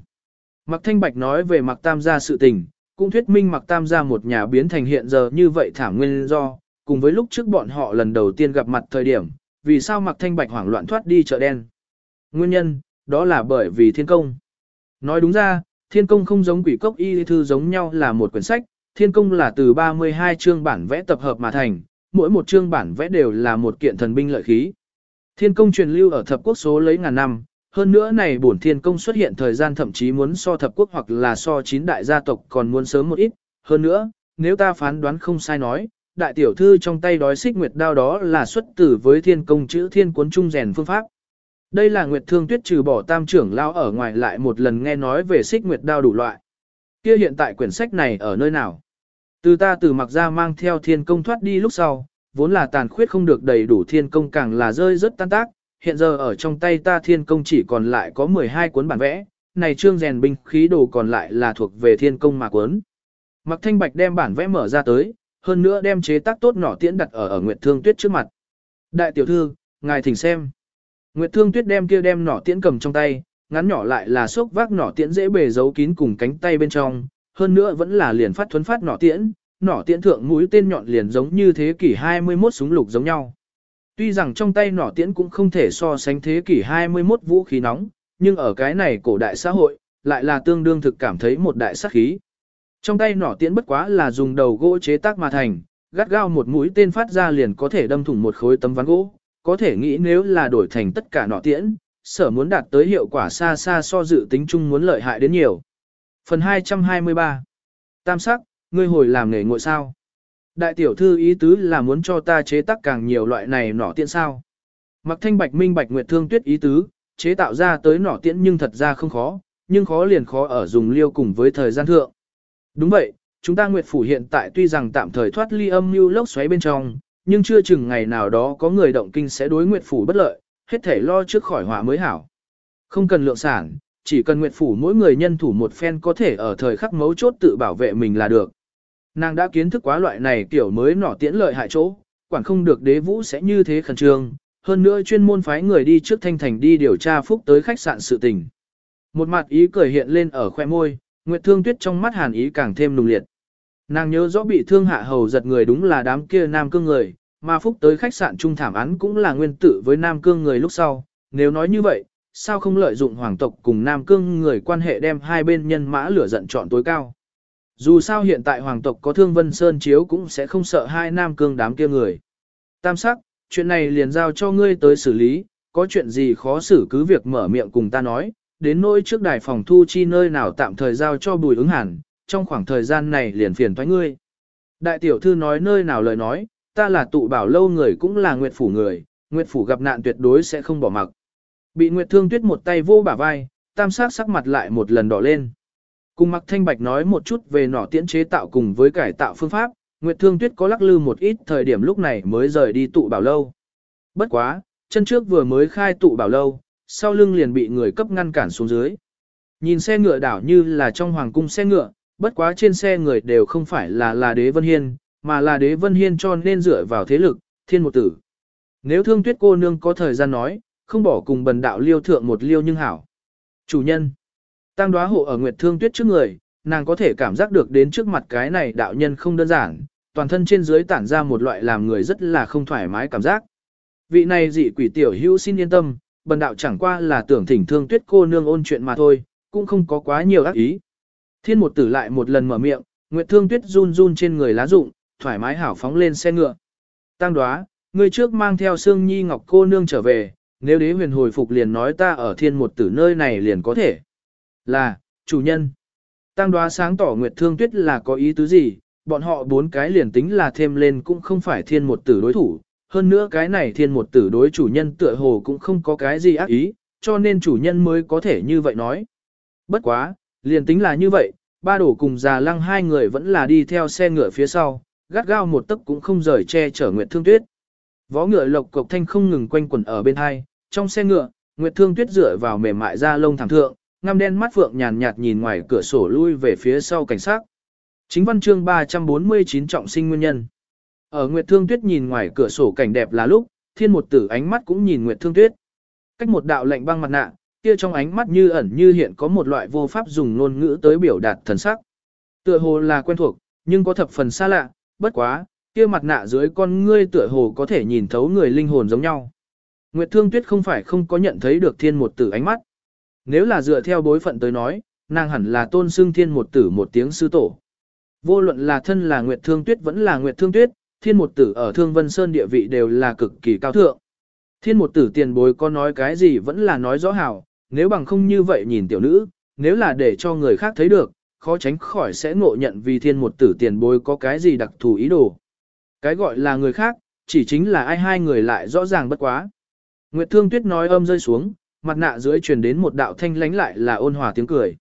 [SPEAKER 1] Mạc Thanh Bạch nói về Mạc Tam gia sự tình, cũng thuyết minh Mạc Tam gia một nhà biến thành hiện giờ như vậy thảm nguyên do, cùng với lúc trước bọn họ lần đầu tiên gặp mặt thời điểm, vì sao Mạc Thanh Bạch hoảng loạn thoát đi chợ đen. Nguyên nhân, đó là bởi vì thiên công. Nói đúng ra, thiên công không giống quỷ cốc y thư giống nhau là một quyển sách, thiên công là từ 32 chương bản vẽ tập hợp mà thành, mỗi một chương bản vẽ đều là một kiện thần binh lợi khí. Thiên công truyền lưu ở thập quốc số lấy ngàn năm, hơn nữa này bổn thiên công xuất hiện thời gian thậm chí muốn so thập quốc hoặc là so chín đại gia tộc còn muốn sớm một ít. Hơn nữa, nếu ta phán đoán không sai nói, đại tiểu thư trong tay đói xích nguyệt đao đó là xuất tử với thiên công chữ thiên cuốn trung rèn phương pháp. Đây là nguyệt thương tuyết trừ bỏ tam trưởng lao ở ngoài lại một lần nghe nói về xích nguyệt đao đủ loại. Kia hiện tại quyển sách này ở nơi nào? Từ ta từ mặc ra mang theo thiên công thoát đi lúc sau, vốn là tàn khuyết không được đầy đủ thiên công càng là rơi rất tan tác, hiện giờ ở trong tay ta thiên công chỉ còn lại có 12 cuốn bản vẽ, này trương rèn binh khí đồ còn lại là thuộc về thiên công mà cuốn. Mặc thanh bạch đem bản vẽ mở ra tới, hơn nữa đem chế tác tốt nỏ tiễn đặt ở ở Nguyệt Thương Tuyết trước mặt. Đại tiểu thư, ngài thỉnh xem. Nguyệt Thương Tuyết đem kia đem nỏ tiễn cầm trong tay, ngắn nhỏ lại là xốc vác nỏ tiễn dễ bề giấu kín cùng cánh tay bên trong, hơn nữa vẫn là liền phát thuấn phát nỏ tiễn, nỏ tiễn thượng mũi tên nhọn liền giống như thế kỷ 21 súng lục giống nhau. Tuy rằng trong tay nỏ tiễn cũng không thể so sánh thế kỷ 21 vũ khí nóng, nhưng ở cái này cổ đại xã hội, lại là tương đương thực cảm thấy một đại sát khí. Trong tay nỏ tiễn bất quá là dùng đầu gỗ chế tác mà thành, gắt gao một mũi tên phát ra liền có thể đâm thủng một khối tấm ván gỗ, có thể nghĩ nếu là đổi thành tất cả nỏ tiễn, sở muốn đạt tới hiệu quả xa xa so dự tính chung muốn lợi hại đến nhiều. Phần 223 Tam sắc, ngươi hồi làm nghề ngội sao? Đại tiểu thư ý tứ là muốn cho ta chế tác càng nhiều loại này nỏ tiễn sao? Mặc thanh bạch minh bạch nguyệt thương tuyết ý tứ, chế tạo ra tới nỏ tiễn nhưng thật ra không khó, nhưng khó liền khó ở dùng liêu cùng với thời gian thượng. Đúng vậy, chúng ta nguyệt phủ hiện tại tuy rằng tạm thời thoát ly âm mưu lốc xoáy bên trong, nhưng chưa chừng ngày nào đó có người động kinh sẽ đối nguyệt phủ bất lợi, hết thể lo trước khỏi họa mới hảo. Không cần lượng sản, chỉ cần nguyệt phủ mỗi người nhân thủ một phen có thể ở thời khắc mấu chốt tự bảo vệ mình là được. Nàng đã kiến thức quá loại này kiểu mới nỏ tiễn lợi hại chỗ, quản không được đế vũ sẽ như thế khẩn trương, hơn nữa chuyên môn phái người đi trước thanh thành đi điều tra phúc tới khách sạn sự tình. Một mặt ý cười hiện lên ở khoe môi, Nguyệt Thương Tuyết trong mắt hàn ý càng thêm nùng liệt. Nàng nhớ rõ bị thương hạ hầu giật người đúng là đám kia nam cương người, mà phúc tới khách sạn trung thảm án cũng là nguyên tử với nam cương người lúc sau. Nếu nói như vậy, sao không lợi dụng hoàng tộc cùng nam cương người quan hệ đem hai bên nhân mã lửa giận chọn tối cao. Dù sao hiện tại hoàng tộc có thương vân sơn chiếu cũng sẽ không sợ hai nam cương đám kia người. Tam sắc, chuyện này liền giao cho ngươi tới xử lý, có chuyện gì khó xử cứ việc mở miệng cùng ta nói, đến nỗi trước đài phòng thu chi nơi nào tạm thời giao cho bùi ứng hẳn, trong khoảng thời gian này liền phiền thoái ngươi. Đại tiểu thư nói nơi nào lời nói, ta là tụ bảo lâu người cũng là nguyệt phủ người, nguyệt phủ gặp nạn tuyệt đối sẽ không bỏ mặc. Bị nguyệt thương tuyết một tay vô bả vai, tam sắc sắc mặt lại một lần đỏ lên. Cùng mặc thanh bạch nói một chút về nỏ tiễn chế tạo cùng với cải tạo phương pháp, nguyệt thương tuyết có lắc lư một ít thời điểm lúc này mới rời đi tụ bảo lâu. Bất quá, chân trước vừa mới khai tụ bảo lâu, sau lưng liền bị người cấp ngăn cản xuống dưới. Nhìn xe ngựa đảo như là trong hoàng cung xe ngựa, bất quá trên xe người đều không phải là là đế vân hiên, mà là đế vân hiên cho nên dựa vào thế lực, thiên một tử. Nếu thương tuyết cô nương có thời gian nói, không bỏ cùng bần đạo liêu thượng một liêu nhưng hảo. Chủ nhân, tăng đoá hộ ở nguyệt thương tuyết trước người, nàng có thể cảm giác được đến trước mặt cái này đạo nhân không đơn giản, toàn thân trên dưới tản ra một loại làm người rất là không thoải mái cảm giác. Vị này dị quỷ tiểu hữu xin yên tâm, bần đạo chẳng qua là tưởng thỉnh thương tuyết cô nương ôn chuyện mà thôi, cũng không có quá nhiều ác ý. Thiên một tử lại một lần mở miệng, Nguyệt Thương Tuyết run run trên người lá rụng, thoải mái hảo phóng lên xe ngựa. Tăng đoá, người trước mang theo Sương Nhi Ngọc cô nương trở về, nếu đế huyền hồi phục liền nói ta ở thiên một tử nơi này liền có thể. Là, chủ nhân. Tăng đoá sáng tỏ Nguyệt Thương Tuyết là có ý tứ gì, bọn họ bốn cái liền tính là thêm lên cũng không phải thiên một tử đối thủ, hơn nữa cái này thiên một tử đối chủ nhân tựa hồ cũng không có cái gì ác ý, cho nên chủ nhân mới có thể như vậy nói. Bất quá, liền tính là như vậy, ba đổ cùng già lăng hai người vẫn là đi theo xe ngựa phía sau, gắt gao một tấc cũng không rời che chở Nguyệt Thương Tuyết. Vó ngựa lộc cộc thanh không ngừng quanh quẩn ở bên hai, trong xe ngựa, Nguyệt Thương Tuyết dựa vào mềm mại da lông thẳng thượng, ngăm đen mắt phượng nhàn nhạt nhìn ngoài cửa sổ lui về phía sau cảnh sát. Chính văn chương 349 trọng sinh nguyên nhân. Ở Nguyệt Thương Tuyết nhìn ngoài cửa sổ cảnh đẹp là lúc, thiên một tử ánh mắt cũng nhìn Nguyệt Thương Tuyết. Cách một đạo lệnh băng mặt nạ, kia trong ánh mắt như ẩn như hiện có một loại vô pháp dùng ngôn ngữ tới biểu đạt thần sắc. Tựa hồ là quen thuộc, nhưng có thập phần xa lạ, bất quá, kia mặt nạ dưới con ngươi tựa hồ có thể nhìn thấu người linh hồn giống nhau. Nguyệt Thương Tuyết không phải không có nhận thấy được thiên một tử ánh mắt. Nếu là dựa theo bối phận tới nói, nàng hẳn là tôn xưng thiên một tử một tiếng sư tổ. Vô luận là thân là Nguyệt Thương Tuyết vẫn là Nguyệt Thương Tuyết, thiên một tử ở Thương Vân Sơn địa vị đều là cực kỳ cao thượng. Thiên một tử tiền bối có nói cái gì vẫn là nói rõ hảo, nếu bằng không như vậy nhìn tiểu nữ, nếu là để cho người khác thấy được, khó tránh khỏi sẽ ngộ nhận vì thiên một tử tiền bối có cái gì đặc thù ý đồ. Cái gọi là người khác, chỉ chính là ai hai người lại rõ ràng bất quá. Nguyệt Thương Tuyết nói âm rơi xuống, mặt nạ dưới truyền đến một đạo thanh lánh lại là ôn hòa tiếng cười.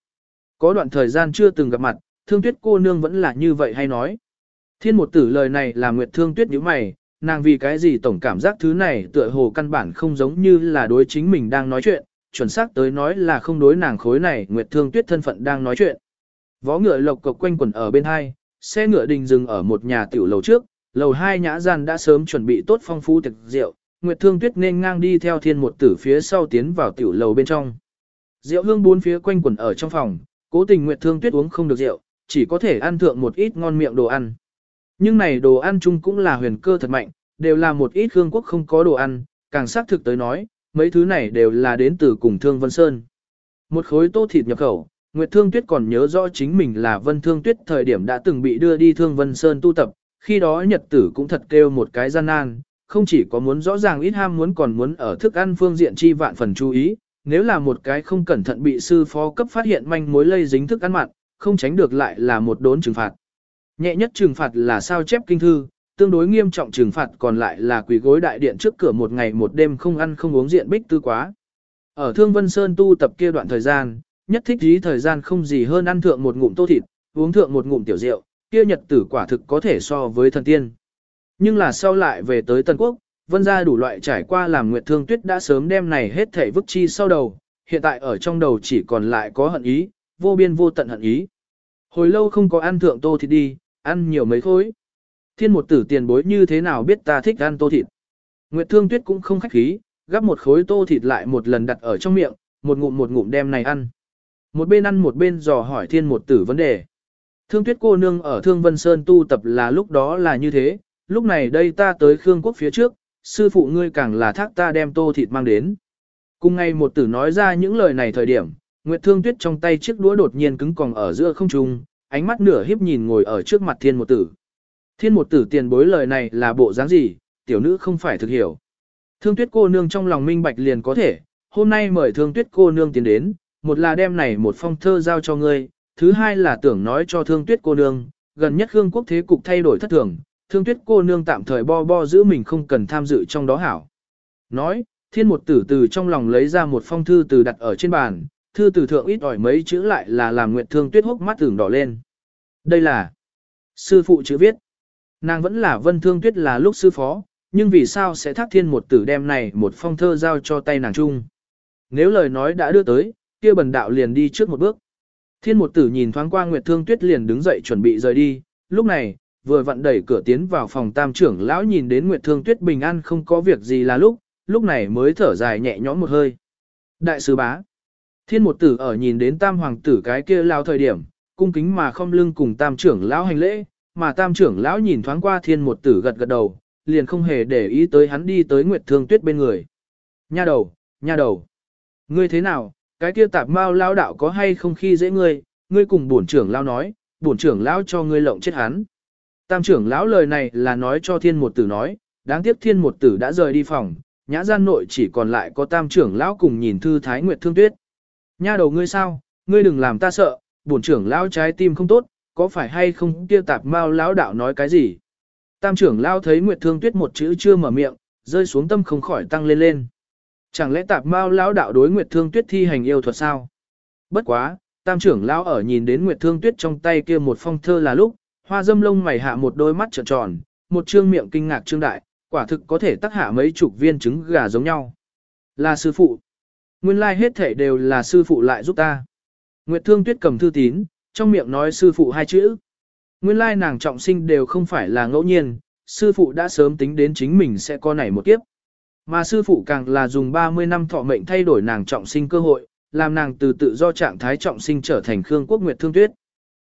[SPEAKER 1] Có đoạn thời gian chưa từng gặp mặt, Thương Tuyết cô nương vẫn là như vậy hay nói. Thiên một tử lời này là Nguyệt Thương Tuyết nhíu mày, nàng vì cái gì tổng cảm giác thứ này tựa hồ căn bản không giống như là đối chính mình đang nói chuyện, chuẩn xác tới nói là không đối nàng khối này Nguyệt Thương Tuyết thân phận đang nói chuyện. Vó ngựa lộc cộc quanh quẩn ở bên hai, xe ngựa đình dừng ở một nhà tiểu lầu trước, lầu hai nhã gian đã sớm chuẩn bị tốt phong phú thực rượu, Nguyệt Thương Tuyết nên ngang đi theo thiên một tử phía sau tiến vào tiểu lầu bên trong. Rượu hương bốn phía quanh quẩn ở trong phòng, cố tình Nguyệt Thương Tuyết uống không được rượu, chỉ có thể ăn thượng một ít ngon miệng đồ ăn. Nhưng này đồ ăn chung cũng là huyền cơ thật mạnh, đều là một ít hương quốc không có đồ ăn, càng xác thực tới nói, mấy thứ này đều là đến từ cùng Thương Vân Sơn. Một khối tô thịt nhập khẩu, Nguyệt Thương Tuyết còn nhớ rõ chính mình là Vân Thương Tuyết thời điểm đã từng bị đưa đi Thương Vân Sơn tu tập, khi đó nhật tử cũng thật kêu một cái gian nan, không chỉ có muốn rõ ràng ít ham muốn còn muốn ở thức ăn phương diện chi vạn phần chú ý, nếu là một cái không cẩn thận bị sư phó cấp phát hiện manh mối lây dính thức ăn mặn, không tránh được lại là một đốn trừng phạt. Nhẹ nhất trừng phạt là sao chép kinh thư, tương đối nghiêm trọng trừng phạt còn lại là quỳ gối đại điện trước cửa một ngày một đêm không ăn không uống diện bích tư quá. Ở Thương Vân Sơn tu tập kia đoạn thời gian, nhất thích ý thời gian không gì hơn ăn thượng một ngụm tô thịt, uống thượng một ngụm tiểu rượu, kia nhật tử quả thực có thể so với thần tiên. Nhưng là sau lại về tới Tân Quốc, vân gia đủ loại trải qua làm Nguyệt Thương Tuyết đã sớm đem này hết thảy vứt chi sau đầu, hiện tại ở trong đầu chỉ còn lại có hận ý, vô biên vô tận hận ý. Hồi lâu không có ăn thượng tô thịt đi, ăn nhiều mấy khối. Thiên một tử tiền bối như thế nào biết ta thích ăn tô thịt. Nguyệt Thương Tuyết cũng không khách khí, gắp một khối tô thịt lại một lần đặt ở trong miệng, một ngụm một ngụm đem này ăn. Một bên ăn một bên dò hỏi thiên một tử vấn đề. Thương Tuyết cô nương ở Thương Vân Sơn tu tập là lúc đó là như thế, lúc này đây ta tới Khương Quốc phía trước, sư phụ ngươi càng là thác ta đem tô thịt mang đến. Cùng ngay một tử nói ra những lời này thời điểm, Nguyệt Thương Tuyết trong tay chiếc đũa đột nhiên cứng còng ở giữa không trung, ánh mắt nửa hiếp nhìn ngồi ở trước mặt thiên một tử. Thiên một tử tiền bối lời này là bộ dáng gì, tiểu nữ không phải thực hiểu. Thương tuyết cô nương trong lòng minh bạch liền có thể, hôm nay mời thương tuyết cô nương tiến đến, một là đem này một phong thơ giao cho ngươi, thứ hai là tưởng nói cho thương tuyết cô nương, gần nhất Khương quốc thế cục thay đổi thất thường, thương tuyết cô nương tạm thời bo bo giữ mình không cần tham dự trong đó hảo. Nói, thiên một tử từ trong lòng lấy ra một phong thư từ đặt ở trên bàn, thư từ thượng ít ỏi mấy chữ lại là làm nguyệt thương tuyết hốc mắt tưởng đỏ lên. Đây là sư phụ chữ viết. Nàng vẫn là vân thương tuyết là lúc sư phó, nhưng vì sao sẽ thác thiên một tử đem này một phong thơ giao cho tay nàng chung. Nếu lời nói đã đưa tới, kia bần đạo liền đi trước một bước. Thiên một tử nhìn thoáng qua Nguyệt Thương Tuyết liền đứng dậy chuẩn bị rời đi, lúc này, vừa vặn đẩy cửa tiến vào phòng tam trưởng lão nhìn đến Nguyệt Thương Tuyết bình an không có việc gì là lúc, lúc này mới thở dài nhẹ nhõm một hơi. Đại sứ bá. Thiên một tử ở nhìn đến tam hoàng tử cái kia lao thời điểm, cung kính mà không lưng cùng tam trưởng lão hành lễ, mà tam trưởng lão nhìn thoáng qua thiên một tử gật gật đầu, liền không hề để ý tới hắn đi tới Nguyệt Thương Tuyết bên người. Nha đầu, nha đầu. Ngươi thế nào, cái kia tạp mao lao đạo có hay không khi dễ ngươi, ngươi cùng bổn trưởng lão nói, bổn trưởng lão cho ngươi lộng chết hắn. Tam trưởng lão lời này là nói cho thiên một tử nói, đáng tiếc thiên một tử đã rời đi phòng, nhã gian nội chỉ còn lại có tam trưởng lão cùng nhìn thư thái nguyệt thương tuyết. Nha đầu ngươi sao, ngươi đừng làm ta sợ, bổn trưởng lão trái tim không tốt, có phải hay không kia tạp mao lão đạo nói cái gì? Tam trưởng lão thấy Nguyệt Thương Tuyết một chữ chưa mở miệng, rơi xuống tâm không khỏi tăng lên lên. Chẳng lẽ tạp mao lão đạo đối Nguyệt Thương Tuyết thi hành yêu thuật sao? Bất quá, tam trưởng lão ở nhìn đến Nguyệt Thương Tuyết trong tay kia một phong thơ là lúc, hoa dâm lông mày hạ một đôi mắt trợn tròn, một trương miệng kinh ngạc trương đại, quả thực có thể tác hạ mấy chục viên trứng gà giống nhau. Là sư phụ. Nguyên lai like hết thể đều là sư phụ lại giúp ta. Nguyệt Thương Tuyết cầm thư tín, trong miệng nói sư phụ hai chữ. Nguyên lai nàng trọng sinh đều không phải là ngẫu nhiên, sư phụ đã sớm tính đến chính mình sẽ có nảy một kiếp. Mà sư phụ càng là dùng 30 năm thọ mệnh thay đổi nàng trọng sinh cơ hội, làm nàng từ tự do trạng thái trọng sinh trở thành Khương Quốc Nguyệt Thương Tuyết.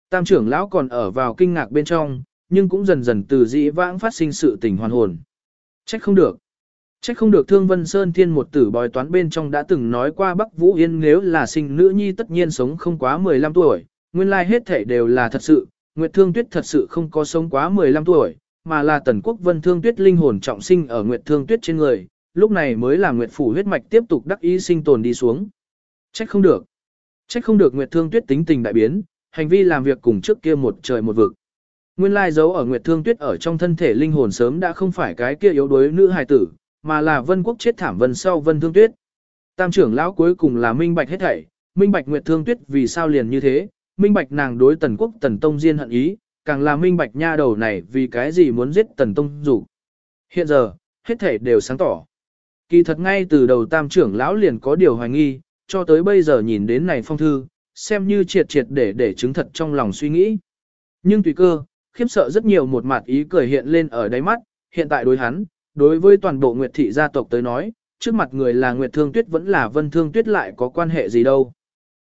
[SPEAKER 1] Tam trưởng lão còn ở vào kinh ngạc bên trong, nhưng cũng dần dần từ dĩ vãng phát sinh sự tình hoàn hồn. Trách không được. Trách không được Thương Vân Sơn Thiên một tử bói toán bên trong đã từng nói qua Bắc Vũ Yên nếu là sinh nữ nhi tất nhiên sống không quá 15 tuổi, nguyên lai hết thể đều là thật sự, Nguyệt Thương Tuyết thật sự không có sống quá 15 tuổi, mà là Tần Quốc Vân Thương Tuyết linh hồn trọng sinh ở Nguyệt Thương Tuyết trên người, lúc này mới là Nguyệt Phủ huyết mạch tiếp tục đắc ý sinh tồn đi xuống. Trách không được. Trách không được Nguyệt Thương Tuyết tính tình đại biến, hành vi làm việc cùng trước kia một trời một vực. Nguyên lai giấu ở Nguyệt Thương Tuyết ở trong thân thể linh hồn sớm đã không phải cái kia yếu đuối nữ hài tử, mà là Vân Quốc chết thảm vân sau Vân Thương Tuyết. Tam trưởng lão cuối cùng là minh bạch hết thảy, minh bạch Nguyệt Thương Tuyết vì sao liền như thế, minh bạch nàng đối Tần Quốc Tần Tông Diên hận ý, càng là minh bạch nha đầu này vì cái gì muốn giết Tần Tông Dục. Hiện giờ, hết thảy đều sáng tỏ. Kỳ thật ngay từ đầu tam trưởng lão liền có điều hoài nghi, cho tới bây giờ nhìn đến này phong thư, xem như triệt triệt để để chứng thật trong lòng suy nghĩ. Nhưng tùy cơ, khiếp sợ rất nhiều một mặt ý cười hiện lên ở đáy mắt, hiện tại đối hắn, đối với toàn bộ Nguyệt thị gia tộc tới nói, trước mặt người là Nguyệt Thương Tuyết vẫn là Vân Thương Tuyết lại có quan hệ gì đâu.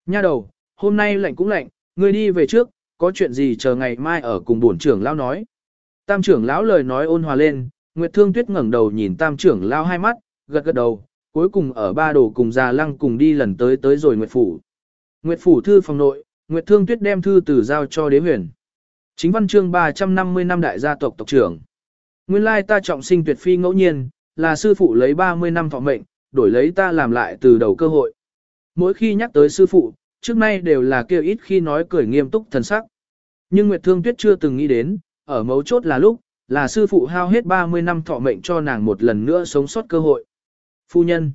[SPEAKER 1] Nha đầu, hôm nay lạnh cũng lạnh, ngươi đi về trước, có chuyện gì chờ ngày mai ở cùng bổn trưởng lão nói. Tam trưởng lão lời nói ôn hòa lên, Nguyệt Thương Tuyết ngẩng đầu nhìn Tam trưởng lão hai mắt, gật gật đầu, cuối cùng ở ba đồ cùng già lăng cùng đi lần tới tới rồi Nguyệt Phủ. Nguyệt Phủ thư phòng nội, Nguyệt Thương Tuyết đem thư từ giao cho đế huyền. Chính văn chương 350 năm đại gia tộc tộc trưởng. Nguyên lai ta trọng sinh tuyệt phi ngẫu nhiên, là sư phụ lấy 30 năm thọ mệnh, đổi lấy ta làm lại từ đầu cơ hội. Mỗi khi nhắc tới sư phụ, trước nay đều là kêu ít khi nói cười nghiêm túc thần sắc. Nhưng Nguyệt Thương Tuyết chưa từng nghĩ đến, ở mấu chốt là lúc, là sư phụ hao hết 30 năm thọ mệnh cho nàng một lần nữa sống sót cơ hội. Phu nhân.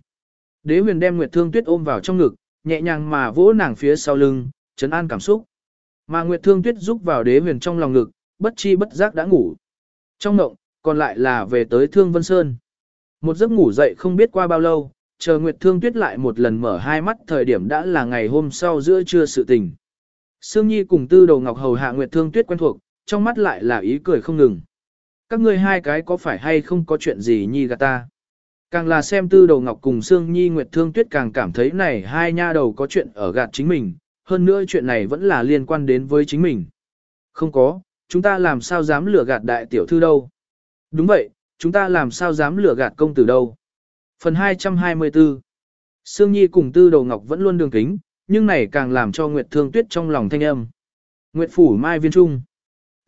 [SPEAKER 1] Đế huyền đem Nguyệt Thương Tuyết ôm vào trong ngực, nhẹ nhàng mà vỗ nàng phía sau lưng, trấn an cảm xúc. Mà Nguyệt Thương Tuyết rúc vào đế huyền trong lòng ngực, bất chi bất giác đã ngủ. Trong mộng, còn lại là về tới Thương Vân Sơn. Một giấc ngủ dậy không biết qua bao lâu, chờ Nguyệt Thương Tuyết lại một lần mở hai mắt thời điểm đã là ngày hôm sau giữa trưa sự tình. Sương Nhi cùng Tư Đầu Ngọc hầu hạ Nguyệt Thương Tuyết quen thuộc, trong mắt lại là ý cười không ngừng. Các ngươi hai cái có phải hay không có chuyện gì nhi gạt ta? Càng là xem Tư Đầu Ngọc cùng Sương Nhi Nguyệt Thương Tuyết càng cảm thấy này hai nha đầu có chuyện ở gạt chính mình, hơn nữa chuyện này vẫn là liên quan đến với chính mình. Không có, chúng ta làm sao dám lừa gạt đại tiểu thư đâu. Đúng vậy, chúng ta làm sao dám lừa gạt công tử đâu. Phần 224 Sương Nhi cùng Tư Đầu Ngọc vẫn luôn đường kính, nhưng này càng làm cho Nguyệt Thương Tuyết trong lòng thanh âm. Nguyệt Phủ Mai Viên Trung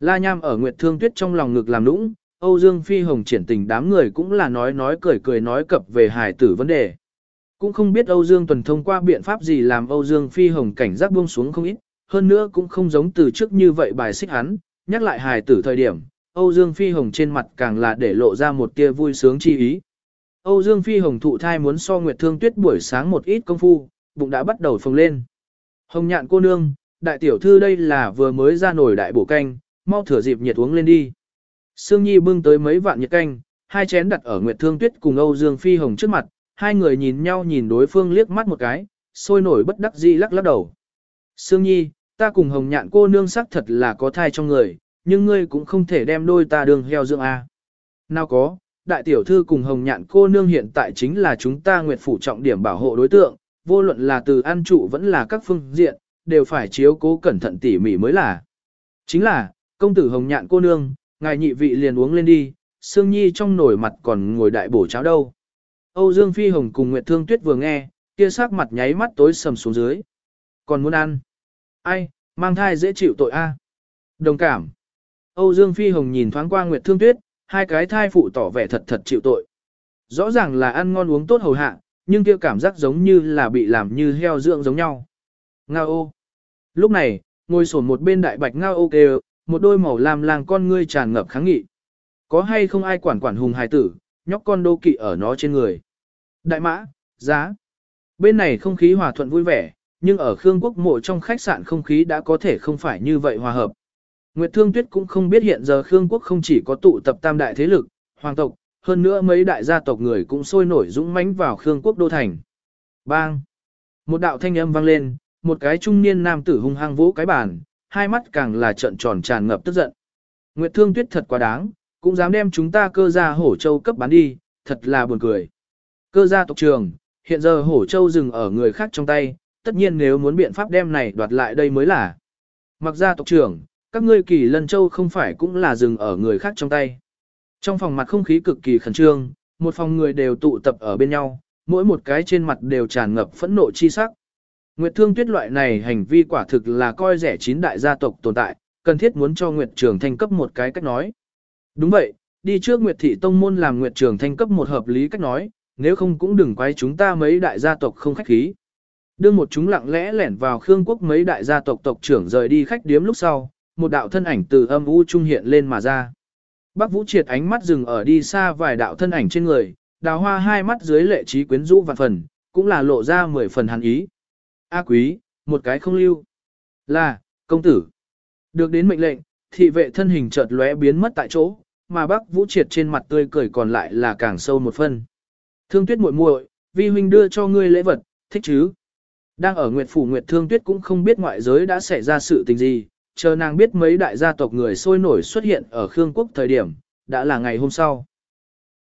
[SPEAKER 1] La Nham ở Nguyệt Thương Tuyết trong lòng ngực làm nũng, Âu Dương Phi Hồng triển tình đám người cũng là nói nói cười cười nói cập về hải tử vấn đề. Cũng không biết Âu Dương Tuần thông qua biện pháp gì làm Âu Dương Phi Hồng cảnh giác buông xuống không ít, hơn nữa cũng không giống từ trước như vậy bài xích hắn, nhắc lại hài tử thời điểm, Âu Dương Phi Hồng trên mặt càng là để lộ ra một tia vui sướng chi ý. Âu Dương Phi Hồng thụ thai muốn so Nguyệt Thương Tuyết buổi sáng một ít công phu, bụng đã bắt đầu phồng lên. Hồng nhạn cô nương, đại tiểu thư đây là vừa mới ra nổi đại bổ canh, mau thửa dịp nhiệt uống lên đi. Sương Nhi bưng tới mấy vạn nhiệt canh, hai chén đặt ở Nguyệt Thương Tuyết cùng Âu Dương Phi Hồng trước mặt, hai người nhìn nhau nhìn đối phương liếc mắt một cái, sôi nổi bất đắc dĩ lắc lắc đầu. Sương Nhi, ta cùng Hồng nhạn cô nương sắc thật là có thai trong người, nhưng ngươi cũng không thể đem đôi ta đường heo dưỡng a. Nào có, đại tiểu thư cùng hồng nhạn cô nương hiện tại chính là chúng ta nguyệt phủ trọng điểm bảo hộ đối tượng, vô luận là từ an trụ vẫn là các phương diện, đều phải chiếu cố cẩn thận tỉ mỉ mới là. Chính là, công tử hồng nhạn cô nương, ngài nhị vị liền uống lên đi, Sương Nhi trong nổi mặt còn ngồi đại bổ cháo đâu. Âu Dương Phi Hồng cùng Nguyệt Thương Tuyết vừa nghe, kia sắc mặt nháy mắt tối sầm xuống dưới. Còn muốn ăn? Ai, mang thai dễ chịu tội a. Đồng cảm. Âu Dương Phi Hồng nhìn thoáng qua Nguyệt Thương Tuyết, hai cái thai phụ tỏ vẻ thật thật chịu tội. Rõ ràng là ăn ngon uống tốt hầu hạ, nhưng kia cảm giác giống như là bị làm như heo dưỡng giống nhau. Ngao ô. Lúc này, ngồi sổn một bên đại bạch ngao ô kêu, một đôi màu lam làng con ngươi tràn ngập kháng nghị. Có hay không ai quản quản hùng hài tử, nhóc con đô kỵ ở nó trên người. Đại mã, giá. Bên này không khí hòa thuận vui vẻ, nhưng ở Khương Quốc mộ trong khách sạn không khí đã có thể không phải như vậy hòa hợp. Nguyệt Thương Tuyết cũng không biết hiện giờ Khương Quốc không chỉ có tụ tập tam đại thế lực, hoàng tộc, hơn nữa mấy đại gia tộc người cũng sôi nổi dũng mãnh vào Khương Quốc đô thành. Bang! Một đạo thanh âm vang lên, một cái trung niên nam tử hung hăng vỗ cái bàn, hai mắt càng là trợn tròn tràn ngập tức giận. Nguyệt Thương Tuyết thật quá đáng, cũng dám đem chúng ta cơ Gia hổ châu cấp bán đi, thật là buồn cười. Cơ gia tộc trường, hiện giờ hổ châu dừng ở người khác trong tay, tất nhiên nếu muốn biện pháp đem này đoạt lại đây mới là. Mặc gia tộc trưởng, các ngươi kỳ lân châu không phải cũng là dừng ở người khác trong tay. Trong phòng mặt không khí cực kỳ khẩn trương, một phòng người đều tụ tập ở bên nhau, mỗi một cái trên mặt đều tràn ngập phẫn nộ chi sắc. Nguyệt Thương Tuyết loại này hành vi quả thực là coi rẻ chín đại gia tộc tồn tại, cần thiết muốn cho Nguyệt Trường Thanh cấp một cái cách nói. Đúng vậy, đi trước Nguyệt Thị Tông Môn làm Nguyệt Trường Thanh cấp một hợp lý cách nói, nếu không cũng đừng quay chúng ta mấy đại gia tộc không khách khí. Đương một chúng lặng lẽ lẻn vào Khương quốc mấy đại gia tộc tộc trưởng rời đi khách điếm lúc sau, một đạo thân ảnh từ âm u trung hiện lên mà ra. Bác Vũ triệt ánh mắt dừng ở đi xa vài đạo thân ảnh trên người, đào hoa hai mắt dưới lệ trí quyến rũ và phần, cũng là lộ ra mười phần hàn ý. A quý, một cái không lưu. Là, công tử. Được đến mệnh lệnh, thị vệ thân hình chợt lóe biến mất tại chỗ, mà bác Vũ triệt trên mặt tươi cười còn lại là càng sâu một phân. Thương tuyết muội muội, vi huynh đưa cho ngươi lễ vật, thích chứ? Đang ở Nguyệt Phủ Nguyệt Thương Tuyết cũng không biết ngoại giới đã xảy ra sự tình gì, chờ nàng biết mấy đại gia tộc người sôi nổi xuất hiện ở Khương Quốc thời điểm, đã là ngày hôm sau.